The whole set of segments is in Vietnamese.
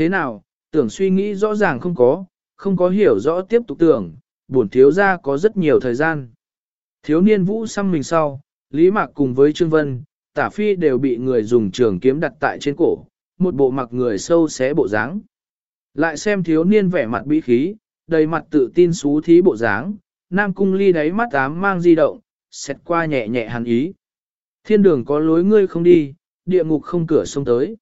Thế nào, tưởng suy nghĩ rõ ràng không có, không có hiểu rõ tiếp tục tưởng, buồn thiếu ra có rất nhiều thời gian. Thiếu niên vũ xăm mình sau, Lý Mạc cùng với Trương Vân, tả phi đều bị người dùng trường kiếm đặt tại trên cổ, một bộ mặc người sâu xé bộ dáng. Lại xem thiếu niên vẻ mặt bí khí, đầy mặt tự tin xú thí bộ dáng, nam cung ly đáy mắt ám mang di động, xét qua nhẹ nhẹ hàn ý. Thiên đường có lối ngươi không đi, địa ngục không cửa sông tới.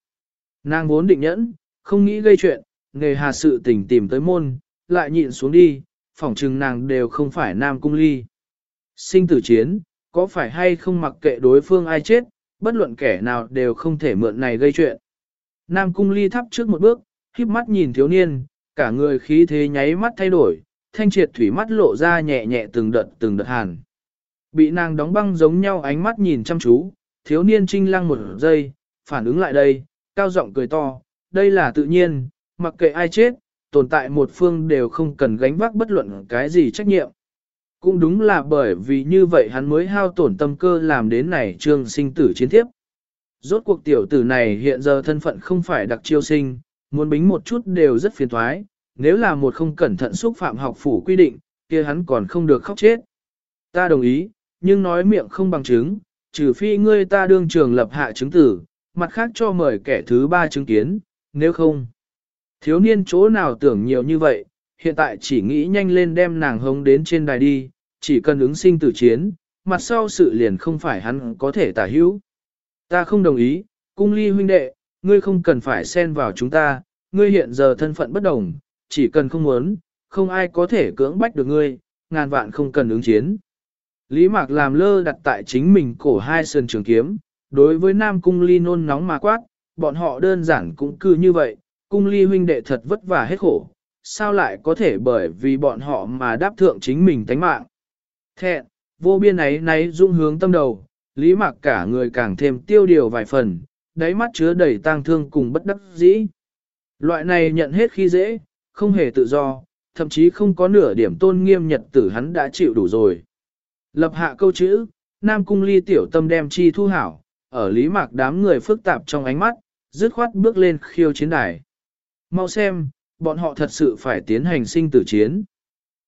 Nàng vốn định nhẫn, không nghĩ gây chuyện, nghề hà sự tình tìm tới môn, lại nhịn xuống đi, phỏng chừng nàng đều không phải nam cung ly. Sinh tử chiến, có phải hay không mặc kệ đối phương ai chết, bất luận kẻ nào đều không thể mượn này gây chuyện. Nam cung ly thắp trước một bước, híp mắt nhìn thiếu niên, cả người khí thế nháy mắt thay đổi, thanh triệt thủy mắt lộ ra nhẹ nhẹ từng đợt từng đợt hàn. Bị nàng đóng băng giống nhau ánh mắt nhìn chăm chú, thiếu niên trinh lăng một giây, phản ứng lại đây, cao giọng cười to, đây là tự nhiên, mặc kệ ai chết, tồn tại một phương đều không cần gánh vác bất luận cái gì trách nhiệm. Cũng đúng là bởi vì như vậy hắn mới hao tổn tâm cơ làm đến này trương sinh tử chiến thiếp. Rốt cuộc tiểu tử này hiện giờ thân phận không phải đặc chiêu sinh, muốn bính một chút đều rất phiền thoái, nếu là một không cẩn thận xúc phạm học phủ quy định, kia hắn còn không được khóc chết. Ta đồng ý, nhưng nói miệng không bằng chứng, trừ phi ngươi ta đương trường lập hạ chứng tử, mặt khác cho mời kẻ thứ ba chứng kiến, nếu không. Thiếu niên chỗ nào tưởng nhiều như vậy, hiện tại chỉ nghĩ nhanh lên đem nàng hống đến trên đài đi, chỉ cần ứng sinh tử chiến, mặt sau sự liền không phải hắn có thể tả hữu. Ta không đồng ý, cung ly huynh đệ, ngươi không cần phải xen vào chúng ta, ngươi hiện giờ thân phận bất đồng, chỉ cần không muốn, không ai có thể cưỡng bách được ngươi, ngàn vạn không cần ứng chiến. Lý Mạc làm lơ đặt tại chính mình cổ hai sườn trường kiếm, đối với Nam Cung Ly nôn nóng mà quát, bọn họ đơn giản cũng cứ như vậy, Cung Ly huynh đệ thật vất vả hết khổ, sao lại có thể bởi vì bọn họ mà đáp thượng chính mình tánh mạng. Thẹn, vô biên ấy náy dung hướng tâm đầu, Lý Mạc cả người càng thêm tiêu điều vài phần, đáy mắt chứa đầy tang thương cùng bất đắc dĩ. Loại này nhận hết khi dễ, không hề tự do, thậm chí không có nửa điểm tôn nghiêm nhật tử hắn đã chịu đủ rồi. Lập hạ câu chữ, Nam Cung ly tiểu tâm đem chi thu hảo, ở lý mạc đám người phức tạp trong ánh mắt, dứt khoát bước lên khiêu chiến đài. Mau xem, bọn họ thật sự phải tiến hành sinh tử chiến.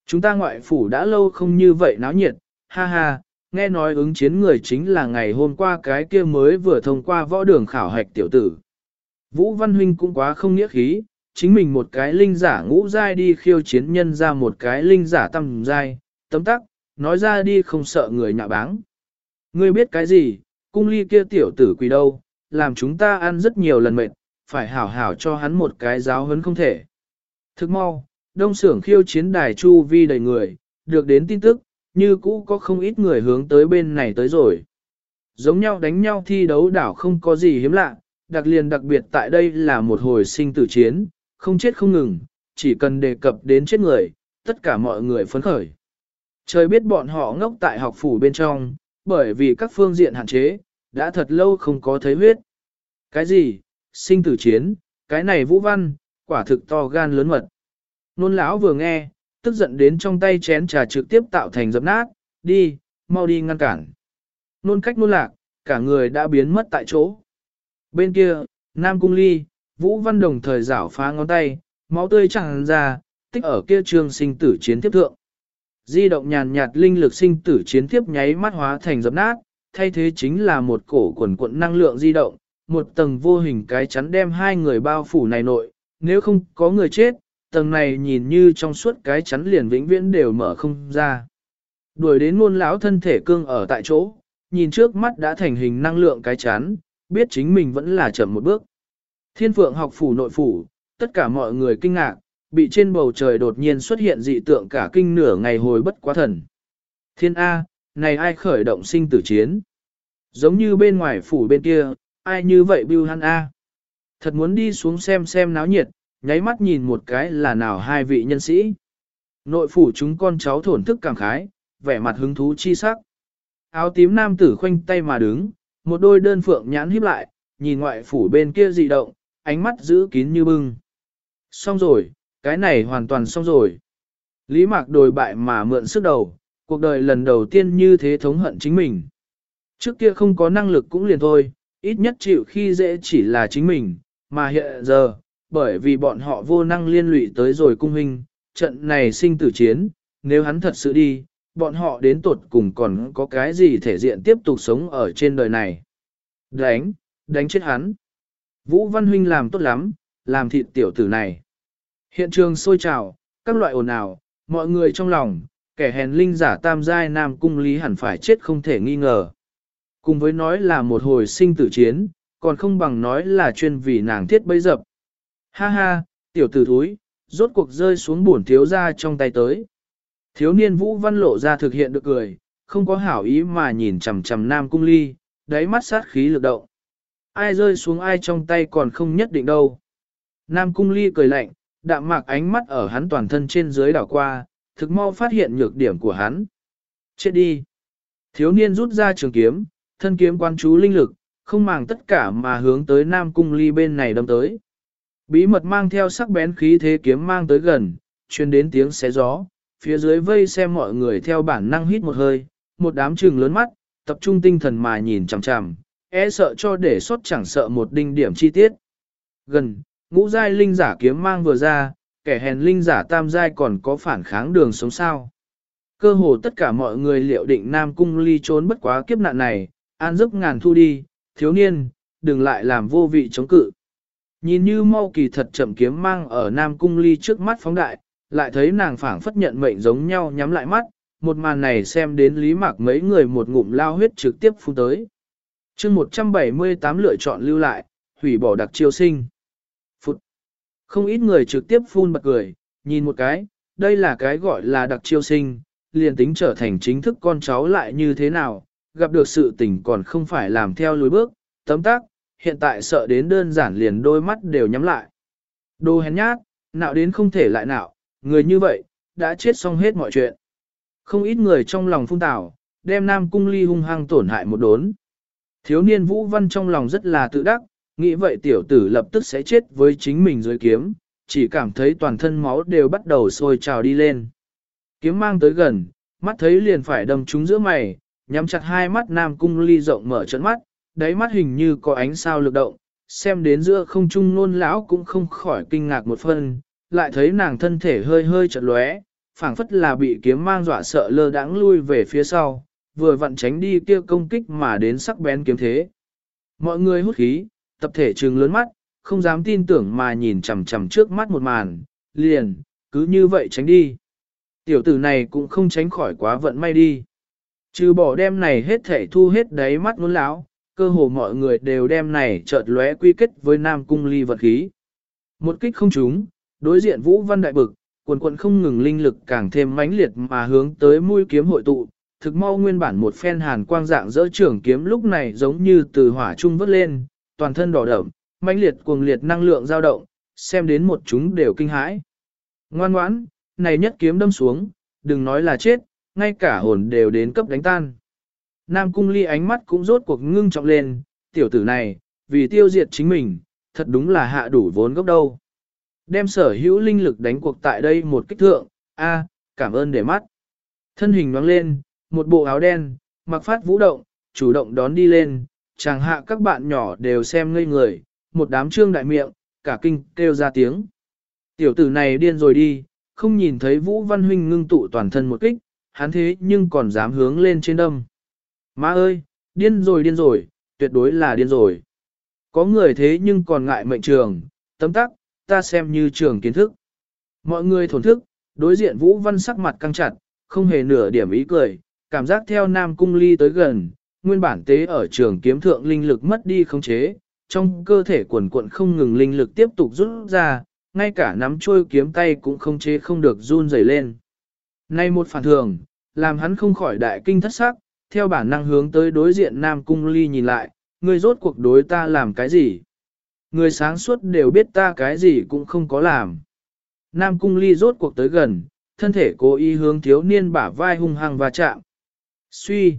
Chúng ta ngoại phủ đã lâu không như vậy náo nhiệt, ha ha, nghe nói ứng chiến người chính là ngày hôm qua cái kia mới vừa thông qua võ đường khảo hạch tiểu tử. Vũ Văn Huynh cũng quá không nghĩa khí, chính mình một cái linh giả ngũ giai đi khiêu chiến nhân ra một cái linh giả tầm giai, tấm tắc, nói ra đi không sợ người nhạ báng. Ngươi biết cái gì, cung ly kia tiểu tử quỷ đâu, làm chúng ta ăn rất nhiều lần mệt, phải hảo hảo cho hắn một cái giáo hấn không thể. Thức mau, đông sưởng khiêu chiến đài chu vi đầy người, được đến tin tức, như cũ có không ít người hướng tới bên này tới rồi. Giống nhau đánh nhau thi đấu đảo không có gì hiếm lạ, đặc liền đặc biệt tại đây là một hồi sinh tử chiến, không chết không ngừng, chỉ cần đề cập đến chết người, tất cả mọi người phấn khởi. Trời biết bọn họ ngốc tại học phủ bên trong, bởi vì các phương diện hạn chế, đã thật lâu không có thấy huyết. Cái gì? Sinh tử chiến, cái này vũ văn, quả thực to gan lớn mật. Nôn lão vừa nghe, tức giận đến trong tay chén trà trực tiếp tạo thành dập nát, đi, mau đi ngăn cản. Nôn cách nôn lạc, cả người đã biến mất tại chỗ. Bên kia, Nam Cung Ly, Vũ Văn đồng thời rảo phá ngón tay, máu tươi chẳng ra, tích ở kia trường sinh tử chiến tiếp thượng. Di động nhàn nhạt linh lực sinh tử chiến tiếp nháy mắt hóa thành dập nát, thay thế chính là một cổ quần cuộn năng lượng di động, một tầng vô hình cái chắn đem hai người bao phủ này nội, nếu không có người chết, tầng này nhìn như trong suốt cái chắn liền vĩnh viễn đều mở không ra. Đuổi đến ngôn lão thân thể cương ở tại chỗ, nhìn trước mắt đã thành hình năng lượng cái chắn, biết chính mình vẫn là chậm một bước. Thiên phượng học phủ nội phủ, tất cả mọi người kinh ngạc, bị trên bầu trời đột nhiên xuất hiện dị tượng cả kinh nửa ngày hồi bất quá thần. Thiên A, này ai khởi động sinh tử chiến? Giống như bên ngoài phủ bên kia, ai như vậy bưu hắn A? Thật muốn đi xuống xem xem náo nhiệt, nháy mắt nhìn một cái là nào hai vị nhân sĩ. Nội phủ chúng con cháu thổn thức cảm khái, vẻ mặt hứng thú chi sắc. Áo tím nam tử khoanh tay mà đứng, một đôi đơn phượng nhãn híp lại, nhìn ngoại phủ bên kia dị động, ánh mắt giữ kín như bưng. Xong rồi, cái này hoàn toàn xong rồi. Lý mạc đồi bại mà mượn sức đầu, cuộc đời lần đầu tiên như thế thống hận chính mình. Trước kia không có năng lực cũng liền thôi, ít nhất chịu khi dễ chỉ là chính mình, mà hiện giờ, bởi vì bọn họ vô năng liên lụy tới rồi cung hình trận này sinh tử chiến, nếu hắn thật sự đi, bọn họ đến tột cùng còn có cái gì thể diện tiếp tục sống ở trên đời này. Đánh, đánh chết hắn. Vũ Văn Huynh làm tốt lắm, làm thịt tiểu tử này. Hiện trường sôi trào, các loại ồn ào, mọi người trong lòng, kẻ hèn linh giả tam giai nam cung lý hẳn phải chết không thể nghi ngờ. Cùng với nói là một hồi sinh tử chiến, còn không bằng nói là chuyên vì nàng thiết bấy dập. Ha ha, tiểu tử thúi, rốt cuộc rơi xuống bổn thiếu ra trong tay tới. Thiếu niên Vũ Văn lộ ra thực hiện được cười, không có hảo ý mà nhìn chằm chằm Nam Cung Ly, đáy mắt sát khí lực động. Ai rơi xuống ai trong tay còn không nhất định đâu. Nam Cung Ly cười lạnh, đạm mạc ánh mắt ở hắn toàn thân trên dưới đảo qua, thực mau phát hiện nhược điểm của hắn. Chết đi. Thiếu niên rút ra trường kiếm, thân kiếm quan chú linh lực, không màng tất cả mà hướng tới Nam Cung Ly bên này đâm tới. Bí mật mang theo sắc bén khí thế kiếm mang tới gần, chuyên đến tiếng xé gió, phía dưới vây xem mọi người theo bản năng hít một hơi, một đám trừng lớn mắt, tập trung tinh thần mà nhìn chằm chằm, e sợ cho để sót chẳng sợ một đinh điểm chi tiết. Gần, ngũ giai linh giả kiếm mang vừa ra, kẻ hèn linh giả tam giai còn có phản kháng đường sống sao. Cơ hồ tất cả mọi người liệu định Nam Cung ly trốn bất quá kiếp nạn này, an giấc ngàn thu đi, thiếu niên, đừng lại làm vô vị chống cự. Nhìn như mau kỳ thật chậm kiếm mang ở Nam Cung ly trước mắt phóng đại, lại thấy nàng phảng phất nhận mệnh giống nhau nhắm lại mắt, một màn này xem đến lý mạc mấy người một ngụm lao huyết trực tiếp phun tới. chương 178 lựa chọn lưu lại, hủy bỏ đặc chiêu sinh. Không ít người trực tiếp phun bật cười, nhìn một cái, đây là cái gọi là đặc chiêu sinh, liền tính trở thành chính thức con cháu lại như thế nào, gặp được sự tình còn không phải làm theo lối bước, tấm tác, hiện tại sợ đến đơn giản liền đôi mắt đều nhắm lại. Đồ hèn nhát, nạo đến không thể lại nạo, người như vậy, đã chết xong hết mọi chuyện. Không ít người trong lòng phung tảo, đem Nam Cung Ly hung hăng tổn hại một đốn. Thiếu niên Vũ Văn trong lòng rất là tự đắc, nghĩ vậy tiểu tử lập tức sẽ chết với chính mình dưới kiếm, chỉ cảm thấy toàn thân máu đều bắt đầu sôi trào đi lên. Kiếm mang tới gần, mắt thấy liền phải đâm trúng giữa mày, nhắm chặt hai mắt Nam Cung Ly rộng mở trận mắt, đáy mắt hình như có ánh sao lực động, xem đến giữa không trung nôn lão cũng không khỏi kinh ngạc một phân, lại thấy nàng thân thể hơi hơi chật lóe, phảng phất là bị kiếm mang dọa sợ lơ đãng lui về phía sau, vừa vặn tránh đi kia công kích mà đến sắc bén kiếm thế. Mọi người hút khí, tập thể trừng lớn mắt, không dám tin tưởng mà nhìn chằm chằm trước mắt một màn, liền, cứ như vậy tránh đi. Tiểu tử này cũng không tránh khỏi quá vận may đi. Trừ bỏ đem này hết thể thu hết đáy mắt ngôn lão, cơ hồ mọi người đều đem này chợt lóe quy kết với Nam Cung Ly vật khí. Một kích không trúng, đối diện Vũ Văn đại bực, quần quần không ngừng linh lực càng thêm mãnh liệt mà hướng tới mũi kiếm hội tụ, thực mau nguyên bản một phen hàn quang dạng dỡ trưởng kiếm lúc này giống như từ hỏa trung vớt lên, toàn thân đỏ đậm, mãnh liệt cuồng liệt năng lượng dao động, xem đến một chúng đều kinh hãi. Ngoan ngoãn, này nhất kiếm đâm xuống, đừng nói là chết, ngay cả hồn đều đến cấp đánh tan. Nam cung ly ánh mắt cũng rốt cuộc ngưng trọng lên, tiểu tử này, vì tiêu diệt chính mình, thật đúng là hạ đủ vốn gốc đâu. Đem sở hữu linh lực đánh cuộc tại đây một kích thượng, a, cảm ơn để mắt. Thân hình nhoáng lên, một bộ áo đen, mặc phát vũ động, chủ động đón đi lên, chàng hạ các bạn nhỏ đều xem ngây người, một đám trương đại miệng, cả kinh kêu ra tiếng. Tiểu tử này điên rồi đi, không nhìn thấy Vũ Văn Huynh ngưng tụ toàn thân một kích, hắn thế nhưng còn dám hướng lên trên đâm. Má ơi, điên rồi điên rồi, tuyệt đối là điên rồi. Có người thế nhưng còn ngại mệnh trường, tấm tắc, ta xem như trường kiến thức. Mọi người thổn thức, đối diện Vũ Văn sắc mặt căng chặt, không hề nửa điểm ý cười, cảm giác theo Nam Cung Ly tới gần, nguyên bản tế ở trường kiếm thượng linh lực mất đi khống chế, trong cơ thể quần cuộn không ngừng linh lực tiếp tục rút ra, ngay cả nắm trôi kiếm tay cũng không chế không được run rẩy lên. Nay một phản thường, làm hắn không khỏi đại kinh thất sắc, theo bản năng hướng tới đối diện Nam Cung Ly nhìn lại, ngươi rốt cuộc đối ta làm cái gì? Người sáng suốt đều biết ta cái gì cũng không có làm. Nam Cung Ly rốt cuộc tới gần, thân thể cố ý hướng thiếu niên bả vai hung hăng và chạm. Suy.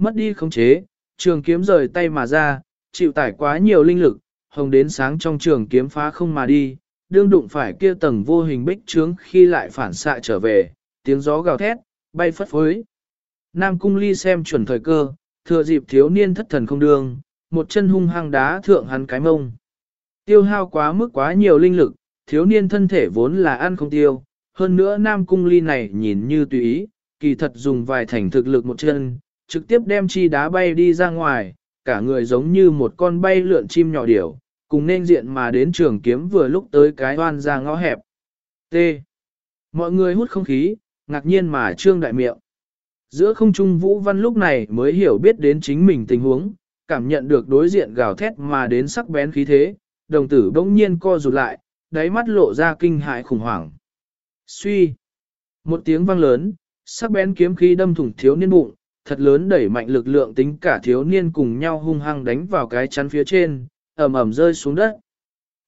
Mất đi khống chế, trường kiếm rời tay mà ra, chịu tải quá nhiều linh lực, hồng đến sáng trong trường kiếm phá không mà đi, đương đụng phải kia tầng vô hình bích trướng khi lại phản xạ trở về, tiếng gió gào thét, bay phất phới. Nam cung ly xem chuẩn thời cơ, thừa dịp thiếu niên thất thần không đường, một chân hung hăng đá thượng hắn cái mông. Tiêu hao quá mức quá nhiều linh lực, thiếu niên thân thể vốn là ăn không tiêu, hơn nữa nam cung ly này nhìn như tùy ý, kỳ thật dùng vài thành thực lực một chân, trực tiếp đem chi đá bay đi ra ngoài, cả người giống như một con bay lượn chim nhỏ điểu, cùng nên diện mà đến trường kiếm vừa lúc tới cái oan ra ngõ hẹp. T. Mọi người hút không khí, ngạc nhiên mà trương đại miệng. Giữa không trung Vũ Văn lúc này mới hiểu biết đến chính mình tình huống, cảm nhận được đối diện gào thét mà đến sắc bén khí thế, đồng tử bỗng nhiên co rụt lại, đáy mắt lộ ra kinh hại khủng hoảng. Suy! Một tiếng vang lớn, sắc bén kiếm khí đâm thủng thiếu niên bụng, thật lớn đẩy mạnh lực lượng tính cả thiếu niên cùng nhau hung hăng đánh vào cái chắn phía trên, ầm ầm rơi xuống đất.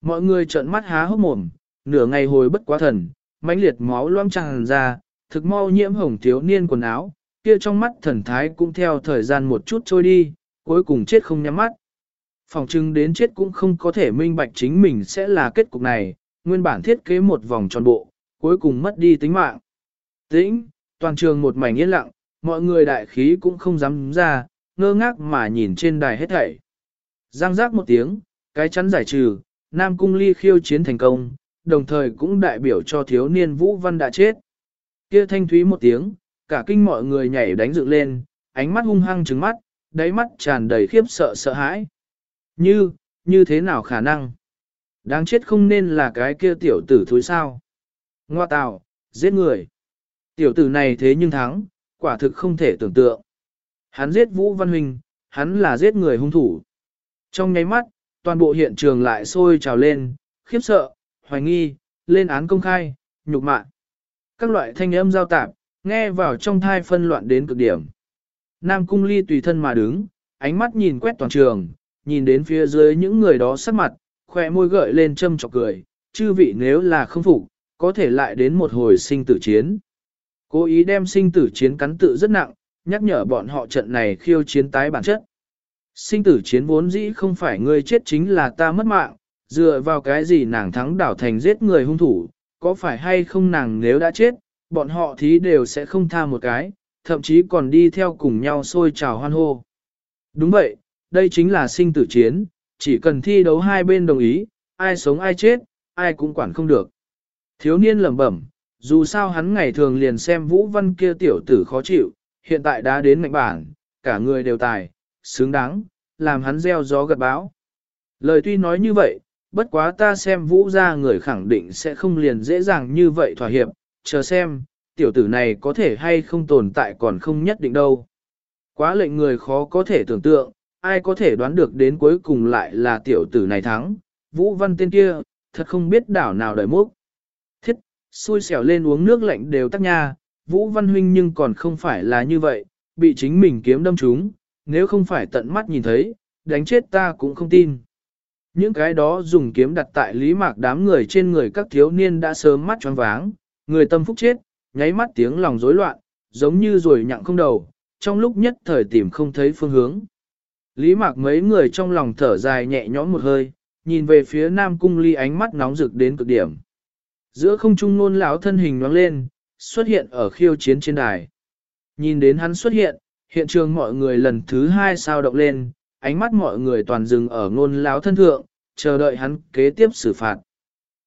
Mọi người trợn mắt há hốc mồm, nửa ngày hồi bất quá thần, mãnh liệt máu loang tràn ra, thực mau nhiễm hồng thiếu niên quần áo, kia trong mắt thần thái cũng theo thời gian một chút trôi đi, cuối cùng chết không nhắm mắt. Phòng trưng đến chết cũng không có thể minh bạch chính mình sẽ là kết cục này, nguyên bản thiết kế một vòng tròn bộ, cuối cùng mất đi tính mạng. Tĩnh, toàn trường một mảnh yên lặng, mọi người đại khí cũng không dám ra, ngơ ngác mà nhìn trên đài hết thảy. Giang giác một tiếng, cái chắn giải trừ, Nam Cung Ly khiêu chiến thành công, đồng thời cũng đại biểu cho thiếu niên Vũ Văn đã chết. Kia thanh thúy một tiếng, cả kinh mọi người nhảy đánh dựng lên, ánh mắt hung hăng trứng mắt, đáy mắt tràn đầy khiếp sợ sợ hãi. Như, như thế nào khả năng? Đáng chết không nên là cái kia tiểu tử thối sao? Ngoa tào, giết người. Tiểu tử này thế nhưng thắng, quả thực không thể tưởng tượng. Hắn giết Vũ Văn Huynh, hắn là giết người hung thủ. Trong nháy mắt, toàn bộ hiện trường lại sôi trào lên, khiếp sợ, hoài nghi, lên án công khai, nhục mạ. Các loại thanh âm giao tạp, nghe vào trong thai phân loạn đến cực điểm. Nam Cung Ly tùy thân mà đứng, ánh mắt nhìn quét toàn trường, nhìn đến phía dưới những người đó sắc mặt, khỏe môi gợi lên châm chọc cười, chư vị nếu là không phục, có thể lại đến một hồi sinh tử chiến. Cố ý đem sinh tử chiến cắn tự rất nặng, nhắc nhở bọn họ trận này khiêu chiến tái bản chất. Sinh tử chiến vốn dĩ không phải ngươi chết chính là ta mất mạng, dựa vào cái gì nàng thắng đảo thành giết người hung thủ, có phải hay không nàng nếu đã chết, bọn họ thí đều sẽ không tha một cái, thậm chí còn đi theo cùng nhau sôi trào hoan hô. Đúng vậy, đây chính là sinh tử chiến, chỉ cần thi đấu hai bên đồng ý, ai sống ai chết, ai cũng quản không được. Thiếu niên lẩm bẩm, dù sao hắn ngày thường liền xem Vũ Văn kia tiểu tử khó chịu, hiện tại đã đến ngạch bản, cả người đều tài, xứng đáng, làm hắn gieo gió gật báo. Lời tuy nói như vậy, bất quá ta xem Vũ ra người khẳng định sẽ không liền dễ dàng như vậy thỏa hiệp, chờ xem, tiểu tử này có thể hay không tồn tại còn không nhất định đâu. Quá lệnh người khó có thể tưởng tượng, ai có thể đoán được đến cuối cùng lại là tiểu tử này thắng, Vũ Văn tên kia, thật không biết đảo nào đời múc. Xui xẻo lên uống nước lạnh đều tắc nha, Vũ Văn Huynh nhưng còn không phải là như vậy, bị chính mình kiếm đâm trúng, nếu không phải tận mắt nhìn thấy, đánh chết ta cũng không tin. Những cái đó dùng kiếm đặt tại lý mạc đám người trên người các thiếu niên đã sớm mắt choáng váng, người tâm phúc chết, nháy mắt tiếng lòng rối loạn, giống như rồi nhặng không đầu, trong lúc nhất thời tìm không thấy phương hướng. Lý mạc mấy người trong lòng thở dài nhẹ nhõm một hơi, nhìn về phía nam cung ly ánh mắt nóng rực đến cực điểm. Giữa không trung nôn lão thân hình nhoáng lên, xuất hiện ở khiêu chiến trên đài. Nhìn đến hắn xuất hiện, hiện trường mọi người lần thứ hai sao động lên, ánh mắt mọi người toàn dừng ở ngôn lão thân thượng, chờ đợi hắn kế tiếp xử phạt.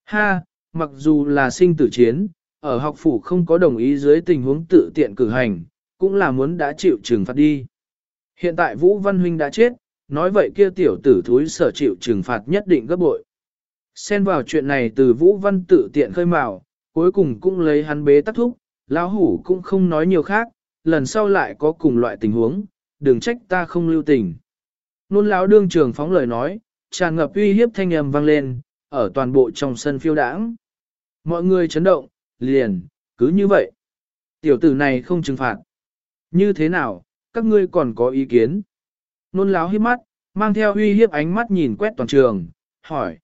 Ha, mặc dù là sinh tử chiến, ở học phủ không có đồng ý dưới tình huống tự tiện cử hành, cũng là muốn đã chịu trừng phạt đi. Hiện tại Vũ Văn Huynh đã chết, nói vậy kia tiểu tử thúi sở chịu trừng phạt nhất định gấp bội. Xen vào chuyện này từ Vũ Văn tự tiện khơi mào, cuối cùng cũng lấy hắn bế tắc thúc, lão hủ cũng không nói nhiều khác, lần sau lại có cùng loại tình huống, đừng trách ta không lưu tình. Nôn lão đương trường phóng lời nói, tràn ngập uy hiếp thanh âm vang lên, ở toàn bộ trong sân phiêu đãng. Mọi người chấn động, liền, cứ như vậy. Tiểu tử này không trừng phạt. Như thế nào, các ngươi còn có ý kiến? Nôn láo hiếp mắt, mang theo uy hiếp ánh mắt nhìn quét toàn trường, hỏi.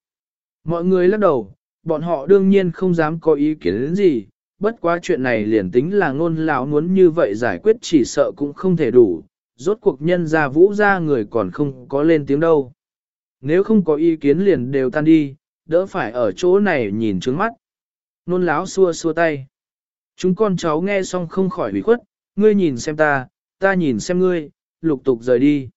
Mọi người lắc đầu, bọn họ đương nhiên không dám có ý kiến đến gì, bất quá chuyện này liền tính là ngôn lão muốn như vậy giải quyết chỉ sợ cũng không thể đủ, rốt cuộc nhân ra vũ ra người còn không có lên tiếng đâu. Nếu không có ý kiến liền đều tan đi, đỡ phải ở chỗ này nhìn trướng mắt. Nôn lão xua xua tay. Chúng con cháu nghe xong không khỏi hủy khuất, ngươi nhìn xem ta, ta nhìn xem ngươi, lục tục rời đi.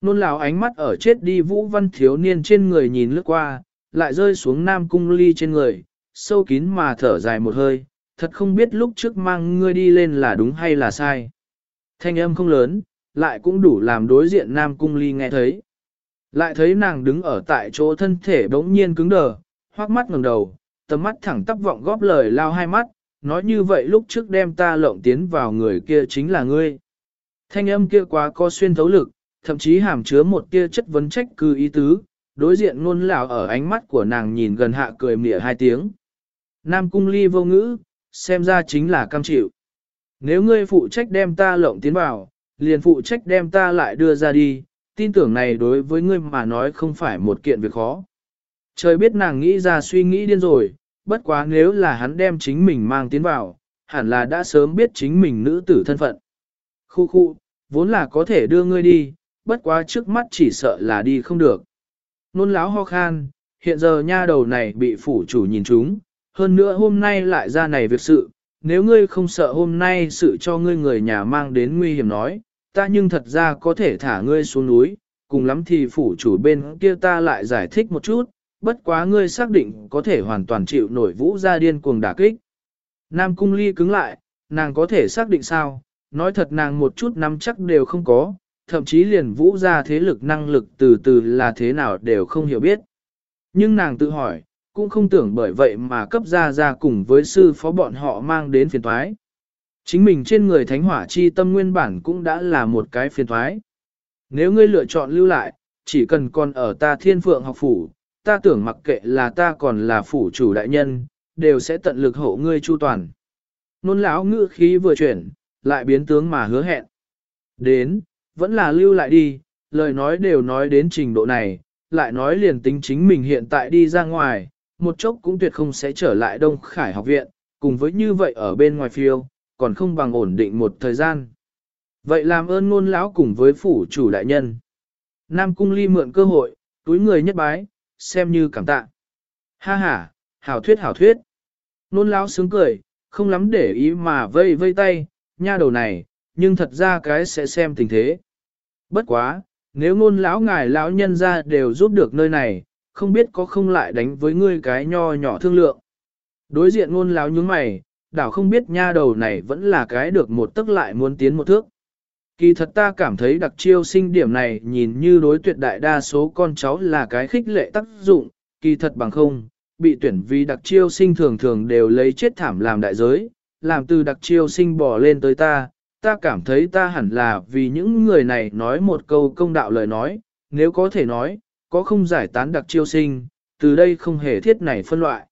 Nôn lão ánh mắt ở chết đi Vũ Văn thiếu niên trên người nhìn lướt qua, lại rơi xuống nam cung ly trên người, sâu kín mà thở dài một hơi, thật không biết lúc trước mang ngươi đi lên là đúng hay là sai. Thanh âm không lớn, lại cũng đủ làm đối diện nam cung ly nghe thấy. Lại thấy nàng đứng ở tại chỗ thân thể bỗng nhiên cứng đờ, hoác mắt ngẩng đầu, tầm mắt thẳng tắp vọng góp lời lao hai mắt, nói như vậy lúc trước đem ta lộng tiến vào người kia chính là ngươi. Thanh âm kia quá có xuyên thấu lực, thậm chí hàm chứa một tia chất vấn trách cư ý tứ, đối diện ngôn lão ở ánh mắt của nàng nhìn gần hạ cười mỉa hai tiếng. Nam cung ly vô ngữ, xem ra chính là cam chịu. Nếu ngươi phụ trách đem ta lộng tiến vào, liền phụ trách đem ta lại đưa ra đi, tin tưởng này đối với ngươi mà nói không phải một kiện việc khó. Trời biết nàng nghĩ ra suy nghĩ điên rồi, bất quá nếu là hắn đem chính mình mang tiến vào, hẳn là đã sớm biết chính mình nữ tử thân phận. Khu khu, vốn là có thể đưa ngươi đi, bất quá trước mắt chỉ sợ là đi không được. Nôn láo ho khan, hiện giờ nha đầu này bị phủ chủ nhìn chúng, hơn nữa hôm nay lại ra này việc sự, nếu ngươi không sợ hôm nay sự cho ngươi người nhà mang đến nguy hiểm nói, ta nhưng thật ra có thể thả ngươi xuống núi, cùng lắm thì phủ chủ bên kia ta lại giải thích một chút, bất quá ngươi xác định có thể hoàn toàn chịu nổi vũ gia điên cuồng đả kích. Nam cung ly cứng lại, nàng có thể xác định sao, nói thật nàng một chút nắm chắc đều không có, thậm chí liền vũ ra thế lực năng lực từ từ là thế nào đều không hiểu biết. Nhưng nàng tự hỏi, cũng không tưởng bởi vậy mà cấp ra ra cùng với sư phó bọn họ mang đến phiền thoái. Chính mình trên người thánh hỏa chi tâm nguyên bản cũng đã là một cái phiền thoái. Nếu ngươi lựa chọn lưu lại, chỉ cần còn ở ta thiên phượng học phủ, ta tưởng mặc kệ là ta còn là phủ chủ đại nhân, đều sẽ tận lực hộ ngươi chu toàn. Nôn lão ngữ khí vừa chuyển, lại biến tướng mà hứa hẹn. Đến, vẫn là lưu lại đi, lời nói đều nói đến trình độ này, lại nói liền tính chính mình hiện tại đi ra ngoài, một chốc cũng tuyệt không sẽ trở lại Đông Khải học viện, cùng với như vậy ở bên ngoài phiêu, còn không bằng ổn định một thời gian. Vậy làm ơn ngôn lão cùng với phủ chủ đại nhân. Nam Cung Ly mượn cơ hội, túi người nhất bái, xem như cảm tạ. Ha ha, hảo thuyết hảo thuyết. Nôn lão sướng cười, không lắm để ý mà vây vây tay, nha đầu này, nhưng thật ra cái sẽ xem tình thế. Bất quá, nếu ngôn lão ngài lão nhân ra đều giúp được nơi này, không biết có không lại đánh với ngươi cái nho nhỏ thương lượng. Đối diện ngôn lão nhướng mày, đảo không biết nha đầu này vẫn là cái được một tức lại muốn tiến một thước. Kỳ thật ta cảm thấy đặc chiêu sinh điểm này nhìn như đối tuyệt đại đa số con cháu là cái khích lệ tác dụng, kỳ thật bằng không, bị tuyển vì đặc chiêu sinh thường thường đều lấy chết thảm làm đại giới, làm từ đặc chiêu sinh bỏ lên tới ta, ta cảm thấy ta hẳn là vì những người này nói một câu công đạo lời nói, nếu có thể nói, có không giải tán đặc chiêu sinh, từ đây không hề thiết này phân loại.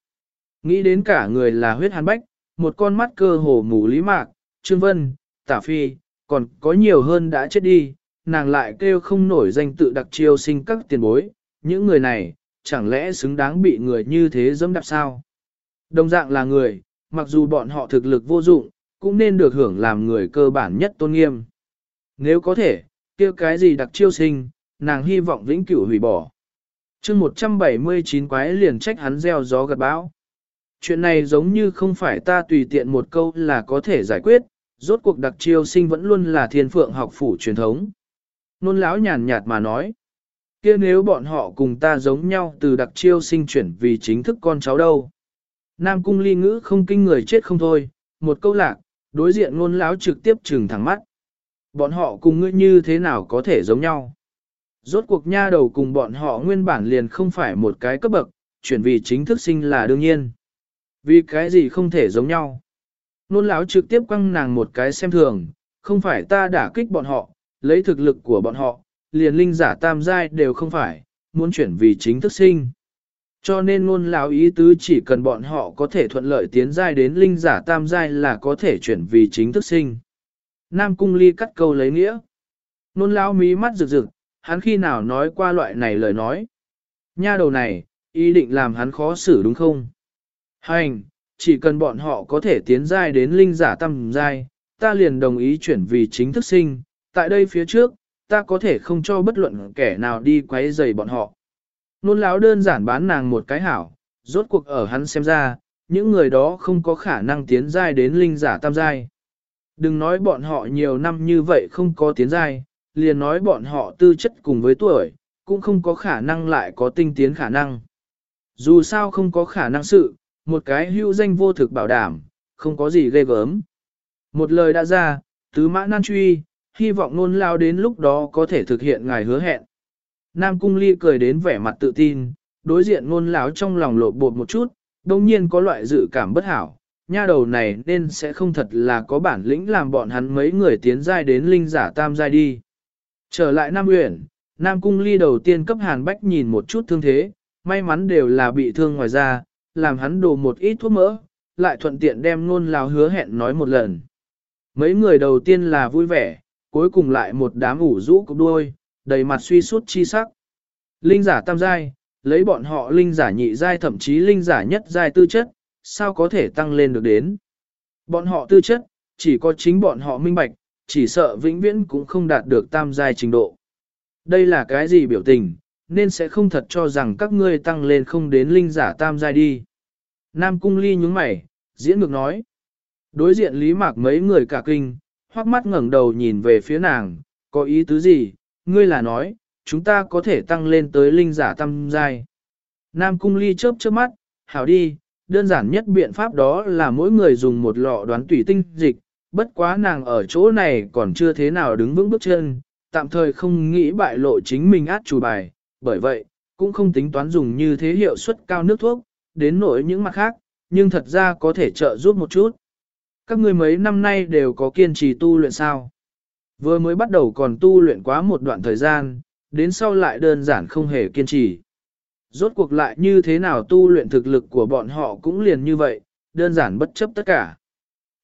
Nghĩ đến cả người là huyết hàn bách, một con mắt cơ hồ mù lý mạc, Trương Vân, Tả Phi, còn có nhiều hơn đã chết đi, nàng lại kêu không nổi danh tự đặc chiêu sinh các tiền bối, những người này, chẳng lẽ xứng đáng bị người như thế dẫm đạp sao? Đồng dạng là người, mặc dù bọn họ thực lực vô dụng, cũng nên được hưởng làm người cơ bản nhất tôn nghiêm. Nếu có thể, kia cái gì đặc chiêu sinh, nàng hy vọng vĩnh cửu hủy bỏ. chương 179 quái liền trách hắn gieo gió gật bão. Chuyện này giống như không phải ta tùy tiện một câu là có thể giải quyết, rốt cuộc đặc chiêu sinh vẫn luôn là thiên phượng học phủ truyền thống. Nôn lão nhàn nhạt mà nói, kia nếu bọn họ cùng ta giống nhau từ đặc chiêu sinh chuyển vì chính thức con cháu đâu. Nam cung ly ngữ không kinh người chết không thôi, một câu lạc, đối diện ngôn láo trực tiếp trừng thẳng mắt. Bọn họ cùng ngươi như thế nào có thể giống nhau? Rốt cuộc nha đầu cùng bọn họ nguyên bản liền không phải một cái cấp bậc, chuyển vì chính thức sinh là đương nhiên. Vì cái gì không thể giống nhau? Nôn láo trực tiếp quăng nàng một cái xem thường, không phải ta đả kích bọn họ, lấy thực lực của bọn họ, liền linh giả tam giai đều không phải, muốn chuyển vì chính thức sinh. Cho nên ngôn lão ý tứ chỉ cần bọn họ có thể thuận lợi tiến giai đến linh giả tam giai là có thể chuyển vì chính thức sinh. Nam cung ly cắt câu lấy nghĩa. Nôn lão mí mắt rực rực, hắn khi nào nói qua loại này lời nói. Nha đầu này, ý định làm hắn khó xử đúng không? Hành, chỉ cần bọn họ có thể tiến giai đến linh giả tam giai, ta liền đồng ý chuyển vì chính thức sinh, tại đây phía trước, ta có thể không cho bất luận kẻ nào đi quấy rầy bọn họ. Nôn láo đơn giản bán nàng một cái hảo, rốt cuộc ở hắn xem ra, những người đó không có khả năng tiến giai đến linh giả tam giai. Đừng nói bọn họ nhiều năm như vậy không có tiến giai, liền nói bọn họ tư chất cùng với tuổi, cũng không có khả năng lại có tinh tiến khả năng. Dù sao không có khả năng sự, một cái hưu danh vô thực bảo đảm, không có gì ghê gớm. Một lời đã ra, tứ mã nan truy, hy vọng nôn lao đến lúc đó có thể thực hiện ngài hứa hẹn. Nam Cung Ly cười đến vẻ mặt tự tin, đối diện ngôn láo trong lòng lộ bột một chút, đồng nhiên có loại dự cảm bất hảo, nha đầu này nên sẽ không thật là có bản lĩnh làm bọn hắn mấy người tiến giai đến linh giả tam giai đi. Trở lại Nam Uyển, Nam Cung Ly đầu tiên cấp Hàn Bách nhìn một chút thương thế, may mắn đều là bị thương ngoài da, làm hắn đổ một ít thuốc mỡ, lại thuận tiện đem ngôn láo hứa hẹn nói một lần. Mấy người đầu tiên là vui vẻ, cuối cùng lại một đám ủ rũ cục đuôi, đầy mặt suy sút chi sắc. Linh giả tam giai, lấy bọn họ linh giả nhị giai thậm chí linh giả nhất giai tư chất, sao có thể tăng lên được đến. Bọn họ tư chất, chỉ có chính bọn họ minh bạch, chỉ sợ vĩnh viễn cũng không đạt được tam giai trình độ. Đây là cái gì biểu tình, nên sẽ không thật cho rằng các ngươi tăng lên không đến linh giả tam giai đi. Nam cung ly nhướng mày, diễn ngược nói. Đối diện lý mạc mấy người cả kinh, hoắc mắt ngẩng đầu nhìn về phía nàng, có ý tứ gì, ngươi là nói, chúng ta có thể tăng lên tới linh giả tam giai. Nam cung ly chớp chớp mắt, hảo đi, đơn giản nhất biện pháp đó là mỗi người dùng một lọ đoán tủy tinh dịch, bất quá nàng ở chỗ này còn chưa thế nào đứng vững bước chân, tạm thời không nghĩ bại lộ chính mình át chủ bài, bởi vậy, cũng không tính toán dùng như thế hiệu suất cao nước thuốc, đến nỗi những mặt khác, nhưng thật ra có thể trợ giúp một chút. Các ngươi mấy năm nay đều có kiên trì tu luyện sao? Vừa mới bắt đầu còn tu luyện quá một đoạn thời gian, đến sau lại đơn giản không hề kiên trì. Rốt cuộc lại như thế nào tu luyện thực lực của bọn họ cũng liền như vậy, đơn giản bất chấp tất cả.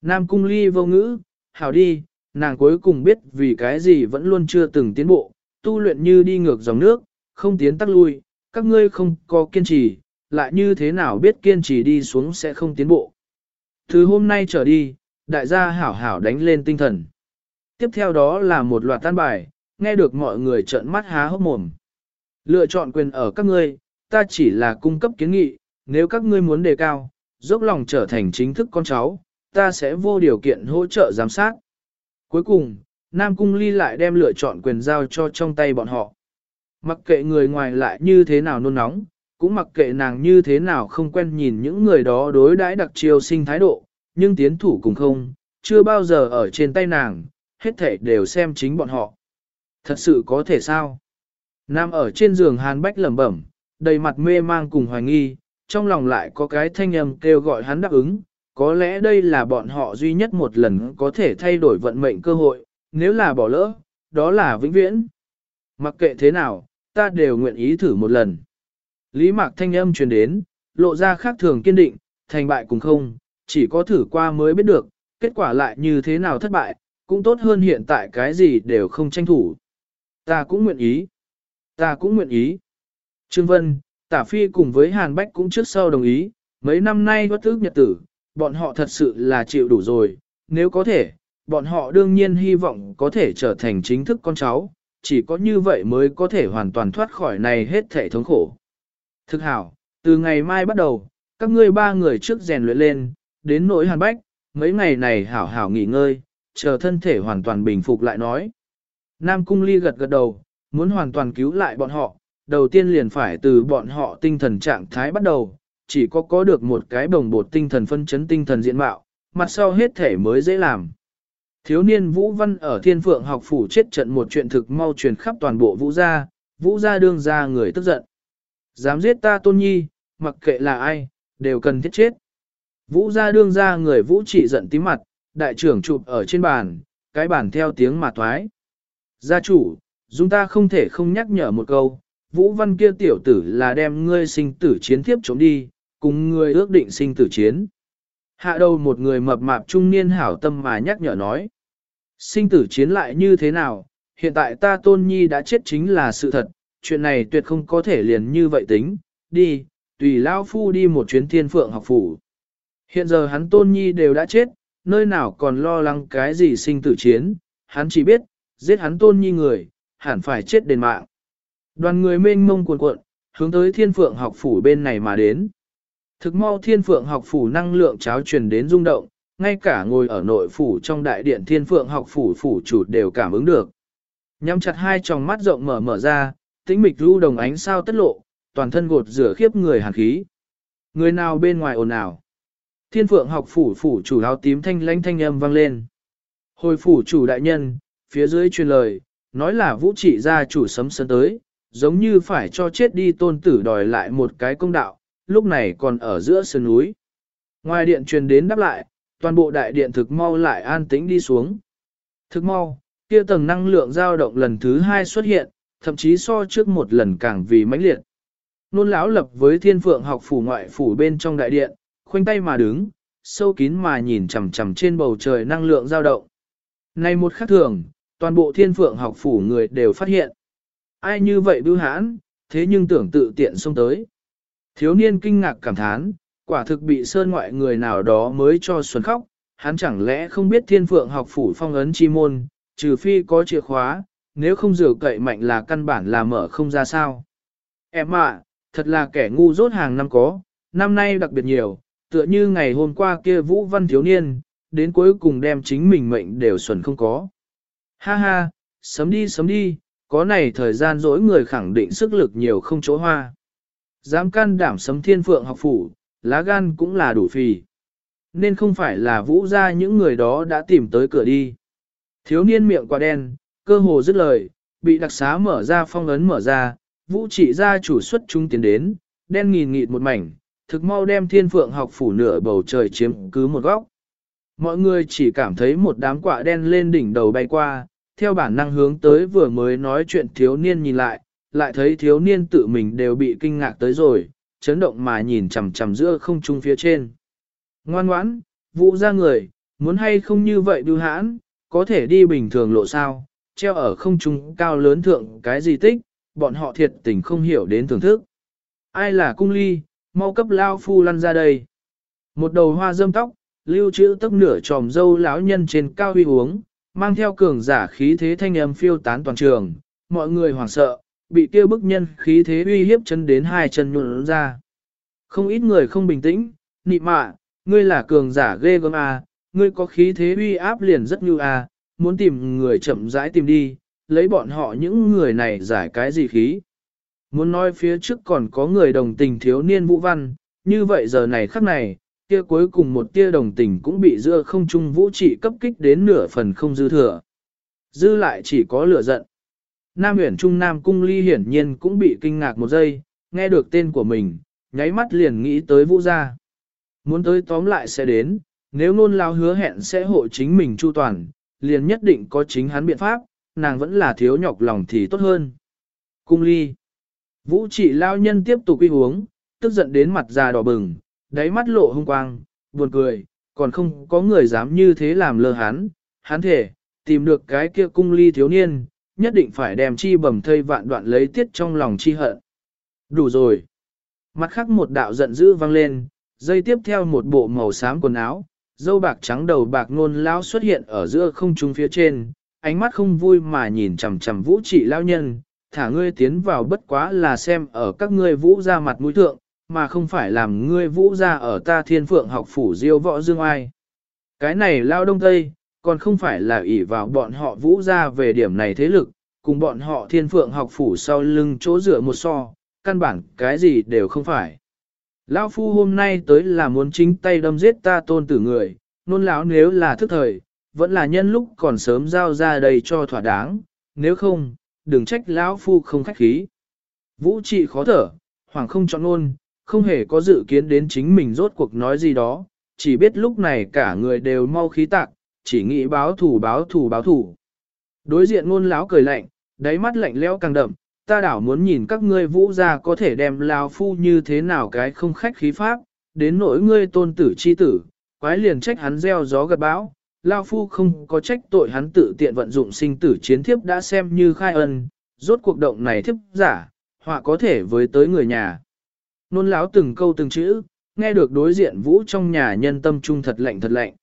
Nam cung ly vô ngữ, hảo đi, nàng cuối cùng biết vì cái gì vẫn luôn chưa từng tiến bộ, tu luyện như đi ngược dòng nước, không tiến tắc lui, các ngươi không có kiên trì, lại như thế nào biết kiên trì đi xuống sẽ không tiến bộ. Từ hôm nay trở đi, đại gia hảo hảo đánh lên tinh thần. Tiếp theo đó là một loạt tan bài, nghe được mọi người trợn mắt há hốc mồm. Lựa chọn quyền ở các ngươi, ta chỉ là cung cấp kiến nghị, nếu các ngươi muốn đề cao, dốc lòng trở thành chính thức con cháu, ta sẽ vô điều kiện hỗ trợ giám sát. Cuối cùng, Nam Cung Ly lại đem lựa chọn quyền giao cho trong tay bọn họ. Mặc kệ người ngoài lại như thế nào nôn nóng, cũng mặc kệ nàng như thế nào không quen nhìn những người đó đối đãi đặc chiêu sinh thái độ, nhưng tiến thủ cùng không, chưa bao giờ ở trên tay nàng, hết thể đều xem chính bọn họ. Thật sự có thể sao? Nam ở trên giường Hàn Bách lẩm bẩm, đầy mặt mê mang cùng hoài nghi, trong lòng lại có cái thanh âm kêu gọi hắn đáp ứng, có lẽ đây là bọn họ duy nhất một lần có thể thay đổi vận mệnh cơ hội, nếu là bỏ lỡ, đó là vĩnh viễn. Mặc kệ thế nào, ta đều nguyện ý thử một lần. Lý mạc thanh âm truyền đến, lộ ra khác thường kiên định, thành bại cùng không, chỉ có thử qua mới biết được, kết quả lại như thế nào thất bại, cũng tốt hơn hiện tại cái gì đều không tranh thủ. Ta cũng nguyện ý. Ta cũng nguyện ý. Trương Vân, Tả Phi cùng với Hàn Bách cũng trước sau đồng ý, mấy năm nay bất ước nhật tử, bọn họ thật sự là chịu đủ rồi, nếu có thể, bọn họ đương nhiên hy vọng có thể trở thành chính thức con cháu, chỉ có như vậy mới có thể hoàn toàn thoát khỏi này hết thể thống khổ. Thực hảo, từ ngày mai bắt đầu, các ngươi ba người trước rèn luyện lên, đến nỗi Hàn Bách, mấy ngày này hảo hảo nghỉ ngơi, chờ thân thể hoàn toàn bình phục lại nói. Nam Cung Ly gật gật đầu, muốn hoàn toàn cứu lại bọn họ, đầu tiên liền phải từ bọn họ tinh thần trạng thái bắt đầu, chỉ có có được một cái bồng bột tinh thần phân chấn tinh thần diện mạo, mặt sau hết thể mới dễ làm. Thiếu niên Vũ Văn ở Thiên Phượng học phủ chết trận một chuyện thực mau truyền khắp toàn bộ Vũ gia, Vũ gia đương ra người tức giận. Dám giết ta tôn nhi, mặc kệ là ai, đều cần thiết chết. Vũ gia đương ra người Vũ trị giận tím mặt, đại trưởng chụp ở trên bàn, cái bàn theo tiếng mà thoái. Gia chủ, chúng ta không thể không nhắc nhở một câu, Vũ Văn kia tiểu tử là đem ngươi sinh tử chiến tiếp chống đi, cùng ngươi ước định sinh tử chiến. Hạ đầu một người mập mạp trung niên hảo tâm mà nhắc nhở nói. Sinh tử chiến lại như thế nào, hiện tại ta tôn nhi đã chết chính là sự thật, chuyện này tuyệt không có thể liền như vậy tính, đi, tùy lao phu đi một chuyến thiên phượng học phủ. Hiện giờ hắn tôn nhi đều đã chết, nơi nào còn lo lắng cái gì sinh tử chiến, hắn chỉ biết, giết hắn tôn nhi người, hẳn phải chết đền mạng. Đoàn người mênh mông cuồn cuộn, hướng tới thiên phượng học phủ bên này mà đến. Thực mau thiên phượng học phủ năng lượng cháo truyền đến rung động, ngay cả ngồi ở nội phủ trong đại điện thiên phượng học phủ phủ chủ đều cảm ứng được. Nhắm chặt hai tròng mắt rộng mở mở ra, tĩnh mịch lưu đồng ánh sao tất lộ, toàn thân gột rửa khiếp người hàn khí. Người nào bên ngoài ồn ào. Thiên phượng học phủ phủ chủ áo tím thanh lãnh thanh âm vang lên. Hồi phủ chủ đại nhân, phía dưới truyền lời, nói là vũ trị gia chủ sấm sớm tới, giống như phải cho chết đi tôn tử đòi lại một cái công đạo, lúc này còn ở giữa sơn núi. Ngoài điện truyền đến đáp lại, toàn bộ đại điện thực mau lại an tĩnh đi xuống. Thực mau, kia tầng năng lượng dao động lần thứ hai xuất hiện, thậm chí so trước một lần càng vì mãnh liệt. Nôn lão lập với thiên phượng học phủ ngoại phủ bên trong đại điện, khoanh tay mà đứng, sâu kín mà nhìn chằm chằm trên bầu trời năng lượng dao động. Này một khắc thường, toàn bộ thiên phượng học phủ người đều phát hiện. Ai như vậy bưu hãn, thế nhưng tưởng tự tiện xông tới. Thiếu niên kinh ngạc cảm thán, quả thực bị sơn ngoại người nào đó mới cho xuân khóc, hắn chẳng lẽ không biết thiên phượng học phủ phong ấn chi môn, trừ phi có chìa khóa, nếu không rửa cậy mạnh là căn bản là mở không ra sao. Em ạ, thật là kẻ ngu rốt hàng năm có, năm nay đặc biệt nhiều, tựa như ngày hôm qua kia vũ văn thiếu niên, đến cuối cùng đem chính mình mệnh đều xuẩn không có. Ha ha, sớm đi sớm đi, có này thời gian dỗi người khẳng định sức lực nhiều không chỗ hoa. Dám can đảm sấm thiên phượng học phủ, lá gan cũng là đủ phì. Nên không phải là vũ ra những người đó đã tìm tới cửa đi. Thiếu niên miệng quả đen, cơ hồ dứt lời, bị đặc xá mở ra phong ấn mở ra, vũ trị gia chủ xuất chúng tiến đến, đen nghìn nghịt một mảnh, thực mau đem thiên phượng học phủ nửa bầu trời chiếm cứ một góc. Mọi người chỉ cảm thấy một đám quạ đen lên đỉnh đầu bay qua, theo bản năng hướng tới vừa mới nói chuyện thiếu niên nhìn lại, lại thấy thiếu niên tự mình đều bị kinh ngạc tới rồi, chấn động mà nhìn chằm chằm giữa không trung phía trên. Ngoan ngoãn, vũ ra người, muốn hay không như vậy bưu hãn, có thể đi bình thường lộ sao, treo ở không trung cao lớn thượng cái gì tích, bọn họ thiệt tình không hiểu đến thưởng thức. Ai là cung ly, mau cấp lao phu lăn ra đây. Một đầu hoa dâm tóc, lưu trữ tóc nửa tròm dâu lão nhân trên cao huy uống, mang theo cường giả khí thế thanh âm phiêu tán toàn trường, mọi người hoảng sợ, bị kia bức nhân khí thế uy hiếp chân đến hai chân nhuận ra. Không ít người không bình tĩnh, nị mạ, ngươi là cường giả ghê gớm à, ngươi có khí thế uy áp liền rất như à, muốn tìm người chậm rãi tìm đi, lấy bọn họ những người này giải cái gì khí. Muốn nói phía trước còn có người đồng tình thiếu niên vũ văn, như vậy giờ này khắc này, kia cuối cùng một tia đồng tình cũng bị giữa không trung vũ trị cấp kích đến nửa phần không dư thừa. Dư lại chỉ có lửa giận. Nam huyền trung Nam cung ly hiển nhiên cũng bị kinh ngạc một giây, nghe được tên của mình, nháy mắt liền nghĩ tới vũ gia. Muốn tới tóm lại sẽ đến, nếu nôn lao hứa hẹn sẽ hộ chính mình chu toàn, liền nhất định có chính hắn biện pháp, nàng vẫn là thiếu nhọc lòng thì tốt hơn. Cung ly. Vũ trị lao nhân tiếp tục uy uống, tức giận đến mặt già đỏ bừng, đáy mắt lộ hung quang, buồn cười, còn không có người dám như thế làm lơ hắn, hắn thể, tìm được cái kia cung ly thiếu niên, nhất định phải đem chi bầm thây vạn đoạn lấy tiết trong lòng chi hận. Đủ rồi. Mặt khác một đạo giận dữ vang lên, dây tiếp theo một bộ màu xám quần áo, dâu bạc trắng đầu bạc nôn lão xuất hiện ở giữa không trung phía trên, ánh mắt không vui mà nhìn chằm chằm vũ trị lao nhân, thả ngươi tiến vào bất quá là xem ở các ngươi vũ ra mặt mũi thượng, mà không phải làm ngươi vũ ra ở ta thiên phượng học phủ diêu võ dương ai. Cái này lao đông tây, còn không phải là ỷ vào bọn họ vũ ra về điểm này thế lực, cùng bọn họ thiên phượng học phủ sau lưng chỗ dựa một so, căn bản cái gì đều không phải. Lão phu hôm nay tới là muốn chính tay đâm giết ta tôn tử người, nôn lão nếu là thức thời, vẫn là nhân lúc còn sớm giao ra đây cho thỏa đáng, nếu không, đừng trách lão phu không khách khí. Vũ trị khó thở, hoàng không chọn nôn, không hề có dự kiến đến chính mình rốt cuộc nói gì đó, chỉ biết lúc này cả người đều mau khí tạc, chỉ nghĩ báo thủ báo thủ báo thủ. Đối diện ngôn lão cười lạnh, đáy mắt lạnh lẽo càng đậm, ta đảo muốn nhìn các ngươi vũ gia có thể đem lao phu như thế nào cái không khách khí pháp, đến nỗi ngươi tôn tử chi tử, quái liền trách hắn gieo gió gật bão, lao phu không có trách tội hắn tự tiện vận dụng sinh tử chiến thiếp đã xem như khai ân, rốt cuộc động này thiếp giả, họa có thể với tới người nhà. Nôn láo từng câu từng chữ, nghe được đối diện vũ trong nhà nhân tâm trung thật lạnh thật lạnh.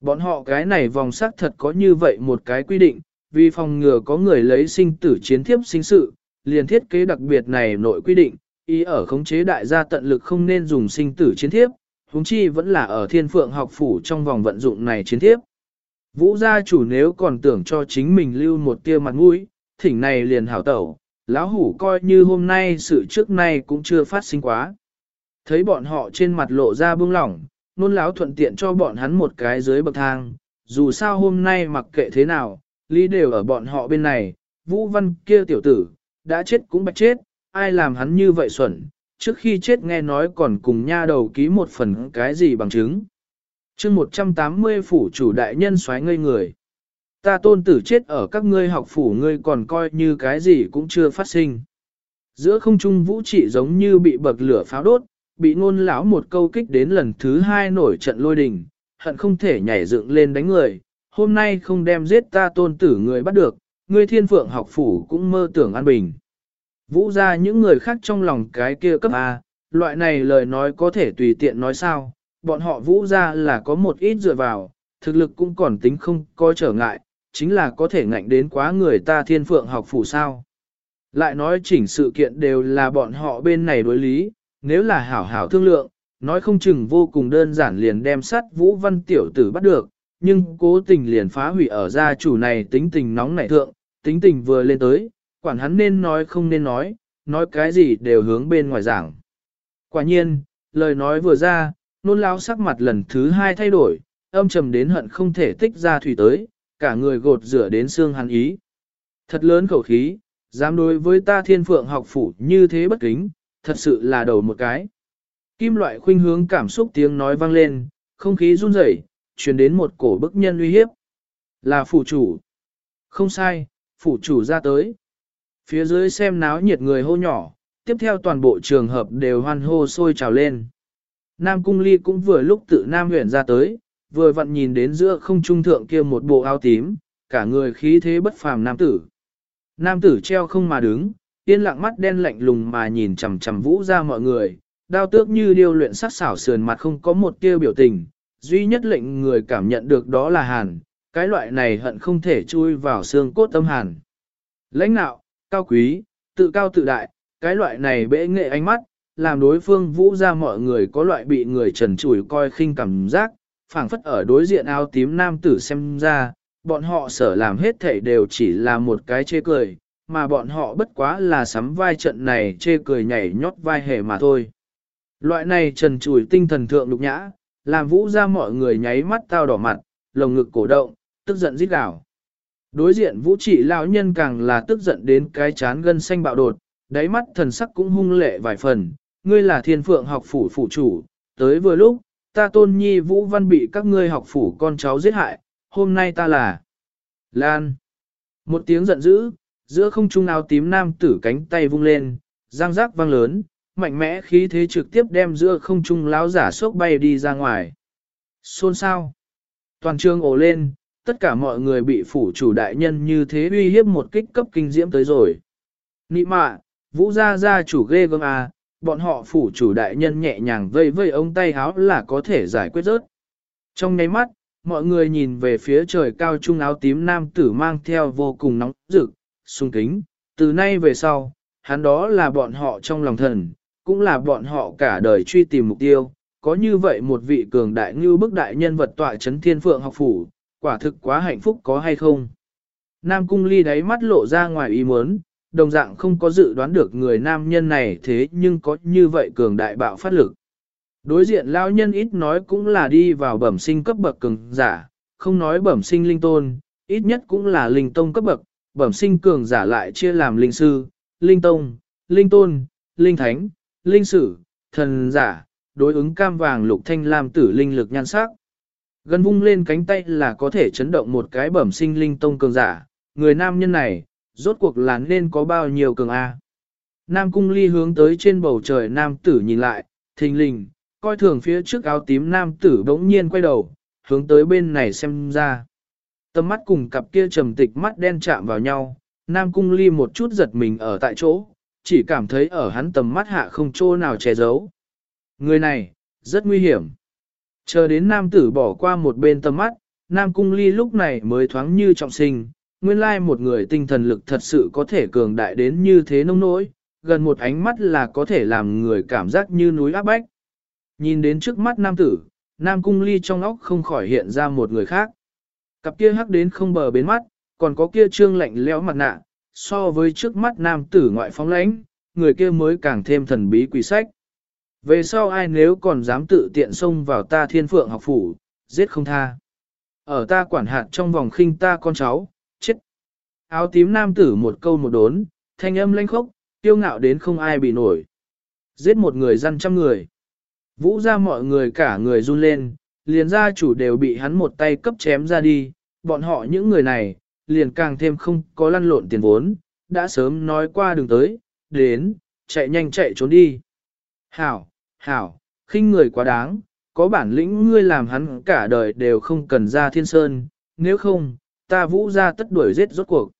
Bọn họ cái này vòng sắc thật có như vậy một cái quy định, vì phòng ngừa có người lấy sinh tử chiến thiếp sinh sự, liền thiết kế đặc biệt này nội quy định, ý ở khống chế đại gia tận lực không nên dùng sinh tử chiến thiếp, huống chi vẫn là ở thiên phượng học phủ trong vòng vận dụng này chiến thiếp. Vũ gia chủ nếu còn tưởng cho chính mình lưu một tia mặt mũi, thỉnh này liền hảo tẩu, lão hủ coi như hôm nay sự trước nay cũng chưa phát sinh quá. Thấy bọn họ trên mặt lộ ra bưng lỏng, nôn lão thuận tiện cho bọn hắn một cái dưới bậc thang, dù sao hôm nay mặc kệ thế nào, lý đều ở bọn họ bên này, vũ văn kia tiểu tử, đã chết cũng bạch chết, ai làm hắn như vậy xuẩn, trước khi chết nghe nói còn cùng nha đầu ký một phần cái gì bằng chứng chương 180 phủ chủ đại nhân xoáy ngây người. Ta tôn tử chết ở các ngươi học phủ ngươi còn coi như cái gì cũng chưa phát sinh. Giữa không trung vũ trị giống như bị bậc lửa pháo đốt, bị ngôn lão một câu kích đến lần thứ hai nổi trận lôi đình, hận không thể nhảy dựng lên đánh người. Hôm nay không đem giết ta tôn tử người bắt được, ngươi thiên phượng học phủ cũng mơ tưởng an bình. Vũ ra những người khác trong lòng cái kia cấp A, loại này lời nói có thể tùy tiện nói sao, bọn họ vũ ra là có một ít dựa vào, thực lực cũng còn tính không có trở ngại, chính là có thể ngạnh đến quá người ta thiên phượng học phủ sao. Lại nói chỉnh sự kiện đều là bọn họ bên này đối lý, nếu là hảo hảo thương lượng, nói không chừng vô cùng đơn giản liền đem sát vũ văn tiểu tử bắt được, nhưng cố tình liền phá hủy ở gia chủ này tính tình nóng nảy thượng, tính tình vừa lên tới, quản hắn nên nói không nên nói, nói cái gì đều hướng bên ngoài giảng. Quả nhiên, lời nói vừa ra, nôn lao sắc mặt lần thứ hai thay đổi, âm trầm đến hận không thể tích ra thủy tới, cả người gột rửa đến xương hắn ý. Thật lớn khẩu khí, dám đối với ta thiên phượng học phủ như thế bất kính, thật sự là đầu một cái. Kim loại khuynh hướng cảm xúc tiếng nói vang lên, không khí run rẩy, truyền đến một cổ bức nhân uy hiếp. Là phủ chủ. Không sai, phủ chủ ra tới. Phía dưới xem náo nhiệt người hô nhỏ, tiếp theo toàn bộ trường hợp đều hoan hô sôi trào lên. Nam Cung Ly cũng vừa lúc tự Nam huyện ra tới, vừa vặn nhìn đến giữa không trung thượng kia một bộ áo tím, cả người khí thế bất phàm nam tử. Nam tử treo không mà đứng, yên lặng mắt đen lạnh lùng mà nhìn chằm chằm vũ ra mọi người, đao tước như điêu luyện sắc xảo sườn mặt không có một tia biểu tình, duy nhất lệnh người cảm nhận được đó là hàn, cái loại này hận không thể chui vào xương cốt tâm hàn. Lãnh nạo, cao quý, tự cao tự đại, cái loại này bẽ nghệ ánh mắt, làm đối phương vũ ra mọi người có loại bị người trần trùi coi khinh cảm giác, phảng phất ở đối diện áo tím nam tử xem ra, bọn họ sở làm hết thảy đều chỉ là một cái chê cười, mà bọn họ bất quá là sắm vai trận này chê cười nhảy nhót vai hề mà thôi. Loại này trần trùi tinh thần thượng lục nhã, làm vũ ra mọi người nháy mắt tao đỏ mặt, lồng ngực cổ động, tức giận rít gào. Đối diện vũ trị lão nhân càng là tức giận đến cái chán gân xanh bạo đột, đáy mắt thần sắc cũng hung lệ vài phần, ngươi là thiên phượng học phủ phủ chủ, tới vừa lúc, ta tôn nhi vũ văn bị các ngươi học phủ con cháu giết hại, hôm nay ta là Lan. Một tiếng giận dữ, giữa không trung áo tím nam tử cánh tay vung lên, răng rác vang lớn, mạnh mẽ khí thế trực tiếp đem giữa không trung lão giả sốc bay đi ra ngoài. Xôn sao? Toàn trường ồ lên, tất cả mọi người bị phủ chủ đại nhân như thế uy hiếp một kích cấp kinh diễm tới rồi. Nị mạ, vũ gia gia chủ ghê gớm à, bọn họ phủ chủ đại nhân nhẹ nhàng vây vây ông tay háo là có thể giải quyết rớt. Trong nháy mắt, mọi người nhìn về phía trời cao trung áo tím nam tử mang theo vô cùng nóng rực, sung kính, từ nay về sau, hắn đó là bọn họ trong lòng thần, cũng là bọn họ cả đời truy tìm mục tiêu. Có như vậy một vị cường đại như bức đại nhân vật tọa chấn thiên phượng học phủ, quả thực quá hạnh phúc có hay không? Nam cung ly đáy mắt lộ ra ngoài ý muốn, đồng dạng không có dự đoán được người nam nhân này thế nhưng có như vậy cường đại bạo phát lực. Đối diện lao nhân ít nói cũng là đi vào bẩm sinh cấp bậc cường giả, không nói bẩm sinh linh tôn, ít nhất cũng là linh tông cấp bậc, bẩm sinh cường giả lại chia làm linh sư, linh tông, linh tôn, linh thánh, linh sử, thần giả, đối ứng cam vàng lục thanh lam tử linh lực nhan sắc. Gần vung lên cánh tay là có thể chấn động một cái bẩm sinh linh tông cường giả, người nam nhân này, rốt cuộc là nên có bao nhiêu cường A. Nam cung ly hướng tới trên bầu trời nam tử nhìn lại, thình lình, coi thường phía trước áo tím nam tử bỗng nhiên quay đầu, hướng tới bên này xem ra. Tầm mắt cùng cặp kia trầm tịch mắt đen chạm vào nhau, nam cung ly một chút giật mình ở tại chỗ, chỉ cảm thấy ở hắn tầm mắt hạ không chỗ nào che giấu. Người này, rất nguy hiểm. Chờ đến nam tử bỏ qua một bên tầm mắt, nam cung ly lúc này mới thoáng như trọng sinh, nguyên lai một người tinh thần lực thật sự có thể cường đại đến như thế nông nỗi, gần một ánh mắt là có thể làm người cảm giác như núi áp bách. Nhìn đến trước mắt nam tử, nam cung ly trong óc không khỏi hiện ra một người khác. Cặp kia hắc đến không bờ bến mắt, còn có kia trương lạnh lẽo mặt nạ, so với trước mắt nam tử ngoại phóng lãnh, người kia mới càng thêm thần bí quỷ sách. Về sau ai nếu còn dám tự tiện xông vào ta thiên phượng học phủ, giết không tha. Ở ta quản hạt trong vòng khinh ta con cháu. Áo tím nam tử một câu một đốn, thanh âm lanh khốc, tiêu ngạo đến không ai bị nổi. Giết một người dân trăm người. Vũ ra mọi người cả người run lên, liền gia chủ đều bị hắn một tay cấp chém ra đi, bọn họ những người này, liền càng thêm không có lăn lộn tiền vốn, đã sớm nói qua đường tới, đến, chạy nhanh chạy trốn đi. Hảo, hảo, khinh người quá đáng, có bản lĩnh ngươi làm hắn cả đời đều không cần ra thiên sơn, nếu không, ta vũ ra tất đuổi giết rốt cuộc.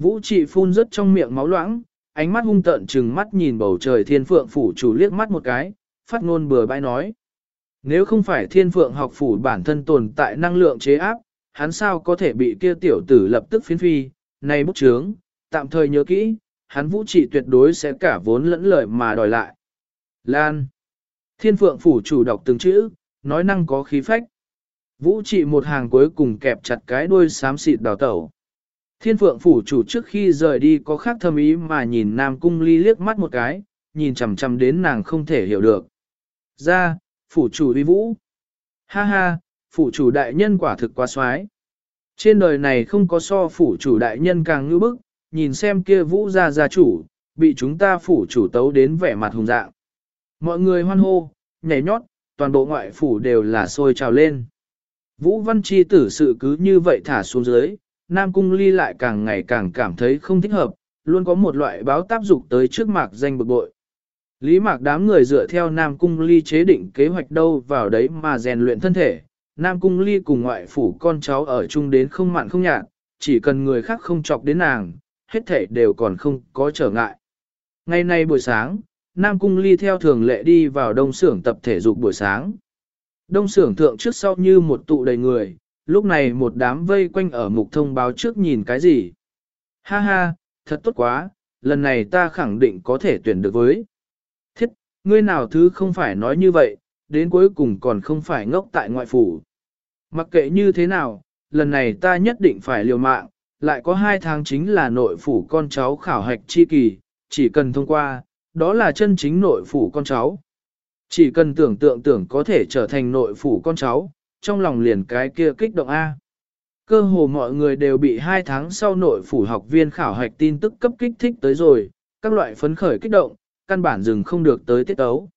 Vũ trị phun rất trong miệng máu loãng, ánh mắt hung tợn trừng mắt nhìn bầu trời thiên phượng phủ chủ liếc mắt một cái, phát ngôn bừa bãi nói. Nếu không phải thiên phượng học phủ bản thân tồn tại năng lượng chế áp, hắn sao có thể bị kia tiểu tử lập tức phiến phi, này bút chướng, tạm thời nhớ kỹ, hắn vũ trị tuyệt đối sẽ cả vốn lẫn lợi mà đòi lại. Lan. Thiên phượng phủ chủ đọc từng chữ, nói năng có khí phách. Vũ trị một hàng cuối cùng kẹp chặt cái đuôi xám xịt đào tẩu. Thiên phượng phủ chủ trước khi rời đi có khác thâm ý mà nhìn Nam Cung Ly liếc mắt một cái, nhìn chằm chằm đến nàng không thể hiểu được. Ra, phủ chủ uy vũ. Ha ha, phủ chủ đại nhân quả thực quá xoái. Trên đời này không có so phủ chủ đại nhân càng ngư bức, nhìn xem kia vũ gia gia chủ, bị chúng ta phủ chủ tấu đến vẻ mặt hùng dạng. Mọi người hoan hô, nhảy nhót, toàn bộ ngoại phủ đều là sôi trào lên. Vũ văn chi tử sự cứ như vậy thả xuống dưới, Nam Cung Ly lại càng ngày càng cảm thấy không thích hợp, luôn có một loại báo tác dục tới trước mạc danh bực bội. Lý mạc đám người dựa theo Nam Cung Ly chế định kế hoạch đâu vào đấy mà rèn luyện thân thể. Nam Cung Ly cùng ngoại phủ con cháu ở chung đến không mặn không nhạt, chỉ cần người khác không chọc đến nàng, hết thể đều còn không có trở ngại. Ngày nay buổi sáng, Nam Cung Ly theo thường lệ đi vào đông xưởng tập thể dục buổi sáng. Đông xưởng thượng trước sau như một tụ đầy người, lúc này một đám vây quanh ở mục thông báo trước nhìn cái gì. Ha ha, thật tốt quá, lần này ta khẳng định có thể tuyển được với. Thiết, ngươi nào thứ không phải nói như vậy, đến cuối cùng còn không phải ngốc tại ngoại phủ. Mặc kệ như thế nào, lần này ta nhất định phải liều mạng, lại có hai tháng chính là nội phủ con cháu khảo hạch chi kỳ, chỉ cần thông qua, đó là chân chính nội phủ con cháu. Chỉ cần tưởng tượng tưởng có thể trở thành nội phủ con cháu, trong lòng liền cái kia kích động A. Cơ hồ mọi người đều bị hai tháng sau nội phủ học viên khảo hạch tin tức cấp kích thích tới rồi, các loại phấn khởi kích động, căn bản dừng không được tới tiết tấu.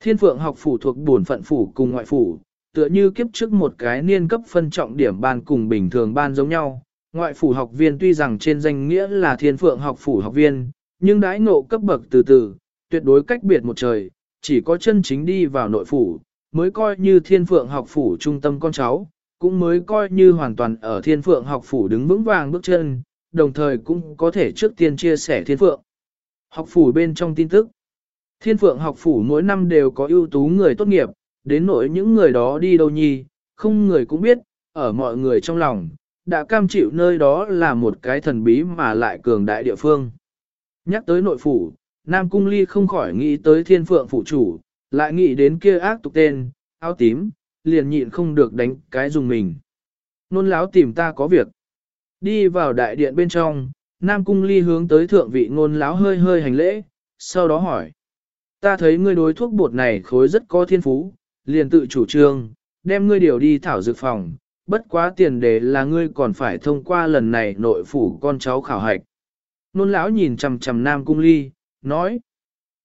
Thiên phượng học phủ thuộc bổn phận phủ cùng ngoại phủ, tựa như kiếp trước một cái niên cấp phân trọng điểm ban cùng bình thường ban giống nhau. Ngoại phủ học viên tuy rằng trên danh nghĩa là thiên phượng học phủ học viên, nhưng đãi ngộ cấp bậc từ từ, tuyệt đối cách biệt một trời, chỉ có chân chính đi vào nội phủ, mới coi như thiên phượng học phủ trung tâm con cháu, cũng mới coi như hoàn toàn ở thiên phượng học phủ đứng vững vàng bước chân, đồng thời cũng có thể trước tiên chia sẻ thiên phượng. Học phủ bên trong tin tức Thiên phượng học phủ mỗi năm đều có ưu tú người tốt nghiệp, đến nỗi những người đó đi đâu nhi, không người cũng biết, ở mọi người trong lòng, đã cam chịu nơi đó là một cái thần bí mà lại cường đại địa phương. Nhắc tới nội phủ, Nam Cung Ly không khỏi nghĩ tới thiên phượng phụ chủ, lại nghĩ đến kia ác tục tên, áo tím, liền nhịn không được đánh cái dùng mình. Nôn láo tìm ta có việc. Đi vào đại điện bên trong, Nam Cung Ly hướng tới thượng vị ngôn láo hơi hơi hành lễ, sau đó hỏi. Ta thấy ngươi đối thuốc bột này khối rất có thiên phú, liền tự chủ trương, đem ngươi điều đi thảo dược phòng, bất quá tiền đề là ngươi còn phải thông qua lần này nội phủ con cháu khảo hạch. Nôn lão nhìn chằm chằm Nam Cung Ly, nói.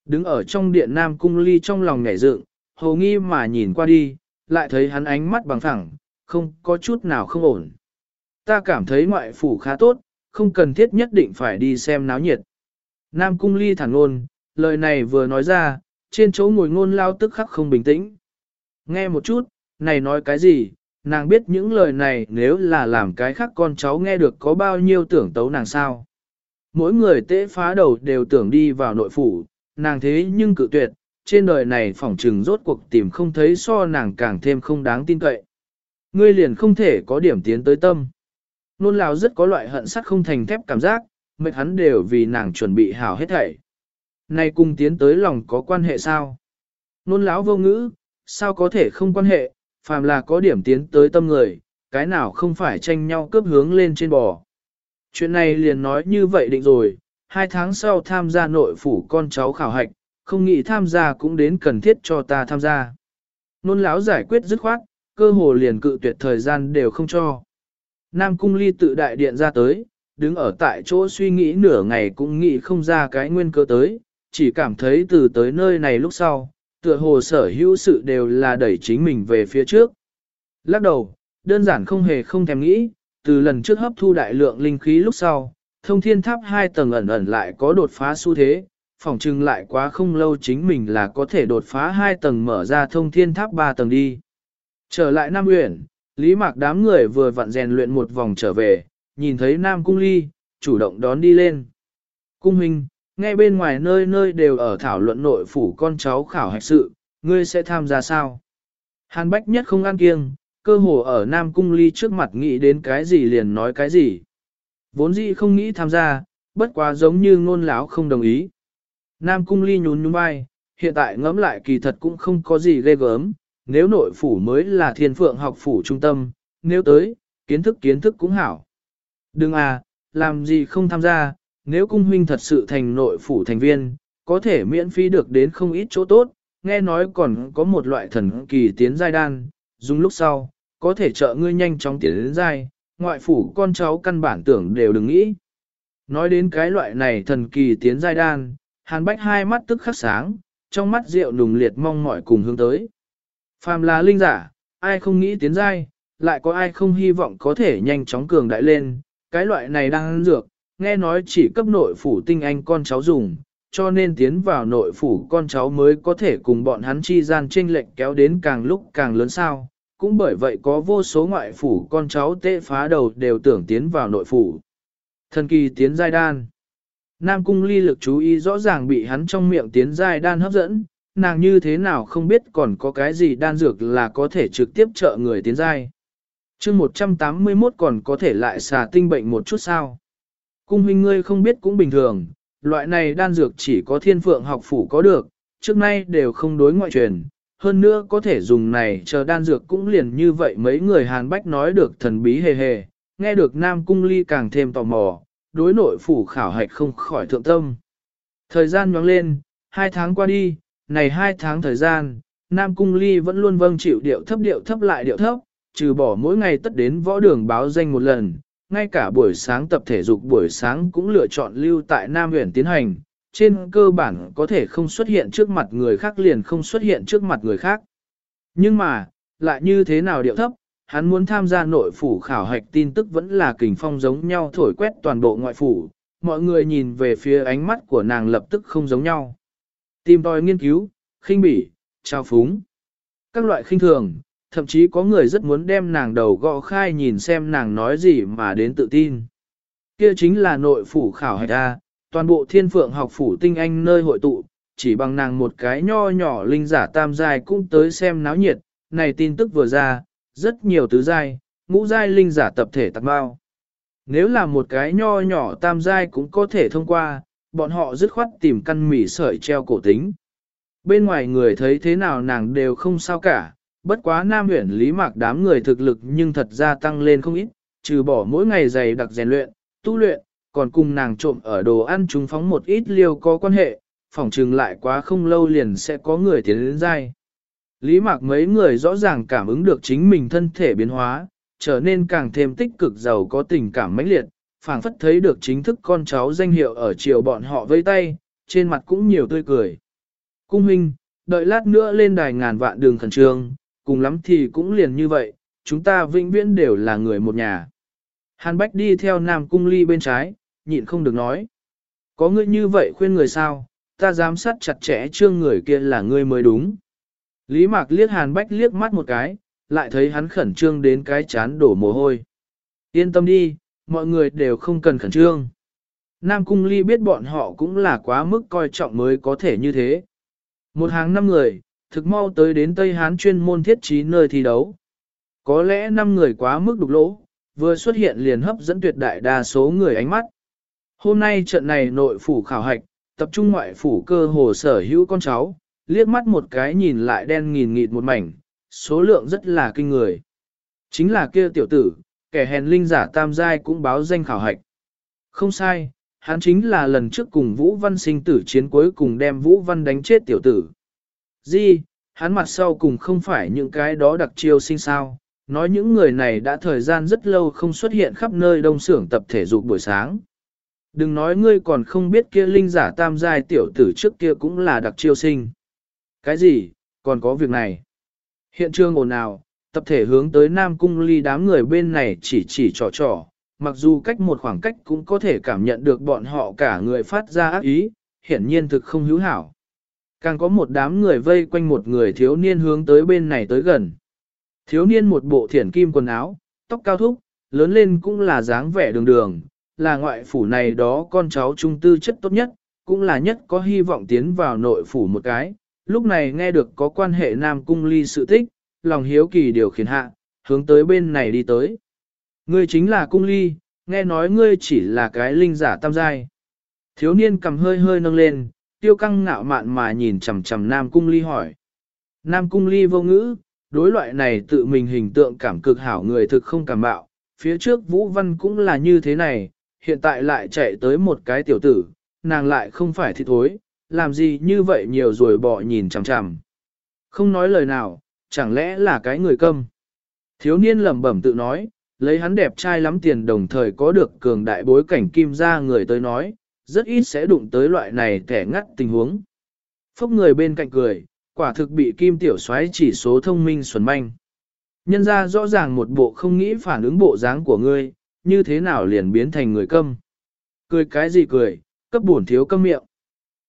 Đứng ở trong điện Nam Cung Ly trong lòng nhảy dựng, hầu nghi mà nhìn qua đi, lại thấy hắn ánh mắt bằng thẳng, không có chút nào không ổn. Ta cảm thấy ngoại phủ khá tốt, không cần thiết nhất định phải đi xem náo nhiệt. Nam Cung Ly thẳng ngôn, lời này vừa nói ra, trên chỗ ngồi ngôn lao tức khắc không bình tĩnh. Nghe một chút, này nói cái gì, nàng biết những lời này nếu là làm cái khác con cháu nghe được có bao nhiêu tưởng tấu nàng sao. Mỗi người tế phá đầu đều tưởng đi vào nội phủ, nàng thế nhưng cự tuyệt, trên đời này phỏng trừng rốt cuộc tìm không thấy so nàng càng thêm không đáng tin cậy. Ngươi liền không thể có điểm tiến tới tâm. Nôn lão rất có loại hận sắt không thành thép cảm giác, mệt hắn đều vì nàng chuẩn bị hảo hết thảy. Này cùng tiến tới lòng có quan hệ sao? Nôn lão vô ngữ, sao có thể không quan hệ, phàm là có điểm tiến tới tâm người, cái nào không phải tranh nhau cướp hướng lên trên bò. Chuyện này liền nói như vậy định rồi, hai tháng sau tham gia nội phủ con cháu khảo hạch, không nghĩ tham gia cũng đến cần thiết cho ta tham gia. Nôn lão giải quyết dứt khoát, cơ hồ liền cự tuyệt thời gian đều không cho. Nam cung ly tự đại điện ra tới, đứng ở tại chỗ suy nghĩ nửa ngày cũng nghĩ không ra cái nguyên cơ tới, chỉ cảm thấy từ tới nơi này lúc sau, tựa hồ sở hữu sự đều là đẩy chính mình về phía trước. Lắc đầu, đơn giản không hề không thèm nghĩ, từ lần trước hấp thu đại lượng linh khí lúc sau, thông thiên tháp hai tầng ẩn ẩn lại có đột phá xu thế, phòng chừng lại quá không lâu chính mình là có thể đột phá hai tầng mở ra thông thiên tháp ba tầng đi. Trở lại Nam Uyển, Lý Mạc đám người vừa vặn rèn luyện một vòng trở về, nhìn thấy Nam Cung Ly, chủ động đón đi lên. Cung huynh, ngay bên ngoài nơi nơi đều ở thảo luận nội phủ con cháu khảo hạch sự, ngươi sẽ tham gia sao? Hàn Bách nhất không ăn kiêng, cơ hồ ở Nam Cung Ly trước mặt nghĩ đến cái gì liền nói cái gì. Vốn dĩ không nghĩ tham gia, bất quá giống như ngôn láo không đồng ý. Nam Cung Ly nhún nhún vai, hiện tại ngẫm lại kỳ thật cũng không có gì ghê gớm, nếu nội phủ mới là thiên phượng học phủ trung tâm, nếu tới, kiến thức kiến thức cũng hảo. Đừng à, làm gì không tham gia, nếu cung huynh thật sự thành nội phủ thành viên, có thể miễn phí được đến không ít chỗ tốt, nghe nói còn có một loại thần kỳ tiến giai đan, dùng lúc sau, có thể trợ ngươi nhanh chóng tiến đến giai, ngoại phủ con cháu căn bản tưởng đều đừng nghĩ. Nói đến cái loại này thần kỳ tiến giai đan, hàn bách hai mắt tức khắc sáng, trong mắt rượu nùng liệt mong mỏi cùng hướng tới. Phàm là linh giả, ai không nghĩ tiến giai, lại có ai không hy vọng có thể nhanh chóng cường đại lên, cái loại này đang ăn dược, nghe nói chỉ cấp nội phủ tinh anh con cháu dùng, cho nên tiến vào nội phủ con cháu mới có thể cùng bọn hắn chi gian chênh lệnh kéo đến càng lúc càng lớn sao. Cũng bởi vậy có vô số ngoại phủ con cháu tệ phá đầu đều tưởng tiến vào nội phủ. Thần kỳ tiến giai đan. Nam cung ly lực chú ý rõ ràng bị hắn trong miệng tiến giai đan hấp dẫn, nàng như thế nào không biết còn có cái gì đan dược là có thể trực tiếp trợ người tiến giai. chương 181 còn có thể lại xà tinh bệnh một chút sao. Cung huynh ngươi không biết cũng bình thường, loại này đan dược chỉ có thiên phượng học phủ có được, trước nay đều không đối ngoại truyền. Hơn nữa có thể dùng này chờ đan dược cũng liền như vậy mấy người Hàn Bách nói được thần bí hề hề, nghe được Nam Cung Ly càng thêm tò mò, đối nội phủ khảo hạch không khỏi thượng tâm. Thời gian nhoáng lên, hai tháng qua đi, này hai tháng thời gian, Nam Cung Ly vẫn luôn vâng chịu điệu thấp điệu thấp lại điệu thấp, trừ bỏ mỗi ngày tất đến võ đường báo danh một lần, ngay cả buổi sáng tập thể dục buổi sáng cũng lựa chọn lưu tại Nam huyện tiến hành, trên cơ bản có thể không xuất hiện trước mặt người khác liền không xuất hiện trước mặt người khác. Nhưng mà, lại như thế nào điệu thấp, hắn muốn tham gia nội phủ khảo hạch tin tức vẫn là kình phong giống nhau thổi quét toàn bộ ngoại phủ, mọi người nhìn về phía ánh mắt của nàng lập tức không giống nhau. Tìm tòi nghiên cứu, khinh bỉ, trao phúng. Các loại khinh thường, thậm chí có người rất muốn đem nàng đầu gõ khai nhìn xem nàng nói gì mà đến tự tin. Kia chính là nội phủ khảo hạch A, toàn bộ thiên phượng học phủ tinh anh nơi hội tụ, chỉ bằng nàng một cái nho nhỏ linh giả tam giai cũng tới xem náo nhiệt, này tin tức vừa ra, rất nhiều tứ giai, ngũ giai linh giả tập thể tạc bao. Nếu là một cái nho nhỏ tam giai cũng có thể thông qua, bọn họ dứt khoát tìm căn mỉ sợi treo cổ tính. Bên ngoài người thấy thế nào nàng đều không sao cả, bất quá nam huyển lý mạc đám người thực lực nhưng thật ra tăng lên không ít, trừ bỏ mỗi ngày dày đặc rèn luyện, tu luyện, còn cùng nàng trộm ở đồ ăn chúng phóng một ít liêu có quan hệ, phỏng trừng lại quá không lâu liền sẽ có người tiến đến dai. Lý mạc mấy người rõ ràng cảm ứng được chính mình thân thể biến hóa, trở nên càng thêm tích cực giàu có tình cảm mãnh liệt, phảng phất thấy được chính thức con cháu danh hiệu ở chiều bọn họ vây tay, trên mặt cũng nhiều tươi cười. Cung huynh, đợi lát nữa lên đài ngàn vạn đường khẩn trương, cùng lắm thì cũng liền như vậy, chúng ta vĩnh viễn đều là người một nhà. Hàn Bách đi theo Nam Cung Ly bên trái, nhịn không được nói. Có ngươi như vậy khuyên người sao, ta giám sát chặt chẽ trương người kia là ngươi mới đúng. Lý Mạc liếc Hàn Bách liếc mắt một cái, lại thấy hắn khẩn trương đến cái chán đổ mồ hôi. Yên tâm đi, mọi người đều không cần khẩn trương. Nam Cung Ly biết bọn họ cũng là quá mức coi trọng mới có thể như thế. Một hàng năm người, thực mau tới đến Tây Hán chuyên môn thiết trí nơi thi đấu. Có lẽ năm người quá mức đục lỗ, vừa xuất hiện liền hấp dẫn tuyệt đại đa số người ánh mắt. Hôm nay trận này nội phủ khảo hạch, tập trung ngoại phủ cơ hồ sở hữu con cháu, liếc mắt một cái nhìn lại đen nghìn nghịt một mảnh, số lượng rất là kinh người. Chính là kia tiểu tử, kẻ hèn linh giả tam giai cũng báo danh khảo hạch. Không sai, hắn chính là lần trước cùng Vũ Văn sinh tử chiến cuối cùng đem Vũ Văn đánh chết tiểu tử. Di, hắn mặt sau cùng không phải những cái đó đặc chiêu sinh sao, nói những người này đã thời gian rất lâu không xuất hiện khắp nơi đông xưởng tập thể dục buổi sáng. Đừng nói ngươi còn không biết kia linh giả tam giai tiểu tử trước kia cũng là đặc chiêu sinh. Cái gì, còn có việc này. Hiện trường ồn ào, tập thể hướng tới Nam Cung ly đám người bên này chỉ chỉ trò trò, mặc dù cách một khoảng cách cũng có thể cảm nhận được bọn họ cả người phát ra ác ý, hiển nhiên thực không hữu hảo. Càng có một đám người vây quanh một người thiếu niên hướng tới bên này tới gần. Thiếu niên một bộ thiển kim quần áo, tóc cao thúc, lớn lên cũng là dáng vẻ đường đường, là ngoại phủ này đó con cháu trung tư chất tốt nhất, cũng là nhất có hy vọng tiến vào nội phủ một cái. Lúc này nghe được có quan hệ Nam Cung Ly sự tích, lòng hiếu kỳ điều khiển hạ, hướng tới bên này đi tới. Ngươi chính là Cung Ly, nghe nói ngươi chỉ là cái linh giả tam giai. Thiếu niên cầm hơi hơi nâng lên, tiêu căng ngạo mạn mà nhìn chầm chầm Nam Cung Ly hỏi. Nam Cung Ly vô ngữ, đối loại này tự mình hình tượng cảm cực hảo người thực không cảm bạo, phía trước Vũ Văn cũng là như thế này, hiện tại lại chạy tới một cái tiểu tử, nàng lại không phải thì thối, làm gì như vậy nhiều rồi bỏ nhìn chằm chằm. Không nói lời nào, chẳng lẽ là cái người câm. Thiếu niên lẩm bẩm tự nói, lấy hắn đẹp trai lắm tiền đồng thời có được cường đại bối cảnh kim ra người tới nói, rất ít sẽ đụng tới loại này kẻ ngắt tình huống. Phốc người bên cạnh cười, quả thực bị kim tiểu xoáy chỉ số thông minh xuẩn manh. Nhân ra rõ ràng một bộ không nghĩ phản ứng bộ dáng của ngươi, như thế nào liền biến thành người câm. Cười cái gì cười, cấp bổn thiếu câm miệng.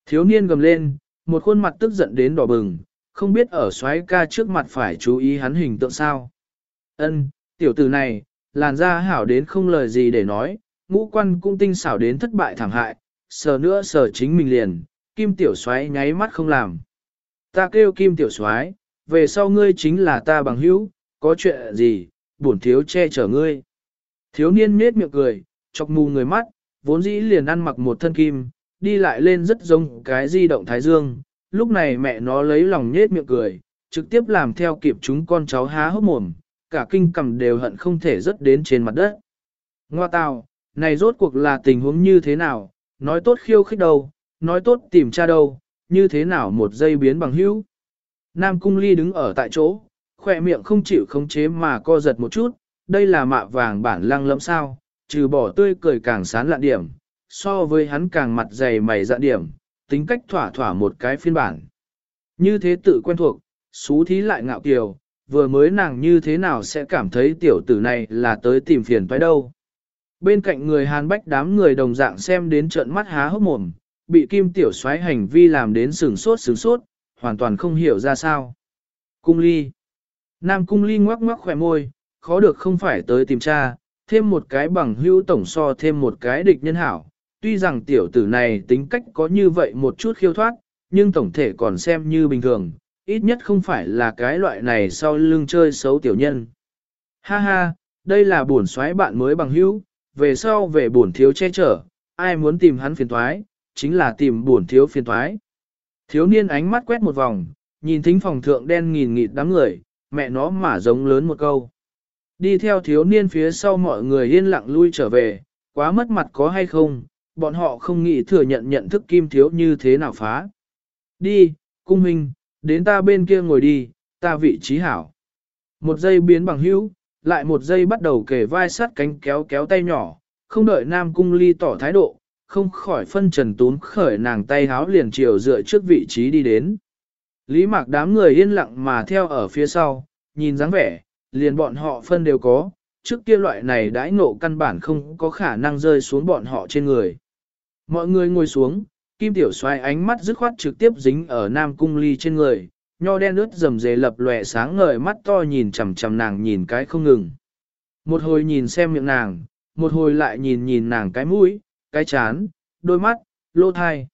Thiếu niên gầm lên, một khuôn mặt tức giận đến đỏ bừng, không biết ở xoáy ca trước mặt phải chú ý hắn hình tượng sao. Ân, tiểu tử này, làn da hảo đến không lời gì để nói, ngũ quan cũng tinh xảo đến thất bại thảm hại, sờ nữa sờ chính mình liền, kim tiểu xoáy nháy mắt không làm. Ta kêu kim tiểu xoáy, về sau ngươi chính là ta bằng hữu, có chuyện gì, bổn thiếu che chở ngươi. Thiếu niên nết miệng cười, chọc mù người mắt, vốn dĩ liền ăn mặc một thân kim, đi lại lên rất giống cái di động thái dương. Lúc này mẹ nó lấy lòng nết miệng cười, trực tiếp làm theo kịp chúng con cháu há hốc mồm, cả kinh cầm đều hận không thể rớt đến trên mặt đất. Ngoa tào, này rốt cuộc là tình huống như thế nào, nói tốt khiêu khích đâu, nói tốt tìm cha đâu, như thế nào một giây biến bằng hữu. Nam Cung Ly đứng ở tại chỗ, khỏe miệng không chịu khống chế mà co giật một chút, đây là mạ vàng bản lăng lẫm sao, trừ bỏ tươi cười càng sán lạn điểm, so với hắn càng mặt dày mày dạ điểm, tính cách thỏa thỏa một cái phiên bản. Như thế tự quen thuộc, xú thí lại ngạo kiều, vừa mới nàng như thế nào sẽ cảm thấy tiểu tử này là tới tìm phiền phải đâu. Bên cạnh người Hàn Bách đám người đồng dạng xem đến trận mắt há hốc mồm, bị kim tiểu xoáy hành vi làm đến sừng sốt sừng sốt, hoàn toàn không hiểu ra sao. Cung ly. Nam cung ly ngoắc ngoắc khỏe môi, khó được không phải tới tìm cha, thêm một cái bằng hữu tổng so thêm một cái địch nhân hảo. Tuy rằng tiểu tử này tính cách có như vậy một chút khiêu thoát, nhưng tổng thể còn xem như bình thường, ít nhất không phải là cái loại này sau lưng chơi xấu tiểu nhân. Ha ha, đây là buồn xoáy bạn mới bằng hữu, về sau về buồn thiếu che chở, ai muốn tìm hắn phiền thoái, chính là tìm buồn thiếu phiền thoái. Thiếu niên ánh mắt quét một vòng, nhìn thính phòng thượng đen nghìn nghịt đám người, mẹ nó mà giống lớn một câu. Đi theo thiếu niên phía sau mọi người yên lặng lui trở về, quá mất mặt có hay không, bọn họ không nghĩ thừa nhận nhận thức kim thiếu như thế nào phá. Đi, cung hình, đến ta bên kia ngồi đi, ta vị trí hảo. Một giây biến bằng hữu, lại một giây bắt đầu kề vai sát cánh kéo kéo tay nhỏ, không đợi Nam Cung Ly tỏ thái độ, không khỏi phân trần tún khởi nàng tay háo liền chiều dựa trước vị trí đi đến. Lý mạc đám người yên lặng mà theo ở phía sau, nhìn dáng vẻ, liền bọn họ phân đều có, trước kia loại này đãi ngộ căn bản không có khả năng rơi xuống bọn họ trên người. Mọi người ngồi xuống, Kim Tiểu xoay ánh mắt dứt khoát trực tiếp dính ở Nam Cung Ly trên người, nho đen ướt rầm rề lập lòe sáng ngời mắt to nhìn chằm chằm nàng nhìn cái không ngừng. Một hồi nhìn xem miệng nàng, một hồi lại nhìn nhìn nàng cái mũi, cái chán, đôi mắt, lô thai.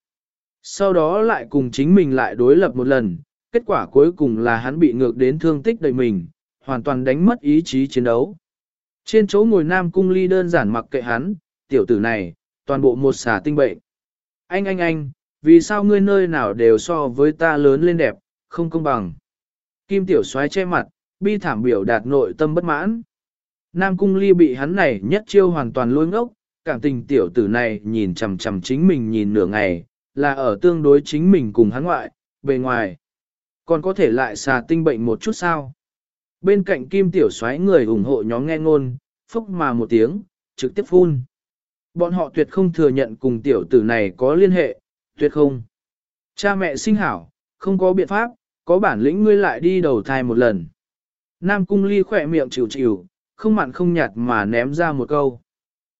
Sau đó lại cùng chính mình lại đối lập một lần, kết quả cuối cùng là hắn bị ngược đến thương tích đầy mình, hoàn toàn đánh mất ý chí chiến đấu. Trên chỗ ngồi Nam Cung Ly đơn giản mặc kệ hắn, tiểu tử này, toàn bộ một xà tinh bệnh. Anh anh anh, vì sao ngươi nơi nào đều so với ta lớn lên đẹp, không công bằng. Kim tiểu xoáy che mặt, bi thảm biểu đạt nội tâm bất mãn. Nam cung ly bị hắn này nhất chiêu hoàn toàn lôi ngốc, cảm tình tiểu tử này nhìn chằm chằm chính mình nhìn nửa ngày, là ở tương đối chính mình cùng hắn ngoại, bề ngoài. Còn có thể lại xà tinh bệnh một chút sao? Bên cạnh kim tiểu xoáy người ủng hộ nhóm nghe ngôn, phúc mà một tiếng, trực tiếp phun. Bọn họ tuyệt không thừa nhận cùng tiểu tử này có liên hệ, tuyệt không. Cha mẹ sinh hảo, không có biện pháp, có bản lĩnh ngươi lại đi đầu thai một lần. Nam cung ly khỏe miệng chịu chịu, không mặn không nhạt mà ném ra một câu.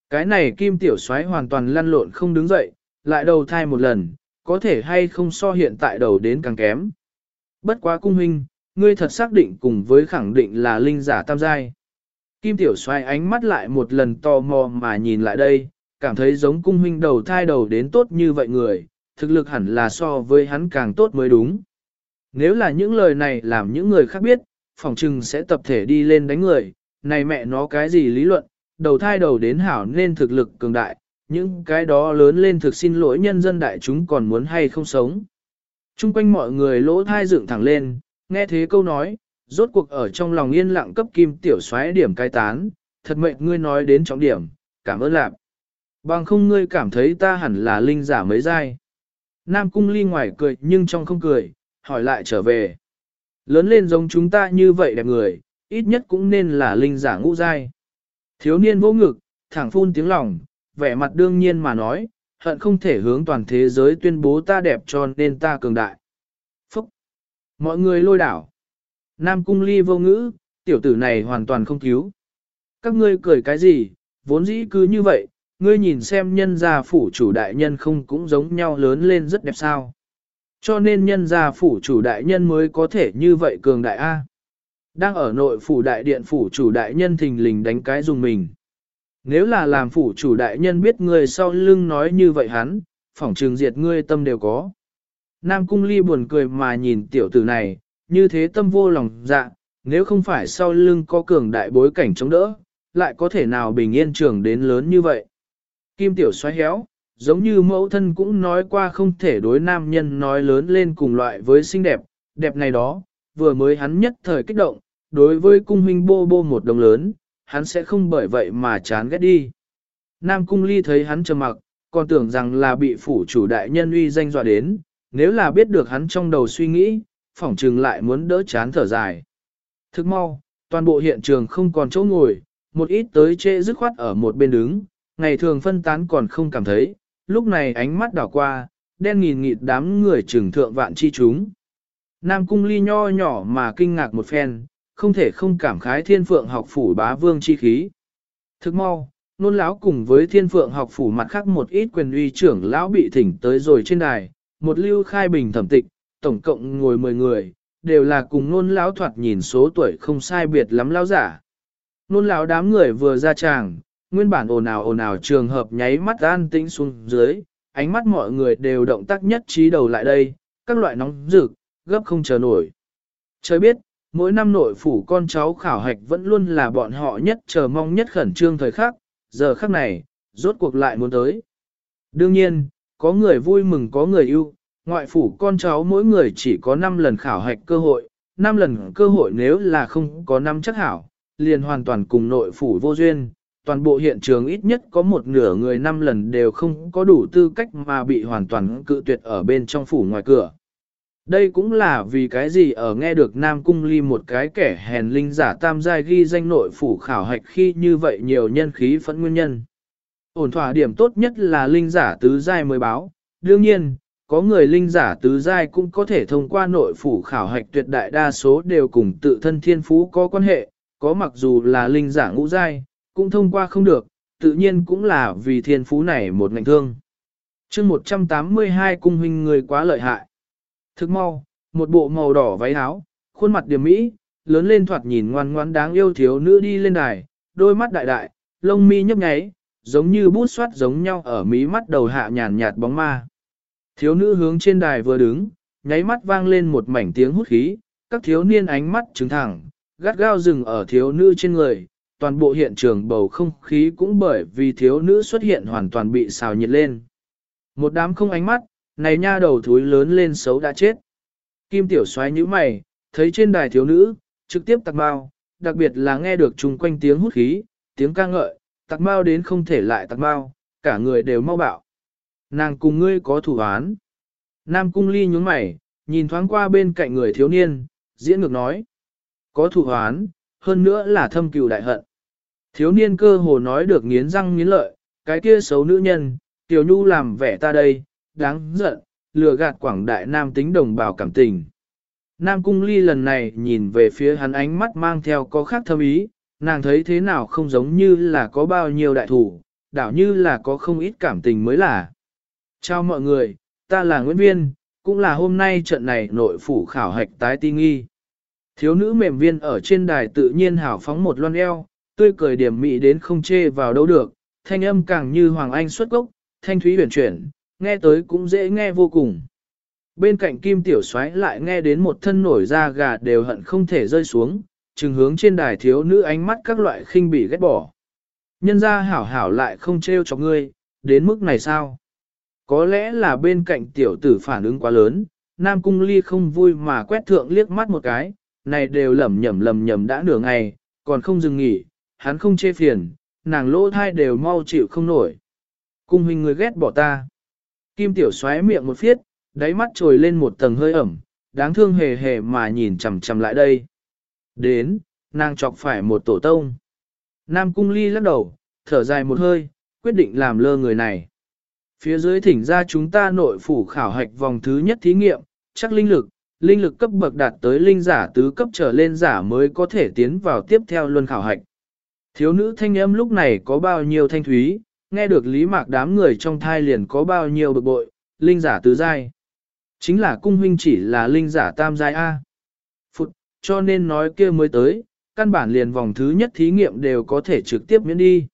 Cái này kim tiểu xoáy hoàn toàn lăn lộn không đứng dậy, lại đầu thai một lần, có thể hay không so hiện tại đầu đến càng kém. Bất quá cung huynh, ngươi thật xác định cùng với khẳng định là linh giả tam giai. Kim tiểu xoay ánh mắt lại một lần tò mò mà nhìn lại đây, cảm thấy giống cung huynh đầu thai đầu đến tốt như vậy người, thực lực hẳn là so với hắn càng tốt mới đúng. Nếu là những lời này làm những người khác biết, phòng trừng sẽ tập thể đi lên đánh người, này mẹ nó cái gì lý luận, đầu thai đầu đến hảo nên thực lực cường đại, những cái đó lớn lên thực xin lỗi nhân dân đại chúng còn muốn hay không sống. Trung quanh mọi người lỗ thai dựng thẳng lên, nghe thế câu nói, rốt cuộc ở trong lòng yên lặng cấp kim tiểu xoáy điểm cai tán, thật mệnh ngươi nói đến trọng điểm, cảm ơn lạc. Bằng không ngươi cảm thấy ta hẳn là linh giả mới dai. Nam cung ly ngoài cười nhưng trong không cười, hỏi lại trở về. Lớn lên giống chúng ta như vậy đẹp người, ít nhất cũng nên là linh giả ngũ dai. Thiếu niên vô ngực, thẳng phun tiếng lòng, vẻ mặt đương nhiên mà nói, hận không thể hướng toàn thế giới tuyên bố ta đẹp cho nên ta cường đại. Phúc! Mọi người lôi đảo. Nam cung ly vô ngữ, tiểu tử này hoàn toàn không cứu. Các ngươi cười cái gì, vốn dĩ cứ như vậy, ngươi nhìn xem nhân gia phủ chủ đại nhân không cũng giống nhau lớn lên rất đẹp sao. Cho nên nhân gia phủ chủ đại nhân mới có thể như vậy cường đại A. Đang ở nội phủ đại điện phủ chủ đại nhân thình lình đánh cái dùng mình. Nếu là làm phủ chủ đại nhân biết người sau lưng nói như vậy hắn, phỏng trường diệt ngươi tâm đều có. Nam cung ly buồn cười mà nhìn tiểu tử này, như thế tâm vô lòng dạ, nếu không phải sau lưng có cường đại bối cảnh chống đỡ, lại có thể nào bình yên trường đến lớn như vậy. Kim tiểu xoáy héo, giống như mẫu thân cũng nói qua không thể đối nam nhân nói lớn lên cùng loại với xinh đẹp, đẹp này đó, vừa mới hắn nhất thời kích động, đối với cung huynh bô bô một đồng lớn, hắn sẽ không bởi vậy mà chán ghét đi. Nam cung ly thấy hắn trầm mặc, còn tưởng rằng là bị phủ chủ đại nhân uy danh dọa đến, nếu là biết được hắn trong đầu suy nghĩ, phỏng trừng lại muốn đỡ chán thở dài. Thức mau, toàn bộ hiện trường không còn chỗ ngồi, một ít tới chê dứt khoát ở một bên đứng, ngày thường phân tán còn không cảm thấy, lúc này ánh mắt đảo qua, đen nghìn nghịt đám người trừng thượng vạn chi chúng. Nam cung ly nho nhỏ mà kinh ngạc một phen, không thể không cảm khái thiên phượng học phủ bá vương chi khí. Thức mau, nôn lão cùng với thiên phượng học phủ mặt khác một ít quyền uy trưởng lão bị thỉnh tới rồi trên đài, một lưu khai bình thẩm tịch, tổng cộng ngồi 10 người, đều là cùng nôn lão thoạt nhìn số tuổi không sai biệt lắm lão giả. Nôn lão đám người vừa ra tràng, nguyên bản ồn ào ồn ào trường hợp nháy mắt an tĩnh xuống dưới, ánh mắt mọi người đều động tác nhất trí đầu lại đây, các loại nóng rực, gấp không chờ nổi. Trời biết, mỗi năm nội phủ con cháu khảo hạch vẫn luôn là bọn họ nhất chờ mong nhất khẩn trương thời khắc, giờ khắc này, rốt cuộc lại muốn tới. Đương nhiên, có người vui mừng có người yêu, ngoại phủ con cháu mỗi người chỉ có 5 lần khảo hạch cơ hội, 5 lần cơ hội nếu là không có năm chắc hảo, liền hoàn toàn cùng nội phủ vô duyên. Toàn bộ hiện trường ít nhất có một nửa người năm lần đều không có đủ tư cách mà bị hoàn toàn cự tuyệt ở bên trong phủ ngoài cửa. Đây cũng là vì cái gì ở nghe được Nam Cung Ly một cái kẻ hèn linh giả tam giai ghi danh nội phủ khảo hạch khi như vậy nhiều nhân khí phẫn nguyên nhân. Ổn thỏa điểm tốt nhất là linh giả tứ giai mới báo. Đương nhiên, có người linh giả tứ giai cũng có thể thông qua nội phủ khảo hạch tuyệt đại đa số đều cùng tự thân thiên phú có quan hệ, có mặc dù là linh giả ngũ giai, cũng thông qua không được, tự nhiên cũng là vì thiên phú này một ngành thương. chương 182 cung huynh người quá lợi hại. Thức mau, một bộ màu đỏ váy áo, khuôn mặt điểm mỹ, lớn lên thoạt nhìn ngoan ngoãn đáng yêu thiếu nữ đi lên đài, đôi mắt đại đại, lông mi nhấp nháy, giống như bút xoát giống nhau ở mí mắt đầu hạ nhàn nhạt bóng ma. Thiếu nữ hướng trên đài vừa đứng, nháy mắt vang lên một mảnh tiếng hút khí, các thiếu niên ánh mắt trứng thẳng, gắt gao rừng ở thiếu nữ trên người, toàn bộ hiện trường bầu không khí cũng bởi vì thiếu nữ xuất hiện hoàn toàn bị xào nhiệt lên. Một đám không ánh mắt, này nha đầu thúi lớn lên xấu đã chết. Kim tiểu xoáy như mày, thấy trên đài thiếu nữ, trực tiếp tạc bao, đặc biệt là nghe được chung quanh tiếng hút khí, tiếng ca ngợi, tạc bao đến không thể lại tạc bao, cả người đều mau bạo. Nàng cùng ngươi có thủ án. Nam cung ly nhướng mày, nhìn thoáng qua bên cạnh người thiếu niên, diễn ngược nói. Có thủ án, hơn nữa là thâm cừu đại hận. Thiếu niên cơ hồ nói được nghiến răng nghiến lợi, cái kia xấu nữ nhân, tiểu nhu làm vẻ ta đây, đáng giận, lừa gạt quảng đại nam tính đồng bào cảm tình. Nam cung ly lần này nhìn về phía hắn ánh mắt mang theo có khác thâm ý, nàng thấy thế nào không giống như là có bao nhiêu đại thủ, đảo như là có không ít cảm tình mới là. Chào mọi người, ta là Nguyễn Viên, cũng là hôm nay trận này nội phủ khảo hạch tái ti nghi. Thiếu nữ mềm viên ở trên đài tự nhiên hảo phóng một loan eo, tươi cười điểm mị đến không chê vào đâu được, thanh âm càng như Hoàng Anh xuất gốc, thanh thúy huyền chuyển, nghe tới cũng dễ nghe vô cùng. Bên cạnh kim tiểu xoáy lại nghe đến một thân nổi da gà đều hận không thể rơi xuống, trừng hướng trên đài thiếu nữ ánh mắt các loại khinh bỉ ghét bỏ. Nhân ra hảo hảo lại không trêu cho ngươi, đến mức này sao? Có lẽ là bên cạnh tiểu tử phản ứng quá lớn, Nam Cung Ly không vui mà quét thượng liếc mắt một cái, này đều lầm nhầm lầm nhầm đã nửa ngày, còn không dừng nghỉ, hắn không chê phiền, nàng lỗ thai đều mau chịu không nổi. Cung huynh người ghét bỏ ta. Kim tiểu xoáy miệng một phiết, đáy mắt trồi lên một tầng hơi ẩm, đáng thương hề hề mà nhìn chằm chằm lại đây. Đến, nàng chọc phải một tổ tông. Nam cung ly lắc đầu, thở dài một hơi, quyết định làm lơ người này. Phía dưới thỉnh ra chúng ta nội phủ khảo hạch vòng thứ nhất thí nghiệm, chắc linh lực, linh lực cấp bậc đạt tới linh giả tứ cấp trở lên giả mới có thể tiến vào tiếp theo luân khảo hạch. Thiếu nữ thanh âm lúc này có bao nhiêu thanh thúy, nghe được lý mạc đám người trong thai liền có bao nhiêu bực bội, linh giả tứ giai. Chính là cung huynh chỉ là linh giả tam giai A. Phụt, cho nên nói kia mới tới, căn bản liền vòng thứ nhất thí nghiệm đều có thể trực tiếp miễn đi.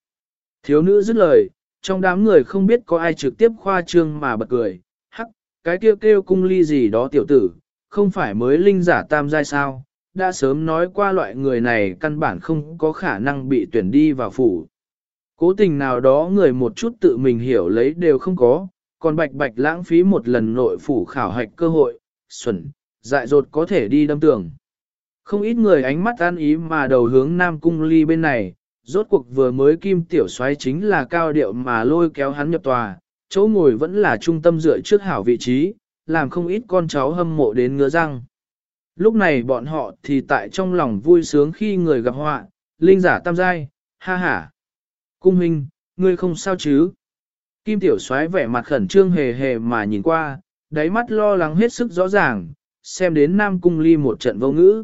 Thiếu nữ dứt lời, trong đám người không biết có ai trực tiếp khoa trương mà bật cười, hắc, cái kêu kêu cung ly gì đó tiểu tử, không phải mới linh giả tam giai sao, đã sớm nói qua loại người này căn bản không có khả năng bị tuyển đi vào phủ. Cố tình nào đó người một chút tự mình hiểu lấy đều không có, còn bạch bạch lãng phí một lần nội phủ khảo hạch cơ hội, xuẩn, dại dột có thể đi đâm tường. Không ít người ánh mắt an ý mà đầu hướng Nam Cung Ly bên này, rốt cuộc vừa mới kim tiểu xoáy chính là cao điệu mà lôi kéo hắn nhập tòa, chỗ ngồi vẫn là trung tâm dựa trước hảo vị trí, làm không ít con cháu hâm mộ đến ngứa răng. Lúc này bọn họ thì tại trong lòng vui sướng khi người gặp họa, linh giả tam giai, ha ha. Cung huynh, ngươi không sao chứ? Kim tiểu soái vẻ mặt khẩn trương hề hề mà nhìn qua, đáy mắt lo lắng hết sức rõ ràng, xem đến Nam Cung Ly một trận vô ngữ.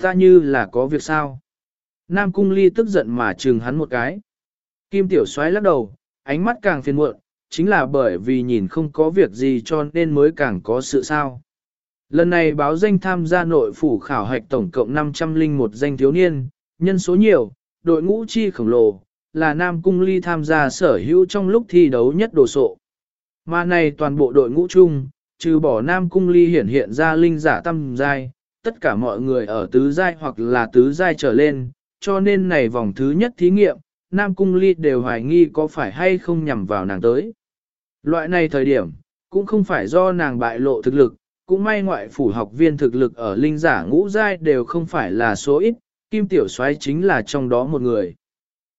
Ta như là có việc sao? Nam Cung Ly tức giận mà trừng hắn một cái. Kim tiểu soái lắc đầu, ánh mắt càng phiền muộn, chính là bởi vì nhìn không có việc gì cho nên mới càng có sự sao. Lần này báo danh tham gia nội phủ khảo hạch tổng cộng 501 danh thiếu niên, nhân số nhiều, đội ngũ chi khổng lồ, là Nam Cung Ly tham gia sở hữu trong lúc thi đấu nhất đồ sộ. Mà này toàn bộ đội ngũ chung, trừ bỏ Nam Cung Ly hiển hiện ra linh giả tâm giai, tất cả mọi người ở tứ giai hoặc là tứ giai trở lên, cho nên này vòng thứ nhất thí nghiệm, Nam Cung Ly đều hoài nghi có phải hay không nhằm vào nàng tới. Loại này thời điểm, cũng không phải do nàng bại lộ thực lực, cũng may ngoại phủ học viên thực lực ở linh giả ngũ giai đều không phải là số ít, Kim Tiểu Soái chính là trong đó một người.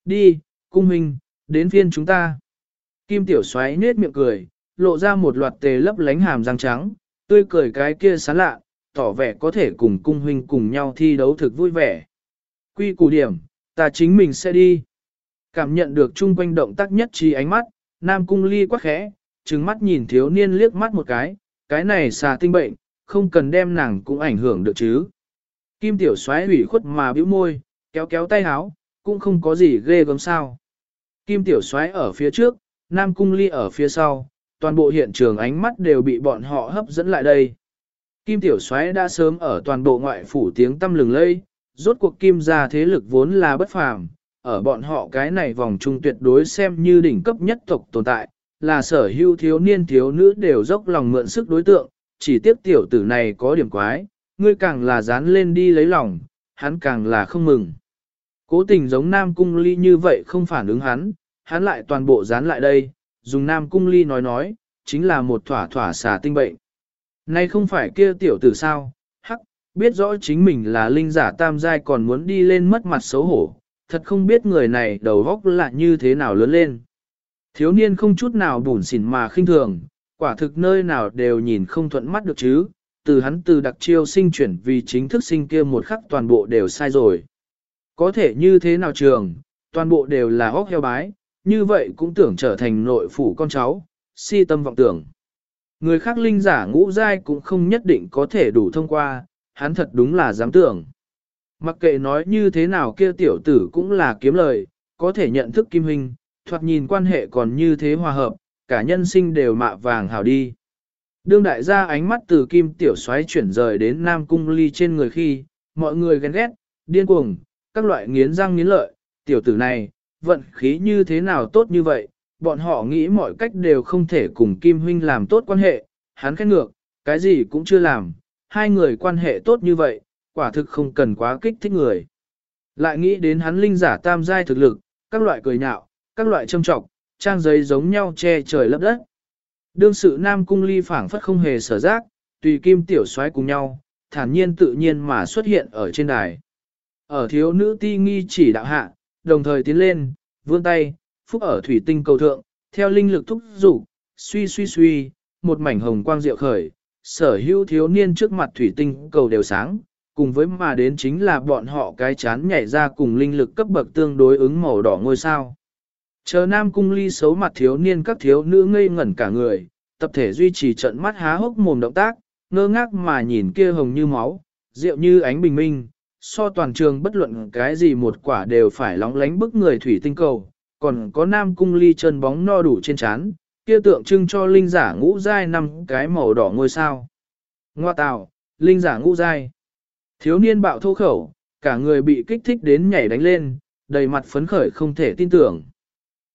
Đi, cung huynh, đến phiên chúng ta. Kim Tiểu Soái nết miệng cười, lộ ra một loạt tề lấp lánh hàm răng trắng, tươi cười cái kia sán lạ, tỏ vẻ có thể cùng cung huynh cùng nhau thi đấu thực vui vẻ. Quy củ điểm, ta chính mình sẽ đi. Cảm nhận được chung quanh động tác nhất trí ánh mắt, Nam Cung Ly quá khẽ, trừng mắt nhìn thiếu niên liếc mắt một cái, cái này xà tinh bệnh, không cần đem nàng cũng ảnh hưởng được chứ. Kim tiểu xoáy hủy khuất mà bĩu môi, kéo kéo tay háo, cũng không có gì ghê gớm sao. Kim tiểu xoáy ở phía trước, Nam Cung Ly ở phía sau, toàn bộ hiện trường ánh mắt đều bị bọn họ hấp dẫn lại đây. Kim tiểu xoáy đã sớm ở toàn bộ ngoại phủ tiếng tâm lừng lây, rốt cuộc kim gia thế lực vốn là bất phàm, ở bọn họ cái này vòng trung tuyệt đối xem như đỉnh cấp nhất tộc tồn tại, là sở hữu thiếu niên thiếu nữ đều dốc lòng mượn sức đối tượng, chỉ tiếp tiểu tử này có điểm quái, ngươi càng là dán lên đi lấy lòng, hắn càng là không mừng. Cố tình giống Nam Cung Ly như vậy không phản ứng hắn, hắn lại toàn bộ dán lại đây, dùng Nam Cung Ly nói nói, chính là một thỏa thỏa xà tinh bệnh. Nay không phải kia tiểu tử sao, hắc, biết rõ chính mình là linh giả tam giai còn muốn đi lên mất mặt xấu hổ, thật không biết người này đầu góc là như thế nào lớn lên. Thiếu niên không chút nào bùn xỉn mà khinh thường, quả thực nơi nào đều nhìn không thuận mắt được chứ, từ hắn từ đặc chiêu sinh chuyển vì chính thức sinh kia một khắc toàn bộ đều sai rồi. Có thể như thế nào trường, toàn bộ đều là óc heo bái, như vậy cũng tưởng trở thành nội phủ con cháu, si tâm vọng tưởng. Người khác linh giả ngũ giai cũng không nhất định có thể đủ thông qua, hắn thật đúng là dám tưởng. Mặc kệ nói như thế nào kia tiểu tử cũng là kiếm lời, có thể nhận thức kim hình, thoạt nhìn quan hệ còn như thế hòa hợp, cả nhân sinh đều mạ vàng hào đi. Đương đại gia ánh mắt từ kim tiểu xoáy chuyển rời đến nam cung ly trên người khi, mọi người ghen ghét, điên cuồng, các loại nghiến răng nghiến lợi, tiểu tử này, vận khí như thế nào tốt như vậy, bọn họ nghĩ mọi cách đều không thể cùng kim huynh làm tốt quan hệ, hắn khét ngược, cái gì cũng chưa làm, hai người quan hệ tốt như vậy, quả thực không cần quá kích thích người. Lại nghĩ đến hắn linh giả tam giai thực lực, các loại cười nhạo, các loại châm trọng, trang giấy giống nhau che trời lấp đất. Đương sự Nam Cung Ly phảng phất không hề sở giác, tùy kim tiểu soái cùng nhau, thản nhiên tự nhiên mà xuất hiện ở trên đài. Ở thiếu nữ ti nghi chỉ đạo hạ, đồng thời tiến lên, vươn tay, phúc ở thủy tinh cầu thượng, theo linh lực thúc dục suy suy suy, một mảnh hồng quang diệu khởi, sở hữu thiếu niên trước mặt thủy tinh cầu đều sáng, cùng với mà đến chính là bọn họ cái chán nhảy ra cùng linh lực cấp bậc tương đối ứng màu đỏ ngôi sao. Chờ Nam Cung Ly xấu mặt thiếu niên các thiếu nữ ngây ngẩn cả người, tập thể duy trì trận mắt há hốc mồm động tác, ngơ ngác mà nhìn kia hồng như máu, rượu như ánh bình minh, so toàn trường bất luận cái gì một quả đều phải lóng lánh bức người thủy tinh cầu, còn có Nam Cung Ly chân bóng no đủ trên chán, kia tượng trưng cho linh giả ngũ giai năm cái màu đỏ ngôi sao. Ngoa tạo, linh giả ngũ giai. Thiếu niên bạo thô khẩu, cả người bị kích thích đến nhảy đánh lên, đầy mặt phấn khởi không thể tin tưởng.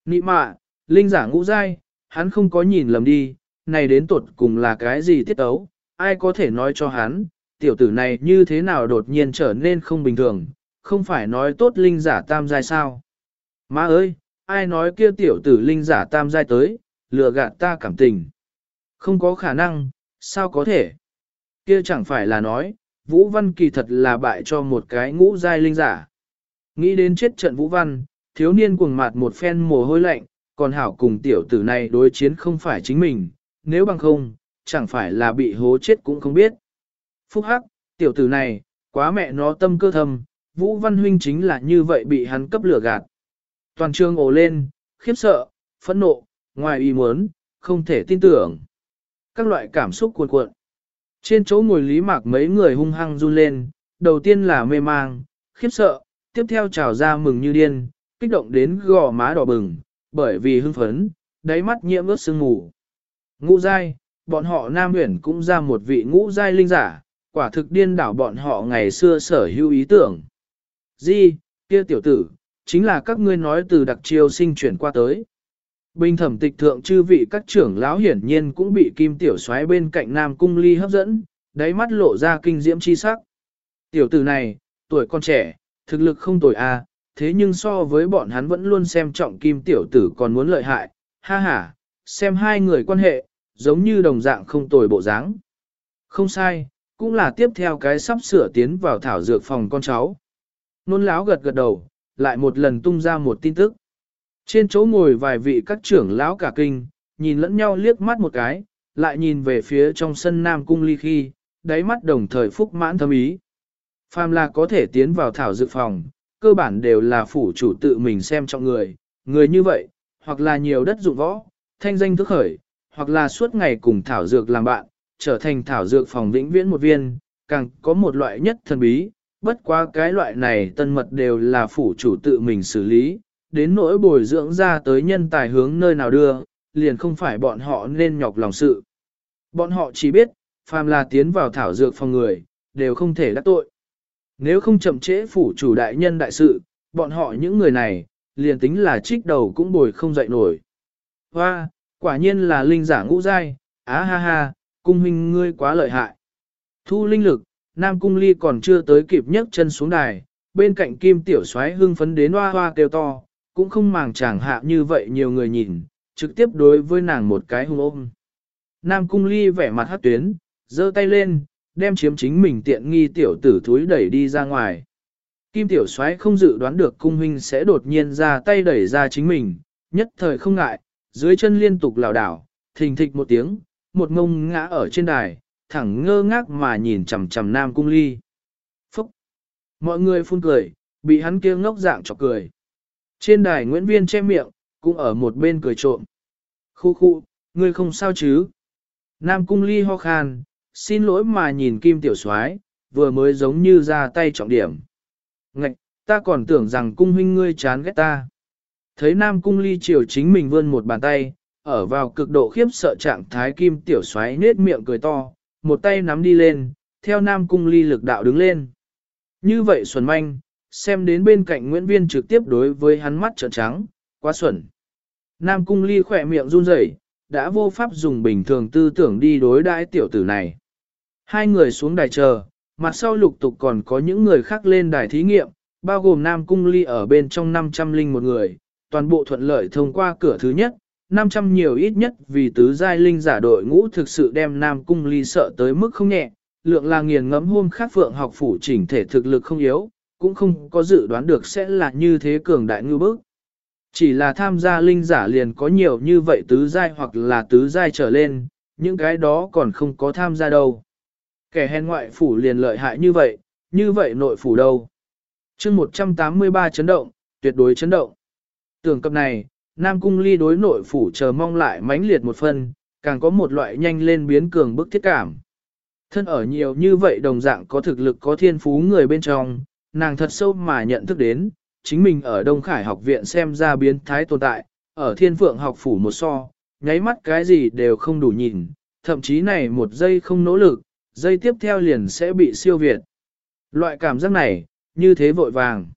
Nị mạ, linh giả ngũ giai, hắn không có nhìn lầm đi, này đến tuột cùng là cái gì tiết ấu, ai có thể nói cho hắn, tiểu tử này như thế nào đột nhiên trở nên không bình thường, không phải nói tốt linh giả tam giai sao. Má ơi, ai nói kia tiểu tử linh giả tam giai tới, lừa gạt ta cảm tình. Không có khả năng, sao có thể? Kia chẳng phải là nói, Vũ Văn kỳ thật là bại cho một cái ngũ giai linh giả. Nghĩ đến chết trận Vũ Văn, thiếu niên cuồng mặt một phen mồ hôi lạnh, còn hảo cùng tiểu tử này đối chiến không phải chính mình, nếu bằng không, chẳng phải là bị hố chết cũng không biết. Phúc hắc, tiểu tử này, quá mẹ nó tâm cơ thầm, Vũ Văn Huynh chính là như vậy bị hắn cấp lửa gạt. Toàn trường ồ lên, khiếp sợ, phẫn nộ, ngoài ý muốn, không thể tin tưởng. Các loại cảm xúc cuồn cuộn. Trên chỗ ngồi lý mạc mấy người hung hăng run lên, đầu tiên là mê mang, khiếp sợ, tiếp theo trào ra mừng như điên, kích động đến gò má đỏ bừng, bởi vì hưng phấn, đáy mắt nhiễm ướt sương mù. Ngũ giai, bọn họ Nam Huyền cũng ra một vị ngũ giai linh giả, quả thực điên đảo bọn họ ngày xưa sở hữu ý tưởng. Di, kia tiểu tử, chính là các ngươi nói từ đặc chiêu sinh chuyển qua tới. Bình thẩm tịch thượng chư vị các trưởng lão hiển nhiên cũng bị kim tiểu xoáy bên cạnh Nam Cung Ly hấp dẫn, đáy mắt lộ ra kinh diễm chi sắc. Tiểu tử này, tuổi con trẻ, thực lực không tồi a, thế nhưng so với bọn hắn vẫn luôn xem trọng kim tiểu tử còn muốn lợi hại, ha ha, xem hai người quan hệ, giống như đồng dạng không tồi bộ dáng. Không sai, cũng là tiếp theo cái sắp sửa tiến vào thảo dược phòng con cháu. Nôn lão gật gật đầu, lại một lần tung ra một tin tức. Trên chỗ ngồi vài vị các trưởng lão cả kinh, nhìn lẫn nhau liếc mắt một cái, lại nhìn về phía trong sân Nam Cung Ly khi, đáy mắt đồng thời phúc mãn thâm ý. Phàm là có thể tiến vào thảo dược phòng, cơ bản đều là phủ chủ tự mình xem trọng người, người như vậy, hoặc là nhiều đất dụng võ, thanh danh thức khởi, hoặc là suốt ngày cùng thảo dược làm bạn, trở thành thảo dược phòng vĩnh viễn một viên, càng có một loại nhất thần bí, bất quá cái loại này tân mật đều là phủ chủ tự mình xử lý, đến nỗi bồi dưỡng ra tới nhân tài hướng nơi nào đưa, liền không phải bọn họ nên nhọc lòng sự. Bọn họ chỉ biết, phàm là tiến vào thảo dược phòng người, đều không thể đắc tội. Nếu không chậm trễ phủ chủ đại nhân đại sự, bọn họ những người này, liền tính là trích đầu cũng bồi không dậy nổi. Hoa, quả nhiên là linh giả ngũ giai, á ha ha, cung huynh ngươi quá lợi hại. Thu linh lực, Nam Cung Ly còn chưa tới kịp nhấc chân xuống đài, bên cạnh Kim Tiểu Soái hưng phấn đến hoa hoa kêu to, cũng không màng chẳng hạ như vậy nhiều người nhìn, trực tiếp đối với nàng một cái hung ôm. Nam Cung Ly vẻ mặt hát tuyến, giơ tay lên, đem chiếm chính mình tiện nghi tiểu tử thúi đẩy đi ra ngoài. Kim Tiểu Soái không dự đoán được cung huynh sẽ đột nhiên ra tay đẩy ra chính mình, nhất thời không ngại, dưới chân liên tục lảo đảo, thình thịch một tiếng, một ngông ngã ở trên đài, thẳng ngơ ngác mà nhìn chằm chằm Nam Cung Ly. Phúc! Mọi người phun cười, bị hắn kia ngốc dạng chọc cười. Trên đài Nguyễn Viên che miệng, cũng ở một bên cười trộm. Khu khu, ngươi không sao chứ? Nam Cung Ly ho khan, xin lỗi mà nhìn Kim Tiểu Soái, vừa mới giống như ra tay trọng điểm. Ngạch, ta còn tưởng rằng cung huynh ngươi chán ghét ta. Thấy Nam Cung Ly chiều chính mình vươn một bàn tay, ở vào cực độ khiếp sợ trạng thái Kim Tiểu xoáy nết miệng cười to, một tay nắm đi lên, theo Nam Cung Ly lực đạo đứng lên. Như vậy Xuân Manh, xem đến bên cạnh Nguyễn Viên trực tiếp đối với hắn mắt trợn trắng, quá xuẩn. Nam Cung Ly khỏe miệng run rẩy, đã vô pháp dùng bình thường tư tưởng đi đối đãi tiểu tử này. Hai người xuống đài chờ, mặt sau lục tục còn có những người khác lên đài thí nghiệm, bao gồm Nam Cung Ly ở bên trong 500 linh một người, toàn bộ thuận lợi thông qua cửa thứ nhất, 500 nhiều ít nhất vì tứ giai linh giả đội ngũ thực sự đem Nam Cung Ly sợ tới mức không nhẹ, lượng là nghiền ngẫm hôm khác phượng học phủ chỉnh thể thực lực không yếu, cũng không có dự đoán được sẽ là như thế cường đại ngư bức. Chỉ là tham gia linh giả liền có nhiều như vậy tứ giai hoặc là tứ giai trở lên, những cái đó còn không có tham gia đâu. Kẻ hèn ngoại phủ liền lợi hại như vậy, như vậy nội phủ đâu. chương 183 chấn động, tuyệt đối chấn động. Tưởng cập này, Nam Cung ly đối nội phủ chờ mong lại mãnh liệt một phần, càng có một loại nhanh lên biến cường bức thiết cảm. Thân ở nhiều như vậy đồng dạng có thực lực có thiên phú người bên trong, nàng thật sâu mà nhận thức đến, chính mình ở Đông Khải học viện xem ra biến thái tồn tại, ở thiên phượng học phủ một so, nháy mắt cái gì đều không đủ nhìn, thậm chí này một giây không nỗ lực, giây tiếp theo liền sẽ bị siêu việt. Loại cảm giác này, như thế vội vàng.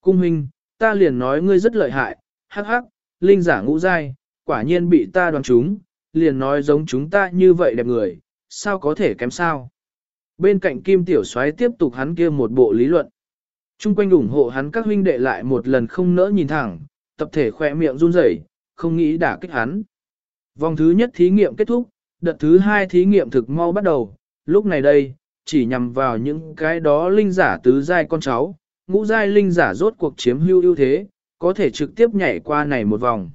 Cung huynh, ta liền nói ngươi rất lợi hại, hắc hắc, linh giả ngũ giai, quả nhiên bị ta đoán chúng, liền nói giống chúng ta như vậy đẹp người, sao có thể kém sao. Bên cạnh kim tiểu soái tiếp tục hắn kia một bộ lý luận. Trung quanh ủng hộ hắn các huynh đệ lại một lần không nỡ nhìn thẳng, tập thể khỏe miệng run rẩy, không nghĩ đả kích hắn. Vòng thứ nhất thí nghiệm kết thúc, đợt thứ hai thí nghiệm thực mau bắt đầu, lúc này đây, chỉ nhằm vào những cái đó linh giả tứ giai con cháu, ngũ giai linh giả rốt cuộc chiếm hưu ưu thế, có thể trực tiếp nhảy qua này một vòng.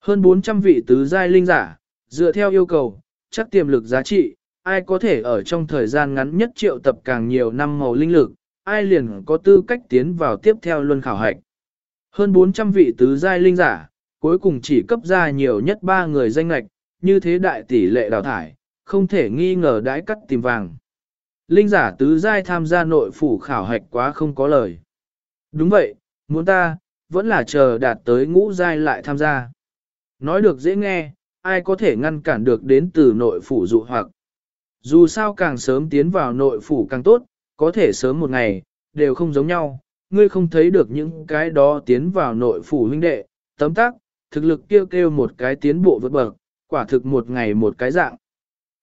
Hơn 400 vị tứ giai linh giả, dựa theo yêu cầu, chắc tiềm lực giá trị, ai có thể ở trong thời gian ngắn nhất triệu tập càng nhiều năm màu linh lực, ai liền có tư cách tiến vào tiếp theo luân khảo hạch. Hơn 400 vị tứ giai linh giả, cuối cùng chỉ cấp ra nhiều nhất 3 người danh lạch, như thế đại tỷ lệ đào thải, không thể nghi ngờ đãi cắt tìm vàng. Linh giả tứ giai tham gia nội phủ khảo hạch quá không có lời. Đúng vậy, muốn ta, vẫn là chờ đạt tới ngũ giai lại tham gia. Nói được dễ nghe, ai có thể ngăn cản được đến từ nội phủ dụ hoặc. Dù sao càng sớm tiến vào nội phủ càng tốt, có thể sớm một ngày, đều không giống nhau, ngươi không thấy được những cái đó tiến vào nội phủ huynh đệ, tấm tác, thực lực kêu kêu một cái tiến bộ vượt bậc, quả thực một ngày một cái dạng.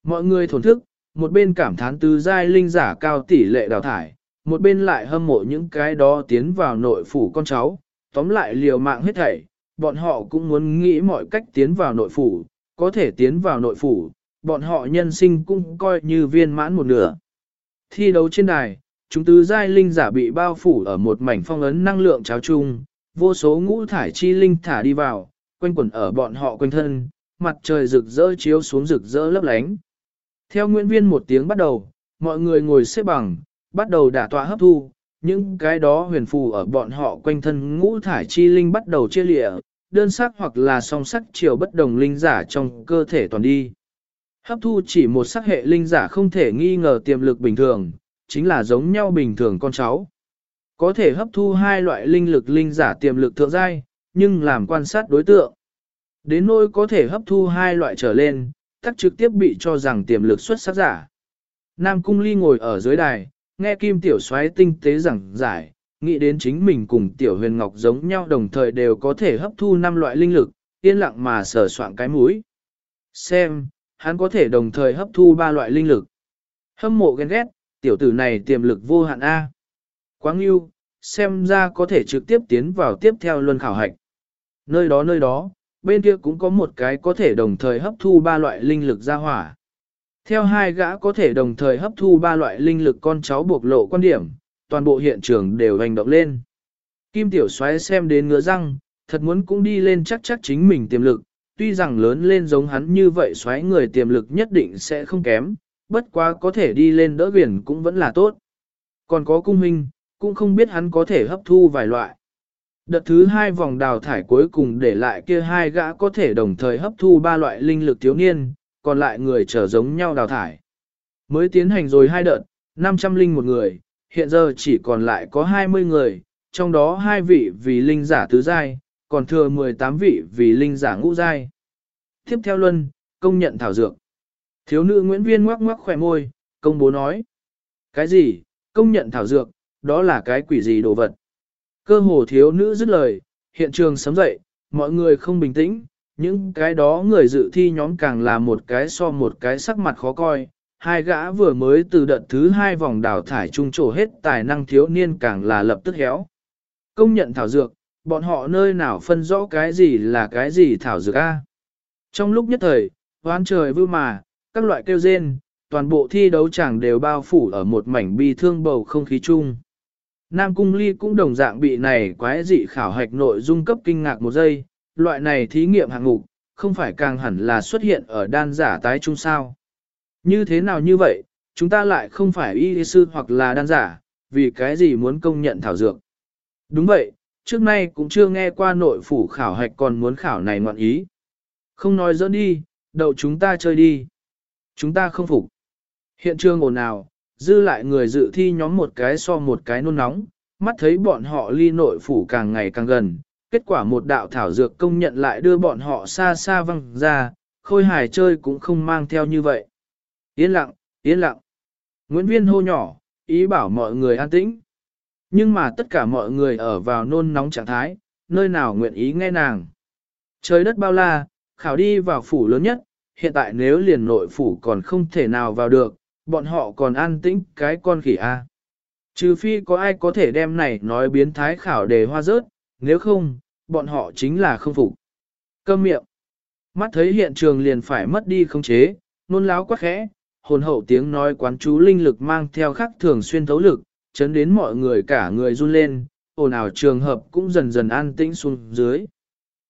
Mọi người thổn thức, một bên cảm thán tứ giai linh giả cao tỷ lệ đào thải, một bên lại hâm mộ những cái đó tiến vào nội phủ con cháu, tóm lại liều mạng hết thảy, bọn họ cũng muốn nghĩ mọi cách tiến vào nội phủ, có thể tiến vào nội phủ, bọn họ nhân sinh cũng coi như viên mãn một nửa. Thi đấu trên đài, chúng tứ giai linh giả bị bao phủ ở một mảnh phong ấn năng lượng cháo chung, vô số ngũ thải chi linh thả đi vào, quanh quẩn ở bọn họ quanh thân, mặt trời rực rỡ chiếu xuống rực rỡ lấp lánh. Theo nguyên Viên một tiếng bắt đầu, mọi người ngồi xếp bằng, bắt đầu đả tọa hấp thu, những cái đó huyền phù ở bọn họ quanh thân ngũ thải chi linh bắt đầu chia lịa, đơn sắc hoặc là song sắc chiều bất đồng linh giả trong cơ thể toàn đi. Hấp thu chỉ một sắc hệ linh giả không thể nghi ngờ tiềm lực bình thường, chính là giống nhau bình thường con cháu. Có thể hấp thu hai loại linh lực linh giả tiềm lực thượng giai, nhưng làm quan sát đối tượng. Đến nỗi có thể hấp thu hai loại trở lên, tắc trực tiếp bị cho rằng tiềm lực xuất sắc giả. Nam Cung Ly ngồi ở dưới đài, nghe Kim Tiểu Soái tinh tế giảng giải, nghĩ đến chính mình cùng Tiểu Huyền Ngọc giống nhau đồng thời đều có thể hấp thu năm loại linh lực, yên lặng mà sờ soạn cái mũi. Xem, hắn có thể đồng thời hấp thu ba loại linh lực. Hâm mộ ghen ghét, tiểu tử này tiềm lực vô hạn A. Quáng yêu, xem ra có thể trực tiếp tiến vào tiếp theo luân khảo hạch. Nơi đó nơi đó, bên kia cũng có một cái có thể đồng thời hấp thu ba loại linh lực ra hỏa. Theo hai gã có thể đồng thời hấp thu ba loại linh lực con cháu buộc lộ quan điểm, toàn bộ hiện trường đều hành động lên. Kim Tiểu Soái xem đến ngứa răng, thật muốn cũng đi lên chắc chắc chính mình tiềm lực, tuy rằng lớn lên giống hắn như vậy xoáy người tiềm lực nhất định sẽ không kém, bất quá có thể đi lên đỡ biển cũng vẫn là tốt. Còn có cung huynh, cũng không biết hắn có thể hấp thu vài loại. Đợt thứ hai vòng đào thải cuối cùng để lại kia hai gã có thể đồng thời hấp thu ba loại linh lực thiếu niên, còn lại người trở giống nhau đào thải. Mới tiến hành rồi hai đợt, 500 linh một người, hiện giờ chỉ còn lại có 20 người, trong đó hai vị vì linh giả tứ giai, còn thừa 18 vị vì linh giả ngũ giai. Tiếp theo luân, công nhận thảo dược. Thiếu nữ Nguyễn Viên ngoắc ngoắc khỏe môi, công bố nói. Cái gì, công nhận thảo dược, đó là cái quỷ gì đồ vật. Cơ hồ thiếu nữ dứt lời, hiện trường sấm dậy, mọi người không bình tĩnh, những cái đó người dự thi nhóm càng là một cái so một cái sắc mặt khó coi. Hai gã vừa mới từ đợt thứ hai vòng đào thải trung trổ hết tài năng thiếu niên càng là lập tức héo. Công nhận thảo dược, bọn họ nơi nào phân rõ cái gì là cái gì thảo dược a? Trong lúc nhất thời, hoán trời vưu mà, các loại kêu rên, toàn bộ thi đấu chẳng đều bao phủ ở một mảnh bi thương bầu không khí chung. Nam Cung Ly cũng đồng dạng bị này quái dị khảo hạch nội dung cấp kinh ngạc một giây, loại này thí nghiệm hạng mục, không phải càng hẳn là xuất hiện ở đan giả tái trung sao. Như thế nào như vậy, chúng ta lại không phải y sư hoặc là đan giả, vì cái gì muốn công nhận thảo dược. Đúng vậy, trước nay cũng chưa nghe qua nội phủ khảo hạch còn muốn khảo này ngoạn ý. Không nói dẫn đi, đậu chúng ta chơi đi. Chúng ta không phục. Hiện trường ồn ào, dư lại người dự thi nhóm một cái so một cái nôn nóng, mắt thấy bọn họ ly nội phủ càng ngày càng gần. Kết quả một đạo thảo dược công nhận lại đưa bọn họ xa xa văng ra, khôi hài chơi cũng không mang theo như vậy. Yên lặng, yên lặng. Nguyễn Viên hô nhỏ, ý bảo mọi người an tĩnh. Nhưng mà tất cả mọi người ở vào nôn nóng trạng thái, nơi nào nguyện ý nghe nàng. Trời đất bao la, khảo đi vào phủ lớn nhất, hiện tại nếu liền nội phủ còn không thể nào vào được, bọn họ còn an tĩnh cái con khỉ A. Trừ phi có ai có thể đem này nói biến thái khảo đề hoa rớt, nếu không, bọn họ chính là không phục. Câm miệng. Mắt thấy hiện trường liền phải mất đi không chế, nôn láo quá khẽ, hồn hậu tiếng nói quán chú linh lực mang theo khắc thường xuyên thấu lực, chấn đến mọi người cả người run lên, ồn ào trường hợp cũng dần dần an tĩnh xuống dưới.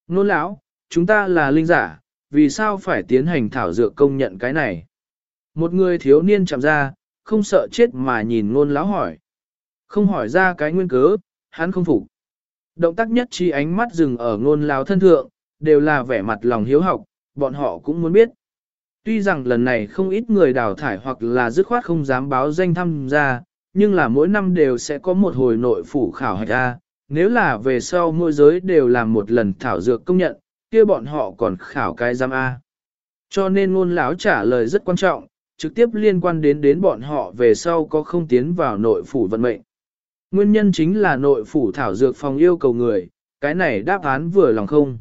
Nôn lão, chúng ta là linh giả, vì sao phải tiến hành thảo dược công nhận cái này? Một người thiếu niên chạm ra, không sợ chết mà nhìn nôn lão hỏi. Không hỏi ra cái nguyên cớ, hắn không phục. Động tác nhất chi ánh mắt dừng ở ngôn lão thân thượng, đều là vẻ mặt lòng hiếu học, bọn họ cũng muốn biết. Tuy rằng lần này không ít người đào thải hoặc là dứt khoát không dám báo danh tham gia, nhưng là mỗi năm đều sẽ có một hồi nội phủ khảo hạch A. Nếu là về sau môi giới đều làm một lần thảo dược công nhận, kia bọn họ còn khảo cái giam A. Cho nên ngôn lão trả lời rất quan trọng, trực tiếp liên quan đến đến bọn họ về sau có không tiến vào nội phủ vận mệnh. Nguyên nhân chính là nội phủ thảo dược phòng yêu cầu người, cái này đáp án vừa lòng không.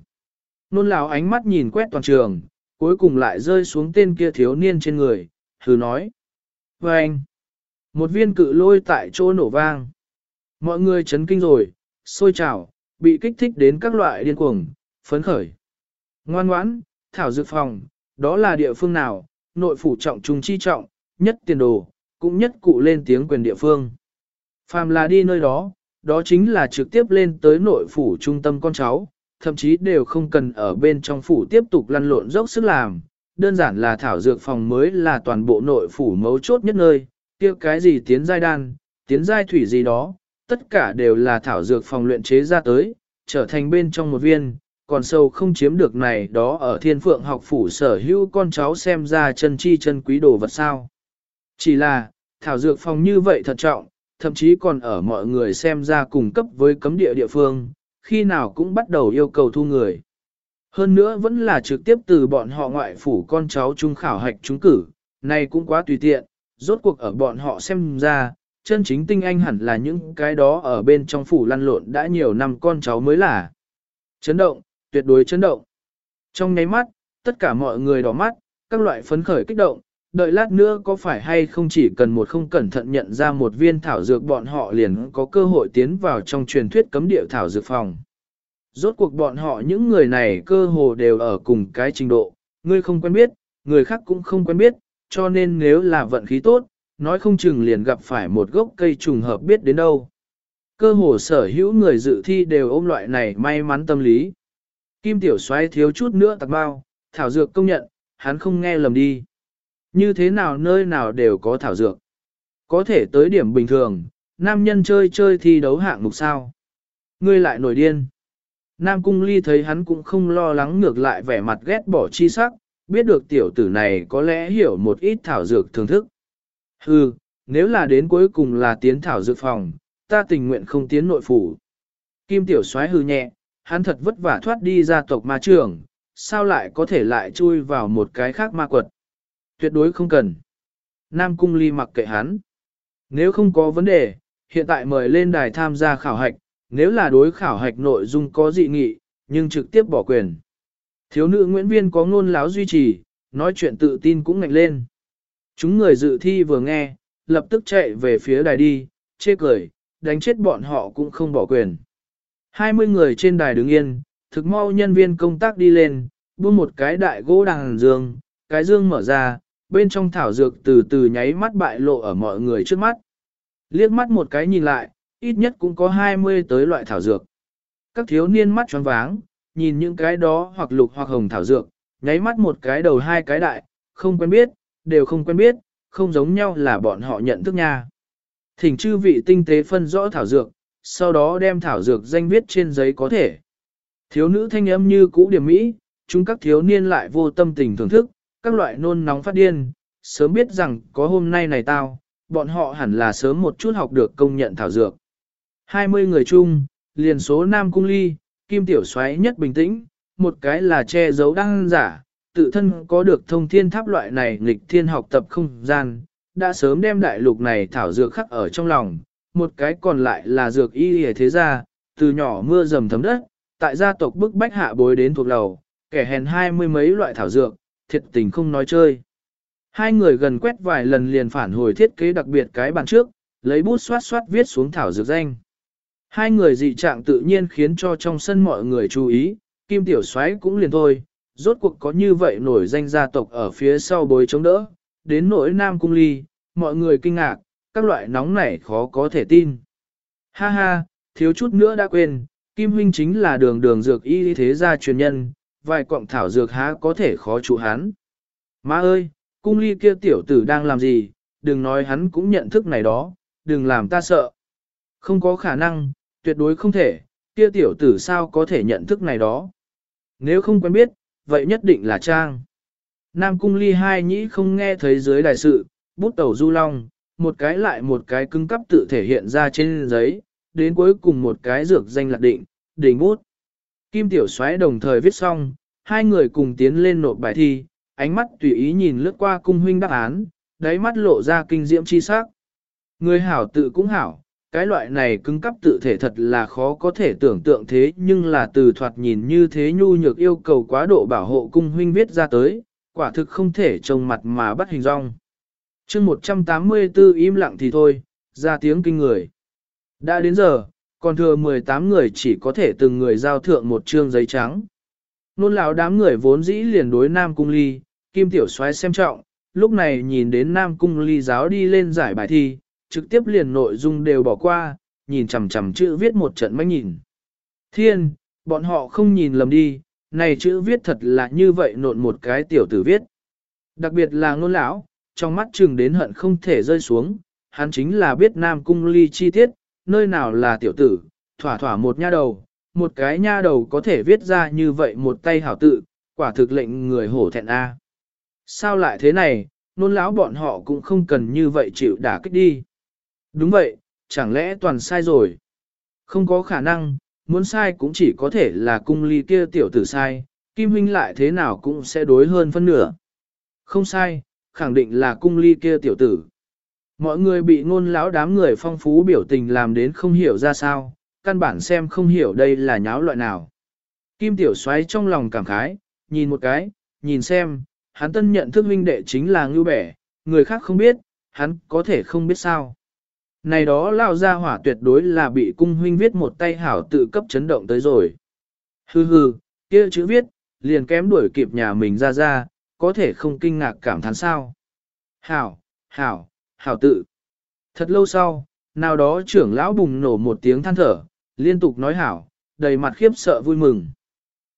Nôn lão ánh mắt nhìn quét toàn trường, cuối cùng lại rơi xuống tên kia thiếu niên trên người, thử nói. Và anh, một viên cự lôi tại chỗ nổ vang. Mọi người chấn kinh rồi, sôi trào, bị kích thích đến các loại điên cuồng, phấn khởi. Ngoan ngoãn, thảo dược phòng, đó là địa phương nào, nội phủ trọng trung chi trọng, nhất tiền đồ, cũng nhất cụ lên tiếng quyền địa phương. Phàm là đi nơi đó, đó chính là trực tiếp lên tới nội phủ trung tâm con cháu, thậm chí đều không cần ở bên trong phủ tiếp tục lăn lộn dốc sức làm, đơn giản là thảo dược phòng mới là toàn bộ nội phủ mấu chốt nhất nơi, kia cái gì tiến giai đan, tiến giai thủy gì đó, tất cả đều là thảo dược phòng luyện chế ra tới, trở thành bên trong một viên, còn sâu không chiếm được này đó ở thiên phượng học phủ sở hữu con cháu xem ra chân chi chân quý đồ vật sao. Chỉ là, thảo dược phòng như vậy thật trọng, thậm chí còn ở mọi người xem ra cùng cấp với cấm địa địa phương, khi nào cũng bắt đầu yêu cầu thu người. Hơn nữa vẫn là trực tiếp từ bọn họ ngoại phủ con cháu trung khảo hạch trúng cử, này cũng quá tùy tiện, rốt cuộc ở bọn họ xem ra, chân chính tinh anh hẳn là những cái đó ở bên trong phủ lăn lộn đã nhiều năm con cháu mới là. Chấn động, tuyệt đối chấn động. Trong nháy mắt, tất cả mọi người đỏ mắt, các loại phấn khởi kích động, đợi lát nữa có phải hay không chỉ cần một không cẩn thận nhận ra một viên thảo dược bọn họ liền có cơ hội tiến vào trong truyền thuyết cấm địa thảo dược phòng. Rốt cuộc bọn họ những người này cơ hồ đều ở cùng cái trình độ, người không quen biết, người khác cũng không quen biết, cho nên nếu là vận khí tốt, nói không chừng liền gặp phải một gốc cây trùng hợp biết đến đâu. Cơ hồ sở hữu người dự thi đều ôm loại này may mắn tâm lý. Kim tiểu xoay thiếu chút nữa tạc bao, thảo dược công nhận, hắn không nghe lầm đi. Như thế nào nơi nào đều có thảo dược. Có thể tới điểm bình thường, nam nhân chơi chơi thi đấu hạng mục sao. Ngươi lại nổi điên. Nam cung ly thấy hắn cũng không lo lắng ngược lại vẻ mặt ghét bỏ chi sắc, biết được tiểu tử này có lẽ hiểu một ít thảo dược thưởng thức. Hừ, nếu là đến cuối cùng là tiến thảo dược phòng, ta tình nguyện không tiến nội phủ. Kim tiểu soái hừ nhẹ, hắn thật vất vả thoát đi ra tộc ma trường, sao lại có thể lại chui vào một cái khác ma quật. Tuyệt đối không cần. Nam cung ly mặc kệ hắn. Nếu không có vấn đề, hiện tại mời lên đài tham gia khảo hạch, nếu là đối khảo hạch nội dung có dị nghị, nhưng trực tiếp bỏ quyền. Thiếu nữ Nguyễn Viên có ngôn láo duy trì, nói chuyện tự tin cũng ngạnh lên. Chúng người dự thi vừa nghe, lập tức chạy về phía đài đi, chê cười, đánh chết bọn họ cũng không bỏ quyền. 20 người trên đài đứng yên, thực mau nhân viên công tác đi lên, buông một cái đại gỗ đằng dương, cái dương mở ra, bên trong thảo dược từ từ nháy mắt bại lộ ở mọi người trước mắt. Liếc mắt một cái nhìn lại, ít nhất cũng có 20 tới loại thảo dược. Các thiếu niên mắt tròn váng, nhìn những cái đó hoặc lục hoặc hồng thảo dược, nháy mắt một cái đầu hai cái đại, không quen biết, đều không quen biết, không giống nhau là bọn họ nhận thức nha. Thỉnh chư vị tinh tế phân rõ thảo dược, sau đó đem thảo dược danh viết trên giấy có thể. Thiếu nữ thanh âm như cũ điểm mỹ, chúng các thiếu niên lại vô tâm tình thưởng thức, các loại nôn nóng phát điên, sớm biết rằng có hôm nay này tao, bọn họ hẳn là sớm một chút học được công nhận thảo dược. 20 người chung, liền số Nam Cung Ly, Kim Tiểu Xoáy nhất bình tĩnh, một cái là che giấu đăng giả, tự thân có được thông thiên tháp loại này nghịch thiên học tập không gian, đã sớm đem đại lục này thảo dược khắc ở trong lòng, một cái còn lại là dược y hề thế gia, từ nhỏ mưa dầm thấm đất, tại gia tộc bức bách hạ bối đến thuộc đầu kẻ hèn hai mươi mấy loại thảo dược, thiệt tình không nói chơi. Hai người gần quét vài lần liền phản hồi thiết kế đặc biệt cái bàn trước, lấy bút xoát xoát viết xuống thảo dược danh. Hai người dị trạng tự nhiên khiến cho trong sân mọi người chú ý, Kim Tiểu Soái cũng liền thôi, rốt cuộc có như vậy nổi danh gia tộc ở phía sau bối chống đỡ, đến nỗi Nam Cung Ly, mọi người kinh ngạc, các loại nóng nảy khó có thể tin. Ha ha, thiếu chút nữa đã quên, Kim Huynh chính là đường đường dược y thế gia truyền nhân, vài cọng thảo dược há có thể khó trụ hắn. Má ơi, cung ly kia tiểu tử đang làm gì, đừng nói hắn cũng nhận thức này đó, đừng làm ta sợ. Không có khả năng, tuyệt đối không thể, kia tiểu tử sao có thể nhận thức này đó. Nếu không quen biết, vậy nhất định là Trang. Nam cung ly hai nhĩ không nghe thấy dưới đại sự, bút tẩu du long, một cái lại một cái cứng cấp tự thể hiện ra trên giấy, đến cuối cùng một cái dược danh lạc định, đỉnh bút. Kim tiểu Soái đồng thời viết xong, hai người cùng tiến lên nộp bài thi, ánh mắt tùy ý nhìn lướt qua cung huynh đáp án, đáy mắt lộ ra kinh diễm chi sắc. Người hảo tự cũng hảo, cái loại này cứng cấp tự thể thật là khó có thể tưởng tượng thế nhưng là từ thoạt nhìn như thế nhu nhược yêu cầu quá độ bảo hộ cung huynh viết ra tới, quả thực không thể trông mặt mà bắt hình rong. chương 184 im lặng thì thôi, ra tiếng kinh người. Đã đến giờ, còn thừa 18 người chỉ có thể từng người giao thượng một trương giấy trắng. Nôn lão đám người vốn dĩ liền đối Nam Cung Ly, Kim Tiểu Soái xem trọng, lúc này nhìn đến Nam Cung Ly giáo đi lên giải bài thi, trực tiếp liền nội dung đều bỏ qua, nhìn chằm chằm chữ viết một trận mách nhìn. Thiên, bọn họ không nhìn lầm đi, này chữ viết thật là như vậy nộn một cái tiểu tử viết. Đặc biệt là ngôn lão, trong mắt chừng đến hận không thể rơi xuống, hắn chính là biết Nam Cung Ly chi tiết, nơi nào là tiểu tử, thỏa thỏa một nha đầu, một cái nha đầu có thể viết ra như vậy một tay hảo tự, quả thực lệnh người hổ thẹn a. Sao lại thế này, nôn lão bọn họ cũng không cần như vậy chịu đả kích đi. Đúng vậy, chẳng lẽ toàn sai rồi? Không có khả năng, muốn sai cũng chỉ có thể là cung ly kia tiểu tử sai, Kim Huynh lại thế nào cũng sẽ đối hơn phân nửa. Không sai, khẳng định là cung ly kia tiểu tử. Mọi người bị ngôn lão đám người phong phú biểu tình làm đến không hiểu ra sao, căn bản xem không hiểu đây là nháo loại nào. Kim tiểu xoáy trong lòng cảm khái, nhìn một cái, nhìn xem, hắn tân nhận thức huynh đệ chính là ngưu bẻ, người khác không biết, hắn có thể không biết sao. Này đó lao ra hỏa tuyệt đối là bị cung huynh viết một tay hảo tự cấp chấn động tới rồi. Hừ hừ, kia chữ viết, liền kém đuổi kịp nhà mình ra ra, có thể không kinh ngạc cảm thán sao. Hảo, hảo, hảo tự. Thật lâu sau, nào đó trưởng lão bùng nổ một tiếng than thở, liên tục nói hảo, đầy mặt khiếp sợ vui mừng.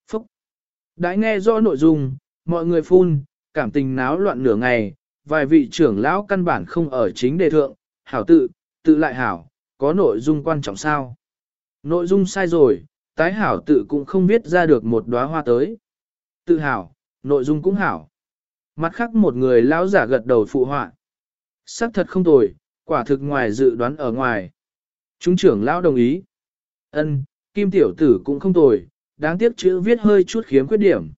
Phúc! Đã nghe rõ nội dung, mọi người phun, cảm tình náo loạn nửa ngày, vài vị trưởng lão căn bản không ở chính đề thượng, hảo tự, tự lại hảo, có nội dung quan trọng sao? Nội dung sai rồi, tái hảo tự cũng không viết ra được một đóa hoa tới. Tự hảo, nội dung cũng hảo. Mặt khác một người lão giả gật đầu phụ họa. Sắc thật không tồi, quả thực ngoài dự đoán ở ngoài. Chúng trưởng lão đồng ý. Ân, kim tiểu tử cũng không tồi, đáng tiếc chữ viết hơi chút khiếm khuyết điểm.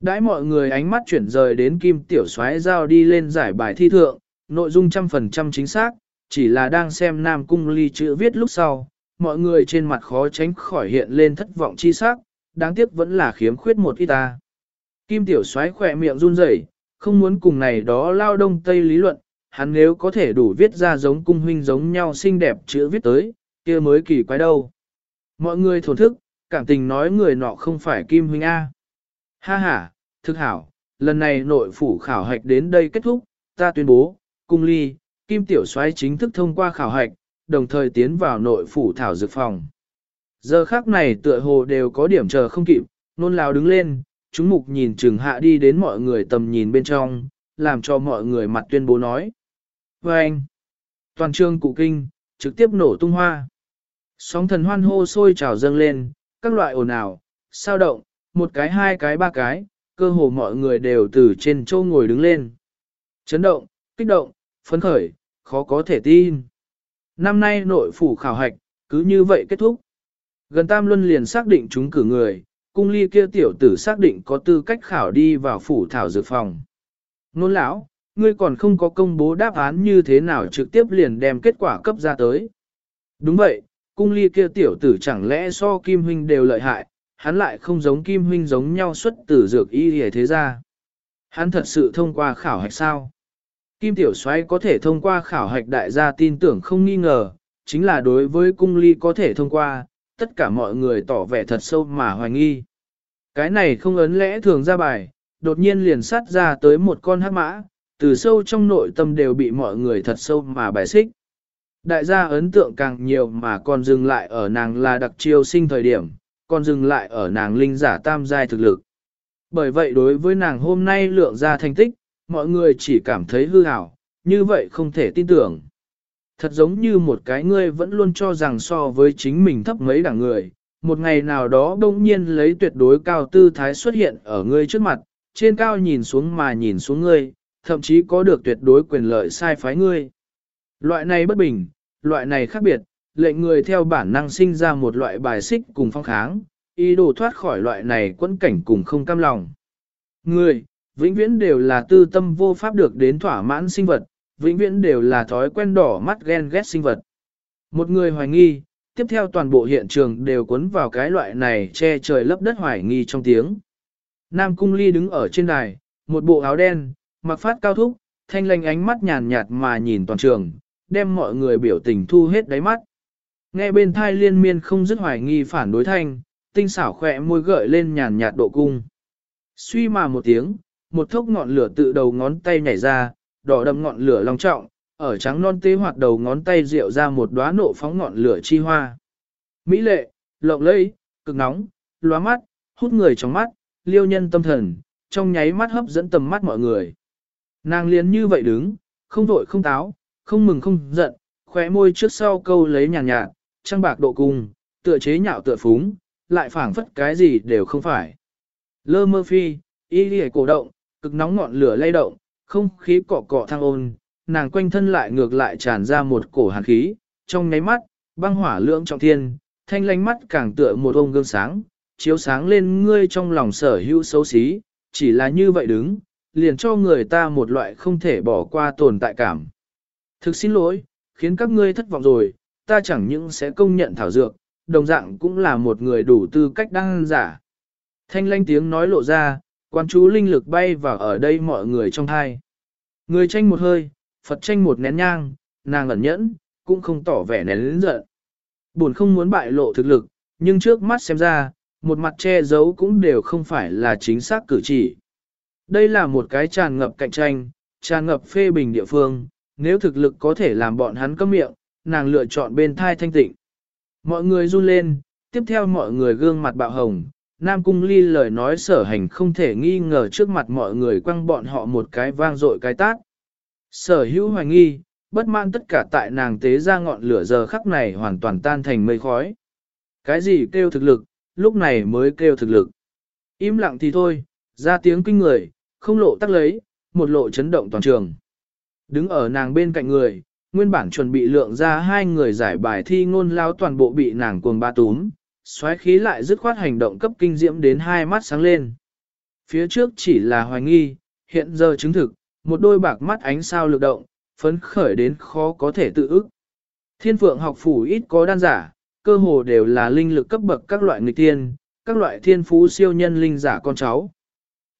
Đãi mọi người ánh mắt chuyển rời đến kim tiểu xoáy giao đi lên giải bài thi thượng, nội dung trăm phần trăm chính xác, chỉ là đang xem nam cung ly chữ viết lúc sau, mọi người trên mặt khó tránh khỏi hiện lên thất vọng chi sắc, đáng tiếc vẫn là khiếm khuyết một ít ta. Kim tiểu xoáy khỏe miệng run rẩy, không muốn cùng này đó lao đông tây lý luận, hắn nếu có thể đủ viết ra giống cung huynh giống nhau xinh đẹp chữ viết tới, kia mới kỳ quái đâu. Mọi người thổn thức, cảm tình nói người nọ không phải Kim huynh A. Ha ha, thực hảo, lần này nội phủ khảo hạch đến đây kết thúc, ta tuyên bố, cung ly, Kim tiểu soái chính thức thông qua khảo hạch, đồng thời tiến vào nội phủ thảo dược phòng. Giờ khác này tựa hồ đều có điểm chờ không kịp, nôn lao đứng lên, chúng mục nhìn trừng hạ đi đến mọi người tầm nhìn bên trong, làm cho mọi người mặt tuyên bố nói. Và anh, toàn trường cụ kinh, trực tiếp nổ tung hoa. Sóng thần hoan hô sôi trào dâng lên, các loại ồn ào, sao động, một cái hai cái ba cái, cơ hồ mọi người đều từ trên châu ngồi đứng lên. Chấn động, kích động, phấn khởi, khó có thể tin. Năm nay nội phủ khảo hạch, cứ như vậy kết thúc. Gần Tam Luân liền xác định chúng cử người, cung ly kia tiểu tử xác định có tư cách khảo đi vào phủ thảo dược phòng. Nôn lão, ngươi còn không có công bố đáp án như thế nào trực tiếp liền đem kết quả cấp ra tới. Đúng vậy, cung ly kia tiểu tử chẳng lẽ so kim huynh đều lợi hại, hắn lại không giống kim huynh giống nhau xuất tử dược y hề thế ra. Hắn thật sự thông qua khảo hạch sao? Kim tiểu soái có thể thông qua khảo hạch đại gia tin tưởng không nghi ngờ, chính là đối với cung ly có thể thông qua, tất cả mọi người tỏ vẻ thật sâu mà hoài nghi. Cái này không ấn lẽ thường ra bài, đột nhiên liền sát ra tới một con hắc mã, từ sâu trong nội tâm đều bị mọi người thật sâu mà bài xích. Đại gia ấn tượng càng nhiều mà còn dừng lại ở nàng là đặc chiêu sinh thời điểm, còn dừng lại ở nàng linh giả tam giai thực lực. Bởi vậy đối với nàng hôm nay lượng ra thành tích, mọi người chỉ cảm thấy hư hảo, như vậy không thể tin tưởng. Thật giống như một cái ngươi vẫn luôn cho rằng so với chính mình thấp mấy đẳng người, một ngày nào đó đông nhiên lấy tuyệt đối cao tư thái xuất hiện ở ngươi trước mặt, trên cao nhìn xuống mà nhìn xuống ngươi, thậm chí có được tuyệt đối quyền lợi sai phái ngươi. Loại này bất bình, loại này khác biệt, lệnh người theo bản năng sinh ra một loại bài xích cùng phong kháng, ý đồ thoát khỏi loại này quẫn cảnh cùng không cam lòng. Người, vĩnh viễn đều là tư tâm vô pháp được đến thỏa mãn sinh vật, vĩnh viễn đều là thói quen đỏ mắt ghen ghét sinh vật. Một người hoài nghi, tiếp theo toàn bộ hiện trường đều cuốn vào cái loại này che trời lấp đất hoài nghi trong tiếng. Nam Cung Ly đứng ở trên đài, một bộ áo đen, mặc phát cao thúc, thanh lành ánh mắt nhàn nhạt mà nhìn toàn trường, đem mọi người biểu tình thu hết đáy mắt. Nghe bên thai liên miên không dứt hoài nghi phản đối thanh, tinh xảo khỏe môi gợi lên nhàn nhạt độ cung. Suy mà một tiếng, một thốc ngọn lửa tự đầu ngón tay nhảy ra, đỏ đậm ngọn lửa long trọng, ở trắng non tế hoạt đầu ngón tay rượu ra một đóa nộ phóng ngọn lửa chi hoa. Mỹ lệ, lộng lẫy, cực nóng, lóa mắt, hút người trong mắt, liêu nhân tâm thần, trong nháy mắt hấp dẫn tầm mắt mọi người. Nàng liền như vậy đứng, không vội không táo, không mừng không giận, khóe môi trước sau câu lấy nhàn nhạt, nhạt, trăng bạc độ cùng, tựa chế nhạo tựa phúng, lại phảng phất cái gì đều không phải. Lơ mơ phi, y lìa cổ động, cực nóng ngọn lửa lay động, không khí cọ cọ thăng ôn, nàng quanh thân lại ngược lại tràn ra một cổ hàn khí, trong nháy mắt, băng hỏa lượng trọng thiên, thanh lánh mắt càng tựa một ông gương sáng, chiếu sáng lên ngươi trong lòng sở hữu xấu xí, chỉ là như vậy đứng, liền cho người ta một loại không thể bỏ qua tồn tại cảm. Thực xin lỗi, khiến các ngươi thất vọng rồi, ta chẳng những sẽ công nhận thảo dược, đồng dạng cũng là một người đủ tư cách đăng giả. Thanh lanh tiếng nói lộ ra, quan chú linh lực bay vào ở đây mọi người trong thai. Người tranh một hơi, Phật tranh một nén nhang, nàng ẩn nhẫn, cũng không tỏ vẻ nén lĩnh giận. Buồn không muốn bại lộ thực lực, nhưng trước mắt xem ra, một mặt che giấu cũng đều không phải là chính xác cử chỉ. Đây là một cái tràn ngập cạnh tranh, tràn ngập phê bình địa phương, nếu thực lực có thể làm bọn hắn cấm miệng, nàng lựa chọn bên thai thanh tịnh. Mọi người run lên, tiếp theo mọi người gương mặt bạo hồng, Nam Cung Ly lời nói sở hành không thể nghi ngờ trước mặt mọi người quăng bọn họ một cái vang dội cái tát. Sở hữu hoài nghi, bất mãn tất cả tại nàng tế ra ngọn lửa giờ khắc này hoàn toàn tan thành mây khói. Cái gì kêu thực lực, lúc này mới kêu thực lực. Im lặng thì thôi, ra tiếng kinh người, không lộ tắc lấy, một lộ chấn động toàn trường. Đứng ở nàng bên cạnh người, nguyên bản chuẩn bị lượng ra hai người giải bài thi ngôn lao toàn bộ bị nàng cuồng ba túm, xoáy khí lại dứt khoát hành động cấp kinh diễm đến hai mắt sáng lên. Phía trước chỉ là hoài nghi, hiện giờ chứng thực, một đôi bạc mắt ánh sao lực động, phấn khởi đến khó có thể tự ức. Thiên phượng học phủ ít có đan giả, cơ hồ đều là linh lực cấp bậc các loại nghịch tiên, các loại thiên phú siêu nhân linh giả con cháu.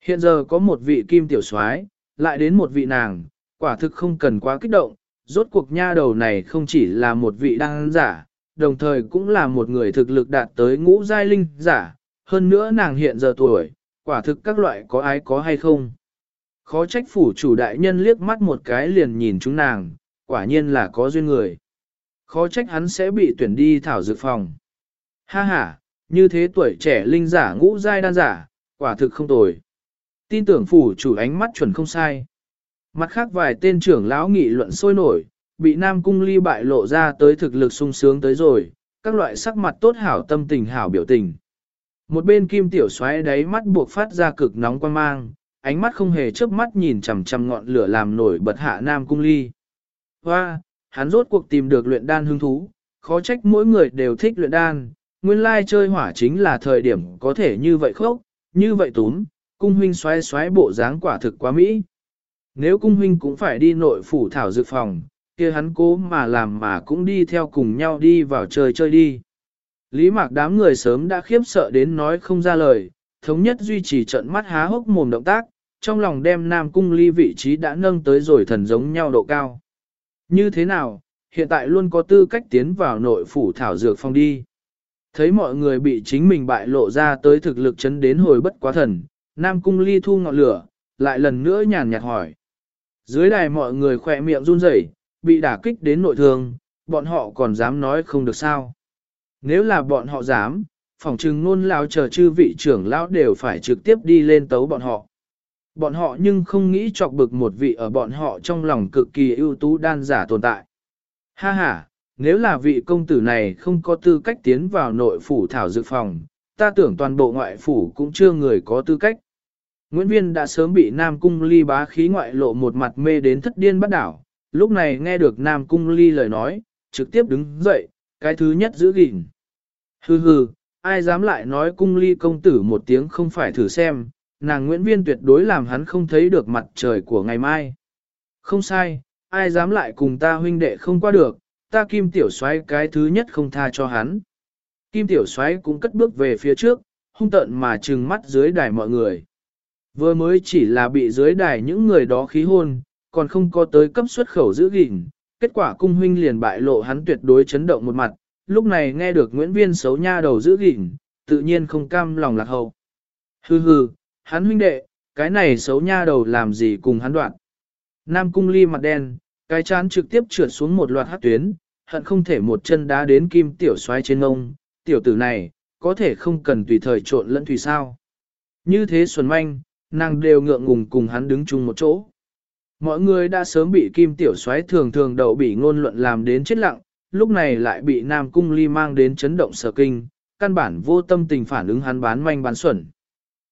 Hiện giờ có một vị kim tiểu soái, lại đến một vị nàng, quả thực không cần quá kích động, rốt cuộc nha đầu này không chỉ là một vị đăng giả, đồng thời cũng là một người thực lực đạt tới ngũ giai linh giả, hơn nữa nàng hiện giờ tuổi, quả thực các loại có ai có hay không. Khó trách phủ chủ đại nhân liếc mắt một cái liền nhìn chúng nàng, quả nhiên là có duyên người. Khó trách hắn sẽ bị tuyển đi thảo dược phòng. Ha ha, như thế tuổi trẻ linh giả ngũ giai đan giả, quả thực không tồi. Tin tưởng phủ chủ ánh mắt chuẩn không sai. Mặt khác vài tên trưởng lão nghị luận sôi nổi, bị Nam Cung Ly bại lộ ra tới thực lực sung sướng tới rồi, các loại sắc mặt tốt hảo tâm tình hảo biểu tình. Một bên kim tiểu xoáy đáy mắt buộc phát ra cực nóng quan mang, ánh mắt không hề chớp mắt nhìn chằm chằm ngọn lửa làm nổi bật hạ Nam Cung Ly. Hoa, hắn rốt cuộc tìm được luyện đan hứng thú, khó trách mỗi người đều thích luyện đan, nguyên lai chơi hỏa chính là thời điểm có thể như vậy khốc, như vậy túm, cung huynh xoáy xoáy bộ dáng quả thực quá mỹ. Nếu cung huynh cũng phải đi nội phủ thảo dược phòng, kia hắn cố mà làm mà cũng đi theo cùng nhau đi vào chơi chơi đi. Lý mạc đám người sớm đã khiếp sợ đến nói không ra lời, thống nhất duy trì trận mắt há hốc mồm động tác, trong lòng đem Nam Cung Ly vị trí đã nâng tới rồi thần giống nhau độ cao. Như thế nào, hiện tại luôn có tư cách tiến vào nội phủ thảo dược phong đi. Thấy mọi người bị chính mình bại lộ ra tới thực lực chấn đến hồi bất quá thần, Nam Cung Ly thu ngọn lửa, lại lần nữa nhàn nhạt hỏi. Dưới đài mọi người khỏe miệng run rẩy, bị đả kích đến nội thương, bọn họ còn dám nói không được sao. Nếu là bọn họ dám, phòng trừng nôn lao chờ chư vị trưởng lão đều phải trực tiếp đi lên tấu bọn họ. Bọn họ nhưng không nghĩ chọc bực một vị ở bọn họ trong lòng cực kỳ ưu tú đan giả tồn tại. Ha ha, nếu là vị công tử này không có tư cách tiến vào nội phủ thảo dược phòng, ta tưởng toàn bộ ngoại phủ cũng chưa người có tư cách. Nguyễn Viên đã sớm bị Nam Cung Ly bá khí ngoại lộ một mặt mê đến thất điên bắt đảo, lúc này nghe được Nam Cung Ly lời nói, trực tiếp đứng dậy, cái thứ nhất giữ gìn. Hừ hừ, ai dám lại nói Cung Ly công tử một tiếng không phải thử xem, nàng Nguyễn Viên tuyệt đối làm hắn không thấy được mặt trời của ngày mai. Không sai, ai dám lại cùng ta huynh đệ không qua được, ta kim tiểu xoay cái thứ nhất không tha cho hắn. Kim tiểu Soái cũng cất bước về phía trước, hung tợn mà trừng mắt dưới đài mọi người. Vừa mới chỉ là bị dưới đài những người đó khí hôn, còn không có tới cấp xuất khẩu giữ gìn, kết quả cung huynh liền bại lộ hắn tuyệt đối chấn động một mặt, lúc này nghe được Nguyễn Viên xấu nha đầu giữ gìn, tự nhiên không cam lòng lạc hậu. Hừ hừ, hắn huynh đệ, cái này xấu nha đầu làm gì cùng hắn đoạn. Nam cung ly mặt đen, cái chán trực tiếp trượt xuống một loạt hát tuyến, hận không thể một chân đá đến kim tiểu xoay trên ngông, tiểu tử này, có thể không cần tùy thời trộn lẫn thủy sao. Như thế xuân manh, nàng đều ngượng ngùng cùng hắn đứng chung một chỗ. Mọi người đã sớm bị kim tiểu xoáy thường thường đậu bị ngôn luận làm đến chết lặng, lúc này lại bị Nam Cung Ly mang đến chấn động sở kinh, căn bản vô tâm tình phản ứng hắn bán manh bán xuẩn.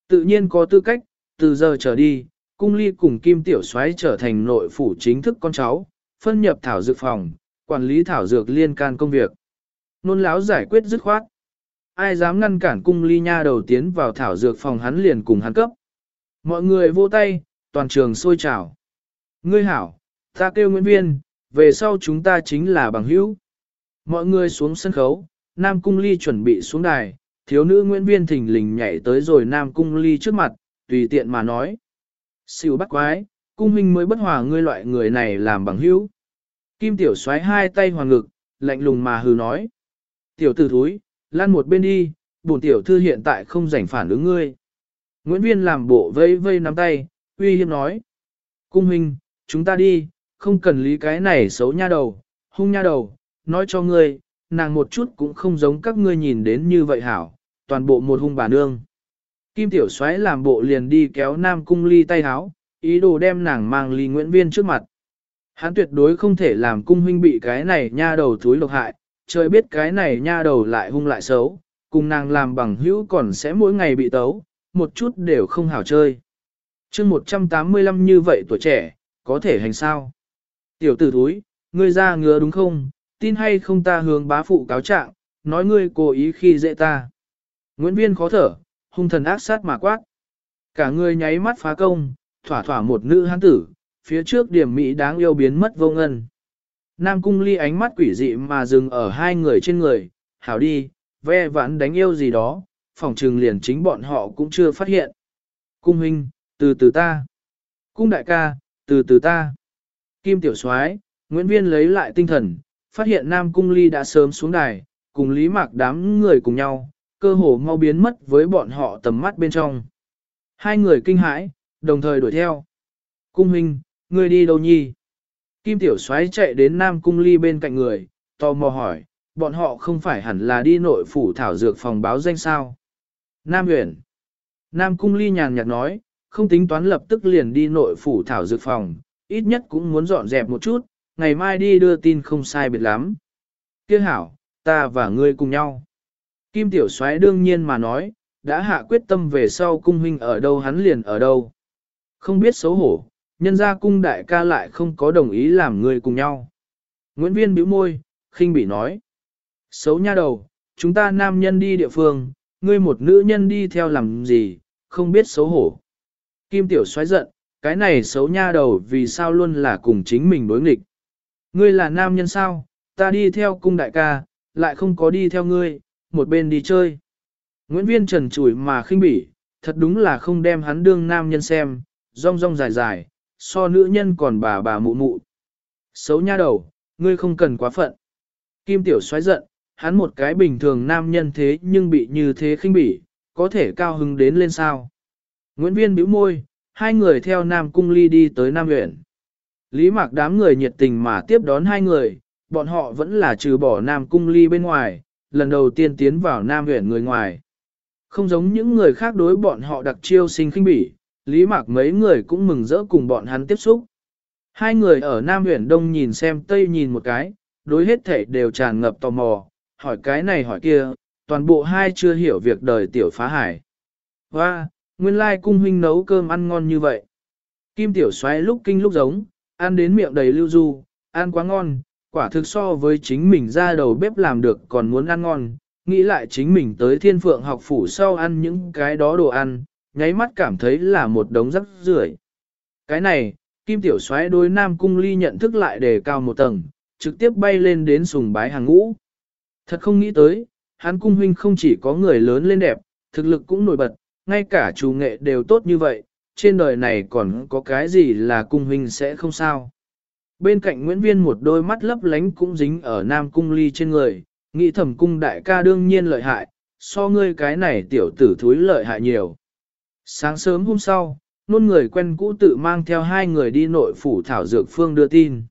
Tự nhiên có tư cách, từ giờ trở đi, Cung Ly cùng Kim Tiểu Soái trở thành nội phủ chính thức con cháu, phân nhập thảo dược phòng, quản lý thảo dược liên can công việc. Nôn láo giải quyết dứt khoát. Ai dám ngăn cản Cung Ly nha đầu tiến vào thảo dược phòng hắn liền cùng hắn cấp. Mọi người vô tay, toàn trường sôi trào. Ngươi hảo, ta kêu Nguyễn Viên, về sau chúng ta chính là bằng hữu. Mọi người xuống sân khấu, Nam Cung Ly chuẩn bị xuống đài, thiếu nữ Nguyễn Viên thình lình nhảy tới rồi Nam Cung Ly trước mặt, tùy tiện mà nói. Siêu bắt quái, cung huynh mới bất hòa ngươi loại người này làm bằng hữu. Kim tiểu xoáy hai tay hoàng ngực, lạnh lùng mà hừ nói. Tiểu tử thúi, lan một bên đi, bổn tiểu thư hiện tại không rảnh phản ứng ngươi. Nguyễn Viên làm bộ vây vây nắm tay, uy hiếp nói. Cung huynh, chúng ta đi, không cần lý cái này xấu nha đầu, hung nha đầu, nói cho ngươi, nàng một chút cũng không giống các ngươi nhìn đến như vậy hảo, toàn bộ một hung bà nương. Kim Tiểu Xoáy làm bộ liền đi kéo Nam Cung Ly tay háo, ý đồ đem nàng mang ly Nguyễn Viên trước mặt. Hắn tuyệt đối không thể làm cung huynh bị cái này nha đầu thúi độc hại, trời biết cái này nha đầu lại hung lại xấu, cùng nàng làm bằng hữu còn sẽ mỗi ngày bị tấu, một chút đều không hảo chơi. chương 185 như vậy tuổi trẻ, có thể hành sao? Tiểu tử thúi, ngươi ra ngứa đúng không? Tin hay không ta hướng bá phụ cáo trạng, nói ngươi cố ý khi dễ ta. Nguyễn Viên khó thở, hung thần ác sát mà quát. Cả người nháy mắt phá công, thỏa thỏa một nữ hán tử, phía trước điểm mỹ đáng yêu biến mất vô ngân. Nam cung ly ánh mắt quỷ dị mà dừng ở hai người trên người, hảo đi, ve vãn đánh yêu gì đó, phòng trừng liền chính bọn họ cũng chưa phát hiện. Cung huynh, từ từ ta. Cung đại ca, từ từ ta. Kim tiểu soái, Nguyễn Viên lấy lại tinh thần, phát hiện Nam cung ly đã sớm xuống đài, cùng lý mạc đám người cùng nhau, cơ hồ mau biến mất với bọn họ tầm mắt bên trong. Hai người kinh hãi, đồng thời đuổi theo. Cung huynh, ngươi đi đâu nhi? Kim tiểu soái chạy đến Nam cung ly bên cạnh người, tò mò hỏi, bọn họ không phải hẳn là đi nội phủ thảo dược phòng báo danh sao. Nam Uyển. Nam Cung Ly nhàn nhạt nói, không tính toán lập tức liền đi nội phủ thảo dược phòng, ít nhất cũng muốn dọn dẹp một chút, ngày mai đi đưa tin không sai biệt lắm. Kia hảo, ta và ngươi cùng nhau. Kim Tiểu Soái đương nhiên mà nói, đã hạ quyết tâm về sau cung huynh ở đâu hắn liền ở đâu. Không biết xấu hổ, nhân gia cung đại ca lại không có đồng ý làm người cùng nhau. Nguyễn Viên bĩu môi, khinh bỉ nói. Xấu nha đầu, chúng ta nam nhân đi địa phương, ngươi một nữ nhân đi theo làm gì, không biết xấu hổ. Kim Tiểu xoáy giận, cái này xấu nha đầu vì sao luôn là cùng chính mình đối nghịch. Ngươi là nam nhân sao, ta đi theo cung đại ca, lại không có đi theo ngươi, một bên đi chơi. Nguyễn Viên trần chủi mà khinh bỉ, thật đúng là không đem hắn đương nam nhân xem, rong rong dài dài, so nữ nhân còn bà bà mụ mụ. Xấu nha đầu, ngươi không cần quá phận. Kim Tiểu xoáy giận, hắn một cái bình thường nam nhân thế nhưng bị như thế khinh bỉ, có thể cao hứng đến lên sao. Nguyễn Viên bĩu môi, hai người theo Nam Cung Ly đi tới Nam huyện. Lý mạc đám người nhiệt tình mà tiếp đón hai người, bọn họ vẫn là trừ bỏ Nam Cung Ly bên ngoài, lần đầu tiên tiến vào Nam huyện người ngoài. Không giống những người khác đối bọn họ đặc chiêu sinh khinh bỉ, Lý mạc mấy người cũng mừng rỡ cùng bọn hắn tiếp xúc. Hai người ở Nam huyện Đông nhìn xem Tây nhìn một cái, đối hết thể đều tràn ngập tò mò, hỏi cái này hỏi kia, toàn bộ hai chưa hiểu việc đời tiểu phá hải. Hoa, nguyên lai cung huynh nấu cơm ăn ngon như vậy. Kim tiểu xoáy lúc kinh lúc giống, ăn đến miệng đầy lưu du, ăn quá ngon, quả thực so với chính mình ra đầu bếp làm được còn muốn ăn ngon, nghĩ lại chính mình tới thiên phượng học phủ sau ăn những cái đó đồ ăn, nháy mắt cảm thấy là một đống rắc rưởi. Cái này, Kim Tiểu Soái đối Nam Cung Ly nhận thức lại đề cao một tầng, trực tiếp bay lên đến sùng bái hàng ngũ. Thật không nghĩ tới, hắn cung huynh không chỉ có người lớn lên đẹp, thực lực cũng nổi bật, ngay cả chủ nghệ đều tốt như vậy, trên đời này còn có cái gì là cung huynh sẽ không sao. Bên cạnh Nguyễn Viên một đôi mắt lấp lánh cũng dính ở Nam Cung Ly trên người, nghĩ thẩm cung đại ca đương nhiên lợi hại, so ngươi cái này tiểu tử thúi lợi hại nhiều. Sáng sớm hôm sau, nôn người quen cũ tự mang theo hai người đi nội phủ Thảo Dược Phương đưa tin.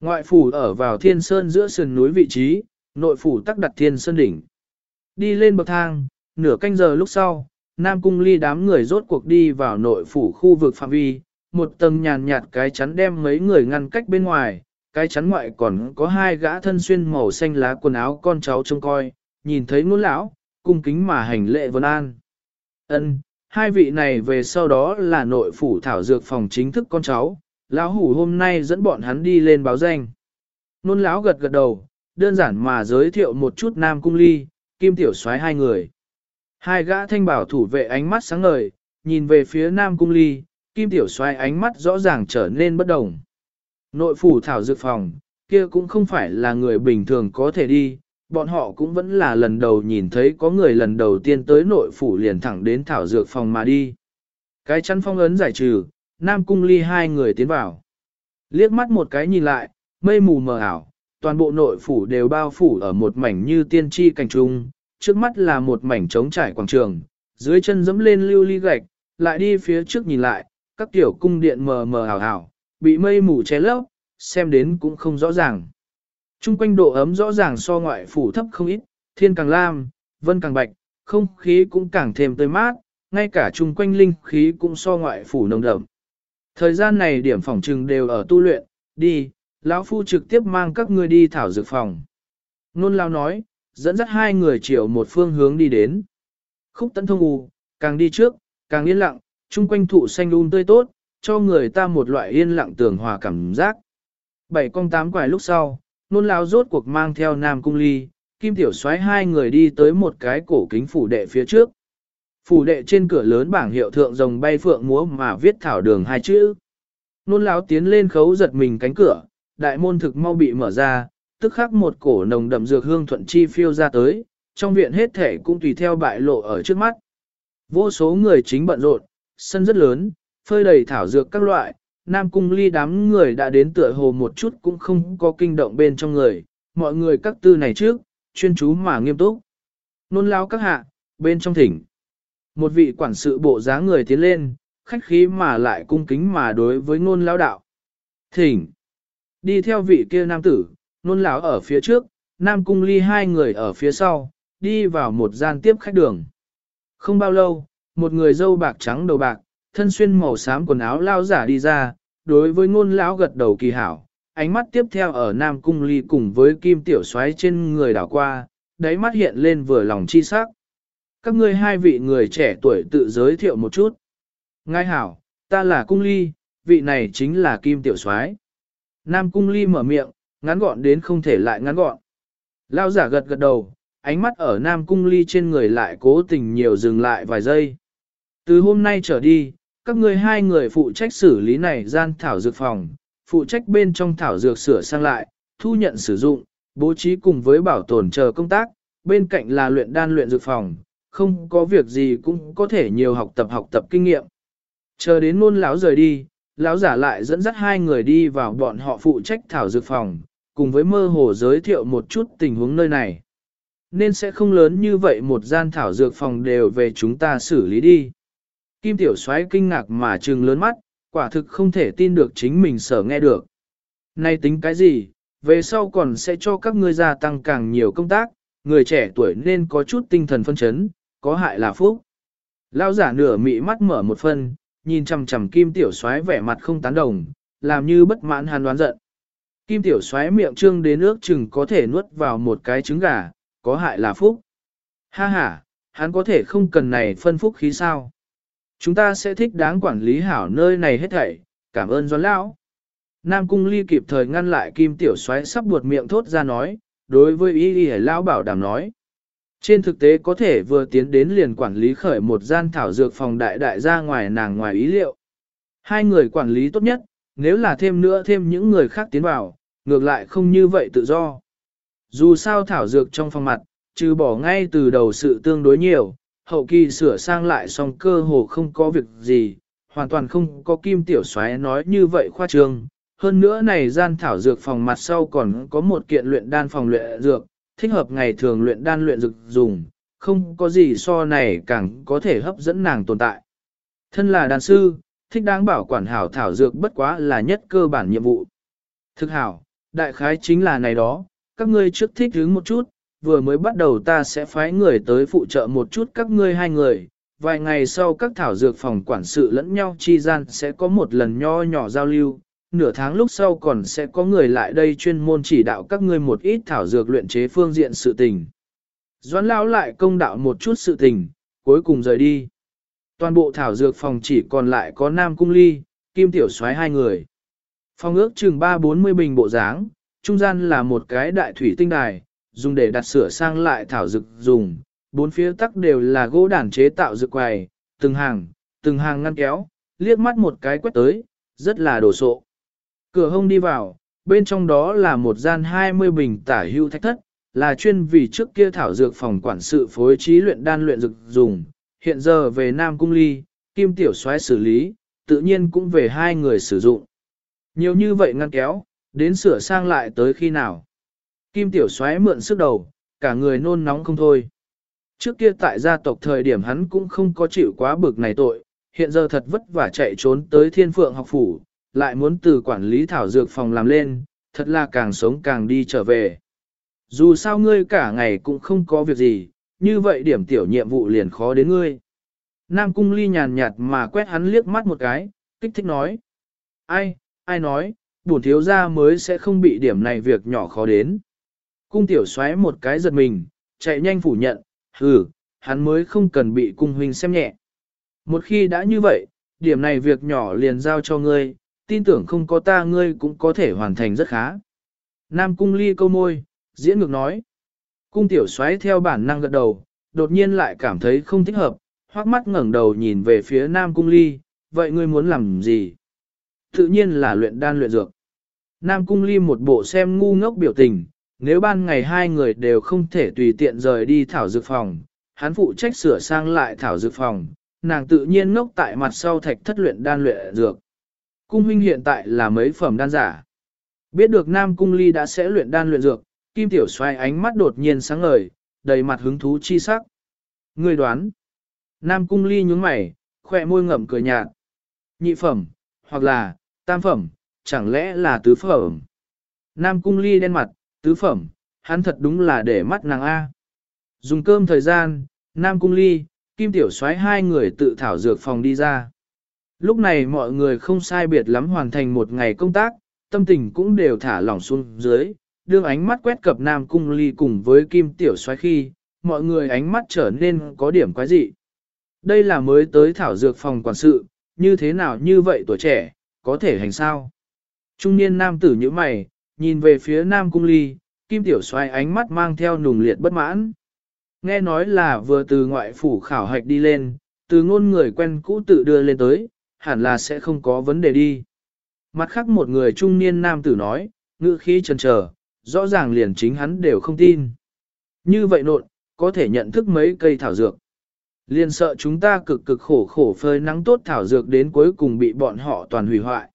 Ngoại phủ ở vào thiên sơn giữa sườn núi vị trí, nội phủ tắc đặt thiên sơn đỉnh. Đi lên bậc thang, nửa canh giờ lúc sau, Nam Cung ly đám người rốt cuộc đi vào nội phủ khu vực phạm vi, một tầng nhàn nhạt cái chắn đem mấy người ngăn cách bên ngoài, cái chắn ngoại còn có hai gã thân xuyên màu xanh lá quần áo con cháu trông coi, nhìn thấy ngôn lão, cung kính mà hành lệ vân an. Ân, hai vị này về sau đó là nội phủ thảo dược phòng chính thức con cháu, lão hủ hôm nay dẫn bọn hắn đi lên báo danh. Nôn lão gật gật đầu, đơn giản mà giới thiệu một chút Nam Cung Ly, Kim Tiểu soái hai người. Hai gã thanh bảo thủ vệ ánh mắt sáng ngời, nhìn về phía Nam Cung Ly, Kim Tiểu soái ánh mắt rõ ràng trở nên bất đồng. Nội phủ thảo dược phòng, kia cũng không phải là người bình thường có thể đi, bọn họ cũng vẫn là lần đầu nhìn thấy có người lần đầu tiên tới nội phủ liền thẳng đến thảo dược phòng mà đi. Cái chăn phong ấn giải trừ, Nam Cung Ly hai người tiến vào. Liếc mắt một cái nhìn lại, mây mù mờ ảo, toàn bộ nội phủ đều bao phủ ở một mảnh như tiên tri cảnh trung, trước mắt là một mảnh trống trải quảng trường, dưới chân dẫm lên lưu ly gạch, lại đi phía trước nhìn lại, các tiểu cung điện mờ mờ ảo ảo, bị mây mù che lấp, xem đến cũng không rõ ràng. Trung quanh độ ấm rõ ràng so ngoại phủ thấp không ít, thiên càng lam, vân càng bạch, không khí cũng càng thêm tươi mát, ngay cả chung quanh linh khí cũng so ngoại phủ nồng đậm. Thời gian này điểm phòng trừng đều ở tu luyện, đi, lão phu trực tiếp mang các ngươi đi thảo dược phòng. Nôn lao nói, dẫn dắt hai người chiều một phương hướng đi đến. Khúc tấn thông u, càng đi trước, càng yên lặng, chung quanh thụ xanh um tươi tốt, cho người ta một loại yên lặng tường hòa cảm giác. Bảy con tám quải lúc sau, nôn lao rốt cuộc mang theo nam cung ly, kim tiểu xoáy hai người đi tới một cái cổ kính phủ đệ phía trước. Phủ đệ trên cửa lớn bảng hiệu thượng rồng bay phượng múa mà viết thảo đường hai chữ. Nôn lão tiến lên khấu giật mình cánh cửa, đại môn thực mau bị mở ra, tức khắc một cổ nồng đậm dược hương thuận chi phiêu ra tới, trong viện hết thể cũng tùy theo bại lộ ở trước mắt. Vô số người chính bận rộn, sân rất lớn, phơi đầy thảo dược các loại, Nam Cung Ly đám người đã đến tựa hồ một chút cũng không có kinh động bên trong người, mọi người các tư này trước, chuyên chú mà nghiêm túc. Nôn lao các hạ, bên trong thỉnh. Một vị quản sự bộ dáng người tiến lên, khách khí mà lại cung kính mà đối với nôn lao đạo. Thỉnh. Đi theo vị kia nam tử, nôn lão ở phía trước, nam cung ly hai người ở phía sau, đi vào một gian tiếp khách đường. Không bao lâu, một người dâu bạc trắng đầu bạc, thân xuyên màu xám quần áo lao giả đi ra, đối với ngôn lão gật đầu kỳ hảo, ánh mắt tiếp theo ở Nam Cung Ly cùng với Kim Tiểu Soái trên người đảo qua, đáy mắt hiện lên vừa lòng chi sắc. Các ngươi hai vị người trẻ tuổi tự giới thiệu một chút. ngai hảo, ta là Cung Ly, vị này chính là Kim Tiểu Soái. Nam Cung Ly mở miệng, ngắn gọn đến không thể lại ngắn gọn. Lao giả gật gật đầu, ánh mắt ở Nam Cung Ly trên người lại cố tình nhiều dừng lại vài giây. Từ hôm nay trở đi, các ngươi hai người phụ trách xử lý này gian thảo dược phòng, phụ trách bên trong thảo dược sửa sang lại, thu nhận sử dụng, bố trí cùng với bảo tồn chờ công tác, bên cạnh là luyện đan luyện dược phòng, không có việc gì cũng có thể nhiều học tập học tập kinh nghiệm. Chờ đến nôn lão rời đi, lão giả lại dẫn dắt hai người đi vào bọn họ phụ trách thảo dược phòng, cùng với mơ hồ giới thiệu một chút tình huống nơi này. Nên sẽ không lớn như vậy một gian thảo dược phòng đều về chúng ta xử lý đi. Kim Tiểu Soái kinh ngạc mà trừng lớn mắt, quả thực không thể tin được chính mình sở nghe được. Nay tính cái gì, về sau còn sẽ cho các ngươi gia tăng càng nhiều công tác, người trẻ tuổi nên có chút tinh thần phân chấn, có hại là phúc. Lao giả nửa mị mắt mở một phân, nhìn chằm chằm Kim Tiểu Soái vẻ mặt không tán đồng, làm như bất mãn hàn đoán giận. Kim Tiểu Soái miệng trương đến nước chừng có thể nuốt vào một cái trứng gà, có hại là phúc. Ha ha, hắn có thể không cần này phân phúc khí sao. Chúng ta sẽ thích đáng quản lý hảo nơi này hết thảy, cảm ơn Doan Lão. Nam Cung Ly kịp thời ngăn lại Kim Tiểu Soái sắp buột miệng thốt ra nói, đối với ý ý Lão bảo đảm nói. Trên thực tế có thể vừa tiến đến liền quản lý khởi một gian thảo dược phòng đại đại ra ngoài nàng ngoài ý liệu. Hai người quản lý tốt nhất, nếu là thêm nữa thêm những người khác tiến vào, ngược lại không như vậy tự do. Dù sao thảo dược trong phòng mặt, trừ bỏ ngay từ đầu sự tương đối nhiều, hậu kỳ sửa sang lại xong cơ hồ không có việc gì, hoàn toàn không có kim tiểu xoáy nói như vậy khoa trương. Hơn nữa này gian thảo dược phòng mặt sau còn có một kiện luyện đan phòng luyện dược, thích hợp ngày thường luyện đan luyện dược dùng, không có gì so này càng có thể hấp dẫn nàng tồn tại. Thân là đàn sư, thích đáng bảo quản hảo thảo dược bất quá là nhất cơ bản nhiệm vụ. Thực hảo, đại khái chính là này đó, các ngươi trước thích hướng một chút, vừa mới bắt đầu ta sẽ phái người tới phụ trợ một chút các ngươi hai người, vài ngày sau các thảo dược phòng quản sự lẫn nhau chi gian sẽ có một lần nho nhỏ giao lưu, nửa tháng lúc sau còn sẽ có người lại đây chuyên môn chỉ đạo các ngươi một ít thảo dược luyện chế phương diện sự tình. Doãn lão lại công đạo một chút sự tình, cuối cùng rời đi. Toàn bộ thảo dược phòng chỉ còn lại có Nam Cung Ly, Kim Tiểu Soái hai người. Phòng ước chừng 3-40 bình bộ dáng, trung gian là một cái đại thủy tinh đài, dùng để đặt sửa sang lại thảo dược dùng, bốn phía tắc đều là gỗ đàn chế tạo dược quầy, từng hàng, từng hàng ngăn kéo, liếc mắt một cái quét tới, rất là đồ sộ. Cửa hông đi vào, bên trong đó là một gian 20 bình tả hưu thách thất, là chuyên vì trước kia thảo dược phòng quản sự phối trí luyện đan luyện dược dùng, hiện giờ về Nam Cung Ly, Kim Tiểu Soái xử lý, tự nhiên cũng về hai người sử dụng. Nhiều như vậy ngăn kéo, đến sửa sang lại tới khi nào. Kim Tiểu Soái mượn sức đầu, cả người nôn nóng không thôi. Trước kia tại gia tộc thời điểm hắn cũng không có chịu quá bực này tội, hiện giờ thật vất vả chạy trốn tới thiên phượng học phủ, lại muốn từ quản lý thảo dược phòng làm lên, thật là càng sống càng đi trở về. Dù sao ngươi cả ngày cũng không có việc gì, như vậy điểm tiểu nhiệm vụ liền khó đến ngươi. Nam cung ly nhàn nhạt mà quét hắn liếc mắt một cái, kích thích nói. Ai, ai nói, bổn thiếu gia mới sẽ không bị điểm này việc nhỏ khó đến. Cung tiểu xoáy một cái giật mình, chạy nhanh phủ nhận, hừ, hắn mới không cần bị cung huynh xem nhẹ. Một khi đã như vậy, điểm này việc nhỏ liền giao cho ngươi, tin tưởng không có ta ngươi cũng có thể hoàn thành rất khá. Nam cung ly câu môi, diễn ngược nói. Cung tiểu xoáy theo bản năng gật đầu, đột nhiên lại cảm thấy không thích hợp, hoắc mắt ngẩng đầu nhìn về phía Nam cung ly, vậy ngươi muốn làm gì? Tự nhiên là luyện đan luyện dược. Nam cung ly một bộ xem ngu ngốc biểu tình, nếu ban ngày hai người đều không thể tùy tiện rời đi thảo dược phòng, hắn phụ trách sửa sang lại thảo dược phòng, nàng tự nhiên ngốc tại mặt sau thạch thất luyện đan luyện dược. Cung huynh hiện tại là mấy phẩm đan giả. Biết được Nam Cung Ly đã sẽ luyện đan luyện dược, Kim Tiểu xoay ánh mắt đột nhiên sáng ngời, đầy mặt hứng thú chi sắc. Người đoán. Nam Cung Ly nhướng mày, khỏe môi ngậm cười nhạt. Nhị phẩm, hoặc là, tam phẩm, chẳng lẽ là tứ phẩm. Nam Cung Ly đen mặt, tứ phẩm, hắn thật đúng là để mắt nàng A. Dùng cơm thời gian, Nam Cung Ly, Kim Tiểu soái hai người tự thảo dược phòng đi ra. Lúc này mọi người không sai biệt lắm hoàn thành một ngày công tác, tâm tình cũng đều thả lỏng xuống dưới, đưa ánh mắt quét cập Nam Cung Ly cùng với Kim Tiểu soái khi, mọi người ánh mắt trở nên có điểm quái dị. Đây là mới tới thảo dược phòng quản sự, như thế nào như vậy tuổi trẻ, có thể hành sao? Trung niên nam tử như mày, nhìn về phía Nam Cung Ly, Kim Tiểu xoay ánh mắt mang theo nùng liệt bất mãn. Nghe nói là vừa từ ngoại phủ khảo hạch đi lên, từ ngôn người quen cũ tự đưa lên tới, hẳn là sẽ không có vấn đề đi. Mặt khác một người trung niên nam tử nói, ngữ khí chần chờ, rõ ràng liền chính hắn đều không tin. Như vậy nộn, có thể nhận thức mấy cây thảo dược. Liền sợ chúng ta cực cực khổ khổ phơi nắng tốt thảo dược đến cuối cùng bị bọn họ toàn hủy hoại.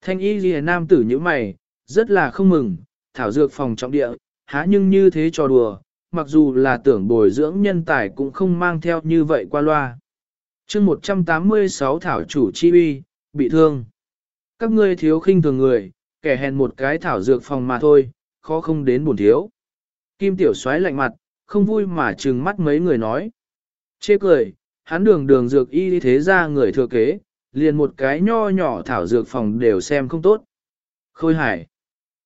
Thanh y ghi nam tử như mày, rất là không mừng, thảo dược phòng trọng địa, há nhưng như thế cho đùa, mặc dù là tưởng bồi dưỡng nhân tài cũng không mang theo như vậy qua loa. chương 186 thảo chủ chi uy, bị thương. Các ngươi thiếu khinh thường người, kẻ hèn một cái thảo dược phòng mà thôi, khó không đến buồn thiếu. Kim tiểu xoáy lạnh mặt, không vui mà trừng mắt mấy người nói. Chê cười, hắn đường đường dược y thế ra người thừa kế, liền một cái nho nhỏ thảo dược phòng đều xem không tốt. Khôi hải,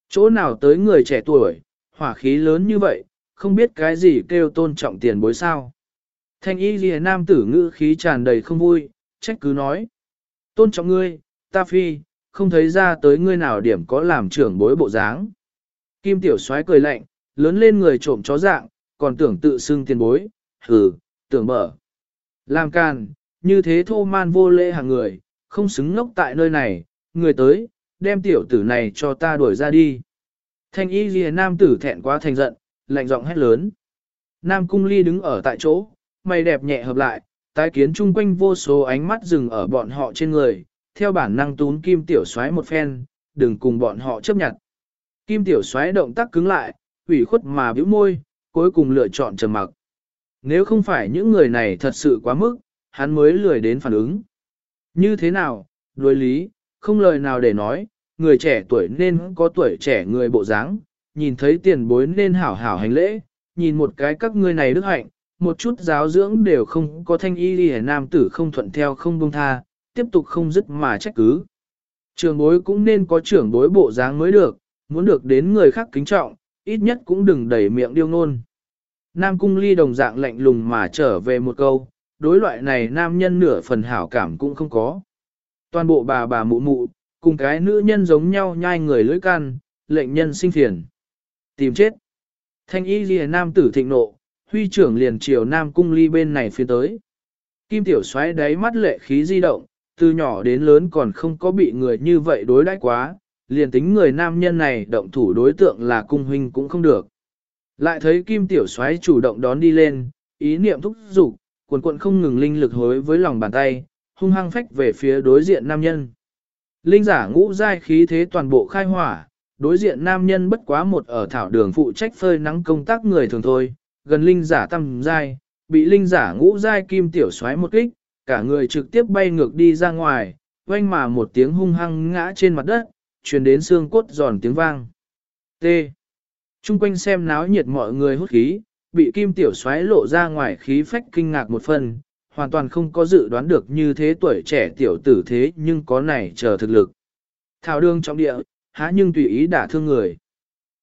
chỗ nào tới người trẻ tuổi, hỏa khí lớn như vậy, không biết cái gì kêu tôn trọng tiền bối sao. Thanh y ghi nam tử ngữ khí tràn đầy không vui, trách cứ nói. Tôn trọng ngươi, ta phi, không thấy ra tới ngươi nào điểm có làm trưởng bối bộ dáng. Kim tiểu soái cười lạnh, lớn lên người trộm chó dạng, còn tưởng tự xưng tiền bối, hừ, tưởng mở. Làm càn, như thế thô man vô lễ hàng người, không xứng ngốc tại nơi này, người tới, đem tiểu tử này cho ta đuổi ra đi. Thanh y ghi nam tử thẹn quá thành giận, lạnh giọng hét lớn. Nam cung ly đứng ở tại chỗ, mày đẹp nhẹ hợp lại, tái kiến chung quanh vô số ánh mắt dừng ở bọn họ trên người, theo bản năng tún kim tiểu xoáy một phen, đừng cùng bọn họ chấp nhận. Kim tiểu xoáy động tác cứng lại, ủy khuất mà bĩu môi, cuối cùng lựa chọn trầm mặc. Nếu không phải những người này thật sự quá mức, hắn mới lười đến phản ứng. Như thế nào, đối lý, không lời nào để nói, người trẻ tuổi nên có tuổi trẻ người bộ dáng, nhìn thấy tiền bối nên hảo hảo hành lễ, nhìn một cái các ngươi này đức hạnh, một chút giáo dưỡng đều không có thanh y đi nam tử không thuận theo không buông tha, tiếp tục không dứt mà trách cứ. Trường bối cũng nên có trưởng bối bộ dáng mới được, muốn được đến người khác kính trọng, ít nhất cũng đừng đẩy miệng điêu ngôn. Nam cung ly đồng dạng lạnh lùng mà trở về một câu, đối loại này nam nhân nửa phần hảo cảm cũng không có. Toàn bộ bà bà mụ mụ, cùng cái nữ nhân giống nhau nhai người lưỡi can, lệnh nhân sinh phiền. Tìm chết. Thanh y ghi nam tử thịnh nộ, huy trưởng liền chiều nam cung ly bên này phía tới. Kim tiểu xoáy đáy mắt lệ khí di động, từ nhỏ đến lớn còn không có bị người như vậy đối đãi quá, liền tính người nam nhân này động thủ đối tượng là cung huynh cũng không được. Lại thấy kim tiểu xoáy chủ động đón đi lên, ý niệm thúc giục, cuộn cuộn không ngừng linh lực hối với lòng bàn tay, hung hăng phách về phía đối diện nam nhân. Linh giả ngũ giai khí thế toàn bộ khai hỏa, đối diện nam nhân bất quá một ở thảo đường phụ trách phơi nắng công tác người thường thôi, gần linh giả tam giai, bị linh giả ngũ giai kim tiểu xoáy một kích, cả người trực tiếp bay ngược đi ra ngoài, oanh mà một tiếng hung hăng ngã trên mặt đất, truyền đến xương cốt giòn tiếng vang. T. Trung quanh xem náo nhiệt mọi người hút khí, bị kim tiểu xoáy lộ ra ngoài khí phách kinh ngạc một phần, hoàn toàn không có dự đoán được như thế tuổi trẻ tiểu tử thế nhưng có này chờ thực lực. Thảo đương trong địa, há nhưng tùy ý đả thương người.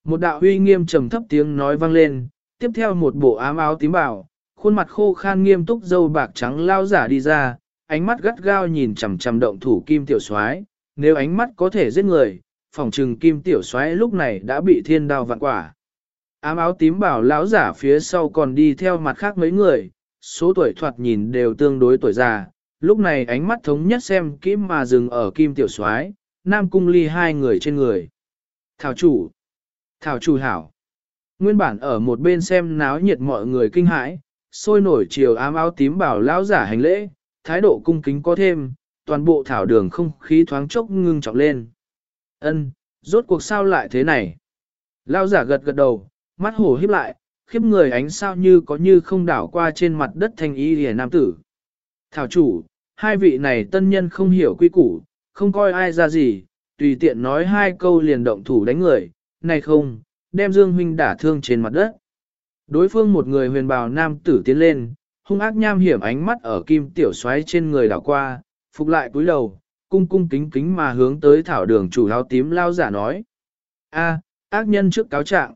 Một đạo huy nghiêm trầm thấp tiếng nói vang lên, tiếp theo một bộ ám áo tím bảo, khuôn mặt khô khan nghiêm túc dâu bạc trắng lao giả đi ra, ánh mắt gắt gao nhìn chằm chằm động thủ kim tiểu soái, nếu ánh mắt có thể giết người, phòng trừng kim tiểu soái lúc này đã bị thiên đao vạn quả. Ám áo tím bảo lão giả phía sau còn đi theo mặt khác mấy người, số tuổi thoạt nhìn đều tương đối tuổi già, lúc này ánh mắt thống nhất xem kim mà dừng ở kim tiểu soái, nam cung ly hai người trên người. Thảo chủ, thảo chủ hảo. Nguyên bản ở một bên xem náo nhiệt mọi người kinh hãi, sôi nổi chiều ám áo tím bảo lão giả hành lễ, thái độ cung kính có thêm, toàn bộ thảo đường không khí thoáng chốc ngưng trọng lên. Ân, rốt cuộc sao lại thế này? Lão giả gật gật đầu, mắt hổ híp lại, khiếp người ánh sao như có như không đảo qua trên mặt đất thanh y rìa nam tử. Thảo chủ, hai vị này tân nhân không hiểu quy củ, không coi ai ra gì, tùy tiện nói hai câu liền động thủ đánh người, này không, đem Dương Huynh đả thương trên mặt đất. Đối phương một người huyền bào nam tử tiến lên, hung ác nham hiểm ánh mắt ở kim tiểu xoáy trên người đảo qua, phục lại cúi đầu, cung cung kính kính mà hướng tới thảo đường chủ lao tím lao giả nói. a ác nhân trước cáo trạng.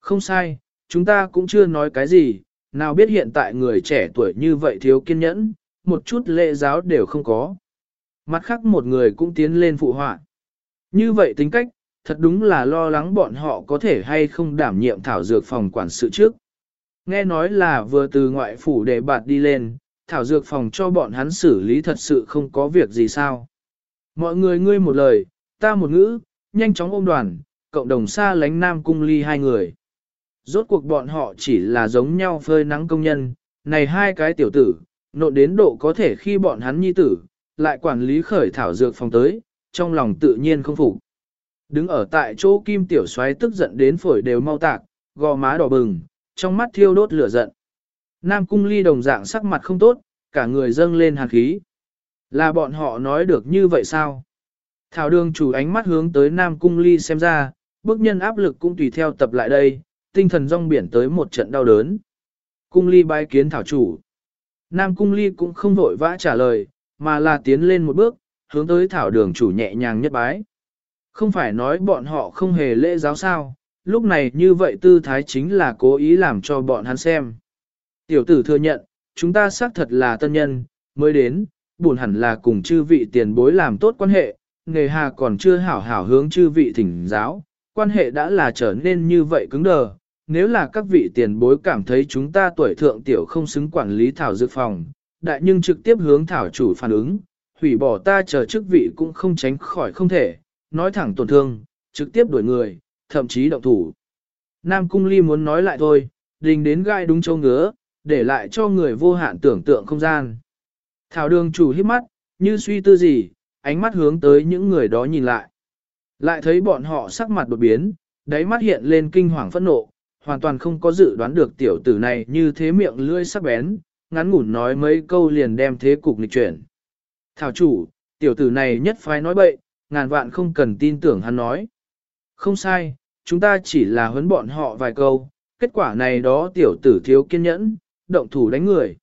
Không sai, chúng ta cũng chưa nói cái gì, nào biết hiện tại người trẻ tuổi như vậy thiếu kiên nhẫn, một chút lễ giáo đều không có. Mặt khác một người cũng tiến lên phụ họa. Như vậy tính cách, thật đúng là lo lắng bọn họ có thể hay không đảm nhiệm thảo dược phòng quản sự trước. Nghe nói là vừa từ ngoại phủ để bạt đi lên, thảo dược phòng cho bọn hắn xử lý thật sự không có việc gì sao. Mọi người ngươi một lời, ta một ngữ, nhanh chóng ôm đoàn, cộng đồng xa lánh nam cung ly hai người. Rốt cuộc bọn họ chỉ là giống nhau phơi nắng công nhân, này hai cái tiểu tử, nộn đến độ có thể khi bọn hắn nhi tử, lại quản lý khởi thảo dược phòng tới, trong lòng tự nhiên không phục. Đứng ở tại chỗ kim tiểu xoáy tức giận đến phổi đều mau tạc, gò má đỏ bừng, trong mắt thiêu đốt lửa giận. Nam cung ly đồng dạng sắc mặt không tốt, cả người dâng lên hàn khí. Là bọn họ nói được như vậy sao? Thảo đường chủ ánh mắt hướng tới Nam cung ly xem ra, bức nhân áp lực cũng tùy theo tập lại đây, tinh thần rong biển tới một trận đau đớn. Cung ly bái kiến thảo chủ. Nam cung ly cũng không vội vã trả lời, mà là tiến lên một bước, hướng tới thảo đường chủ nhẹ nhàng nhất bái. Không phải nói bọn họ không hề lễ giáo sao, lúc này như vậy tư thái chính là cố ý làm cho bọn hắn xem. Tiểu tử thừa nhận, chúng ta xác thật là tân nhân, mới đến, buồn hẳn là cùng chư vị tiền bối làm tốt quan hệ, nghề hà còn chưa hảo hảo hướng chư vị thỉnh giáo, quan hệ đã là trở nên như vậy cứng đờ. Nếu là các vị tiền bối cảm thấy chúng ta tuổi thượng tiểu không xứng quản lý thảo dược phòng, đại nhưng trực tiếp hướng thảo chủ phản ứng, hủy bỏ ta chờ chức vị cũng không tránh khỏi không thể, nói thẳng tổn thương, trực tiếp đuổi người, thậm chí động thủ. Nam Cung Ly muốn nói lại thôi, đình đến gai đúng châu ngứa, để lại cho người vô hạn tưởng tượng không gian. Thảo đường chủ hít mắt, như suy tư gì, ánh mắt hướng tới những người đó nhìn lại. Lại thấy bọn họ sắc mặt đột biến, đáy mắt hiện lên kinh hoàng phẫn nộ, hoàn toàn không có dự đoán được tiểu tử này như thế miệng lưỡi sắc bén, ngắn ngủn nói mấy câu liền đem thế cục nghịch chuyển. Thảo chủ, tiểu tử này nhất phái nói bậy, ngàn vạn không cần tin tưởng hắn nói. Không sai, chúng ta chỉ là huấn bọn họ vài câu, kết quả này đó tiểu tử thiếu kiên nhẫn, động thủ đánh người.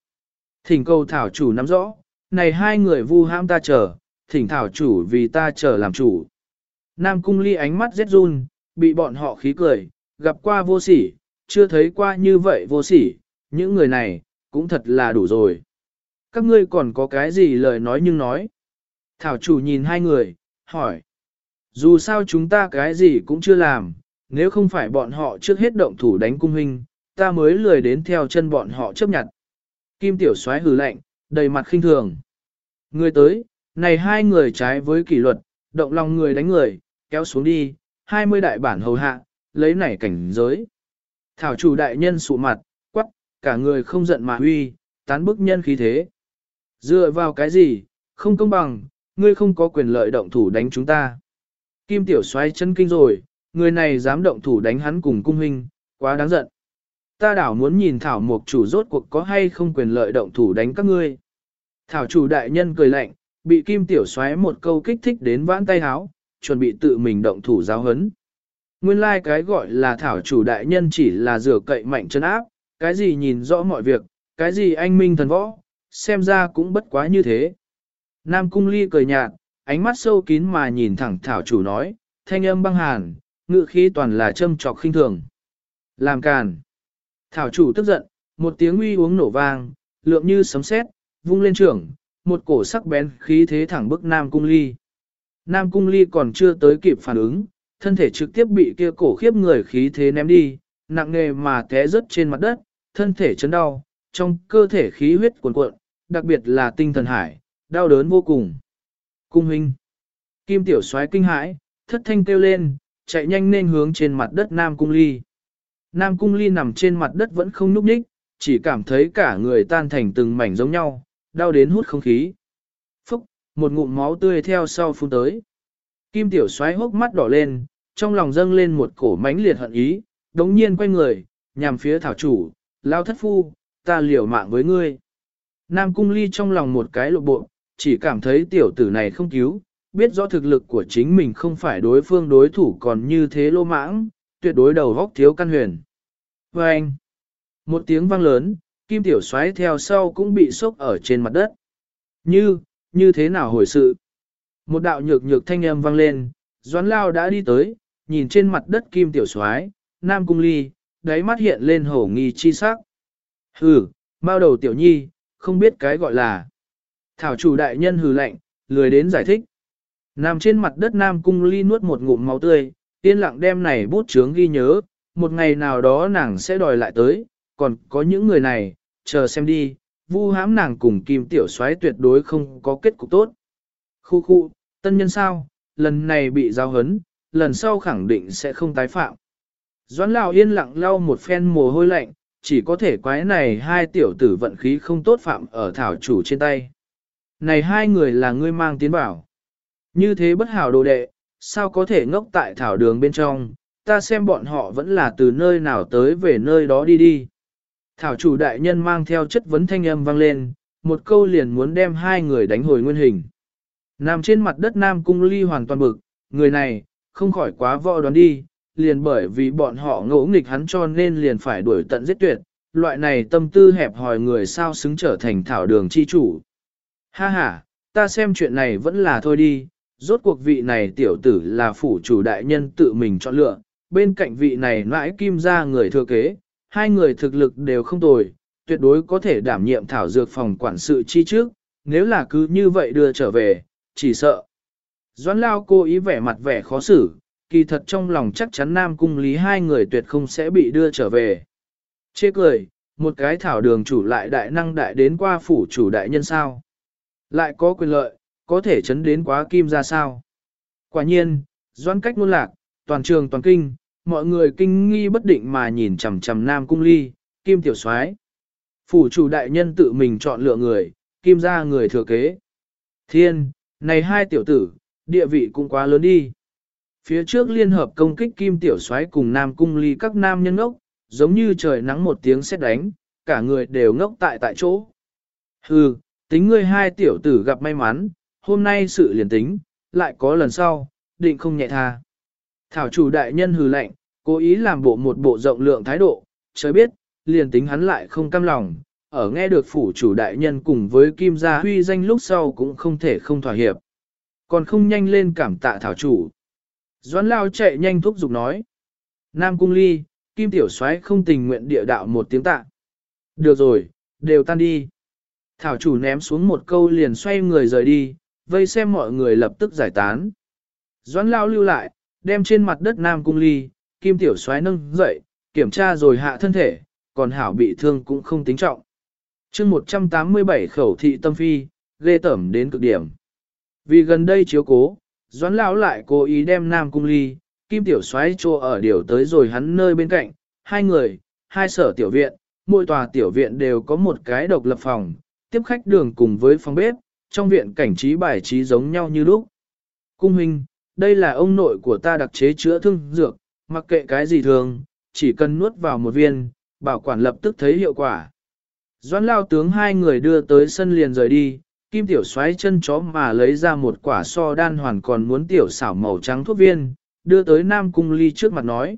Thỉnh cầu thảo chủ nắm rõ, này hai người vu ham ta chờ, thỉnh thảo chủ vì ta chờ làm chủ. Nam cung ly ánh mắt rét run, bị bọn họ khí cười, gặp qua vô sỉ, chưa thấy qua như vậy vô sỉ, những người này, cũng thật là đủ rồi. Các ngươi còn có cái gì lời nói nhưng nói. Thảo chủ nhìn hai người, hỏi. Dù sao chúng ta cái gì cũng chưa làm, nếu không phải bọn họ trước hết động thủ đánh cung huynh, ta mới lười đến theo chân bọn họ chấp nhận. Kim tiểu soái hừ lạnh, đầy mặt khinh thường. Người tới, này hai người trái với kỷ luật, động lòng người đánh người, kéo xuống đi, hai mươi đại bản hầu hạ, lấy nảy cảnh giới. Thảo chủ đại nhân sụ mặt, quắc, cả người không giận mà huy, tán bức nhân khí thế. Dựa vào cái gì, không công bằng, ngươi không có quyền lợi động thủ đánh chúng ta. Kim tiểu xoay chân kinh rồi, người này dám động thủ đánh hắn cùng cung huynh, quá đáng giận. Ta đảo muốn nhìn Thảo Mục chủ rốt cuộc có hay không quyền lợi động thủ đánh các ngươi. Thảo chủ đại nhân cười lạnh, bị Kim tiểu xoáy một câu kích thích đến vãn tay háo, chuẩn bị tự mình động thủ giáo hấn. Nguyên lai like cái gọi là Thảo chủ đại nhân chỉ là rửa cậy mạnh chân áp, cái gì nhìn rõ mọi việc, cái gì anh minh thần võ, xem ra cũng bất quá như thế. Nam cung ly cười nhạt, ánh mắt sâu kín mà nhìn thẳng thảo chủ nói, thanh âm băng hàn, ngự khí toàn là châm trọc khinh thường. Làm càn. Thảo chủ tức giận, một tiếng uy uống nổ vang, lượng như sấm sét, vung lên trưởng, một cổ sắc bén khí thế thẳng bức Nam cung ly. Nam cung ly còn chưa tới kịp phản ứng, thân thể trực tiếp bị kia cổ khiếp người khí thế ném đi, nặng nề mà té rớt trên mặt đất, thân thể chấn đau, trong cơ thể khí huyết cuồn cuộn, đặc biệt là tinh thần hải, đau đớn vô cùng. Cung huynh. Kim tiểu soái kinh hãi, thất thanh kêu lên, chạy nhanh nên hướng trên mặt đất Nam Cung Ly. Nam Cung Ly nằm trên mặt đất vẫn không nhúc nhích, chỉ cảm thấy cả người tan thành từng mảnh giống nhau, đau đến hút không khí. Phúc, một ngụm máu tươi theo sau phun tới. Kim tiểu soái hốc mắt đỏ lên, trong lòng dâng lên một cổ mãnh liệt hận ý, đống nhiên quay người, nhằm phía thảo chủ, lao thất phu, ta liều mạng với ngươi. Nam cung ly trong lòng một cái lộ bộ, chỉ cảm thấy tiểu tử này không cứu, biết rõ thực lực của chính mình không phải đối phương đối thủ còn như thế lô mãng, tuyệt đối đầu góc thiếu căn huyền. Và anh, một tiếng vang lớn, kim tiểu xoáy theo sau cũng bị sốc ở trên mặt đất. Như, như thế nào hồi sự? Một đạo nhược nhược thanh âm vang lên, doán lao đã đi tới, nhìn trên mặt đất kim tiểu Soái nam cung ly, đáy mắt hiện lên hổ nghi chi sắc. Hừ, bao đầu tiểu nhi, không biết cái gọi là. Thảo chủ đại nhân hừ lạnh, lười đến giải thích. Nằm trên mặt đất Nam Cung Ly nuốt một ngụm máu tươi, yên lặng đem này bút chướng ghi nhớ, một ngày nào đó nàng sẽ đòi lại tới, còn có những người này, chờ xem đi, vu hãm nàng cùng kim tiểu soái tuyệt đối không có kết cục tốt. Khu khu, tân nhân sao, lần này bị giao hấn, lần sau khẳng định sẽ không tái phạm. Doãn Lão yên lặng lau một phen mồ hôi lạnh, chỉ có thể quái này hai tiểu tử vận khí không tốt phạm ở thảo chủ trên tay. Này hai người là ngươi mang tiến bảo. Như thế bất hảo đồ đệ, sao có thể ngốc tại thảo đường bên trong, ta xem bọn họ vẫn là từ nơi nào tới về nơi đó đi đi. Thảo chủ đại nhân mang theo chất vấn thanh âm vang lên, một câu liền muốn đem hai người đánh hồi nguyên hình. Nằm trên mặt đất Nam Cung Ly hoàn toàn bực, người này, không khỏi quá vò đoán đi, liền bởi vì bọn họ ngỗ nghịch hắn cho nên liền phải đuổi tận giết tuyệt, loại này tâm tư hẹp hòi người sao xứng trở thành thảo đường chi chủ. Ha ha, ta xem chuyện này vẫn là thôi đi, rốt cuộc vị này tiểu tử là phủ chủ đại nhân tự mình chọn lựa, bên cạnh vị này mãi kim ra người thừa kế, hai người thực lực đều không tồi, tuyệt đối có thể đảm nhiệm thảo dược phòng quản sự chi trước, nếu là cứ như vậy đưa trở về, chỉ sợ. Doãn lao cô ý vẻ mặt vẻ khó xử, kỳ thật trong lòng chắc chắn Nam Cung Lý hai người tuyệt không sẽ bị đưa trở về. Chê cười, một cái thảo đường chủ lại đại năng đại đến qua phủ chủ đại nhân sao. Lại có quyền lợi, có thể chấn đến quá kim ra sao. Quả nhiên, Doãn cách ngôn lạc, toàn trường toàn kinh, mọi người kinh nghi bất định mà nhìn chằm chằm Nam Cung Ly, kim tiểu soái Phủ chủ đại nhân tự mình chọn lựa người, kim ra người thừa kế. Thiên, này hai tiểu tử, địa vị cũng quá lớn đi. Phía trước liên hợp công kích kim tiểu soái cùng Nam Cung Ly các nam nhân ngốc, giống như trời nắng một tiếng xét đánh, cả người đều ngốc tại tại chỗ. Hừ, tính ngươi hai tiểu tử gặp may mắn, hôm nay sự liền tính, lại có lần sau, định không nhẹ tha. Thảo chủ đại nhân hừ lạnh, cố ý làm bộ một bộ rộng lượng thái độ, trời biết, liền tính hắn lại không cam lòng, ở nghe được phủ chủ đại nhân cùng với kim gia huy danh lúc sau cũng không thể không thỏa hiệp. Còn không nhanh lên cảm tạ thảo chủ. Doãn lao chạy nhanh thúc giục nói. Nam cung ly, kim tiểu soái không tình nguyện địa đạo một tiếng tạ. Được rồi, đều tan đi. Thảo chủ ném xuống một câu liền xoay người rời đi, vây xem mọi người lập tức giải tán. Doãn lao lưu lại, đem trên mặt đất Nam cung ly, kim tiểu soái nâng dậy, kiểm tra rồi hạ thân thể, còn hảo bị thương cũng không tính trọng. chương 187 khẩu thị tâm phi, ghê tẩm đến cực điểm. Vì gần đây chiếu cố, Doãn lão lại cố ý đem Nam Cung Ly, Kim Tiểu Soái cho ở điều tới rồi hắn nơi bên cạnh, hai người, hai sở tiểu viện, mỗi tòa tiểu viện đều có một cái độc lập phòng, tiếp khách đường cùng với phòng bếp, trong viện cảnh trí bài trí giống nhau như lúc. Cung huynh, đây là ông nội của ta đặc chế chữa thương dược, mặc kệ cái gì thường, chỉ cần nuốt vào một viên, bảo quản lập tức thấy hiệu quả. Doãn lao tướng hai người đưa tới sân liền rời đi, Kim tiểu xoáy chân chó mà lấy ra một quả so đan hoàn còn muốn tiểu xảo màu trắng thuốc viên, đưa tới Nam Cung Ly trước mặt nói.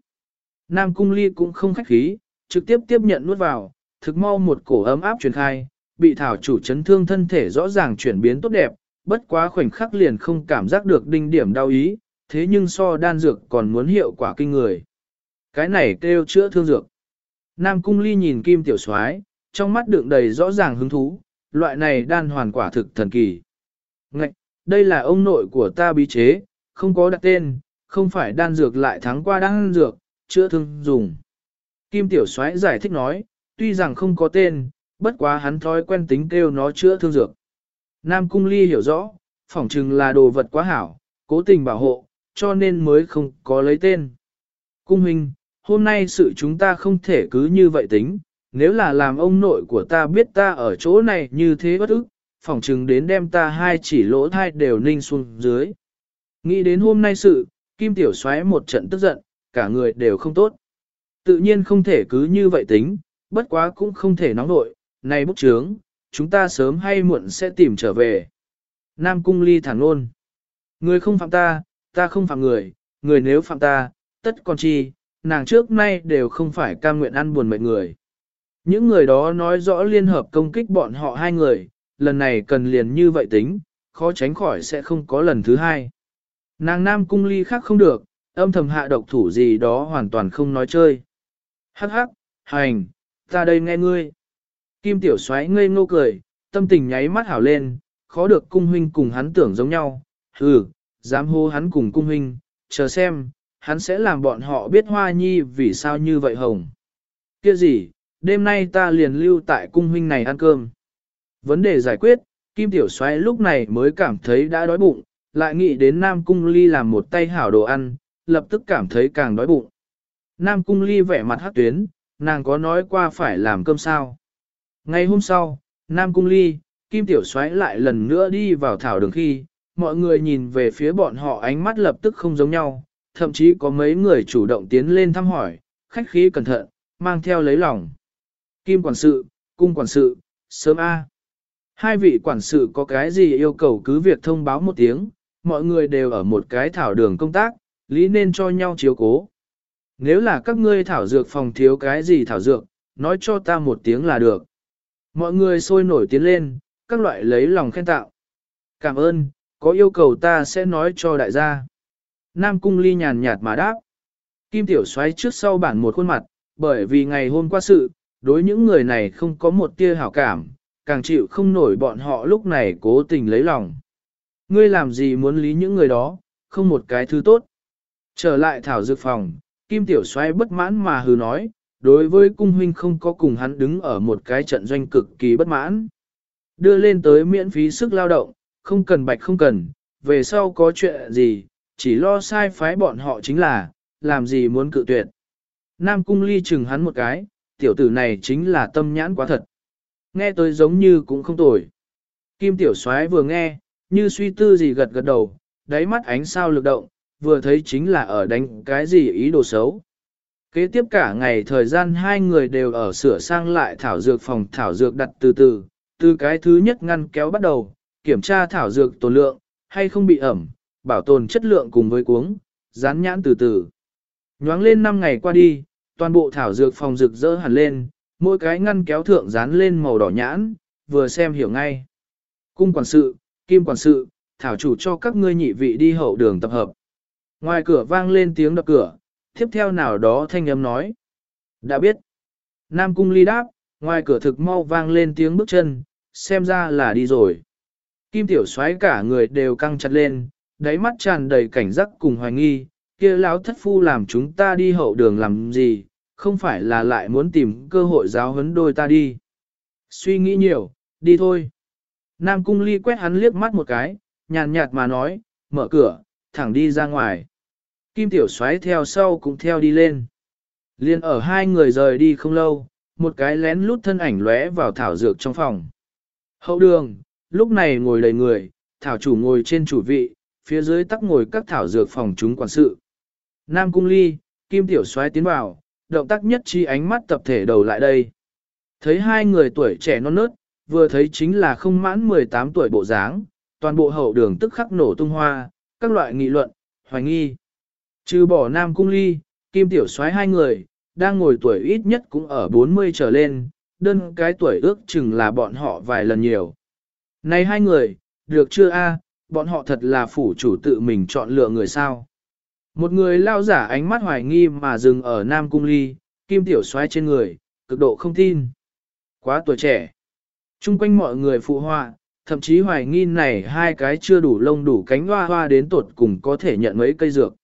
Nam Cung Ly cũng không khách khí, trực tiếp tiếp nhận nuốt vào, thực mau một cổ ấm áp truyền khai, bị thảo chủ chấn thương thân thể rõ ràng chuyển biến tốt đẹp, bất quá khoảnh khắc liền không cảm giác được đinh điểm đau ý, thế nhưng so đan dược còn muốn hiệu quả kinh người. Cái này kêu chữa thương dược. Nam Cung Ly nhìn Kim Tiểu Soái, trong mắt đựng đầy rõ ràng hứng thú, loại này đan hoàn quả thực thần kỳ. Ngạch, đây là ông nội của ta bí chế, không có đặt tên, không phải đan dược lại thắng qua đan dược, chữa thương dùng. Kim Tiểu Soái giải thích nói, tuy rằng không có tên, bất quá hắn thói quen tính kêu nó chữa thương dược. Nam Cung Ly hiểu rõ, phỏng chừng là đồ vật quá hảo, cố tình bảo hộ, cho nên mới không có lấy tên. Cung huynh, hôm nay sự chúng ta không thể cứ như vậy tính, nếu là làm ông nội của ta biết ta ở chỗ này như thế bất ức, phỏng chừng đến đem ta hai chỉ lỗ thai đều ninh xuống dưới. Nghĩ đến hôm nay sự, Kim Tiểu xoáy một trận tức giận, cả người đều không tốt. Tự nhiên không thể cứ như vậy tính, bất quá cũng không thể nóng nội, này bức trướng, chúng ta sớm hay muộn sẽ tìm trở về. Nam Cung Ly thẳng luôn. Người không phạm ta, ta không phạm người, người nếu phạm ta, tất còn chi, nàng trước nay đều không phải cam nguyện ăn buồn mệnh người. Những người đó nói rõ liên hợp công kích bọn họ hai người, lần này cần liền như vậy tính, khó tránh khỏi sẽ không có lần thứ hai. Nàng nam cung ly khác không được, âm thầm hạ độc thủ gì đó hoàn toàn không nói chơi. Hắc hắc, hành, ta đây nghe ngươi. Kim tiểu xoáy ngây ngô cười, tâm tình nháy mắt hảo lên, khó được cung huynh cùng hắn tưởng giống nhau. Ừ, dám hô hắn cùng cung huynh, chờ xem, hắn sẽ làm bọn họ biết hoa nhi vì sao như vậy hồng. Kia gì, đêm nay ta liền lưu tại cung huynh này ăn cơm. Vấn đề giải quyết, Kim Tiểu soái lúc này mới cảm thấy đã đói bụng, lại nghĩ đến Nam Cung Ly làm một tay hảo đồ ăn, lập tức cảm thấy càng đói bụng. Nam Cung Ly vẻ mặt hát tuyến, nàng có nói qua phải làm cơm sao. Ngày hôm sau, Nam Cung Ly, Kim Tiểu soái lại lần nữa đi vào thảo đường khi, mọi người nhìn về phía bọn họ ánh mắt lập tức không giống nhau, thậm chí có mấy người chủ động tiến lên thăm hỏi, khách khí cẩn thận, mang theo lấy lòng. Kim quản sự, cung quản sự, sớm A. Hai vị quản sự có cái gì yêu cầu cứ việc thông báo một tiếng, mọi người đều ở một cái thảo đường công tác, lý nên cho nhau chiếu cố. Nếu là các ngươi thảo dược phòng thiếu cái gì thảo dược, nói cho ta một tiếng là được. Mọi người sôi nổi tiến lên, các loại lấy lòng khen tạo. Cảm ơn, có yêu cầu ta sẽ nói cho đại gia. Nam cung ly nhàn nhạt mà đáp. Kim tiểu xoáy trước sau bản một khuôn mặt, bởi vì ngày hôm qua sự, đối những người này không có một tia hảo cảm, càng chịu không nổi bọn họ lúc này cố tình lấy lòng. Ngươi làm gì muốn lý những người đó, không một cái thứ tốt. Trở lại thảo dược phòng, Kim Tiểu Xoay bất mãn mà hừ nói, đối với cung huynh không có cùng hắn đứng ở một cái trận doanh cực kỳ bất mãn. Đưa lên tới miễn phí sức lao động, không cần bạch không cần, về sau có chuyện gì, chỉ lo sai phái bọn họ chính là, làm gì muốn cự tuyệt. Nam cung ly chừng hắn một cái, tiểu tử này chính là tâm nhãn quá thật. Nghe tới giống như cũng không tồi. Kim tiểu soái vừa nghe, như suy tư gì gật gật đầu, đáy mắt ánh sao lực động, vừa thấy chính là ở đánh cái gì ý đồ xấu. Kế tiếp cả ngày thời gian hai người đều ở sửa sang lại thảo dược phòng thảo dược đặt từ từ, từ cái thứ nhất ngăn kéo bắt đầu, kiểm tra thảo dược tồn lượng, hay không bị ẩm, bảo tồn chất lượng cùng với cuống, dán nhãn từ từ. Nhoáng lên 5 ngày qua đi, toàn bộ thảo dược phòng rực rỡ hẳn lên, mỗi cái ngăn kéo thượng dán lên màu đỏ nhãn, vừa xem hiểu ngay. Cung quản sự, kim quản sự, thảo chủ cho các ngươi nhị vị đi hậu đường tập hợp. Ngoài cửa vang lên tiếng đập cửa, tiếp theo nào đó thanh âm nói. Đã biết. Nam cung ly đáp, ngoài cửa thực mau vang lên tiếng bước chân, xem ra là đi rồi. Kim tiểu xoáy cả người đều căng chặt lên, đáy mắt tràn đầy cảnh giác cùng hoài nghi, kia lão thất phu làm chúng ta đi hậu đường làm gì, không phải là lại muốn tìm cơ hội giáo huấn đôi ta đi. Suy nghĩ nhiều, đi thôi. Nam cung ly quét hắn liếc mắt một cái, nhàn nhạt mà nói, mở cửa, thẳng đi ra ngoài. Kim tiểu xoáy theo sau cũng theo đi lên. Liên ở hai người rời đi không lâu, một cái lén lút thân ảnh lóe vào thảo dược trong phòng. Hậu đường, lúc này ngồi đầy người, thảo chủ ngồi trên chủ vị, phía dưới tắc ngồi các thảo dược phòng chúng quản sự. Nam cung ly, kim tiểu xoáy tiến vào, động tác nhất chi ánh mắt tập thể đầu lại đây. Thấy hai người tuổi trẻ non nớt, vừa thấy chính là không mãn 18 tuổi bộ dáng, toàn bộ hậu đường tức khắc nổ tung hoa, các loại nghị luận, hoài nghi. Trừ bỏ Nam Cung Ly, Kim Tiểu soái hai người, đang ngồi tuổi ít nhất cũng ở 40 trở lên, đơn cái tuổi ước chừng là bọn họ vài lần nhiều. Này hai người, được chưa a? bọn họ thật là phủ chủ tự mình chọn lựa người sao. Một người lao giả ánh mắt hoài nghi mà dừng ở Nam Cung Ly, kim tiểu xoay trên người, cực độ không tin. Quá tuổi trẻ. Trung quanh mọi người phụ họa, thậm chí hoài nghi này hai cái chưa đủ lông đủ cánh hoa hoa đến tuột cùng có thể nhận mấy cây dược.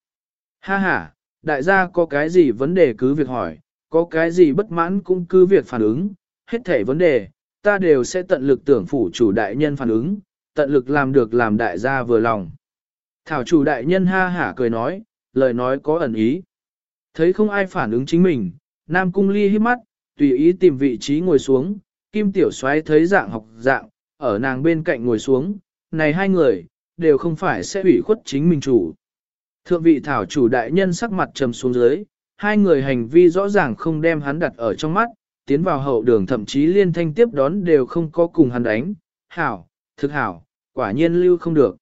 Ha ha, đại gia có cái gì vấn đề cứ việc hỏi, có cái gì bất mãn cũng cứ việc phản ứng, hết thể vấn đề, ta đều sẽ tận lực tưởng phủ chủ đại nhân phản ứng, tận lực làm được làm đại gia vừa lòng. Thảo chủ đại nhân ha hả cười nói, lời nói có ẩn ý. Thấy không ai phản ứng chính mình, Nam Cung Ly hít mắt, tùy ý tìm vị trí ngồi xuống, Kim Tiểu Soái thấy dạng học dạng, ở nàng bên cạnh ngồi xuống, này hai người, đều không phải sẽ ủy khuất chính mình chủ. Thượng vị thảo chủ đại nhân sắc mặt trầm xuống dưới, hai người hành vi rõ ràng không đem hắn đặt ở trong mắt, tiến vào hậu đường thậm chí liên thanh tiếp đón đều không có cùng hắn đánh. Hảo, thực hảo, quả nhiên lưu không được.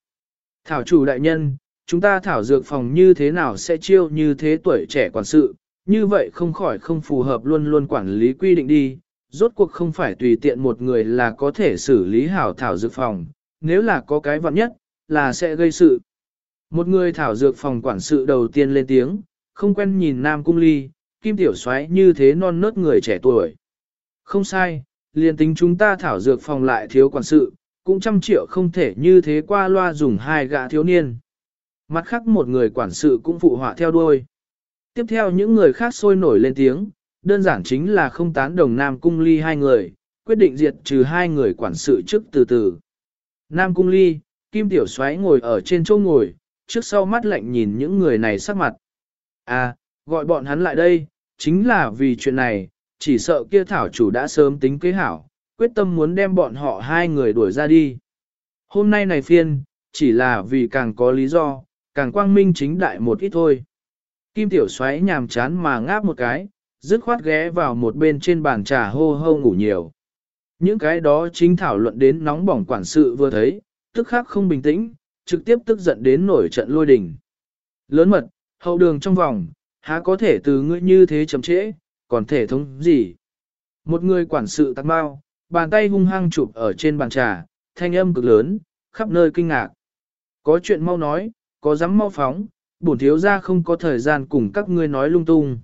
Thảo chủ đại nhân, chúng ta thảo dược phòng như thế nào sẽ chiêu như thế tuổi trẻ quản sự, như vậy không khỏi không phù hợp luôn luôn quản lý quy định đi, rốt cuộc không phải tùy tiện một người là có thể xử lý hảo thảo dược phòng, nếu là có cái vặn nhất, là sẽ gây sự. Một người thảo dược phòng quản sự đầu tiên lên tiếng, không quen nhìn Nam Cung Ly, Kim Tiểu Soái như thế non nớt người trẻ tuổi. Không sai, liền tính chúng ta thảo dược phòng lại thiếu quản sự, cũng trăm triệu không thể như thế qua loa dùng hai gã thiếu niên. Mặt khác một người quản sự cũng phụ họa theo đuôi. Tiếp theo những người khác sôi nổi lên tiếng, đơn giản chính là không tán đồng Nam Cung Ly hai người, quyết định diệt trừ hai người quản sự trước từ từ. Nam Cung Ly, Kim Tiểu Soái ngồi ở trên chỗ ngồi, trước sau mắt lạnh nhìn những người này sắc mặt. À, gọi bọn hắn lại đây, chính là vì chuyện này, chỉ sợ kia thảo chủ đã sớm tính kế hảo, quyết tâm muốn đem bọn họ hai người đuổi ra đi. Hôm nay này phiên, chỉ là vì càng có lý do, càng quang minh chính đại một ít thôi. Kim Tiểu Xoáy nhàm chán mà ngáp một cái, dứt khoát ghé vào một bên trên bàn trà hô hô ngủ nhiều. Những cái đó chính thảo luận đến nóng bỏng quản sự vừa thấy, tức khắc không bình tĩnh, trực tiếp tức giận đến nổi trận lôi đình. Lớn mật, hậu đường trong vòng, há có thể từ ngươi như thế chậm trễ, còn thể thống gì? Một người quản sự tắc bao, bàn tay hung hăng chụp ở trên bàn trà, thanh âm cực lớn, khắp nơi kinh ngạc. Có chuyện mau nói, có dám mau phóng, bổn thiếu ra không có thời gian cùng các ngươi nói lung tung.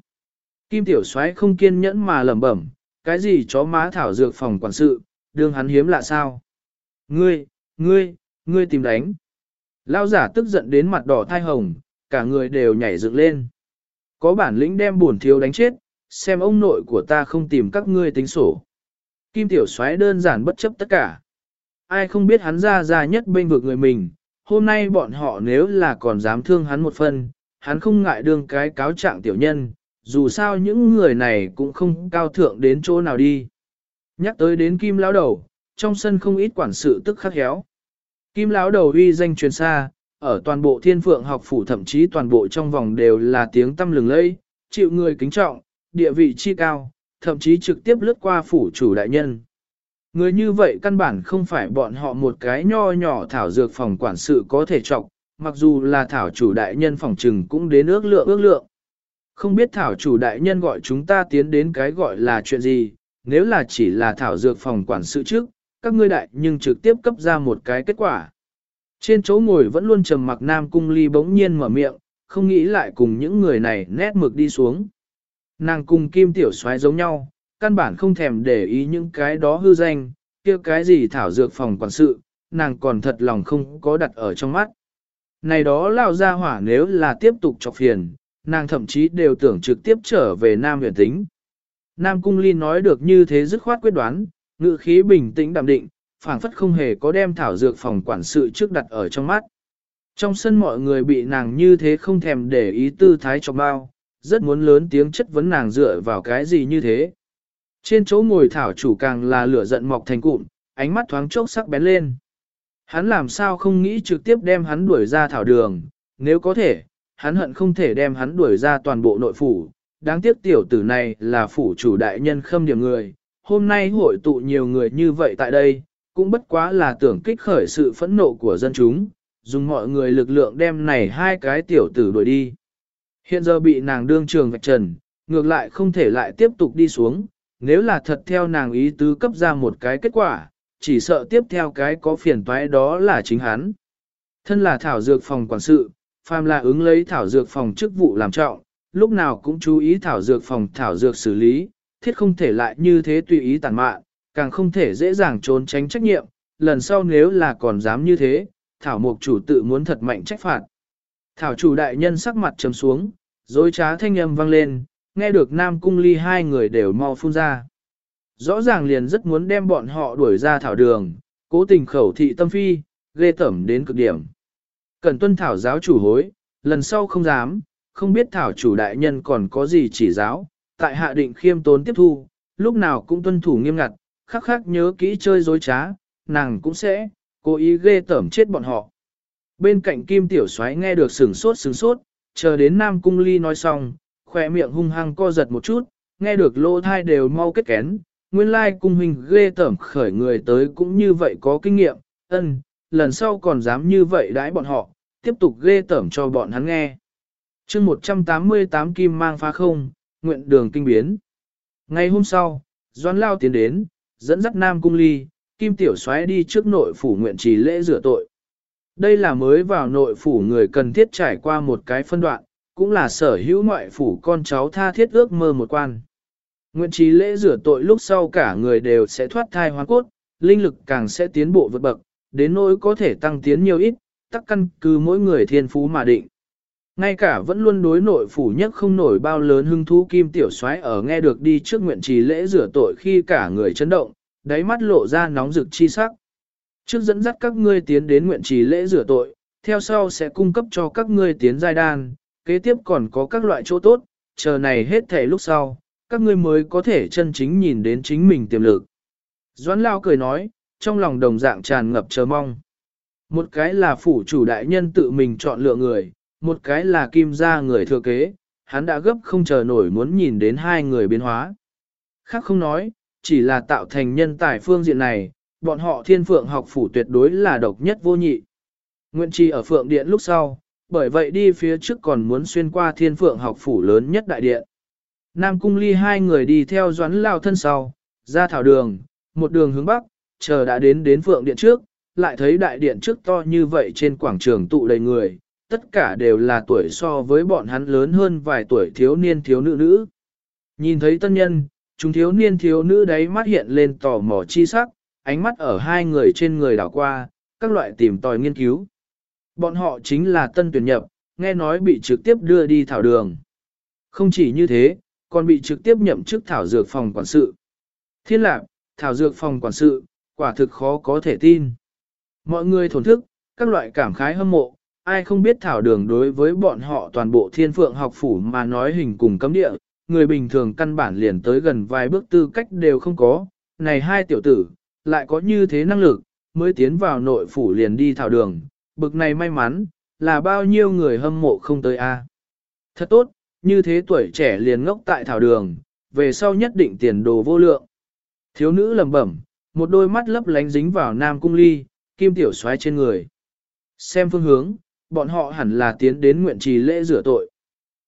Kim tiểu soái không kiên nhẫn mà lẩm bẩm, cái gì chó má thảo dược phòng quản sự, đương hắn hiếm lạ sao? Ngươi, ngươi, ngươi tìm đánh. Lao giả tức giận đến mặt đỏ thai hồng, cả người đều nhảy dựng lên. Có bản lĩnh đem bổn thiếu đánh chết, xem ông nội của ta không tìm các ngươi tính sổ. Kim tiểu soái đơn giản bất chấp tất cả. Ai không biết hắn ra ra nhất bên vực người mình, hôm nay bọn họ nếu là còn dám thương hắn một phần, hắn không ngại đương cái cáo trạng tiểu nhân, dù sao những người này cũng không cao thượng đến chỗ nào đi. Nhắc tới đến Kim lão đầu, trong sân không ít quản sự tức khắc héo. Kim lão đầu uy danh truyền xa, ở toàn bộ thiên phượng học phủ thậm chí toàn bộ trong vòng đều là tiếng tâm lừng lẫy, chịu người kính trọng, địa vị chi cao, thậm chí trực tiếp lướt qua phủ chủ đại nhân. Người như vậy căn bản không phải bọn họ một cái nho nhỏ thảo dược phòng quản sự có thể trọng, mặc dù là thảo chủ đại nhân phòng trừng cũng đến ước lượng ước lượng. Không biết thảo chủ đại nhân gọi chúng ta tiến đến cái gọi là chuyện gì, nếu là chỉ là thảo dược phòng quản sự trước, các ngươi đại nhưng trực tiếp cấp ra một cái kết quả. Trên chỗ ngồi vẫn luôn trầm mặc nam cung ly bỗng nhiên mở miệng, không nghĩ lại cùng những người này nét mực đi xuống. Nàng cùng kim tiểu xoáy giống nhau, căn bản không thèm để ý những cái đó hư danh, kia cái gì thảo dược phòng quản sự, nàng còn thật lòng không có đặt ở trong mắt. Này đó lao ra hỏa nếu là tiếp tục chọc phiền, nàng thậm chí đều tưởng trực tiếp trở về Nam huyền tính. Nam Cung Ly nói được như thế dứt khoát quyết đoán, ngữ khí bình tĩnh đạm định, phảng phất không hề có đem thảo dược phòng quản sự trước đặt ở trong mắt. Trong sân mọi người bị nàng như thế không thèm để ý tư thái cho bao, rất muốn lớn tiếng chất vấn nàng dựa vào cái gì như thế. Trên chỗ ngồi thảo chủ càng là lửa giận mọc thành cụm, ánh mắt thoáng chốc sắc bén lên. Hắn làm sao không nghĩ trực tiếp đem hắn đuổi ra thảo đường, nếu có thể, hắn hận không thể đem hắn đuổi ra toàn bộ nội phủ. Đáng tiếc tiểu tử này là phủ chủ đại nhân khâm điểm người, hôm nay hội tụ nhiều người như vậy tại đây, cũng bất quá là tưởng kích khởi sự phẫn nộ của dân chúng, dùng mọi người lực lượng đem này hai cái tiểu tử đuổi đi. Hiện giờ bị nàng đương trường vạch trần, ngược lại không thể lại tiếp tục đi xuống, nếu là thật theo nàng ý tứ cấp ra một cái kết quả, chỉ sợ tiếp theo cái có phiền toái đó là chính hắn. Thân là thảo dược phòng quản sự, phàm là ứng lấy thảo dược phòng chức vụ làm trọng, lúc nào cũng chú ý thảo dược phòng thảo dược xử lý, thiết không thể lại như thế tùy ý tàn mạn, càng không thể dễ dàng trốn tránh trách nhiệm, lần sau nếu là còn dám như thế, thảo mục chủ tự muốn thật mạnh trách phạt. Thảo chủ đại nhân sắc mặt trầm xuống, dối trá thanh âm vang lên, nghe được Nam Cung Ly hai người đều mau phun ra. Rõ ràng liền rất muốn đem bọn họ đuổi ra thảo đường, cố tình khẩu thị tâm phi, ghê tẩm đến cực điểm. Cần tuân thảo giáo chủ hối, lần sau không dám, không biết thảo chủ đại nhân còn có gì chỉ giáo, tại hạ định khiêm tốn tiếp thu, lúc nào cũng tuân thủ nghiêm ngặt, khắc khắc nhớ kỹ chơi dối trá, nàng cũng sẽ, cố ý ghê tẩm chết bọn họ. Bên cạnh kim tiểu soái nghe được sừng sốt sừng sốt, chờ đến Nam Cung Ly nói xong, khỏe miệng hung hăng co giật một chút, nghe được lô thai đều mau kết kén, nguyên lai cung huynh ghê tẩm khởi người tới cũng như vậy có kinh nghiệm, ân, lần sau còn dám như vậy đãi bọn họ, tiếp tục ghê tẩm cho bọn hắn nghe. chương 188 kim mang phá không, nguyện đường kinh biến. Ngày hôm sau, Doan Lao tiến đến, dẫn dắt Nam Cung Ly, Kim Tiểu Soái đi trước nội phủ nguyện trì lễ rửa tội. Đây là mới vào nội phủ người cần thiết trải qua một cái phân đoạn, cũng là sở hữu ngoại phủ con cháu tha thiết ước mơ một quan. Nguyện trí lễ rửa tội lúc sau cả người đều sẽ thoát thai hóa cốt, linh lực càng sẽ tiến bộ vượt bậc, đến nỗi có thể tăng tiến nhiều ít, tắc căn cứ mỗi người thiên phú mà định. Ngay cả vẫn luôn đối nội phủ nhất không nổi bao lớn hưng thú kim tiểu soái ở nghe được đi trước nguyện trì lễ rửa tội khi cả người chấn động, đáy mắt lộ ra nóng rực chi sắc. Trước dẫn dắt các ngươi tiến đến nguyện trì lễ rửa tội, theo sau sẽ cung cấp cho các ngươi tiến giai đan, kế tiếp còn có các loại chỗ tốt, chờ này hết thể lúc sau, các ngươi mới có thể chân chính nhìn đến chính mình tiềm lực. Doãn Lao cười nói, trong lòng đồng dạng tràn ngập chờ mong. Một cái là phủ chủ đại nhân tự mình chọn lựa người, một cái là kim gia người thừa kế, hắn đã gấp không chờ nổi muốn nhìn đến hai người biến hóa. Khác không nói, chỉ là tạo thành nhân tài phương diện này, bọn họ thiên phượng học phủ tuyệt đối là độc nhất vô nhị. Nguyện trì ở phượng điện lúc sau, bởi vậy đi phía trước còn muốn xuyên qua thiên phượng học phủ lớn nhất đại điện. Nam cung ly hai người đi theo doãn lao thân sau, ra thảo đường, một đường hướng bắc, chờ đã đến đến phượng điện trước, lại thấy đại điện trước to như vậy trên quảng trường tụ đầy người, tất cả đều là tuổi so với bọn hắn lớn hơn vài tuổi thiếu niên thiếu nữ nữ. Nhìn thấy tân nhân, chúng thiếu niên thiếu nữ đấy mắt hiện lên tò mò chi sắc, ánh mắt ở hai người trên người đảo qua, các loại tìm tòi nghiên cứu. Bọn họ chính là tân tuyển nhập, nghe nói bị trực tiếp đưa đi thảo đường. Không chỉ như thế, còn bị trực tiếp nhậm chức thảo dược phòng quản sự. Thiên lạc, thảo dược phòng quản sự, quả thực khó có thể tin. Mọi người thổn thức, các loại cảm khái hâm mộ, ai không biết thảo đường đối với bọn họ toàn bộ thiên phượng học phủ mà nói hình cùng cấm địa, người bình thường căn bản liền tới gần vài bước tư cách đều không có, này hai tiểu tử, lại có như thế năng lực, mới tiến vào nội phủ liền đi thảo đường, bực này may mắn, là bao nhiêu người hâm mộ không tới a. Thật tốt, như thế tuổi trẻ liền ngốc tại thảo đường, về sau nhất định tiền đồ vô lượng. Thiếu nữ lẩm bẩm, một đôi mắt lấp lánh dính vào nam cung ly, kim tiểu xoáy trên người. Xem phương hướng, bọn họ hẳn là tiến đến nguyện trì lễ rửa tội.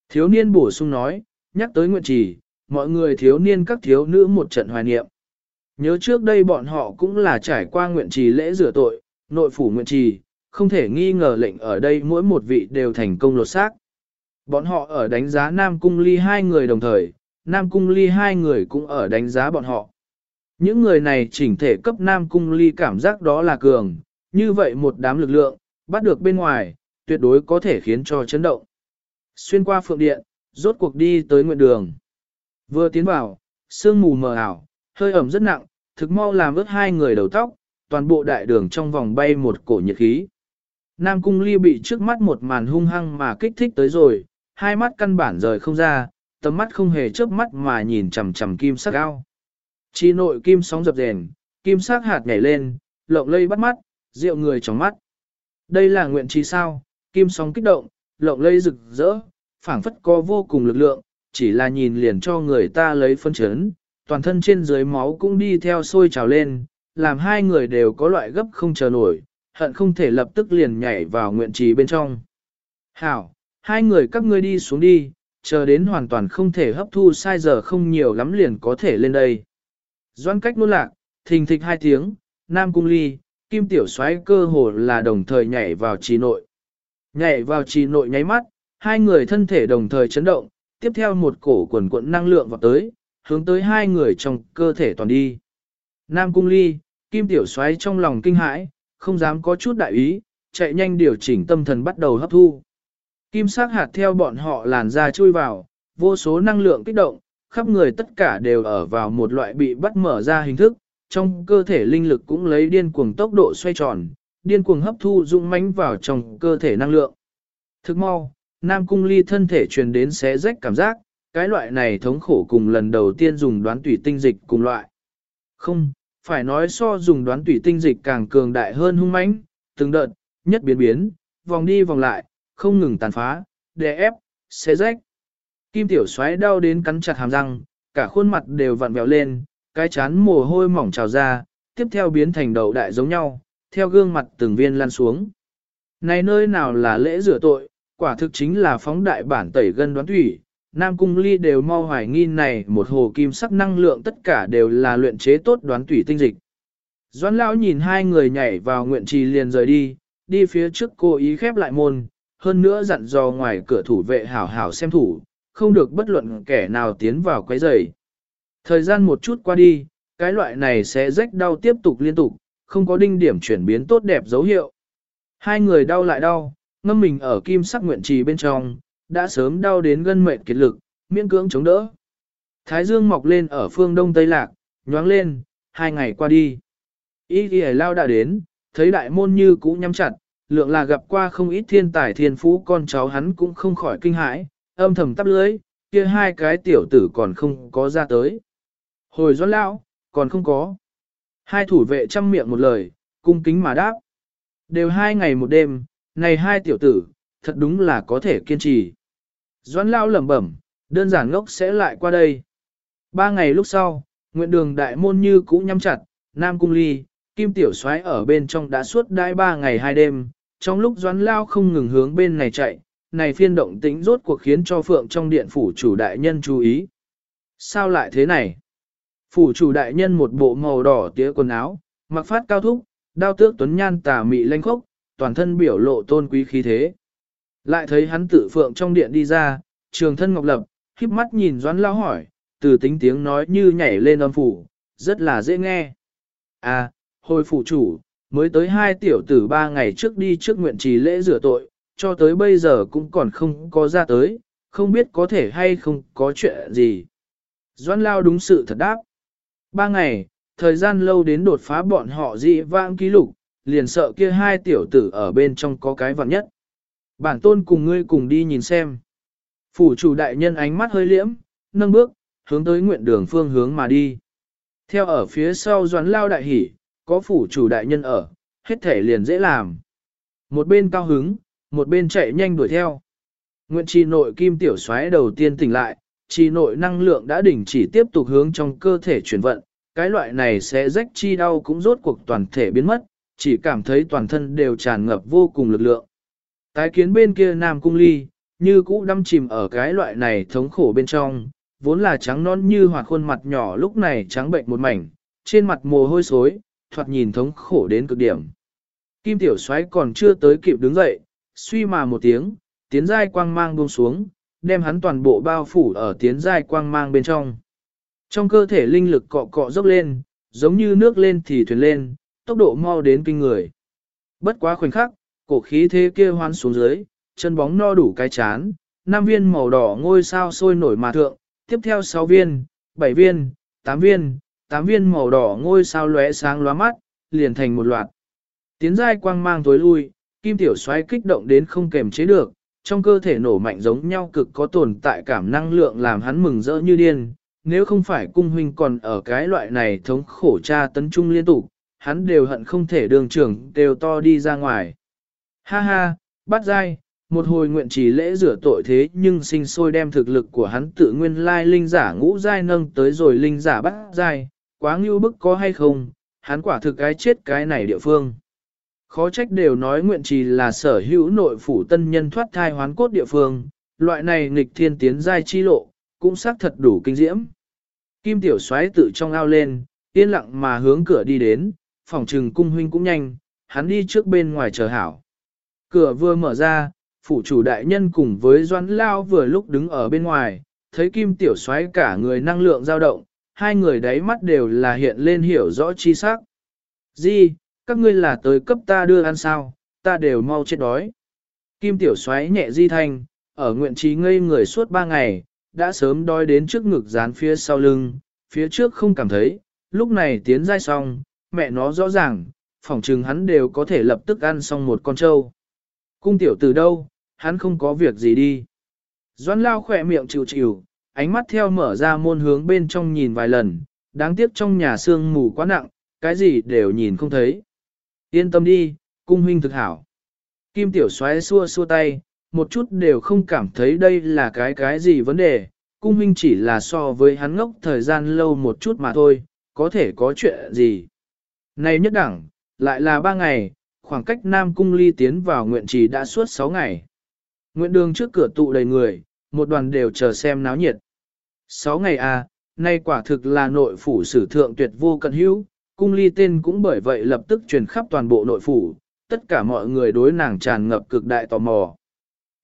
Thiếu niên bổ sung nói, nhắc tới nguyện trì, mọi người thiếu niên các thiếu nữ một trận hoài niệm. Nhớ trước đây bọn họ cũng là trải qua nguyện trì lễ rửa tội, nội phủ nguyện trì, không thể nghi ngờ lệnh ở đây mỗi một vị đều thành công lột xác. Bọn họ ở đánh giá Nam Cung Ly hai người đồng thời, Nam Cung Ly hai người cũng ở đánh giá bọn họ. Những người này chỉnh thể cấp Nam Cung Ly cảm giác đó là cường, như vậy một đám lực lượng, bắt được bên ngoài, tuyệt đối có thể khiến cho chấn động. Xuyên qua phượng điện, rốt cuộc đi tới nguyện đường. Vừa tiến vào, sương mù mờ ảo, hơi ẩm rất nặng, thực mau làm ướt hai người đầu tóc, toàn bộ đại đường trong vòng bay một cổ nhiệt khí. Nam Cung Ly bị trước mắt một màn hung hăng mà kích thích tới rồi, hai mắt căn bản rời không ra, tầm mắt không hề chớp mắt mà nhìn chằm chằm kim sắc ao. Chi nội kim sóng dập rèn, kim sắc hạt nhảy lên, lộng lây bắt mắt, rượu người trong mắt. Đây là nguyện chi sao, kim sóng kích động, lộng lây rực rỡ, phảng phất có vô cùng lực lượng, chỉ là nhìn liền cho người ta lấy phân chấn, toàn thân trên dưới máu cũng đi theo sôi trào lên, làm hai người đều có loại gấp không chờ nổi, hận không thể lập tức liền nhảy vào nguyện trì bên trong. Hảo, hai người các ngươi đi xuống đi, chờ đến hoàn toàn không thể hấp thu sai giờ không nhiều lắm liền có thể lên đây. Doan cách nôn lạc, thình thịch hai tiếng, Nam Cung Ly, Kim Tiểu xoáy cơ hồ là đồng thời nhảy vào trì nội. Nhảy vào trì nội nháy mắt, hai người thân thể đồng thời chấn động, tiếp theo một cổ quần cuộn năng lượng vào tới, hướng tới hai người trong cơ thể toàn đi. Nam Cung Ly, Kim Tiểu xoáy trong lòng kinh hãi, không dám có chút đại ý, chạy nhanh điều chỉnh tâm thần bắt đầu hấp thu. Kim sắc hạt theo bọn họ làn ra chui vào, vô số năng lượng kích động, khắp người tất cả đều ở vào một loại bị bắt mở ra hình thức, trong cơ thể linh lực cũng lấy điên cuồng tốc độ xoay tròn, điên cuồng hấp thu dung mãnh vào trong cơ thể năng lượng. Thức mau, Nam Cung Ly thân thể truyền đến xé rách cảm giác, cái loại này thống khổ cùng lần đầu tiên dùng đoán tủy tinh dịch cùng loại. Không, phải nói so dùng đoán tủy tinh dịch càng cường đại hơn hung mãnh, từng đợt, nhất biến biến, vòng đi vòng lại, không ngừng tàn phá, đè ép, xé rách. Kim tiểu xoáy đau đến cắn chặt hàm răng, cả khuôn mặt đều vặn vẹo lên, cái chán mồ hôi mỏng trào ra, tiếp theo biến thành đầu đại giống nhau, theo gương mặt từng viên lan xuống. Này nơi nào là lễ rửa tội, quả thực chính là phóng đại bản tẩy gân đoán thủy. Nam Cung Ly đều mau hoài nghi này một hồ kim sắc năng lượng tất cả đều là luyện chế tốt đoán thủy tinh dịch. Doãn lão nhìn hai người nhảy vào nguyện trì liền rời đi, đi phía trước cô ý khép lại môn, hơn nữa dặn dò ngoài cửa thủ vệ hảo hảo xem thủ, không được bất luận kẻ nào tiến vào quấy rầy. Thời gian một chút qua đi, cái loại này sẽ rách đau tiếp tục liên tục, không có đinh điểm chuyển biến tốt đẹp dấu hiệu. Hai người đau lại đau, ngâm mình ở kim sắc nguyện trì bên trong, đã sớm đau đến gân mệt kiệt lực, miễn cưỡng chống đỡ. Thái dương mọc lên ở phương đông tây lạc, nhoáng lên, hai ngày qua đi. Y ghi lao đã đến, thấy đại môn như cũ nhắm chặt, lượng là gặp qua không ít thiên tài thiên phú con cháu hắn cũng không khỏi kinh hãi, âm thầm tắp lưới, kia hai cái tiểu tử còn không có ra tới. Hồi doan lão, còn không có. Hai thủ vệ chăm miệng một lời, cung kính mà đáp. Đều hai ngày một đêm, này hai tiểu tử, thật đúng là có thể kiên trì. Doãn lão lẩm bẩm, đơn giản ngốc sẽ lại qua đây. Ba ngày lúc sau, nguyện đường đại môn như cũ nhắm chặt, Nam Cung Ly, Kim Tiểu Soái ở bên trong đã suốt đai ba ngày hai đêm, trong lúc doãn lao không ngừng hướng bên này chạy, này phiên động tĩnh rốt cuộc khiến cho phượng trong điện phủ chủ đại nhân chú ý. Sao lại thế này? Phủ chủ đại nhân một bộ màu đỏ tía quần áo, mặc phát cao thúc, đao tước tuấn nhan tà mị lanh khốc, toàn thân biểu lộ tôn quý khí thế. Lại thấy hắn tự phượng trong điện đi ra, trường thân ngọc lập, khiếp mắt nhìn doãn lao hỏi, từ tính tiếng nói như nhảy lên âm phủ, rất là dễ nghe. À, hồi phủ chủ, mới tới hai tiểu tử ba ngày trước đi trước nguyện trì lễ rửa tội, cho tới bây giờ cũng còn không có ra tới, không biết có thể hay không có chuyện gì. Doãn lao đúng sự thật đáp. Ba ngày, thời gian lâu đến đột phá bọn họ dị vãng ký lục, liền sợ kia hai tiểu tử ở bên trong có cái vặn nhất. Bản tôn cùng ngươi cùng đi nhìn xem. Phủ chủ đại nhân ánh mắt hơi liễm, nâng bước, hướng tới nguyện đường phương hướng mà đi. Theo ở phía sau doãn lao đại hỉ, có phủ chủ đại nhân ở, hết thể liền dễ làm. Một bên cao hứng, một bên chạy nhanh đuổi theo. Nguyện trì nội kim tiểu xoáy đầu tiên tỉnh lại, trì nội năng lượng đã đỉnh chỉ tiếp tục hướng trong cơ thể chuyển vận, cái loại này sẽ rách chi đau cũng rốt cuộc toàn thể biến mất, chỉ cảm thấy toàn thân đều tràn ngập vô cùng lực lượng. Tái kiến bên kia Nam Cung Ly, như cũ đâm chìm ở cái loại này thống khổ bên trong, vốn là trắng non như hoạt khuôn mặt nhỏ lúc này trắng bệnh một mảnh, trên mặt mồ hôi xối, thoạt nhìn thống khổ đến cực điểm. Kim tiểu soái còn chưa tới kịp đứng dậy, suy mà một tiếng, tiến giai quang mang buông xuống, đem hắn toàn bộ bao phủ ở tiến giai quang mang bên trong. Trong cơ thể linh lực cọ cọ dốc lên, giống như nước lên thì thuyền lên, tốc độ mau đến kinh người. Bất quá khoảnh khắc, cổ khí thế kia hoan xuống dưới, chân bóng no đủ cái chán, năm viên màu đỏ ngôi sao sôi nổi mà thượng, tiếp theo 6 viên, 7 viên, 8 viên, 8 viên màu đỏ ngôi sao lóe sáng lóa mắt, liền thành một loạt. Tiến giai quang mang tối lui, kim tiểu xoáy kích động đến không kềm chế được, trong cơ thể nổ mạnh giống nhau cực có tồn tại cảm năng lượng làm hắn mừng rỡ như điên. Nếu không phải cung huynh còn ở cái loại này thống khổ tra tấn trung liên tục, hắn đều hận không thể đường trưởng đều to đi ra ngoài. Ha ha, bắt dai, một hồi nguyện chỉ lễ rửa tội thế nhưng sinh sôi đem thực lực của hắn tự nguyên lai linh giả ngũ giai nâng tới rồi linh giả bắt giai, quá ngưu bức có hay không, hắn quả thực cái chết cái này địa phương. Khó trách đều nói nguyện trì là sở hữu nội phủ tân nhân thoát thai hoán cốt địa phương, loại này nghịch thiên tiến giai chi lộ, cũng xác thật đủ kinh diễm. Kim tiểu xoáy tự trong ao lên, yên lặng mà hướng cửa đi đến, phòng trừng cung huynh cũng nhanh, hắn đi trước bên ngoài chờ hảo. Cửa vừa mở ra, phủ chủ đại nhân cùng với doãn lao vừa lúc đứng ở bên ngoài, thấy kim tiểu xoáy cả người năng lượng dao động, hai người đáy mắt đều là hiện lên hiểu rõ chi sắc. Di, các ngươi là tới cấp ta đưa ăn sao, ta đều mau chết đói. Kim tiểu xoáy nhẹ di thanh, ở nguyện trí ngây người suốt ba ngày, đã sớm đói đến trước ngực dán phía sau lưng, phía trước không cảm thấy, lúc này tiến dai xong, mẹ nó rõ ràng, phỏng chừng hắn đều có thể lập tức ăn xong một con trâu. Cung tiểu từ đâu, hắn không có việc gì đi. Doan lao khỏe miệng chịu chịu, ánh mắt theo mở ra môn hướng bên trong nhìn vài lần, đáng tiếc trong nhà sương mù quá nặng, cái gì đều nhìn không thấy. Yên tâm đi, cung huynh thực hảo. Kim tiểu xoáy xua xua tay, một chút đều không cảm thấy đây là cái cái gì vấn đề, cung huynh chỉ là so với hắn ngốc thời gian lâu một chút mà thôi, có thể có chuyện gì. Này nhất đẳng, lại là ba ngày, khoảng cách Nam Cung ly tiến vào nguyện trì đã suốt sáu ngày. Nguyện đường trước cửa tụ đầy người, một đoàn đều chờ xem náo nhiệt. Sáu ngày à, nay quả thực là nội phủ sử thượng tuyệt vô cận hữu, cung ly tên cũng bởi vậy lập tức truyền khắp toàn bộ nội phủ, tất cả mọi người đối nàng tràn ngập cực đại tò mò.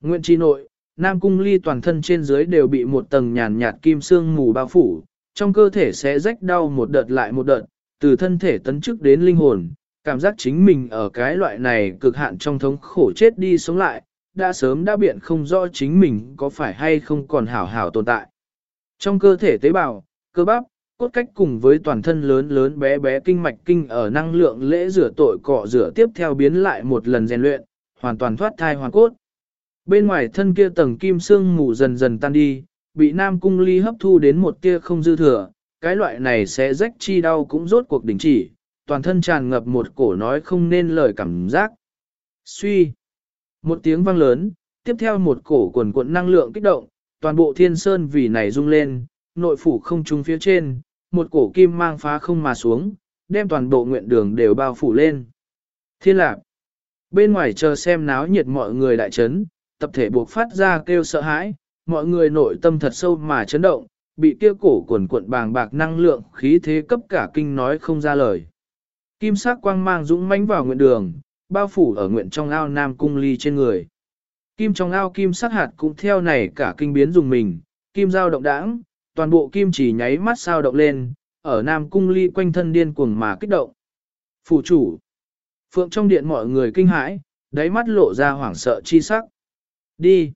Nguyện chi nội, Nam cung ly toàn thân trên dưới đều bị một tầng nhàn nhạt kim sương mù bao phủ, trong cơ thể sẽ rách đau một đợt lại một đợt, từ thân thể tấn chức đến linh hồn, cảm giác chính mình ở cái loại này cực hạn trong thống khổ chết đi sống lại, đã sớm đã biện không rõ chính mình có phải hay không còn hảo hảo tồn tại. Trong cơ thể tế bào, cơ bắp, cốt cách cùng với toàn thân lớn lớn bé bé kinh mạch kinh ở năng lượng lễ rửa tội cọ rửa tiếp theo biến lại một lần rèn luyện, hoàn toàn thoát thai hoàn cốt. Bên ngoài thân kia tầng kim xương mù dần dần tan đi, bị Nam Cung Ly hấp thu đến một tia không dư thừa, cái loại này sẽ rách chi đau cũng rốt cuộc đình chỉ, toàn thân tràn ngập một cổ nói không nên lời cảm giác. Suy. Một tiếng vang lớn, tiếp theo một cổ quần cuộn năng lượng kích động, toàn bộ thiên sơn vì này rung lên, nội phủ không trung phía trên, một cổ kim mang phá không mà xuống, đem toàn bộ nguyện đường đều bao phủ lên. Thiên lạc. Bên ngoài chờ xem náo nhiệt mọi người đại chấn, tập thể buộc phát ra kêu sợ hãi, mọi người nội tâm thật sâu mà chấn động, bị kia cổ quần cuộn bàng bạc năng lượng khí thế cấp cả kinh nói không ra lời. Kim sắc quang mang dũng mãnh vào nguyện đường, bao phủ ở nguyện trong ao nam cung ly trên người. Kim trong ao kim sắc hạt cũng theo này cả kinh biến dùng mình, kim dao động đãng, toàn bộ kim chỉ nháy mắt sao động lên, ở nam cung ly quanh thân điên cuồng mà kích động. Phủ chủ, phượng trong điện mọi người kinh hãi, đáy mắt lộ ra hoảng sợ chi sắc. Đi.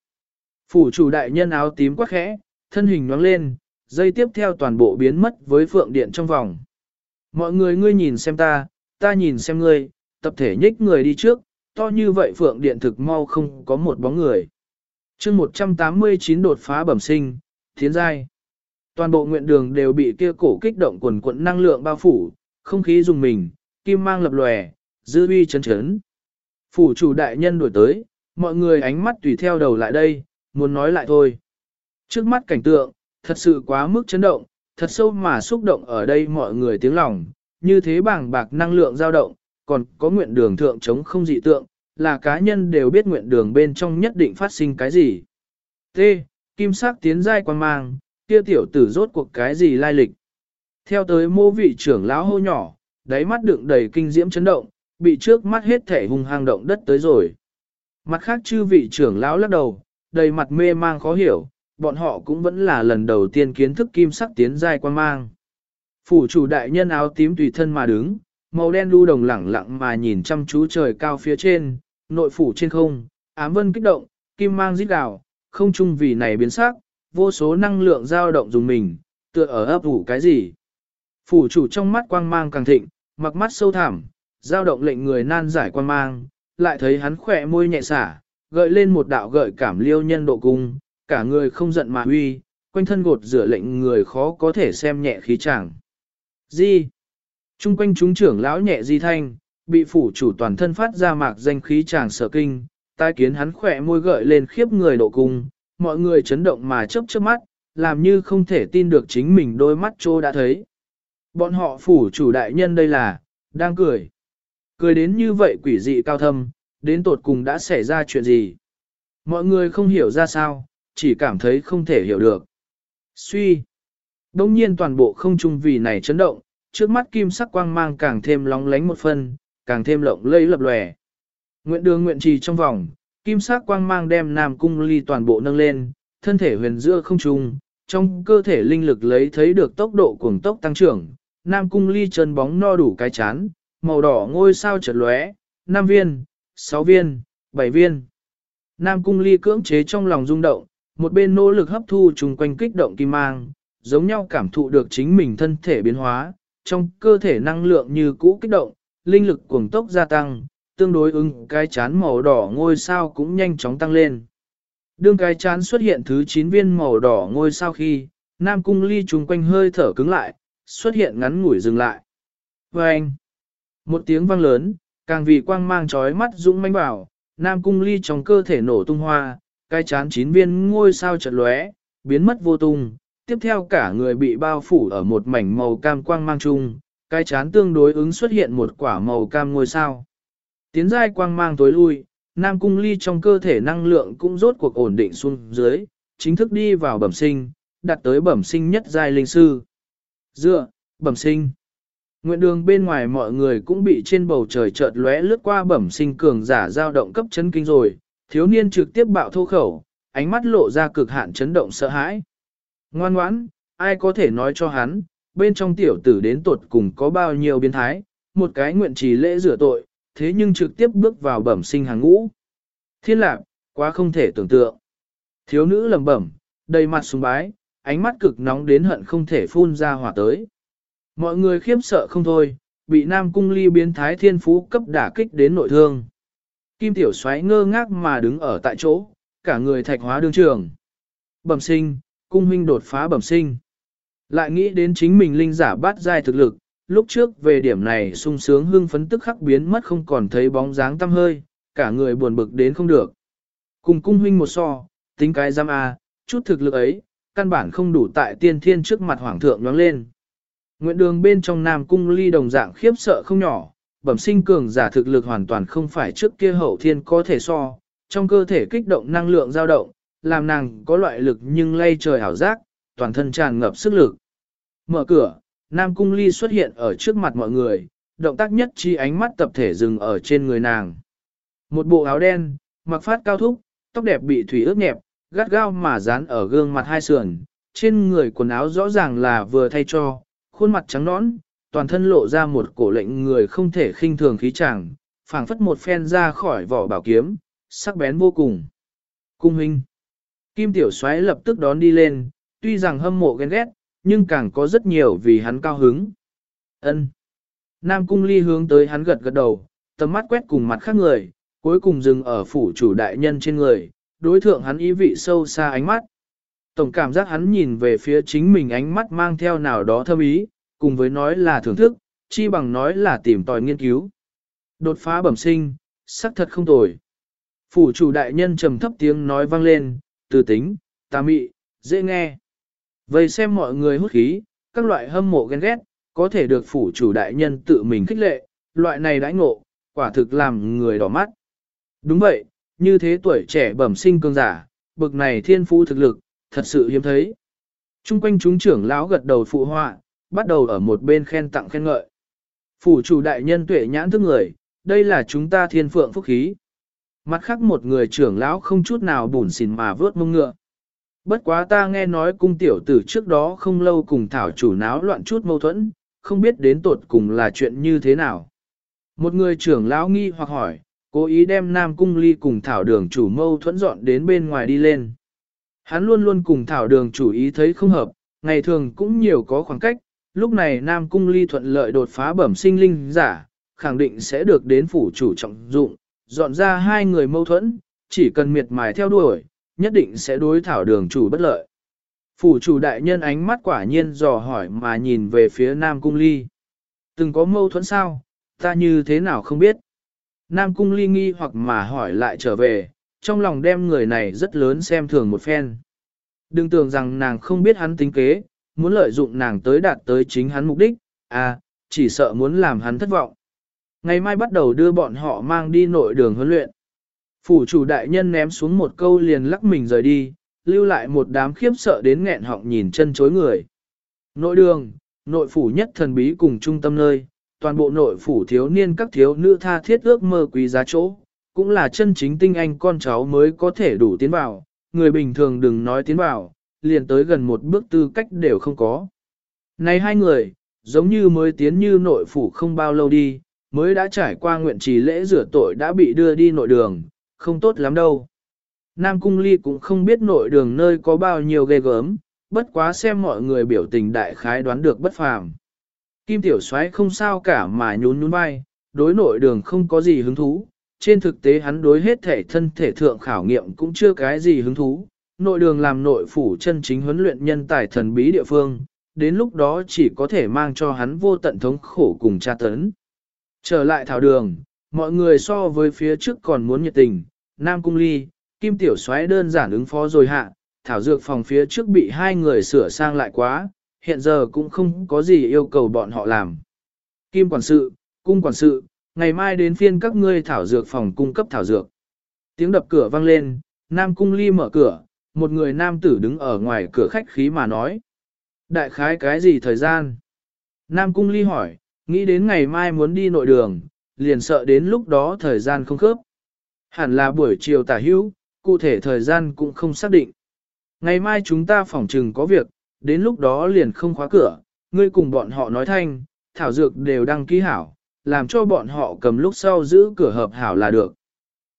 Phủ chủ đại nhân áo tím quắc khẽ, thân hình nhoáng lên, dây tiếp theo toàn bộ biến mất với phượng điện trong vòng. Mọi người ngươi nhìn xem ta, ta nhìn xem ngươi, tập thể nhích người đi trước, to như vậy phượng điện thực mau không có một bóng người. chương 189 đột phá bẩm sinh, thiến giai. Toàn bộ nguyện đường đều bị kia cổ kích động quần quận năng lượng bao phủ, không khí dùng mình, kim mang lập lòe, dư uy chấn chấn. Phủ chủ đại nhân đổi tới, mọi người ánh mắt tùy theo đầu lại đây, muốn nói lại thôi. Trước mắt cảnh tượng, thật sự quá mức chấn động, thật sâu mà xúc động ở đây mọi người tiếng lòng, như thế bảng bạc năng lượng dao động, còn có nguyện đường thượng chống không dị tượng, là cá nhân đều biết nguyện đường bên trong nhất định phát sinh cái gì. T. Kim sắc tiến giai quan mang, kia tiểu tử rốt cuộc cái gì lai lịch. Theo tới mô vị trưởng lão hô nhỏ, đáy mắt đựng đầy kinh diễm chấn động, bị trước mắt hết thể hung hang động đất tới rồi. Mặt khác chư vị trưởng lão lắc đầu, đầy mặt mê mang khó hiểu, bọn họ cũng vẫn là lần đầu tiên kiến thức kim sắc tiến giai quan mang. Phủ chủ đại nhân áo tím tùy thân mà đứng, màu đen đu đồng lẳng lặng mà nhìn chăm chú trời cao phía trên, nội phủ trên không, ám vân kích động, kim mang rít đảo, không chung vì này biến sắc, vô số năng lượng dao động dùng mình, tựa ở ấp ủ cái gì. Phủ chủ trong mắt quang mang càng thịnh, mặc mắt sâu thẳm, dao động lệnh người nan giải quang mang, lại thấy hắn khỏe môi nhẹ xả, gợi lên một đạo gợi cảm liêu nhân độ cung, cả người không giận mà huy, quanh thân gột rửa lệnh người khó có thể xem nhẹ khí chàng. Di. Trung quanh chúng trưởng lão nhẹ di thanh, bị phủ chủ toàn thân phát ra mạc danh khí chàng sở kinh, tai kiến hắn khỏe môi gợi lên khiếp người độ cung, mọi người chấn động mà chớp chớp mắt, làm như không thể tin được chính mình đôi mắt trô đã thấy. Bọn họ phủ chủ đại nhân đây là, đang cười. Cười đến như vậy quỷ dị cao thâm, đến tột cùng đã xảy ra chuyện gì. Mọi người không hiểu ra sao, chỉ cảm thấy không thể hiểu được. Suy. Đông nhiên toàn bộ không trung vì này chấn động, trước mắt kim sắc quang mang càng thêm lóng lánh một phân, càng thêm lộng lẫy lập lòe. Nguyện đường nguyện trì trong vòng, kim sắc quang mang đem Nam Cung Ly toàn bộ nâng lên, thân thể huyền giữa không trung, trong cơ thể linh lực lấy thấy được tốc độ cuồng tốc tăng trưởng. Nam Cung Ly chân bóng no đủ cái chán, màu đỏ ngôi sao chợt lóe, 5 viên, 6 viên, 7 viên. Nam Cung Ly cưỡng chế trong lòng rung động, một bên nỗ lực hấp thu trùng quanh kích động kim mang, giống nhau cảm thụ được chính mình thân thể biến hóa, trong cơ thể năng lượng như cũ kích động, linh lực cuồng tốc gia tăng, tương đối ứng cái chán màu đỏ ngôi sao cũng nhanh chóng tăng lên. Đương cái chán xuất hiện thứ 9 viên màu đỏ ngôi sao khi, Nam Cung Ly trùng quanh hơi thở cứng lại, xuất hiện ngắn ngủi dừng lại. Và anh, một tiếng vang lớn, càng vì quang mang chói mắt dũng manh bảo, Nam Cung Ly trong cơ thể nổ tung hoa, cái chán chín viên ngôi sao chợt lóe, biến mất vô tung, tiếp theo cả người bị bao phủ ở một mảnh màu cam quang mang chung, cái chán tương đối ứng xuất hiện một quả màu cam ngôi sao. Tiến giai quang mang tối lui, Nam Cung Ly trong cơ thể năng lượng cũng rốt cuộc ổn định xuống dưới, chính thức đi vào bẩm sinh, đặt tới bẩm sinh nhất giai linh sư. Dựa, bẩm sinh. Nguyện đường bên ngoài mọi người cũng bị trên bầu trời chợt lóe lướt qua bẩm sinh cường giả dao động cấp chấn kinh rồi, thiếu niên trực tiếp bạo thô khẩu, ánh mắt lộ ra cực hạn chấn động sợ hãi. Ngoan ngoãn, ai có thể nói cho hắn, bên trong tiểu tử đến tuột cùng có bao nhiêu biến thái, một cái nguyện trì lễ rửa tội, thế nhưng trực tiếp bước vào bẩm sinh hàng ngũ. Thiên lạc, quá không thể tưởng tượng. Thiếu nữ lầm bẩm, đầy mặt sùng bái, ánh mắt cực nóng đến hận không thể phun ra hỏa tới. Mọi người khiếp sợ không thôi, bị Nam Cung Ly biến thái thiên phú cấp đả kích đến nội thương. Kim Tiểu xoáy ngơ ngác mà đứng ở tại chỗ, cả người thạch hóa đương trường. Bẩm sinh, cung huynh đột phá bẩm sinh. Lại nghĩ đến chính mình linh giả bát giai thực lực, lúc trước về điểm này sung sướng hưng phấn tức khắc biến mất không còn thấy bóng dáng tăm hơi, cả người buồn bực đến không được. Cùng cung huynh một so, tính cái giam a, chút thực lực ấy, căn bản không đủ tại tiên thiên trước mặt hoàng thượng nhoáng lên. Nguyện đường bên trong Nam Cung ly đồng dạng khiếp sợ không nhỏ, bẩm sinh cường giả thực lực hoàn toàn không phải trước kia hậu thiên có thể so, trong cơ thể kích động năng lượng dao động, làm nàng có loại lực nhưng lay trời ảo giác, toàn thân tràn ngập sức lực. Mở cửa, Nam Cung ly xuất hiện ở trước mặt mọi người, động tác nhất chi ánh mắt tập thể dừng ở trên người nàng. Một bộ áo đen, mặc phát cao thúc, tóc đẹp bị thủy ướt nhẹp, gắt gao mà dán ở gương mặt hai sườn, trên người quần áo rõ ràng là vừa thay cho, khuôn mặt trắng nõn, toàn thân lộ ra một cổ lệnh người không thể khinh thường khí chàng, phảng phất một phen ra khỏi vỏ bảo kiếm, sắc bén vô cùng. Cung huynh. Kim tiểu xoáy lập tức đón đi lên, tuy rằng hâm mộ ghen ghét, nhưng càng có rất nhiều vì hắn cao hứng. Ân. Nam cung ly hướng tới hắn gật gật đầu, tầm mắt quét cùng mặt khác người, cuối cùng dừng ở phủ chủ đại nhân trên người, đối thượng hắn ý vị sâu xa ánh mắt. Tổng cảm giác hắn nhìn về phía chính mình ánh mắt mang theo nào đó thâm ý, cùng với nói là thưởng thức, chi bằng nói là tìm tòi nghiên cứu. Đột phá bẩm sinh, sắc thật không tồi. Phủ chủ đại nhân trầm thấp tiếng nói vang lên, từ tính, tà mị, dễ nghe. Vậy xem mọi người hút khí, các loại hâm mộ ghen ghét, có thể được phủ chủ đại nhân tự mình khích lệ, loại này đãi ngộ, quả thực làm người đỏ mắt. Đúng vậy, như thế tuổi trẻ bẩm sinh cương giả, bực này thiên phú thực lực, thật sự hiếm thấy. Trung quanh chúng trưởng lão gật đầu phụ họa, bắt đầu ở một bên khen tặng khen ngợi. Phủ chủ đại nhân tuệ nhãn thức người, đây là chúng ta thiên phượng phúc khí. Mặt khác một người trưởng lão không chút nào bùn xỉn mà vớt mông ngựa. Bất quá ta nghe nói cung tiểu tử trước đó không lâu cùng thảo chủ náo loạn chút mâu thuẫn, không biết đến tột cùng là chuyện như thế nào. Một người trưởng lão nghi hoặc hỏi, cố ý đem Nam Cung Ly cùng thảo đường chủ mâu thuẫn dọn đến bên ngoài đi lên. Hắn luôn luôn cùng thảo đường chủ ý thấy không hợp, ngày thường cũng nhiều có khoảng cách, lúc này Nam Cung Ly thuận lợi đột phá bẩm sinh linh giả, khẳng định sẽ được đến phủ chủ trọng dụng, dọn ra hai người mâu thuẫn, chỉ cần miệt mài theo đuổi, nhất định sẽ đối thảo đường chủ bất lợi. Phủ chủ đại nhân ánh mắt quả nhiên dò hỏi mà nhìn về phía Nam Cung Ly. Từng có mâu thuẫn sao, ta như thế nào không biết. Nam Cung Ly nghi hoặc mà hỏi lại trở về, trong lòng đem người này rất lớn xem thường một phen. Đừng tưởng rằng nàng không biết hắn tính kế, muốn lợi dụng nàng tới đạt tới chính hắn mục đích, à, chỉ sợ muốn làm hắn thất vọng. Ngày mai bắt đầu đưa bọn họ mang đi nội đường huấn luyện. Phủ chủ đại nhân ném xuống một câu liền lắc mình rời đi, lưu lại một đám khiếp sợ đến nghẹn họng nhìn chân chối người. Nội đường, nội phủ nhất thần bí cùng trung tâm nơi, toàn bộ nội phủ thiếu niên các thiếu nữ tha thiết ước mơ quý giá chỗ, cũng là chân chính tinh anh con cháu mới có thể đủ tiến vào, người bình thường đừng nói tiến vào, liền tới gần một bước tư cách đều không có. Này hai người, giống như mới tiến như nội phủ không bao lâu đi, mới đã trải qua nguyện trì lễ rửa tội đã bị đưa đi nội đường, không tốt lắm đâu. Nam Cung Ly cũng không biết nội đường nơi có bao nhiêu ghê gớm, bất quá xem mọi người biểu tình đại khái đoán được bất phàm. Kim Tiểu Soái không sao cả mà nhún nhún vai, đối nội đường không có gì hứng thú, trên thực tế hắn đối hết thể thân thể thượng khảo nghiệm cũng chưa cái gì hứng thú. Nội đường làm nội phủ chân chính huấn luyện nhân tài thần bí địa phương, đến lúc đó chỉ có thể mang cho hắn vô tận thống khổ cùng tra tấn. Trở lại thảo đường, mọi người so với phía trước còn muốn nhiệt tình, Nam Cung Ly, Kim Tiểu Soái đơn giản ứng phó rồi hạ, thảo dược phòng phía trước bị hai người sửa sang lại quá, hiện giờ cũng không có gì yêu cầu bọn họ làm. Kim quản sự, cung quản sự, ngày mai đến phiên các ngươi thảo dược phòng cung cấp thảo dược. Tiếng đập cửa vang lên, Nam Cung Ly mở cửa, một người nam tử đứng ở ngoài cửa khách khí mà nói. Đại khái cái gì thời gian? Nam Cung Ly hỏi, nghĩ đến ngày mai muốn đi nội đường, liền sợ đến lúc đó thời gian không khớp. Hẳn là buổi chiều tả hữu, cụ thể thời gian cũng không xác định. Ngày mai chúng ta phỏng trừng có việc, đến lúc đó liền không khóa cửa, ngươi cùng bọn họ nói thanh, thảo dược đều đăng ký hảo, làm cho bọn họ cầm lúc sau giữ cửa hợp hảo là được.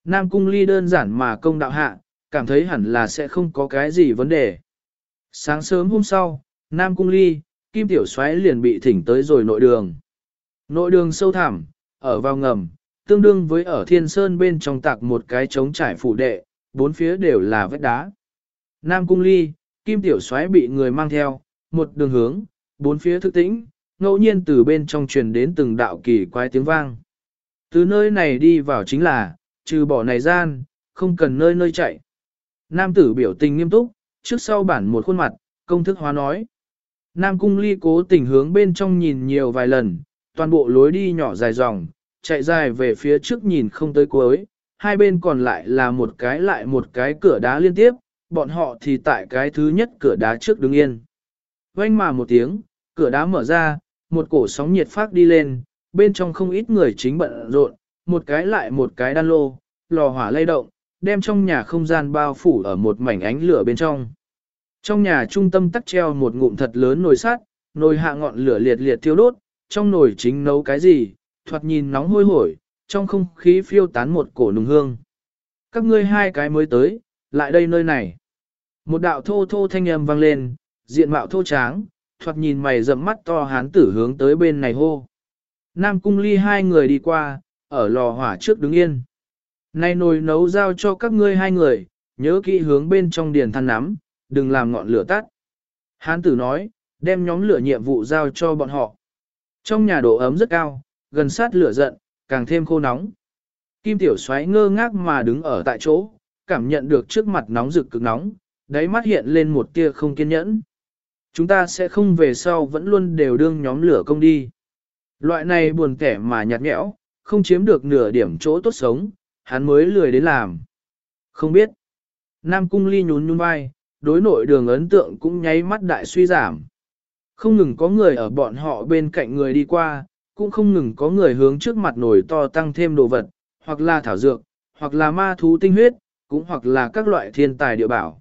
Nam Cung Ly đơn giản mà công đạo hạ, cảm thấy hẳn là sẽ không có cái gì vấn đề. Sáng sớm hôm sau, Nam Cung Ly, Kim Tiểu Soái liền bị thỉnh tới rồi nội đường. Nội đường sâu thẳm, ở vào ngầm, tương đương với ở thiên sơn bên trong tạc một cái trống trải phủ đệ, bốn phía đều là vách đá. Nam Cung Ly, Kim Tiểu Soái bị người mang theo, một đường hướng, bốn phía thức tĩnh, ngẫu nhiên từ bên trong truyền đến từng đạo kỳ quái tiếng vang. Từ nơi này đi vào chính là, trừ bỏ này gian, không cần nơi nơi chạy. Nam tử biểu tình nghiêm túc, trước sau bản một khuôn mặt, công thức hóa nói. Nam cung ly cố tình hướng bên trong nhìn nhiều vài lần, toàn bộ lối đi nhỏ dài dòng, chạy dài về phía trước nhìn không tới cuối, hai bên còn lại là một cái lại một cái cửa đá liên tiếp, bọn họ thì tại cái thứ nhất cửa đá trước đứng yên. Vanh mà một tiếng, cửa đá mở ra, một cổ sóng nhiệt phát đi lên, bên trong không ít người chính bận rộn, một cái lại một cái đan lô, lò hỏa lay động, đem trong nhà không gian bao phủ ở một mảnh ánh lửa bên trong. Trong nhà trung tâm tắc treo một ngụm thật lớn nồi sắt, nồi hạ ngọn lửa liệt liệt thiêu đốt, trong nồi chính nấu cái gì, thoạt nhìn nóng hôi hổi, trong không khí phiêu tán một cổ nùng hương. Các ngươi hai cái mới tới, lại đây nơi này. Một đạo thô thô thanh âm vang lên, diện mạo thô tráng, thoạt nhìn mày rậm mắt to hán tử hướng tới bên này hô. Nam cung ly hai người đi qua, ở lò hỏa trước đứng yên. Này nồi nấu giao cho các ngươi hai người, nhớ kỹ hướng bên trong điền than nắm, đừng làm ngọn lửa tắt. Hán tử nói, đem nhóm lửa nhiệm vụ giao cho bọn họ. Trong nhà độ ấm rất cao, gần sát lửa giận, càng thêm khô nóng. Kim tiểu xoáy ngơ ngác mà đứng ở tại chỗ, cảm nhận được trước mặt nóng rực cực nóng, đáy mắt hiện lên một tia không kiên nhẫn. Chúng ta sẽ không về sau vẫn luôn đều đương nhóm lửa công đi. Loại này buồn kẻ mà nhạt nhẽo, không chiếm được nửa điểm chỗ tốt sống, hắn mới lười đến làm. Không biết. Nam cung ly nhún nhún vai, đối nội đường ấn tượng cũng nháy mắt đại suy giảm. Không ngừng có người ở bọn họ bên cạnh người đi qua, cũng không ngừng có người hướng trước mặt nổi to tăng thêm đồ vật, hoặc là thảo dược, hoặc là ma thú tinh huyết, cũng hoặc là các loại thiên tài địa bảo.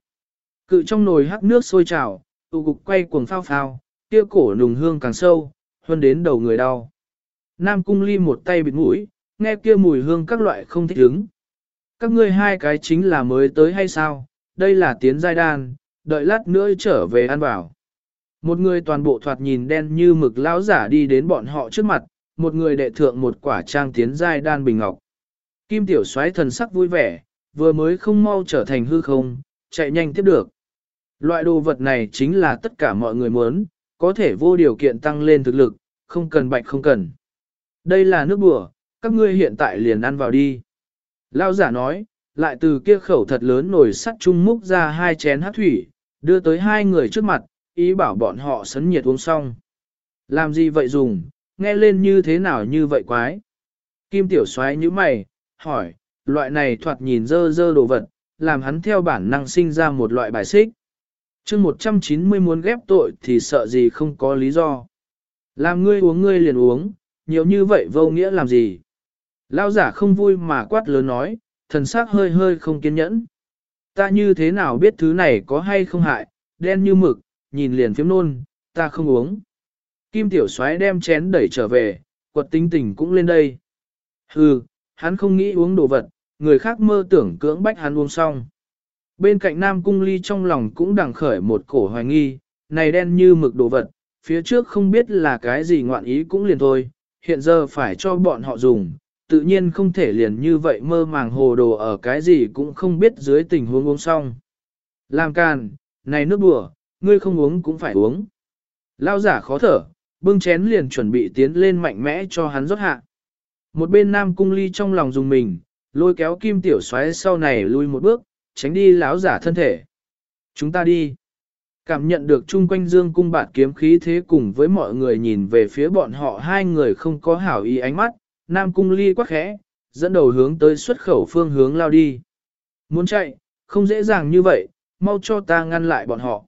Cự trong nồi hắc nước sôi trào, tụ cục quay cuồng phao phao, kia cổ nùng hương càng sâu, hơn đến đầu người đau. Nam cung ly một tay bịt mũi, nghe kia mùi hương các loại không thích ứng. Các ngươi hai cái chính là mới tới hay sao, đây là tiến giai đan, đợi lát nữa trở về ăn vào. Một người toàn bộ thoạt nhìn đen như mực lão giả đi đến bọn họ trước mặt, một người đệ thượng một quả trang tiến giai đan bình ngọc. Kim tiểu xoáy thần sắc vui vẻ, vừa mới không mau trở thành hư không, chạy nhanh tiếp được. Loại đồ vật này chính là tất cả mọi người muốn, có thể vô điều kiện tăng lên thực lực, không cần bạch không cần. Đây là nước bùa, các ngươi hiện tại liền ăn vào đi. Lao giả nói, lại từ kia khẩu thật lớn nổi sắt trung múc ra hai chén hát thủy, đưa tới hai người trước mặt, ý bảo bọn họ sấn nhiệt uống xong. Làm gì vậy dùng, nghe lên như thế nào như vậy quái. Kim tiểu xoáy như mày, hỏi, loại này thoạt nhìn dơ dơ đồ vật, làm hắn theo bản năng sinh ra một loại bài xích. chương 190 muốn ghép tội thì sợ gì không có lý do. Làm ngươi uống ngươi liền uống, nhiều như vậy vô nghĩa làm gì. Lao giả không vui mà quát lớn nói, thần sắc hơi hơi không kiên nhẫn. Ta như thế nào biết thứ này có hay không hại, đen như mực, nhìn liền phiếm nôn, ta không uống. Kim tiểu soái đem chén đẩy trở về, quật tinh tình cũng lên đây. Hừ, hắn không nghĩ uống đồ vật, người khác mơ tưởng cưỡng bách hắn uống xong. Bên cạnh Nam Cung Ly trong lòng cũng đằng khởi một cổ hoài nghi, này đen như mực đồ vật, phía trước không biết là cái gì ngoạn ý cũng liền thôi, hiện giờ phải cho bọn họ dùng, tự nhiên không thể liền như vậy mơ màng hồ đồ ở cái gì cũng không biết dưới tình huống uống xong. Làm càn, này nước bùa, ngươi không uống cũng phải uống. Lao giả khó thở, bưng chén liền chuẩn bị tiến lên mạnh mẽ cho hắn rót hạ. Một bên nam cung ly trong lòng dùng mình, lôi kéo kim tiểu xoáy sau này lui một bước, tránh đi lão giả thân thể. Chúng ta đi. Cảm nhận được chung quanh dương cung bạt kiếm khí thế cùng với mọi người nhìn về phía bọn họ hai người không có hảo ý ánh mắt, nam cung ly quá khẽ, dẫn đầu hướng tới xuất khẩu phương hướng lao đi. Muốn chạy, không dễ dàng như vậy, mau cho ta ngăn lại bọn họ.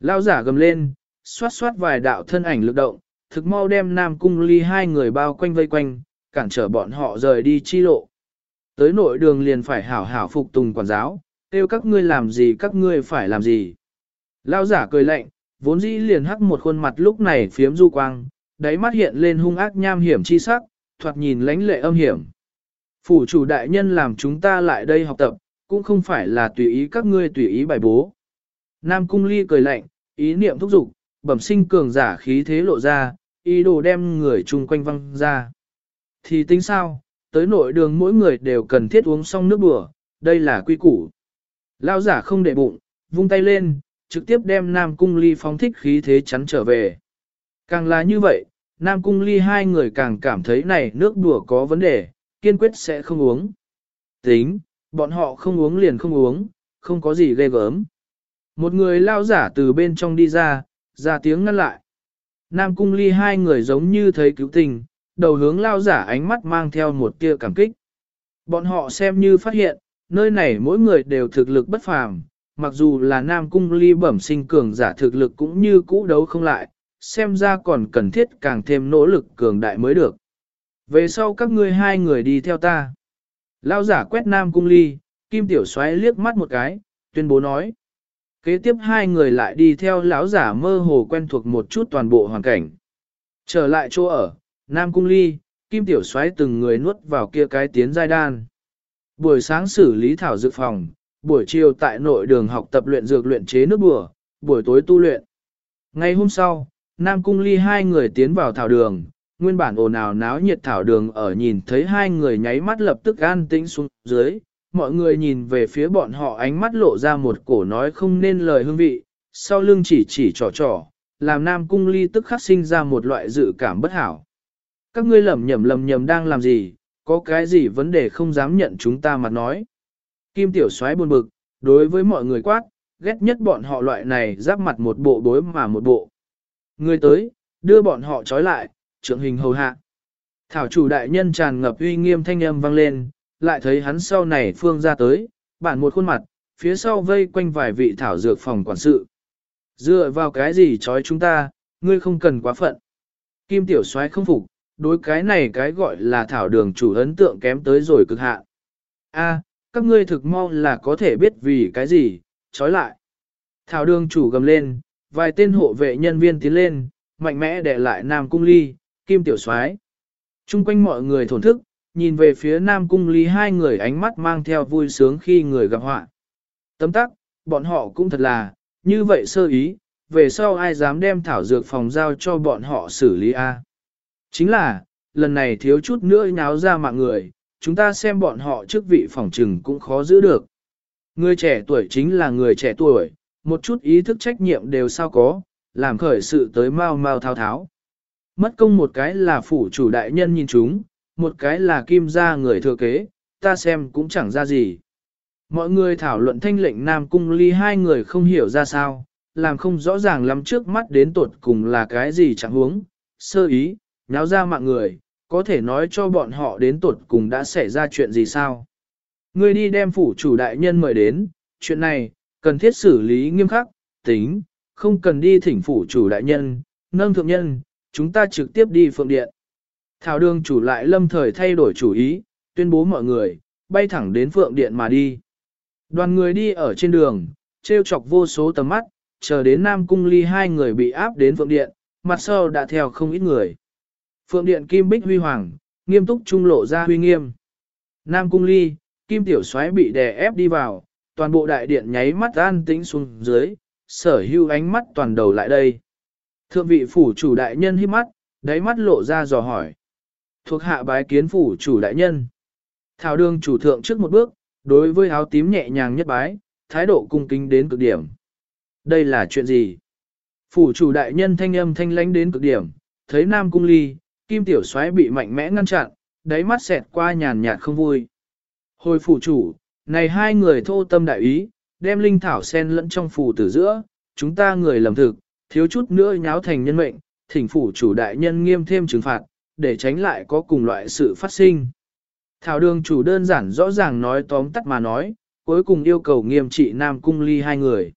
Lao giả gầm lên, xoát xoát vài đạo thân ảnh lực động, thực mau đem nam cung ly hai người bao quanh vây quanh, cản trở bọn họ rời đi chi lộ. Tới nội đường liền phải hảo hảo phục tùng quản giáo, kêu các ngươi làm gì các ngươi phải làm gì. Lao giả cười lạnh, vốn dĩ liền hắc một khuôn mặt lúc này phiếm du quang, đáy mắt hiện lên hung ác nham hiểm chi sắc, thoạt nhìn lánh lệ âm hiểm. Phủ chủ đại nhân làm chúng ta lại đây học tập, cũng không phải là tùy ý các ngươi tùy ý bài bố. Nam cung ly cười lạnh, ý niệm thúc giục, bẩm sinh cường giả khí thế lộ ra, ý đồ đem người chung quanh văng ra. Thì tính sao, tới nội đường mỗi người đều cần thiết uống xong nước bùa, đây là quy củ. Lao giả không để bụng, vung tay lên, trực tiếp đem Nam Cung Ly phóng thích khí thế chắn trở về. Càng là như vậy, Nam Cung Ly hai người càng cảm thấy này nước đùa có vấn đề, kiên quyết sẽ không uống. Tính, bọn họ không uống liền không uống, không có gì ghê gớm. Một người lao giả từ bên trong đi ra, ra tiếng ngăn lại. Nam Cung Ly hai người giống như thấy cứu tình, đầu hướng lao giả ánh mắt mang theo một tia cảm kích. Bọn họ xem như phát hiện, nơi này mỗi người đều thực lực bất phàm, mặc dù là nam cung ly bẩm sinh cường giả thực lực cũng như cũ đấu không lại, xem ra còn cần thiết càng thêm nỗ lực cường đại mới được. Về sau các ngươi hai người đi theo ta. Lao giả quét nam cung ly, kim tiểu xoáy liếc mắt một cái, tuyên bố nói. Kế tiếp hai người lại đi theo lão giả mơ hồ quen thuộc một chút toàn bộ hoàn cảnh. Trở lại chỗ ở, nam cung ly, kim tiểu Soái từng người nuốt vào kia cái tiến giai đan. Buổi sáng xử lý thảo dược phòng, buổi chiều tại nội đường học tập luyện dược luyện chế nước bùa, buổi tối tu luyện. Ngày hôm sau, Nam Cung Ly hai người tiến vào thảo đường, nguyên bản ồn ào náo nhiệt thảo đường ở nhìn thấy hai người nháy mắt lập tức an tĩnh xuống dưới, mọi người nhìn về phía bọn họ ánh mắt lộ ra một cổ nói không nên lời hương vị, sau lưng chỉ chỉ trò trò, làm Nam Cung Ly tức khắc sinh ra một loại dự cảm bất hảo. Các ngươi lầm nhầm lầm nhầm đang làm gì, có cái gì vấn đề không dám nhận chúng ta mà nói. Kim tiểu soái buồn bực, đối với mọi người quát, ghét nhất bọn họ loại này giáp mặt một bộ đối mà một bộ. Người tới, đưa bọn họ trói lại, trưởng hình hầu hạ. Thảo chủ đại nhân tràn ngập uy nghiêm thanh âm vang lên, lại thấy hắn sau này phương ra tới, bản một khuôn mặt, phía sau vây quanh vài vị thảo dược phòng quản sự. Dựa vào cái gì trói chúng ta, ngươi không cần quá phận. Kim tiểu soái không phục, đối cái này cái gọi là thảo đường chủ ấn tượng kém tới rồi cực hạn. A, các ngươi thực mau là có thể biết vì cái gì, trói lại. Thảo đường chủ gầm lên, vài tên hộ vệ nhân viên tiến lên, mạnh mẽ để lại Nam Cung Ly, Kim Tiểu Soái. Trung quanh mọi người thổn thức, nhìn về phía Nam Cung Ly hai người ánh mắt mang theo vui sướng khi người gặp họa. Tấm tắc, bọn họ cũng thật là, như vậy sơ ý, về sau ai dám đem thảo dược phòng giao cho bọn họ xử lý A. Chính là, lần này thiếu chút nữa nháo ra mạng người, chúng ta xem bọn họ chức vị phòng trừng cũng khó giữ được. Người trẻ tuổi chính là người trẻ tuổi, một chút ý thức trách nhiệm đều sao có, làm khởi sự tới mau mau thao tháo. Mất công một cái là phủ chủ đại nhân nhìn chúng, một cái là kim gia người thừa kế, ta xem cũng chẳng ra gì. Mọi người thảo luận thanh lệnh Nam Cung ly hai người không hiểu ra sao, làm không rõ ràng lắm trước mắt đến tột cùng là cái gì chẳng huống, sơ ý, nháo ra mạng người, có thể nói cho bọn họ đến tột cùng đã xảy ra chuyện gì sao. Ngươi đi đem phủ chủ đại nhân mời đến, chuyện này, cần thiết xử lý nghiêm khắc, tính, không cần đi thỉnh phủ chủ đại nhân, nâng thượng nhân, chúng ta trực tiếp đi phượng điện. Thảo đường chủ lại lâm thời thay đổi chủ ý, tuyên bố mọi người, bay thẳng đến phượng điện mà đi. Đoàn người đi ở trên đường, treo chọc vô số tầm mắt, chờ đến Nam Cung Ly hai người bị áp đến phượng điện, mặt sau đã theo không ít người. Phượng điện Kim Bích Huy Hoàng, nghiêm túc trung lộ ra huy nghiêm. Nam Cung Ly, Kim Tiểu Soái bị đè ép đi vào, toàn bộ đại điện nháy mắt an tĩnh xuống dưới, sở hưu ánh mắt toàn đầu lại đây. Thượng vị phủ chủ đại nhân hít mắt, đáy mắt lộ ra dò hỏi. Thuộc hạ bái kiến phủ chủ đại nhân. Thảo đường chủ thượng trước một bước, đối với áo tím nhẹ nhàng nhất bái, thái độ cung kính đến cực điểm. Đây là chuyện gì? Phủ chủ đại nhân thanh âm thanh lãnh đến cực điểm, thấy Nam Cung Ly, Kim Tiểu Soái bị mạnh mẽ ngăn chặn, đáy mắt xẹt qua nhàn nhạt không vui. Hồi phủ chủ, này hai người thô tâm đại ý, đem linh thảo sen lẫn trong phủ tử giữa, chúng ta người lầm thực, thiếu chút nữa nháo thành nhân mệnh, thỉnh phủ chủ đại nhân nghiêm thêm trừng phạt, để tránh lại có cùng loại sự phát sinh. Thảo đường chủ đơn giản rõ ràng nói tóm tắt mà nói, cuối cùng yêu cầu nghiêm trị Nam Cung Ly hai người.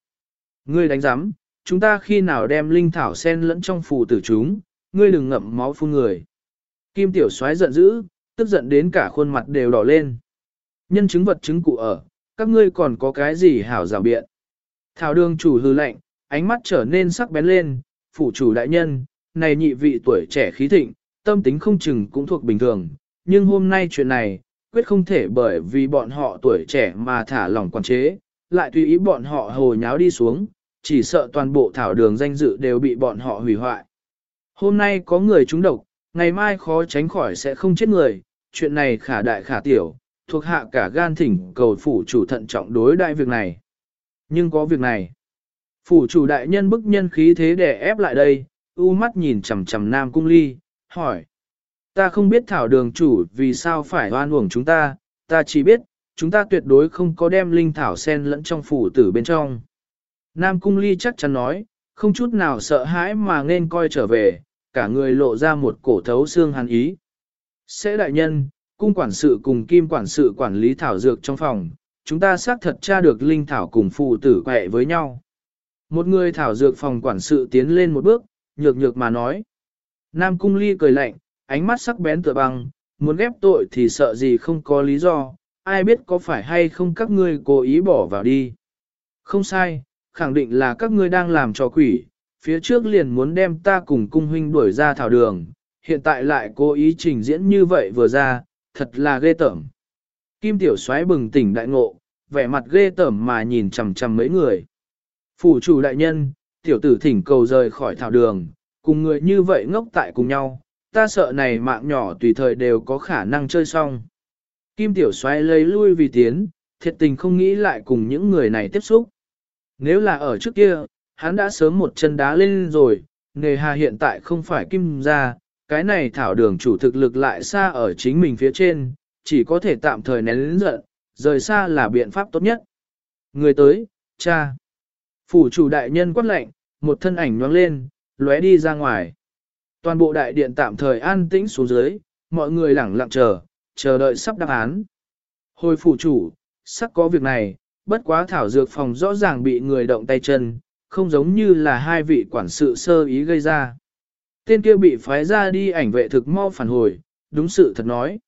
Ngươi đánh giám, chúng ta khi nào đem linh thảo sen lẫn trong phù tử chúng, ngươi đừng ngậm máu phun người. Kim Tiểu Soái giận dữ, tức giận đến cả khuôn mặt đều đỏ lên. Nhân chứng vật chứng cụ ở, các ngươi còn có cái gì hảo rào biện. Thảo đường chủ hư lạnh, ánh mắt trở nên sắc bén lên, phủ chủ đại nhân, này nhị vị tuổi trẻ khí thịnh, tâm tính không chừng cũng thuộc bình thường, nhưng hôm nay chuyện này, quyết không thể bởi vì bọn họ tuổi trẻ mà thả lỏng quản chế, lại tùy ý bọn họ hồ nháo đi xuống, chỉ sợ toàn bộ thảo đường danh dự đều bị bọn họ hủy hoại. Hôm nay có người trúng độc, ngày mai khó tránh khỏi sẽ không chết người, chuyện này khả đại khả tiểu, thuộc hạ cả gan thỉnh cầu phủ chủ thận trọng đối đại việc này. Nhưng có việc này, phủ chủ đại nhân bức nhân khí thế để ép lại đây, u mắt nhìn chằm chằm Nam Cung Ly, hỏi. Ta không biết thảo đường chủ vì sao phải oan uổng chúng ta, ta chỉ biết, chúng ta tuyệt đối không có đem linh thảo sen lẫn trong phủ tử bên trong. Nam Cung Ly chắc chắn nói, không chút nào sợ hãi mà nên coi trở về, cả người lộ ra một cổ thấu xương hàn ý. Sẽ đại nhân, cung quản sự cùng kim quản sự quản lý thảo dược trong phòng, chúng ta xác thật tra được linh thảo cùng phụ tử quẹ với nhau. Một người thảo dược phòng quản sự tiến lên một bước, nhược nhược mà nói. Nam cung ly cười lạnh, ánh mắt sắc bén tựa băng, muốn ghép tội thì sợ gì không có lý do, ai biết có phải hay không các ngươi cố ý bỏ vào đi. Không sai, khẳng định là các ngươi đang làm trò quỷ, phía trước liền muốn đem ta cùng cung huynh đuổi ra thảo đường, hiện tại lại cố ý trình diễn như vậy vừa ra, thật là ghê tởm. Kim tiểu soái bừng tỉnh đại ngộ, vẻ mặt ghê tởm mà nhìn chằm chằm mấy người. Phủ chủ đại nhân, tiểu tử thỉnh cầu rời khỏi thảo đường, cùng người như vậy ngốc tại cùng nhau, ta sợ này mạng nhỏ tùy thời đều có khả năng chơi xong. Kim tiểu soái lấy lui vì tiến, thiệt tình không nghĩ lại cùng những người này tiếp xúc. Nếu là ở trước kia, hắn đã sớm một chân đá lên rồi, nghề hà hiện tại không phải kim ra, cái này thảo đường chủ thực lực lại xa ở chính mình phía trên, chỉ có thể tạm thời nén lĩnh giận, rời xa là biện pháp tốt nhất. Người tới, cha. Phủ chủ đại nhân quát lệnh, một thân ảnh nhoáng lên, lóe đi ra ngoài. Toàn bộ đại điện tạm thời an tĩnh xuống dưới, mọi người lẳng lặng chờ, chờ đợi sắp đáp án. Hồi phủ chủ, sắc có việc này, bất quá thảo dược phòng rõ ràng bị người động tay chân, không giống như là hai vị quản sự sơ ý gây ra. Tên kia bị phái ra đi ảnh vệ thực mau phản hồi, đúng sự thật nói.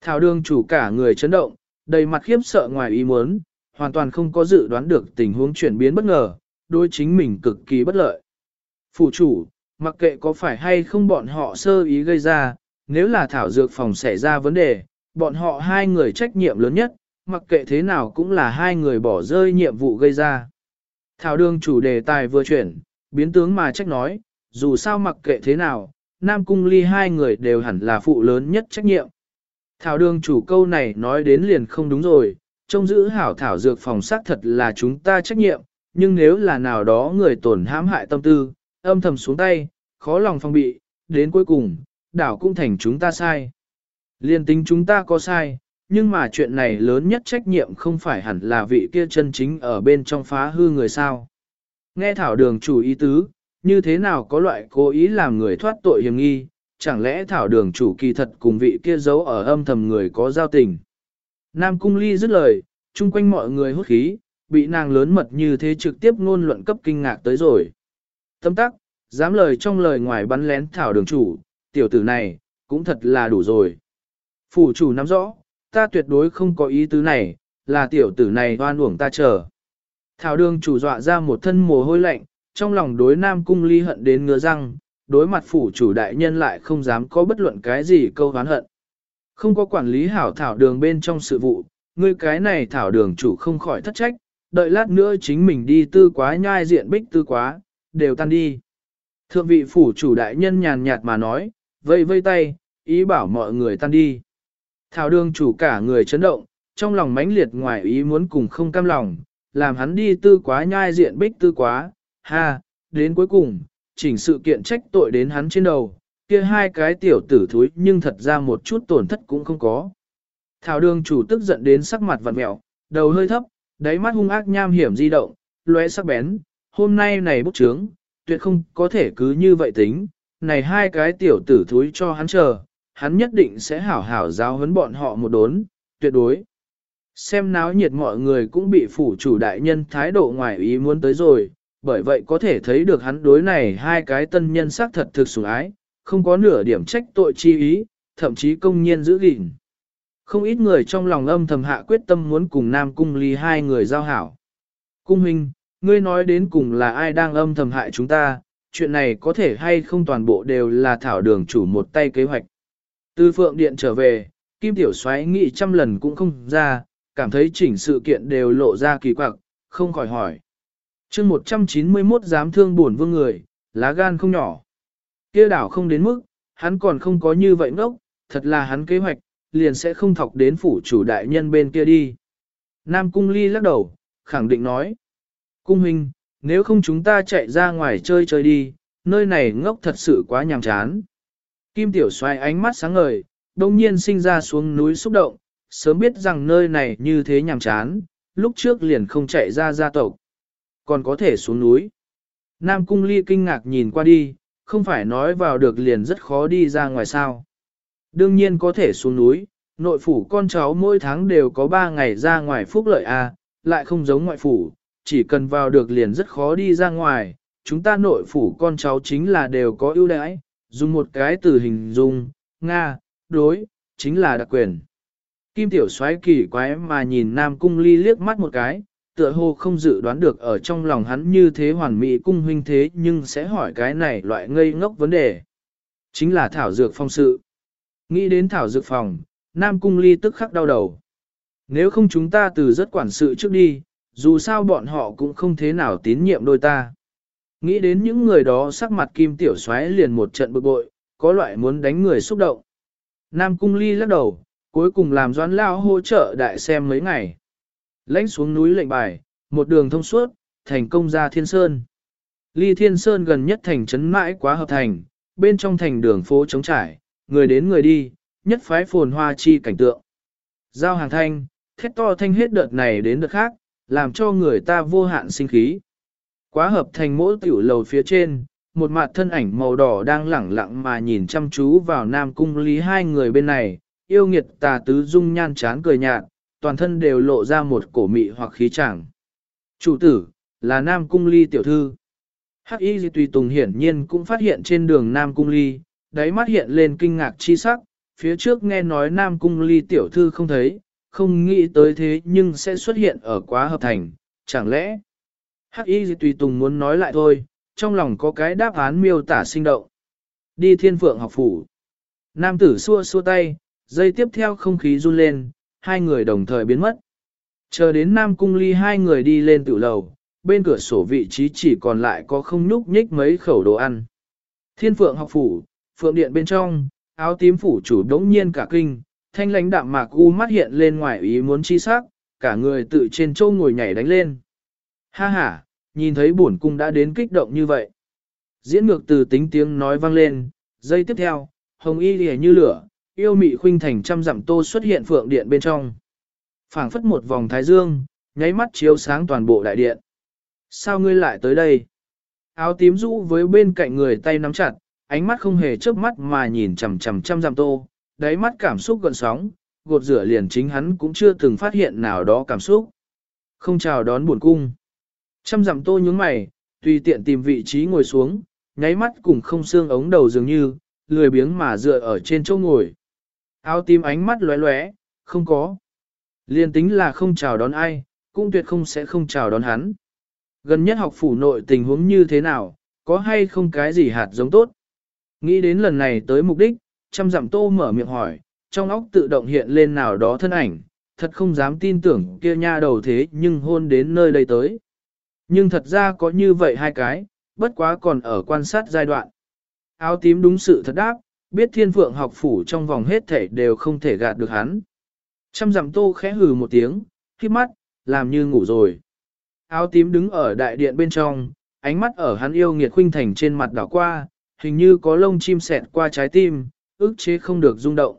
Thảo đường chủ cả người chấn động, đầy mặt khiếp sợ ngoài ý muốn, hoàn toàn không có dự đoán được tình huống chuyển biến bất ngờ, đối chính mình cực kỳ bất lợi. Phủ chủ, mặc kệ có phải hay không bọn họ sơ ý gây ra, nếu là thảo dược phòng xảy ra vấn đề, bọn họ hai người trách nhiệm lớn nhất, mặc kệ thế nào cũng là hai người bỏ rơi nhiệm vụ gây ra. Thảo đường chủ đề tài vừa chuyển, biến tướng mà trách nói, dù sao mặc kệ thế nào, Nam Cung Ly hai người đều hẳn là phụ lớn nhất trách nhiệm. Thảo đường chủ câu này nói đến liền không đúng rồi, trông giữ hảo thảo dược phòng xác thật là chúng ta trách nhiệm, nhưng nếu là nào đó người tổn hãm hại tâm tư, âm thầm xuống tay, khó lòng phòng bị, đến cuối cùng, đảo cũng thành chúng ta sai. Liên tính chúng ta có sai, nhưng mà chuyện này lớn nhất trách nhiệm không phải hẳn là vị kia chân chính ở bên trong phá hư người sao. Nghe thảo đường chủ ý tứ, như thế nào có loại cố ý làm người thoát tội hiểm nghi, chẳng lẽ thảo đường chủ kỳ thật cùng vị kia giấu ở âm thầm người có giao tình. Nam cung ly dứt lời, chung quanh mọi người hút khí, bị nàng lớn mật như thế trực tiếp ngôn luận cấp kinh ngạc tới rồi. Tâm tắc, dám lời trong lời ngoài bắn lén thảo đường chủ, tiểu tử này, cũng thật là đủ rồi. Phủ chủ nắm rõ, ta tuyệt đối không có ý tứ này, là tiểu tử này oan uổng ta chờ. Thảo đường chủ dọa ra một thân mồ hôi lạnh, trong lòng đối nam cung ly hận đến ngứa răng, đối mặt phủ chủ đại nhân lại không dám có bất luận cái gì câu hán hận. Không có quản lý hảo thảo đường bên trong sự vụ, ngươi cái này thảo đường chủ không khỏi thất trách, đợi lát nữa chính mình đi tư quá nhai diện bích tư quá, đều tan đi. Thượng vị phủ chủ đại nhân nhàn nhạt mà nói, vây vây tay, ý bảo mọi người tan đi. Thảo đương chủ cả người chấn động, trong lòng mãnh liệt ngoài ý muốn cùng không cam lòng, làm hắn đi tư quá nhai diện bích tư quá, ha, đến cuối cùng, chỉnh sự kiện trách tội đến hắn trên đầu, kia hai cái tiểu tử thúi nhưng thật ra một chút tổn thất cũng không có. Thảo đường chủ tức giận đến sắc mặt vặn mẹo, đầu hơi thấp, đáy mắt hung ác nham hiểm di động, lóe sắc bén, hôm nay này bút chướng, tuyệt không có thể cứ như vậy tính, này hai cái tiểu tử thúi cho hắn chờ, hắn nhất định sẽ hảo hảo giáo huấn bọn họ một đốn, tuyệt đối. Xem náo nhiệt mọi người cũng bị phủ chủ đại nhân thái độ ngoài ý muốn tới rồi, bởi vậy có thể thấy được hắn đối này hai cái tân nhân sắc thật thực sủng ái, không có nửa điểm trách tội chi ý, thậm chí công nhiên giữ gìn. Không ít người trong lòng âm thầm hạ quyết tâm muốn cùng Nam Cung Ly hai người giao hảo. Cung huynh, ngươi nói đến cùng là ai đang âm thầm hại chúng ta, chuyện này có thể hay không toàn bộ đều là thảo đường chủ một tay kế hoạch. Từ phượng điện trở về, Kim Tiểu xoáy nghĩ trăm lần cũng không ra, cảm thấy chỉnh sự kiện đều lộ ra kỳ quặc, không khỏi hỏi. chương 191 dám thương buồn vương người, lá gan không nhỏ. kia đảo không đến mức, hắn còn không có như vậy ngốc, thật là hắn kế hoạch, liền sẽ không thọc đến phủ chủ đại nhân bên kia đi. Nam Cung Ly lắc đầu, khẳng định nói. Cung huynh, nếu không chúng ta chạy ra ngoài chơi chơi đi, nơi này ngốc thật sự quá nhàm chán. Kim Tiểu xoay ánh mắt sáng ngời, đông nhiên sinh ra xuống núi xúc động, sớm biết rằng nơi này như thế nhàm chán, lúc trước liền không chạy ra gia tộc. Còn có thể xuống núi. Nam Cung Ly kinh ngạc nhìn qua đi, không phải nói vào được liền rất khó đi ra ngoài sao. Đương nhiên có thể xuống núi, nội phủ con cháu mỗi tháng đều có 3 ngày ra ngoài phúc lợi a, à, lại không giống ngoại phủ, chỉ cần vào được liền rất khó đi ra ngoài. Chúng ta nội phủ con cháu chính là đều có ưu đãi, dùng một cái từ hình dung, Nga, đối, chính là đặc quyền. Kim tiểu xoáy kỳ quái mà nhìn Nam Cung Ly liếc mắt một cái, tựa hồ không dự đoán được ở trong lòng hắn như thế hoàn mỹ cung huynh thế nhưng sẽ hỏi cái này loại ngây ngốc vấn đề. Chính là thảo dược phong sự. Nghĩ đến thảo dược phòng, Nam Cung Ly tức khắc đau đầu. Nếu không chúng ta từ rất quản sự trước đi, dù sao bọn họ cũng không thế nào tín nhiệm đôi ta. Nghĩ đến những người đó sắc mặt kim tiểu xoáy liền một trận bực bội, có loại muốn đánh người xúc động. Nam Cung Ly lắc đầu, cuối cùng làm doãn lao hỗ trợ đại xem mấy ngày. Lãnh xuống núi lệnh bài, một đường thông suốt, thành công ra Thiên Sơn. Ly Thiên Sơn gần nhất thành trấn mãi quá hợp thành, bên trong thành đường phố trống trải, người đến người đi, nhất phái phồn hoa chi cảnh tượng. Giao hàng thanh, thét to thanh hết đợt này đến đợt khác, làm cho người ta vô hạn sinh khí. Quá hợp thành mỗi tiểu lầu phía trên, một mặt thân ảnh màu đỏ đang lẳng lặng mà nhìn chăm chú vào Nam Cung Lý hai người bên này, yêu nghiệt tà tứ dung nhan chán cười nhạt, toàn thân đều lộ ra một cổ mị hoặc khí chẳng. Chủ tử, là Nam Cung Ly tiểu thư. Hắc Y Di Tùy Tùng hiển nhiên cũng phát hiện trên đường Nam Cung Ly, đáy mắt hiện lên kinh ngạc chi sắc, phía trước nghe nói Nam Cung Ly tiểu thư không thấy, không nghĩ tới thế nhưng sẽ xuất hiện ở quá hợp thành, chẳng lẽ? Hắc Y Tùy Tùng muốn nói lại thôi, trong lòng có cái đáp án miêu tả sinh động. Đi thiên phượng học phủ. Nam tử xua xua tay, dây tiếp theo không khí run lên, hai người đồng thời biến mất. Chờ đến Nam Cung Ly hai người đi lên tự lầu, bên cửa sổ vị trí chỉ còn lại có không nhúc nhích mấy khẩu đồ ăn. Thiên phượng học phủ, phượng điện bên trong, áo tím phủ chủ đống nhiên cả kinh, thanh lãnh đạm mạc u mắt hiện lên ngoài ý muốn chi sắc, cả người tự trên châu ngồi nhảy đánh lên. Ha ha, nhìn thấy bổn cung đã đến kích động như vậy. Diễn ngược từ tính tiếng nói vang lên, giây tiếp theo, hồng y lìa như lửa, yêu mị khuynh thành trăm dặm tô xuất hiện phượng điện bên trong. phảng phất một vòng thái dương, nháy mắt chiếu sáng toàn bộ đại điện. Sao ngươi lại tới đây? Áo tím rũ với bên cạnh người tay nắm chặt, ánh mắt không hề chớp mắt mà nhìn chằm chằm trăm dặm tô, đáy mắt cảm xúc gần sóng, gột rửa liền chính hắn cũng chưa từng phát hiện nào đó cảm xúc. Không chào đón buồn cung. chăm dặm tô nhướng mày, tùy tiện tìm vị trí ngồi xuống, nháy mắt cùng không xương ống đầu dường như, lười biếng mà dựa ở trên chỗ ngồi. Áo tím ánh mắt lóe lóe, không có. Liên tính là không chào đón ai, cũng tuyệt không sẽ không chào đón hắn. Gần nhất học phủ nội tình huống như thế nào, có hay không cái gì hạt giống tốt. Nghĩ đến lần này tới mục đích, trăm dặm tô mở miệng hỏi, trong óc tự động hiện lên nào đó thân ảnh, thật không dám tin tưởng kia nha đầu thế nhưng hôn đến nơi đây tới. Nhưng thật ra có như vậy hai cái, bất quá còn ở quan sát giai đoạn. Áo tím đúng sự thật đáp, biết thiên phượng học phủ trong vòng hết thể đều không thể gạt được hắn. Trăm dặm tô khẽ hừ một tiếng, khi mắt, làm như ngủ rồi. Áo tím đứng ở đại điện bên trong, ánh mắt ở hắn yêu nghiệt khuynh thành trên mặt đảo qua, hình như có lông chim sẹt qua trái tim, ức chế không được rung động.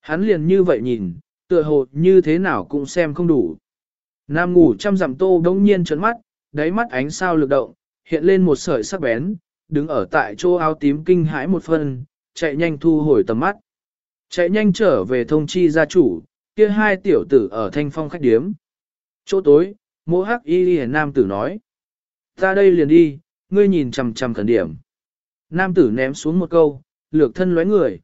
Hắn liền như vậy nhìn, tựa hồ như thế nào cũng xem không đủ. Nam ngủ chăm dặm tô đông nhiên trấn mắt, đáy mắt ánh sao lực động, hiện lên một sợi sắc bén, đứng ở tại chỗ áo tím kinh hãi một phần, chạy nhanh thu hồi tầm mắt. Chạy nhanh trở về thông chi gia chủ, kia hai tiểu tử ở thanh phong khách điếm. Chỗ tối, mô hắc y ghi nam tử nói. Ta đây liền đi, ngươi nhìn chằm chằm khẩn điểm. Nam tử ném xuống một câu, lược thân lóe người.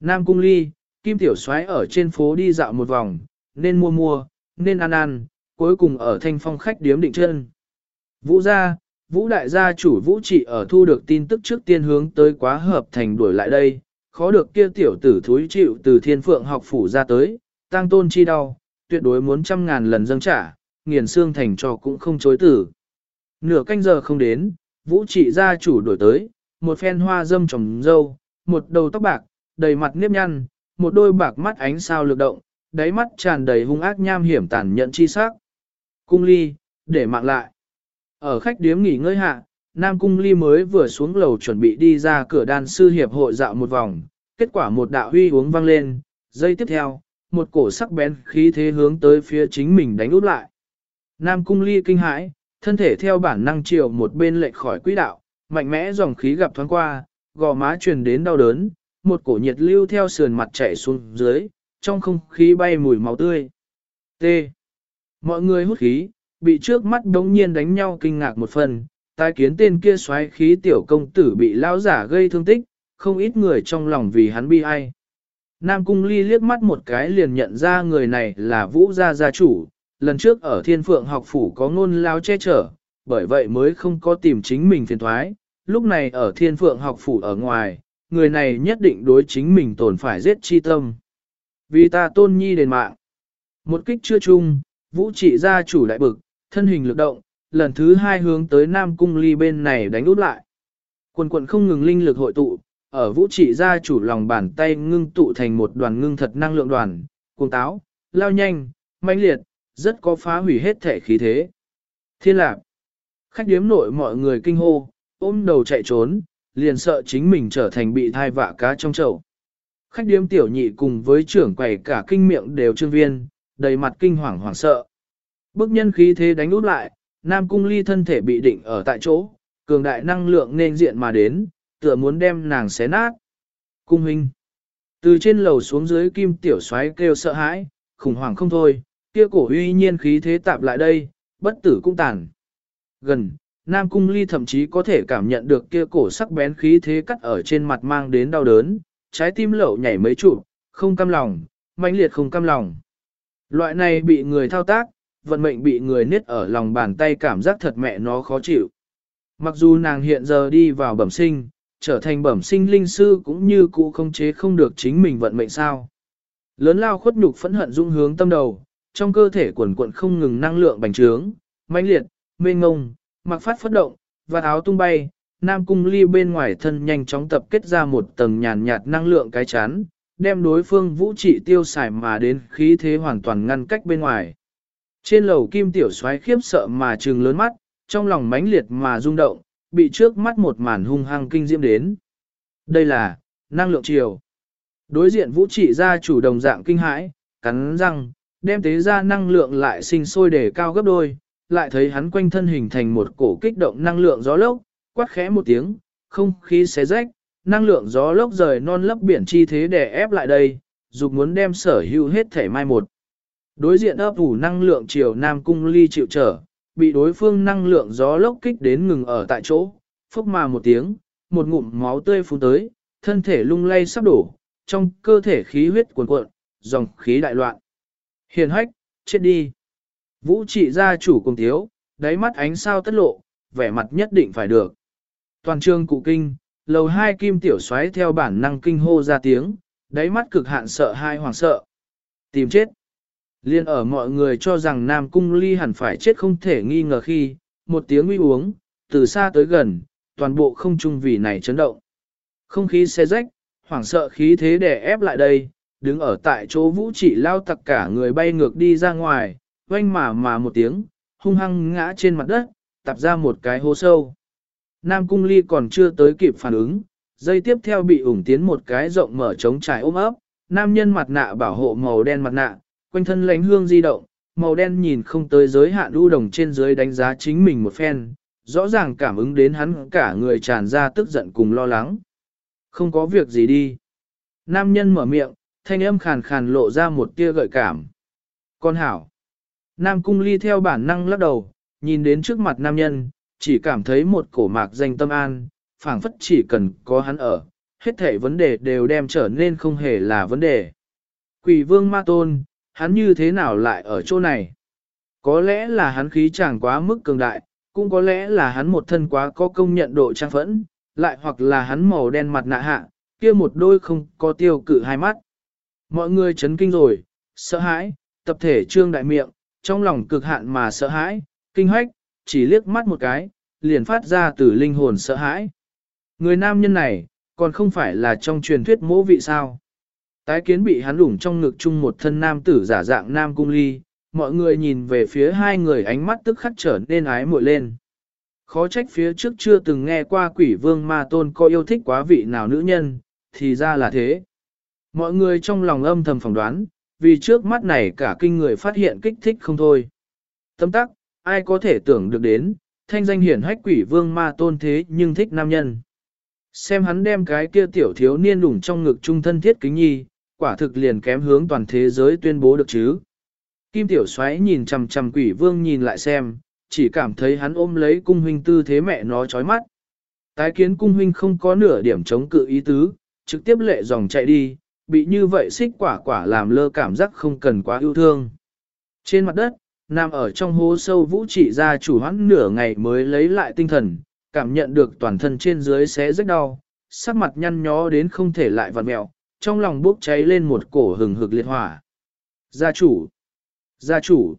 Nam cung ly, kim tiểu Soái ở trên phố đi dạo một vòng, nên mua mua, nên ăn ăn, cuối cùng ở thanh phong khách điếm định chân. Vũ gia, vũ đại gia chủ vũ trị ở thu được tin tức trước tiên hướng tới quá hợp thành đuổi lại đây, khó được kia tiểu tử thúi chịu từ thiên phượng học phủ ra tới, tăng tôn chi đau, tuyệt đối muốn trăm ngàn lần dâng trả, nghiền xương thành cho cũng không chối tử. Nửa canh giờ không đến, vũ trị gia chủ đổi tới, một phen hoa dâm trồng dâu, một đầu tóc bạc, đầy mặt nếp nhăn, một đôi bạc mắt ánh sao lực động, đáy mắt tràn đầy hung ác nham hiểm tàn nhẫn chi sắc. Cung ly, để mạng lại. Ở khách điếm nghỉ ngơi hạ, Nam Cung ly mới vừa xuống lầu chuẩn bị đi ra cửa đan sư hiệp hội dạo một vòng, kết quả một đạo huy uống vang lên, giây tiếp theo, một cổ sắc bén khí thế hướng tới phía chính mình đánh út lại. Nam Cung ly kinh hãi, thân thể theo bản năng chiều một bên lệch khỏi quỹ đạo, mạnh mẽ dòng khí gặp thoáng qua, gò má truyền đến đau đớn, một cổ nhiệt lưu theo sườn mặt chảy xuống dưới, trong không khí bay mùi máu tươi. T. Mọi người hút khí, bị trước mắt đống nhiên đánh nhau kinh ngạc một phần, tai kiến tên kia xoáy khí tiểu công tử bị lao giả gây thương tích, không ít người trong lòng vì hắn bi ai. Nam Cung Ly liếc mắt một cái liền nhận ra người này là Vũ Gia gia chủ, lần trước ở Thiên Phượng học phủ có ngôn lao che chở, bởi vậy mới không có tìm chính mình phiền thoái, lúc này ở Thiên Phượng học phủ ở ngoài, người này nhất định đối chính mình tổn phải giết chi tâm. Vì ta tôn nhi đền mạng. Một kích chưa chung, vũ trị gia chủ đại bực, thân hình lực động, lần thứ hai hướng tới Nam Cung Ly bên này đánh út lại. Quần quận không ngừng linh lực hội tụ, ở vũ trị gia chủ lòng bàn tay ngưng tụ thành một đoàn ngưng thật năng lượng đoàn, cuồng táo, lao nhanh, mãnh liệt, rất có phá hủy hết thể khí thế. Thiên lạc, khách điếm nội mọi người kinh hô, ôm đầu chạy trốn, liền sợ chính mình trở thành bị thai vạ cá trong chậu. Khách điếm tiểu nhị cùng với trưởng quầy cả kinh miệng đều trương viên, đầy mặt kinh hoàng hoảng sợ. Bức nhân khí thế đánh út lại, Nam Cung Ly thân thể bị định ở tại chỗ, cường đại năng lượng nên diện mà đến, tựa muốn đem nàng xé nát. Cung huynh. Từ trên lầu xuống dưới kim tiểu xoáy kêu sợ hãi, khủng hoảng không thôi, kia cổ uy nhiên khí thế tạp lại đây, bất tử cũng tàn. Gần, Nam Cung Ly thậm chí có thể cảm nhận được kia cổ sắc bén khí thế cắt ở trên mặt mang đến đau đớn, trái tim lậu nhảy mấy trụ, không cam lòng, mãnh liệt không cam lòng. Loại này bị người thao tác, vận mệnh bị người niết ở lòng bàn tay cảm giác thật mẹ nó khó chịu. Mặc dù nàng hiện giờ đi vào bẩm sinh, trở thành bẩm sinh linh sư cũng như cũ không chế không được chính mình vận mệnh sao. Lớn lao khuất nhục phẫn hận dung hướng tâm đầu, trong cơ thể quần quận không ngừng năng lượng bành trướng, mãnh liệt, mênh ngông, mặc phát phất động, và áo tung bay, Nam Cung Ly bên ngoài thân nhanh chóng tập kết ra một tầng nhàn nhạt năng lượng cái chán, đem đối phương vũ trị tiêu xài mà đến khí thế hoàn toàn ngăn cách bên ngoài. Trên lầu kim tiểu xoáy khiếp sợ mà trừng lớn mắt, trong lòng mãnh liệt mà rung động, bị trước mắt một màn hung hăng kinh diễm đến. Đây là, năng lượng chiều. Đối diện vũ trị gia chủ đồng dạng kinh hãi, cắn răng, đem tế ra năng lượng lại sinh sôi để cao gấp đôi, lại thấy hắn quanh thân hình thành một cổ kích động năng lượng gió lốc, quát khẽ một tiếng, không khí xé rách, năng lượng gió lốc rời non lấp biển chi thế để ép lại đây, dục muốn đem sở hữu hết thể mai một. Đối diện ấp ủ năng lượng chiều Nam Cung Ly chịu trở, bị đối phương năng lượng gió lốc kích đến ngừng ở tại chỗ, phốc mà một tiếng, một ngụm máu tươi phun tới, thân thể lung lay sắp đổ, trong cơ thể khí huyết cuồn cuộn, dòng khí đại loạn. Hiền hách, chết đi. Vũ trị gia chủ cùng thiếu, đáy mắt ánh sao tất lộ, vẻ mặt nhất định phải được. Toàn trường cụ kinh, lầu hai kim tiểu xoáy theo bản năng kinh hô ra tiếng, đáy mắt cực hạn sợ hai hoàng sợ. Tìm chết. Liên ở mọi người cho rằng Nam Cung Ly hẳn phải chết không thể nghi ngờ khi, một tiếng uy uống, từ xa tới gần, toàn bộ không trung vì này chấn động. Không khí xe rách, hoảng sợ khí thế đè ép lại đây, đứng ở tại chỗ vũ trị lao tặc cả người bay ngược đi ra ngoài, oanh mà mà một tiếng, hung hăng ngã trên mặt đất, tạp ra một cái hố sâu. Nam Cung Ly còn chưa tới kịp phản ứng, dây tiếp theo bị ủng tiến một cái rộng mở trống trải ôm ấp, nam nhân mặt nạ bảo hộ màu đen mặt nạ, quanh thân lánh hương di động, màu đen nhìn không tới giới hạn đu đồng trên dưới đánh giá chính mình một phen, rõ ràng cảm ứng đến hắn cả người tràn ra tức giận cùng lo lắng. Không có việc gì đi. Nam nhân mở miệng, thanh âm khàn khàn lộ ra một tia gợi cảm. Con hảo. Nam cung ly theo bản năng lắc đầu, nhìn đến trước mặt nam nhân, chỉ cảm thấy một cổ mạc danh tâm an, phảng phất chỉ cần có hắn ở, hết thảy vấn đề đều đem trở nên không hề là vấn đề. Quỷ vương ma tôn, hắn như thế nào lại ở chỗ này? Có lẽ là hắn khí chẳng quá mức cường đại, cũng có lẽ là hắn một thân quá có công nhận độ trang phẫn, lại hoặc là hắn màu đen mặt nạ hạ, kia một đôi không có tiêu cự hai mắt. Mọi người chấn kinh rồi, sợ hãi, tập thể trương đại miệng, trong lòng cực hạn mà sợ hãi, kinh hoách, chỉ liếc mắt một cái, liền phát ra từ linh hồn sợ hãi. Người nam nhân này, còn không phải là trong truyền thuyết mỗ vị sao. Tái kiến bị hắn lủng trong ngực chung một thân nam tử giả dạng nam cung ly, mọi người nhìn về phía hai người ánh mắt tức khắc trở nên ái muội lên. Khó trách phía trước chưa từng nghe qua quỷ vương ma tôn có yêu thích quá vị nào nữ nhân, thì ra là thế. Mọi người trong lòng âm thầm phỏng đoán, vì trước mắt này cả kinh người phát hiện kích thích không thôi. Tâm tắc, ai có thể tưởng được đến, thanh danh hiển hách quỷ vương ma tôn thế nhưng thích nam nhân. Xem hắn đem cái kia tiểu thiếu niên đủng trong ngực trung thân thiết kính nhi, quả thực liền kém hướng toàn thế giới tuyên bố được chứ. Kim tiểu xoáy nhìn chằm chằm quỷ vương nhìn lại xem, chỉ cảm thấy hắn ôm lấy cung huynh tư thế mẹ nó chói mắt. Tái kiến cung huynh không có nửa điểm chống cự ý tứ, trực tiếp lệ dòng chạy đi, bị như vậy xích quả quả làm lơ cảm giác không cần quá yêu thương. Trên mặt đất, nằm ở trong hố sâu vũ trị gia chủ hoãn nửa ngày mới lấy lại tinh thần, cảm nhận được toàn thân trên dưới xé rách đau, sắc mặt nhăn nhó đến không thể lại vặn mẹo, trong lòng bốc cháy lên một cổ hừng hực liệt hỏa. Gia chủ! Gia chủ!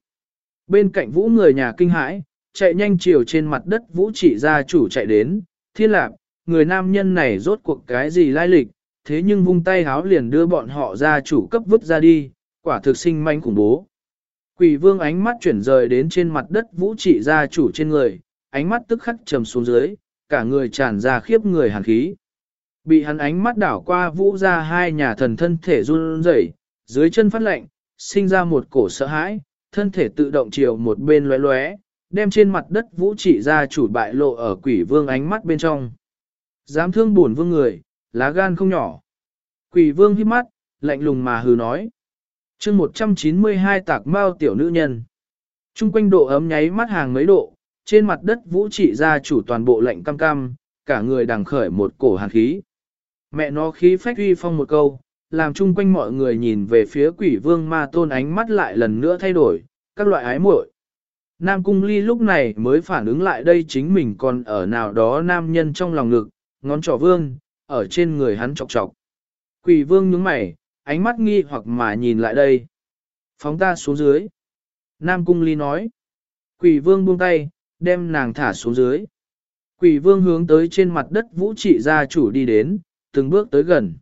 Bên cạnh vũ người nhà kinh hãi, chạy nhanh chiều trên mặt đất vũ trị gia chủ chạy đến, thiên lạc, người nam nhân này rốt cuộc cái gì lai lịch, thế nhưng vung tay háo liền đưa bọn họ ra chủ cấp vứt ra đi, quả thực sinh manh khủng bố. Quỷ vương ánh mắt chuyển rời đến trên mặt đất vũ trị gia chủ trên người, ánh mắt tức khắc trầm xuống dưới, cả người tràn ra khiếp người hàn khí. Bị hắn ánh mắt đảo qua vũ ra hai nhà thần thân thể run rẩy, dưới chân phát lạnh, sinh ra một cổ sợ hãi, thân thể tự động chiều một bên lóe lóe, đem trên mặt đất vũ trị gia chủ bại lộ ở quỷ vương ánh mắt bên trong. Dám thương buồn vương người, lá gan không nhỏ. Quỷ vương hít mắt, lạnh lùng mà hừ nói chương 192 tạc mao tiểu nữ nhân. Trung quanh độ ấm nháy mắt hàng mấy độ, trên mặt đất vũ trị gia chủ toàn bộ lạnh cam cam, cả người đằng khởi một cổ hàn khí. Mẹ nó khí phách uy phong một câu, làm chung quanh mọi người nhìn về phía quỷ vương ma tôn ánh mắt lại lần nữa thay đổi, các loại ái muội. Nam cung ly lúc này mới phản ứng lại đây chính mình còn ở nào đó nam nhân trong lòng ngực, ngón trỏ vương, ở trên người hắn chọc chọc. Quỷ vương nhướng mày, ánh mắt nghi hoặc mà nhìn lại đây. Phóng ta xuống dưới. Nam Cung Ly nói. Quỷ vương buông tay, đem nàng thả xuống dưới. Quỷ vương hướng tới trên mặt đất vũ trị gia chủ đi đến, từng bước tới gần.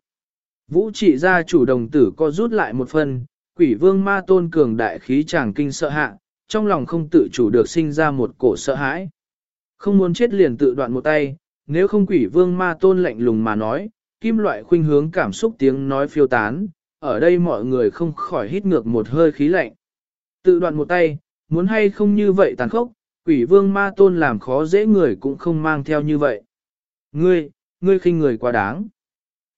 Vũ trị gia chủ đồng tử co rút lại một phần, quỷ vương ma tôn cường đại khí chàng kinh sợ hạ, trong lòng không tự chủ được sinh ra một cổ sợ hãi. Không muốn chết liền tự đoạn một tay, nếu không quỷ vương ma tôn lạnh lùng mà nói, kim loại khuynh hướng cảm xúc tiếng nói phiêu tán, ở đây mọi người không khỏi hít ngược một hơi khí lạnh. Tự đoạn một tay, muốn hay không như vậy tàn khốc, quỷ vương ma tôn làm khó dễ người cũng không mang theo như vậy. Ngươi, ngươi khinh người quá đáng.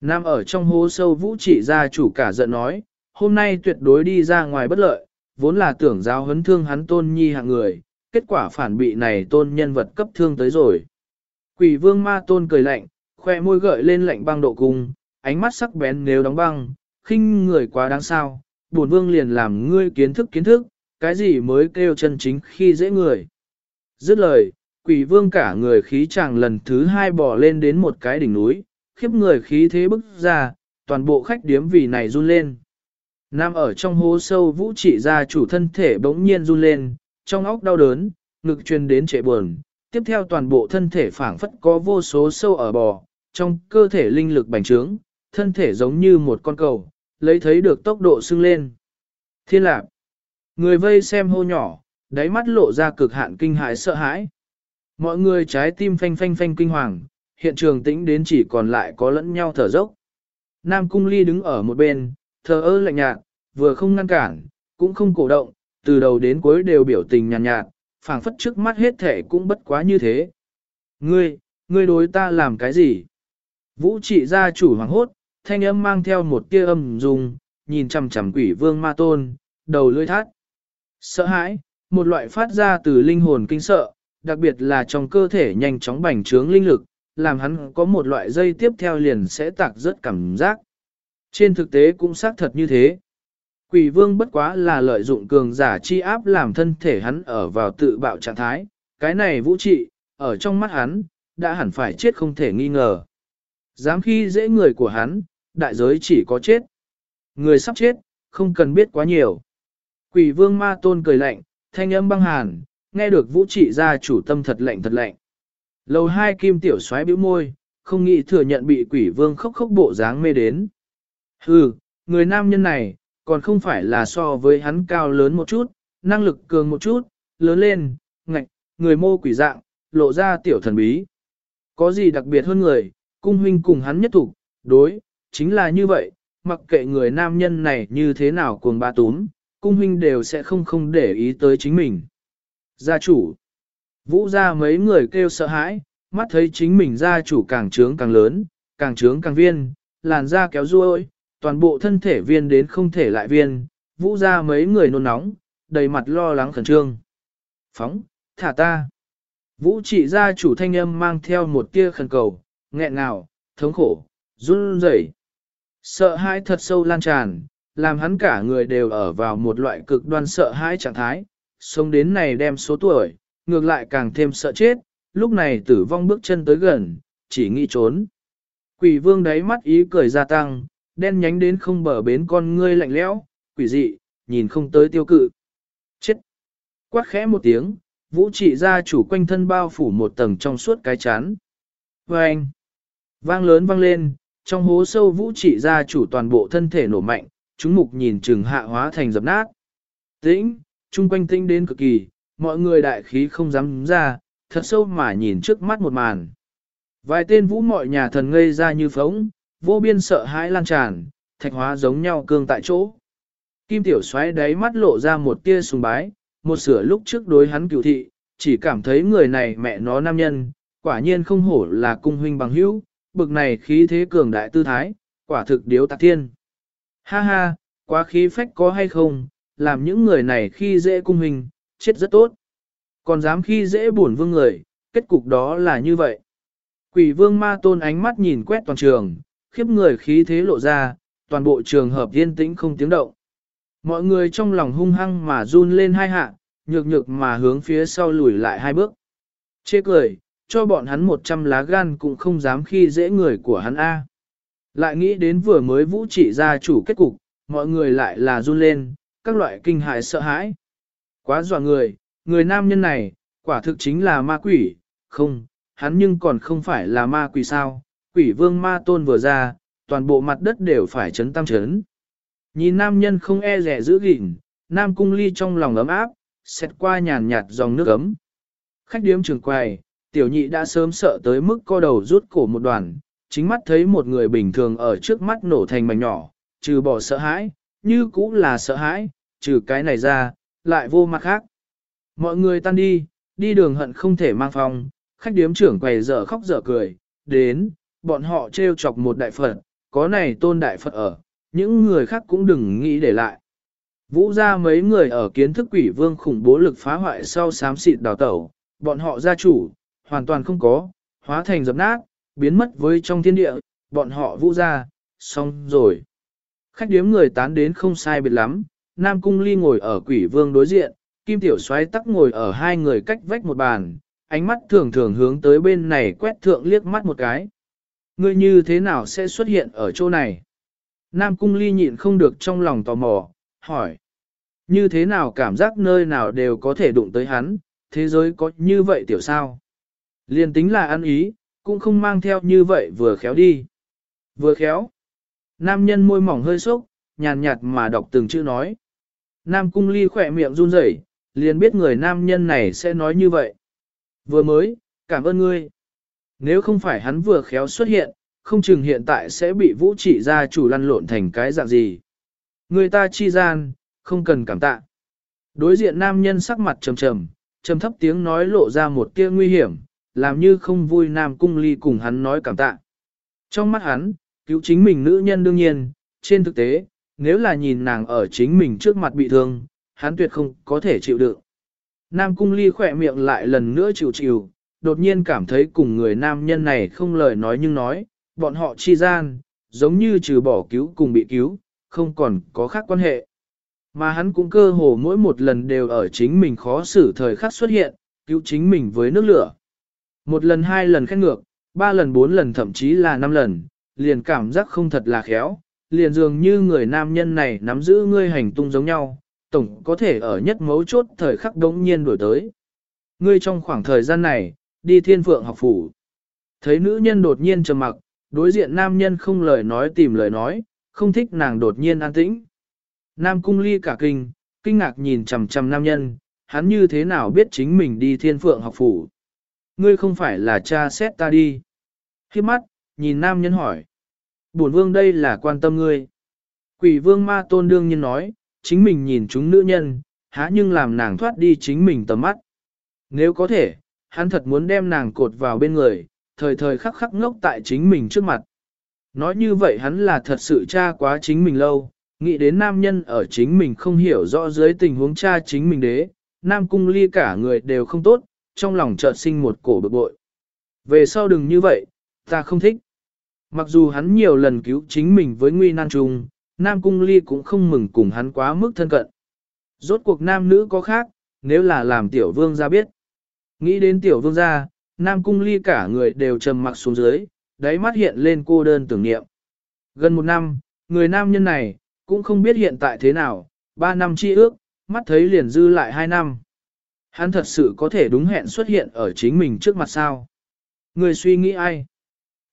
Nam ở trong hố sâu vũ trị gia chủ cả giận nói, hôm nay tuyệt đối đi ra ngoài bất lợi, vốn là tưởng giáo huấn thương hắn tôn nhi hạng người, kết quả phản bị này tôn nhân vật cấp thương tới rồi. Quỷ vương ma tôn cười lạnh, khoe môi gợi lên lạnh băng độ cung, ánh mắt sắc bén nếu đóng băng, khinh người quá đáng sao, bổn vương liền làm ngươi kiến thức kiến thức, cái gì mới kêu chân chính khi dễ người. Dứt lời, quỷ vương cả người khí chàng lần thứ hai bỏ lên đến một cái đỉnh núi, khiếp người khí thế bức ra, toàn bộ khách điếm vì này run lên. Nam ở trong hố sâu vũ trị ra chủ thân thể bỗng nhiên run lên, trong óc đau đớn, ngực truyền đến trệ buồn, tiếp theo toàn bộ thân thể phảng phất có vô số sâu ở bò, trong cơ thể linh lực bành trướng, thân thể giống như một con cầu, lấy thấy được tốc độ sưng lên. Thiên lạc, người vây xem hô nhỏ, đáy mắt lộ ra cực hạn kinh hãi sợ hãi. Mọi người trái tim phanh phanh phanh kinh hoàng, hiện trường tĩnh đến chỉ còn lại có lẫn nhau thở dốc. Nam Cung Ly đứng ở một bên, thờ ơ lạnh nhạt, vừa không ngăn cản, cũng không cổ động, từ đầu đến cuối đều biểu tình nhàn nhạt, nhạt phảng phất trước mắt hết thể cũng bất quá như thế. Ngươi, ngươi đối ta làm cái gì? Vũ trị gia chủ hoàng hốt, thanh âm mang theo một tia âm dùng, nhìn chằm chằm quỷ vương ma tôn, đầu lưỡi thắt. Sợ hãi, một loại phát ra từ linh hồn kinh sợ, đặc biệt là trong cơ thể nhanh chóng bành trướng linh lực, làm hắn có một loại dây tiếp theo liền sẽ tạc rất cảm giác. Trên thực tế cũng xác thật như thế. Quỷ vương bất quá là lợi dụng cường giả chi áp làm thân thể hắn ở vào tự bạo trạng thái, cái này vũ trị, ở trong mắt hắn, đã hẳn phải chết không thể nghi ngờ. Dám khi dễ người của hắn, đại giới chỉ có chết. Người sắp chết, không cần biết quá nhiều. Quỷ vương ma tôn cười lạnh, thanh âm băng hàn, nghe được vũ trị ra chủ tâm thật lạnh thật lạnh. Lầu hai kim tiểu xoáy bĩu môi, không nghĩ thừa nhận bị quỷ vương khóc khóc bộ dáng mê đến. Hừ, người nam nhân này, còn không phải là so với hắn cao lớn một chút, năng lực cường một chút, lớn lên, ngạch, người mô quỷ dạng, lộ ra tiểu thần bí. Có gì đặc biệt hơn người, cung huynh cùng hắn nhất thủ, đối, chính là như vậy, mặc kệ người nam nhân này như thế nào cuồng ba túm, cung huynh đều sẽ không không để ý tới chính mình. Gia chủ, vũ ra mấy người kêu sợ hãi, mắt thấy chính mình gia chủ càng trướng càng lớn, càng trướng càng viên, làn da kéo ruôi, toàn bộ thân thể viên đến không thể lại viên, vũ ra mấy người nôn nóng, đầy mặt lo lắng khẩn trương. Phóng, thả ta. Vũ trị gia chủ thanh âm mang theo một tia khẩn cầu, nghẹn ngào, thống khổ, run rẩy. Sợ hãi thật sâu lan tràn, làm hắn cả người đều ở vào một loại cực đoan sợ hãi trạng thái, sống đến này đem số tuổi, ngược lại càng thêm sợ chết, lúc này tử vong bước chân tới gần, chỉ nghĩ trốn. Quỷ vương đáy mắt ý cười gia tăng, đen nhánh đến không bờ bến con ngươi lạnh lẽo, quỷ dị, nhìn không tới tiêu cự. Chết! Quát khẽ một tiếng, vũ trị gia chủ quanh thân bao phủ một tầng trong suốt cái chán. Vâng! Vang lớn vang lên, trong hố sâu vũ trị gia chủ toàn bộ thân thể nổ mạnh, chúng mục nhìn chừng hạ hóa thành dập nát. Tĩnh, chung quanh tinh đến cực kỳ, mọi người đại khí không dám ra, thật sâu mà nhìn trước mắt một màn. Vài tên vũ mọi nhà thần ngây ra như phóng, vô biên sợ hãi lan tràn, thạch hóa giống nhau cương tại chỗ. Kim tiểu xoáy đáy mắt lộ ra một tia sùng bái, một sửa lúc trước đối hắn cựu thị, chỉ cảm thấy người này mẹ nó nam nhân, quả nhiên không hổ là cung huynh bằng hữu, bực này khí thế cường đại tư thái, quả thực điếu tạc thiên. Ha ha, quá khí phách có hay không, làm những người này khi dễ cung huynh, chết rất tốt. Còn dám khi dễ buồn vương người, kết cục đó là như vậy. Quỷ vương ma tôn ánh mắt nhìn quét toàn trường, khiếp người khí thế lộ ra, toàn bộ trường hợp yên tĩnh không tiếng động. Mọi người trong lòng hung hăng mà run lên hai hạ, nhược nhược mà hướng phía sau lùi lại hai bước. Chê cười, cho bọn hắn một trăm lá gan cũng không dám khi dễ người của hắn A. Lại nghĩ đến vừa mới vũ trị gia chủ kết cục, mọi người lại là run lên, các loại kinh hại sợ hãi. Quá dọa người, người nam nhân này, quả thực chính là ma quỷ, không, hắn nhưng còn không phải là ma quỷ sao, quỷ vương ma tôn vừa ra, toàn bộ mặt đất đều phải chấn tam chấn. Nhìn nam nhân không e rẻ giữ gìn, nam cung ly trong lòng ấm áp, xét qua nhàn nhạt dòng nước ấm. Khách điếm trường quầy, tiểu nhị đã sớm sợ tới mức co đầu rút cổ một đoàn, chính mắt thấy một người bình thường ở trước mắt nổ thành mảnh nhỏ, trừ bỏ sợ hãi, như cũng là sợ hãi, trừ cái này ra, lại vô mặt khác. Mọi người tan đi, đi đường hận không thể mang phòng, khách điếm trưởng quầy dở khóc dở cười, đến, bọn họ trêu chọc một đại phật, có này tôn đại Phật ở, những người khác cũng đừng nghĩ để lại. Vũ ra mấy người ở kiến thức quỷ vương khủng bố lực phá hoại sau xám xịt đào tẩu, bọn họ gia chủ, hoàn toàn không có, hóa thành dập nát, biến mất với trong thiên địa, bọn họ vũ ra, xong rồi. Khách điếm người tán đến không sai biệt lắm, Nam Cung Ly ngồi ở quỷ vương đối diện, Kim Tiểu Soái tắc ngồi ở hai người cách vách một bàn, ánh mắt thường thường hướng tới bên này quét thượng liếc mắt một cái. Ngươi như thế nào sẽ xuất hiện ở chỗ này? Nam Cung Ly nhịn không được trong lòng tò mò, hỏi. Như thế nào cảm giác nơi nào đều có thể đụng tới hắn, thế giới có như vậy tiểu sao? Liên tính là ăn ý, cũng không mang theo như vậy vừa khéo đi. Vừa khéo. Nam nhân môi mỏng hơi sốc, nhàn nhạt mà đọc từng chữ nói. Nam cung ly khỏe miệng run rẩy, liền biết người nam nhân này sẽ nói như vậy. Vừa mới, cảm ơn ngươi. Nếu không phải hắn vừa khéo xuất hiện, không chừng hiện tại sẽ bị vũ trị gia chủ lăn lộn thành cái dạng gì. Người ta chi gian, không cần cảm tạ. Đối diện nam nhân sắc mặt trầm trầm, trầm thấp tiếng nói lộ ra một tia nguy hiểm, làm như không vui nam cung ly cùng hắn nói cảm tạ. Trong mắt hắn, cứu chính mình nữ nhân đương nhiên, trên thực tế, nếu là nhìn nàng ở chính mình trước mặt bị thương, hắn tuyệt không có thể chịu đựng. Nam cung ly khỏe miệng lại lần nữa chịu chịu, đột nhiên cảm thấy cùng người nam nhân này không lời nói nhưng nói, bọn họ chi gian, giống như trừ bỏ cứu cùng bị cứu, không còn có khác quan hệ. Mà hắn cũng cơ hồ mỗi một lần đều ở chính mình khó xử thời khắc xuất hiện, cứu chính mình với nước lửa. Một lần hai lần khen ngược, ba lần bốn lần thậm chí là năm lần, liền cảm giác không thật là khéo, liền dường như người nam nhân này nắm giữ ngươi hành tung giống nhau, tổng có thể ở nhất mấu chốt thời khắc đống nhiên đổi tới. Ngươi trong khoảng thời gian này, đi thiên phượng học phủ. Thấy nữ nhân đột nhiên trầm mặc, đối diện nam nhân không lời nói tìm lời nói, không thích nàng đột nhiên an tĩnh. Nam cung ly cả kinh, kinh ngạc nhìn chầm chầm nam nhân, hắn như thế nào biết chính mình đi thiên phượng học phủ. Ngươi không phải là cha xét ta đi. Khi mắt, nhìn nam nhân hỏi. Bổn vương đây là quan tâm ngươi. Quỷ vương ma tôn đương nhiên nói, chính mình nhìn chúng nữ nhân, há nhưng làm nàng thoát đi chính mình tầm mắt. Nếu có thể, hắn thật muốn đem nàng cột vào bên người, thời thời khắc khắc ngốc tại chính mình trước mặt. Nói như vậy hắn là thật sự cha quá chính mình lâu, nghĩ đến nam nhân ở chính mình không hiểu rõ dưới tình huống cha chính mình đế, nam cung ly cả người đều không tốt, trong lòng chợt sinh một cổ bực bội. Về sau đừng như vậy, ta không thích. Mặc dù hắn nhiều lần cứu chính mình với nguy nan trùng, nam cung ly cũng không mừng cùng hắn quá mức thân cận. Rốt cuộc nam nữ có khác, nếu là làm tiểu vương gia biết. Nghĩ đến tiểu vương gia, nam cung ly cả người đều trầm mặc xuống dưới, đáy mắt hiện lên cô đơn tưởng niệm. Gần một năm, người nam nhân này, cũng không biết hiện tại thế nào, ba năm chi ước, mắt thấy liền dư lại hai năm. Hắn thật sự có thể đúng hẹn xuất hiện ở chính mình trước mặt sao? Người suy nghĩ ai?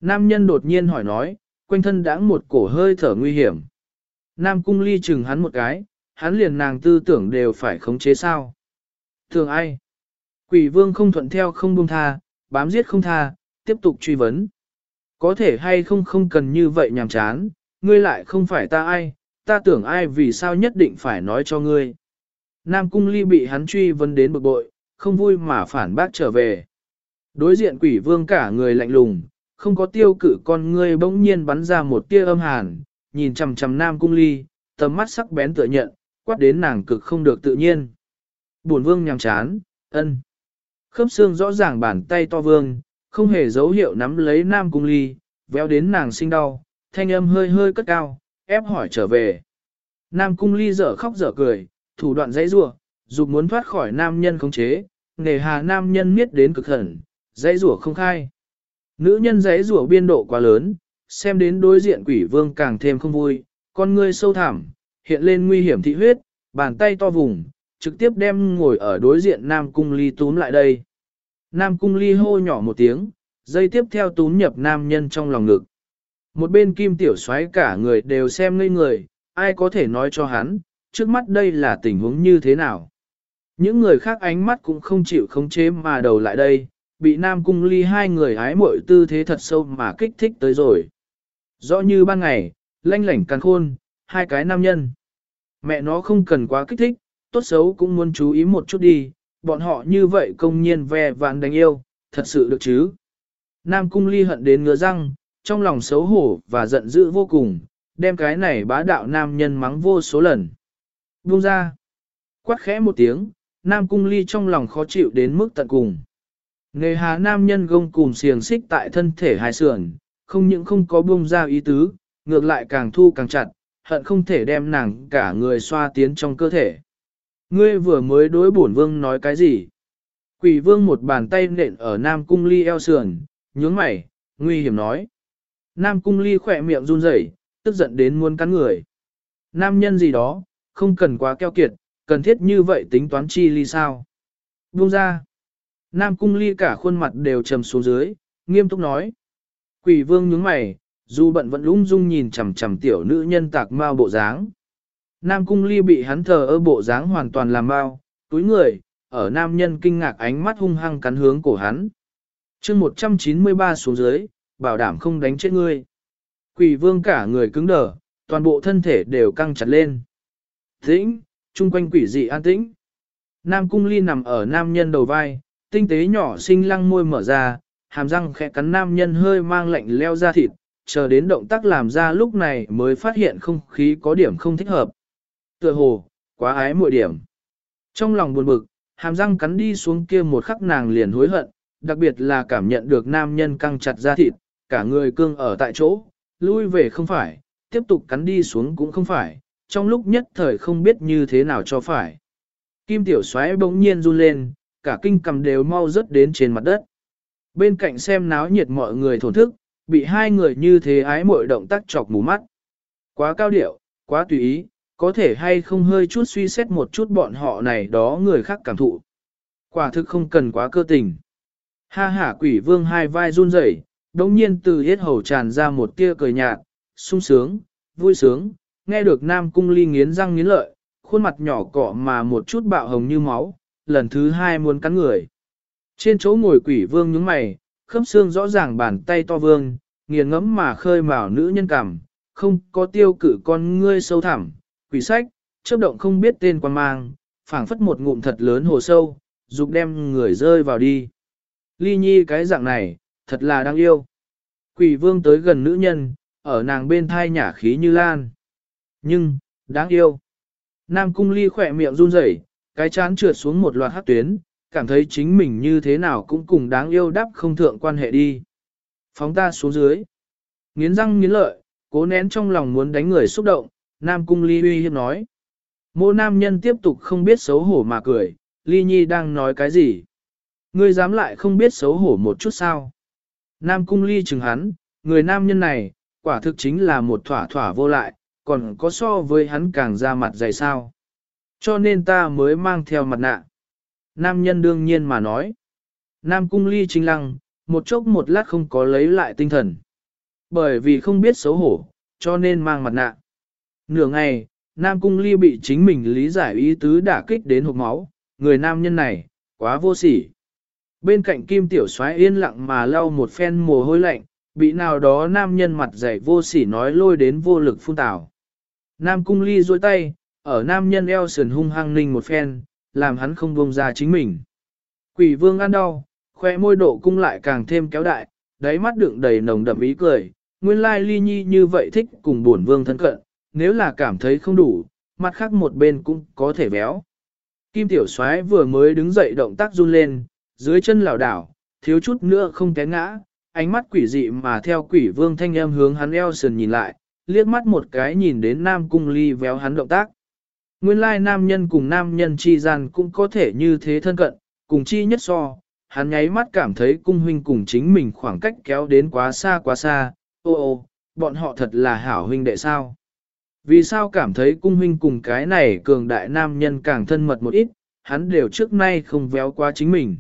Nam nhân đột nhiên hỏi nói, quanh thân đãng một cổ hơi thở nguy hiểm. Nam cung ly chừng hắn một cái, hắn liền nàng tư tưởng đều phải khống chế sao. Thường ai? Quỷ vương không thuận theo không buông tha, bám giết không tha, tiếp tục truy vấn. Có thể hay không không cần như vậy nhàm chán, ngươi lại không phải ta ai, ta tưởng ai vì sao nhất định phải nói cho ngươi. Nam cung ly bị hắn truy vấn đến bực bội, không vui mà phản bác trở về. Đối diện quỷ vương cả người lạnh lùng, không có tiêu cử con ngươi bỗng nhiên bắn ra một tia âm hàn, nhìn chằm chằm Nam cung ly, tầm mắt sắc bén tựa nhận, quát đến nàng cực không được tự nhiên. Buồn vương nhằm chán, ân. Khớp xương rõ ràng bàn tay to vương, không hề dấu hiệu nắm lấy Nam cung ly, véo đến nàng sinh đau, thanh âm hơi hơi cất cao, ép hỏi trở về. Nam cung ly dở khóc dở cười, thủ đoạn dãy rủa, dục muốn thoát khỏi nam nhân khống chế, nề hà nam nhân miết đến cực hẳn, dãy rủa không khai. Nữ nhân dãy rủa biên độ quá lớn, xem đến đối diện quỷ vương càng thêm không vui, con ngươi sâu thẳm, hiện lên nguy hiểm thị huyết, bàn tay to vùng, trực tiếp đem ngồi ở đối diện Nam Cung Ly túm lại đây. Nam Cung Ly hô nhỏ một tiếng, dây tiếp theo túm nhập nam nhân trong lòng ngực. Một bên kim tiểu xoáy cả người đều xem ngây người, ai có thể nói cho hắn, trước mắt đây là tình huống như thế nào. Những người khác ánh mắt cũng không chịu khống chế mà đầu lại đây, bị Nam Cung Ly hai người hái mội tư thế thật sâu mà kích thích tới rồi. Rõ như ban ngày, lanh lảnh càng khôn, hai cái nam nhân. Mẹ nó không cần quá kích thích, tốt xấu cũng muốn chú ý một chút đi, bọn họ như vậy công nhiên ve vãn đánh yêu, thật sự được chứ. Nam Cung Ly hận đến ngứa răng, trong lòng xấu hổ và giận dữ vô cùng, đem cái này bá đạo nam nhân mắng vô số lần. Buông ra. Quát khẽ một tiếng, nam cung ly trong lòng khó chịu đến mức tận cùng. Nghề hà nam nhân gông cùng xiềng xích tại thân thể hai sườn, không những không có buông ra ý tứ, ngược lại càng thu càng chặt, hận không thể đem nàng cả người xoa tiến trong cơ thể. Ngươi vừa mới đối bổn vương nói cái gì? Quỷ vương một bàn tay nện ở Nam Cung Ly eo sườn, nhướng mày, nguy hiểm nói. Nam Cung Ly khỏe miệng run rẩy, tức giận đến muốn cắn người. Nam nhân gì đó, không cần quá keo kiệt, cần thiết như vậy tính toán chi ly sao. Buông ra. Nam Cung Ly cả khuôn mặt đều trầm xuống dưới, nghiêm túc nói. Quỷ vương nhướng mày, dù bận vẫn lung dung nhìn chằm chằm tiểu nữ nhân tạc mau bộ dáng. Nam Cung Ly bị hắn thờ ơ bộ dáng hoàn toàn làm bao, túi người, ở nam nhân kinh ngạc ánh mắt hung hăng cắn hướng cổ hắn. chương 193 xuống dưới, bảo đảm không đánh chết ngươi. Quỷ vương cả người cứng đờ, toàn bộ thân thể đều căng chặt lên. Tĩnh, chung quanh quỷ dị an tĩnh. Nam cung ly nằm ở nam nhân đầu vai, tinh tế nhỏ xinh lăng môi mở ra, hàm răng khẽ cắn nam nhân hơi mang lạnh leo ra thịt, chờ đến động tác làm ra lúc này mới phát hiện không khí có điểm không thích hợp. Tựa hồ, quá ái muội điểm. Trong lòng buồn bực, hàm răng cắn đi xuống kia một khắc nàng liền hối hận, đặc biệt là cảm nhận được nam nhân căng chặt ra thịt, cả người cương ở tại chỗ, lui về không phải, tiếp tục cắn đi xuống cũng không phải, trong lúc nhất thời không biết như thế nào cho phải. Kim tiểu xoáy bỗng nhiên run lên, cả kinh cầm đều mau rớt đến trên mặt đất. Bên cạnh xem náo nhiệt mọi người thổn thức, bị hai người như thế ái mội động tác chọc mù mắt. Quá cao điệu, quá tùy ý, có thể hay không hơi chút suy xét một chút bọn họ này đó người khác cảm thụ. Quả thực không cần quá cơ tình. Ha ha quỷ vương hai vai run rẩy, đống nhiên từ hết hầu tràn ra một tia cười nhạt, sung sướng, vui sướng, nghe được nam cung ly nghiến răng nghiến lợi, khuôn mặt nhỏ cọ mà một chút bạo hồng như máu, lần thứ hai muốn cắn người. Trên chỗ ngồi quỷ vương nhướng mày, khớp xương rõ ràng bàn tay to vương, nghiền ngẫm mà khơi mào nữ nhân cảm, không có tiêu cử con ngươi sâu thẳm, quỷ sách, chớp động không biết tên quan mang, phảng phất một ngụm thật lớn hồ sâu, dục đem người rơi vào đi. Ly nhi cái dạng này, thật là đáng yêu. Quỷ vương tới gần nữ nhân, ở nàng bên thai nhả khí như lan. Nhưng, đáng yêu. Nam cung ly khỏe miệng run rẩy, cái chán trượt xuống một loạt hát tuyến, cảm thấy chính mình như thế nào cũng cùng đáng yêu đắp không thượng quan hệ đi. Phóng ta xuống dưới. Nghiến răng nghiến lợi, cố nén trong lòng muốn đánh người xúc động, Nam Cung Ly uy hiếp nói. Mô nam nhân tiếp tục không biết xấu hổ mà cười, Ly Nhi đang nói cái gì? Ngươi dám lại không biết xấu hổ một chút sao? Nam Cung Ly chừng hắn, người nam nhân này, quả thực chính là một thỏa thỏa vô lại, còn có so với hắn càng ra mặt dày sao. Cho nên ta mới mang theo mặt nạ. Nam nhân đương nhiên mà nói. Nam Cung Ly chính lăng, một chốc một lát không có lấy lại tinh thần. Bởi vì không biết xấu hổ, cho nên mang mặt nạ. Nửa ngày, Nam Cung Ly bị chính mình lý giải ý tứ đả kích đến hộp máu, người nam nhân này, quá vô sỉ. Bên cạnh Kim Tiểu Soái yên lặng mà lau một phen mồ hôi lạnh, bị nào đó nam nhân mặt dày vô sỉ nói lôi đến vô lực phun tảo. Nam Cung Ly duỗi tay, ở nam nhân eo sườn hung hăng ninh một phen, làm hắn không buông ra chính mình. Quỷ vương ăn đau, khoe môi độ cung lại càng thêm kéo đại, đáy mắt đựng đầy nồng đậm ý cười, nguyên lai ly nhi như vậy thích cùng buồn vương thân cận, nếu là cảm thấy không đủ, mặt khác một bên cũng có thể béo. Kim tiểu soái vừa mới đứng dậy động tác run lên, dưới chân lảo đảo, thiếu chút nữa không té ngã, ánh mắt quỷ dị mà theo quỷ vương thanh em hướng hắn eo sườn nhìn lại, liếc mắt một cái nhìn đến nam cung ly véo hắn động tác. Nguyên lai nam nhân cùng nam nhân chi gian cũng có thể như thế thân cận, cùng chi nhất so, hắn nháy mắt cảm thấy cung huynh cùng chính mình khoảng cách kéo đến quá xa quá xa, ô ô, bọn họ thật là hảo huynh đệ sao. Vì sao cảm thấy cung huynh cùng cái này cường đại nam nhân càng thân mật một ít, hắn đều trước nay không véo qua chính mình.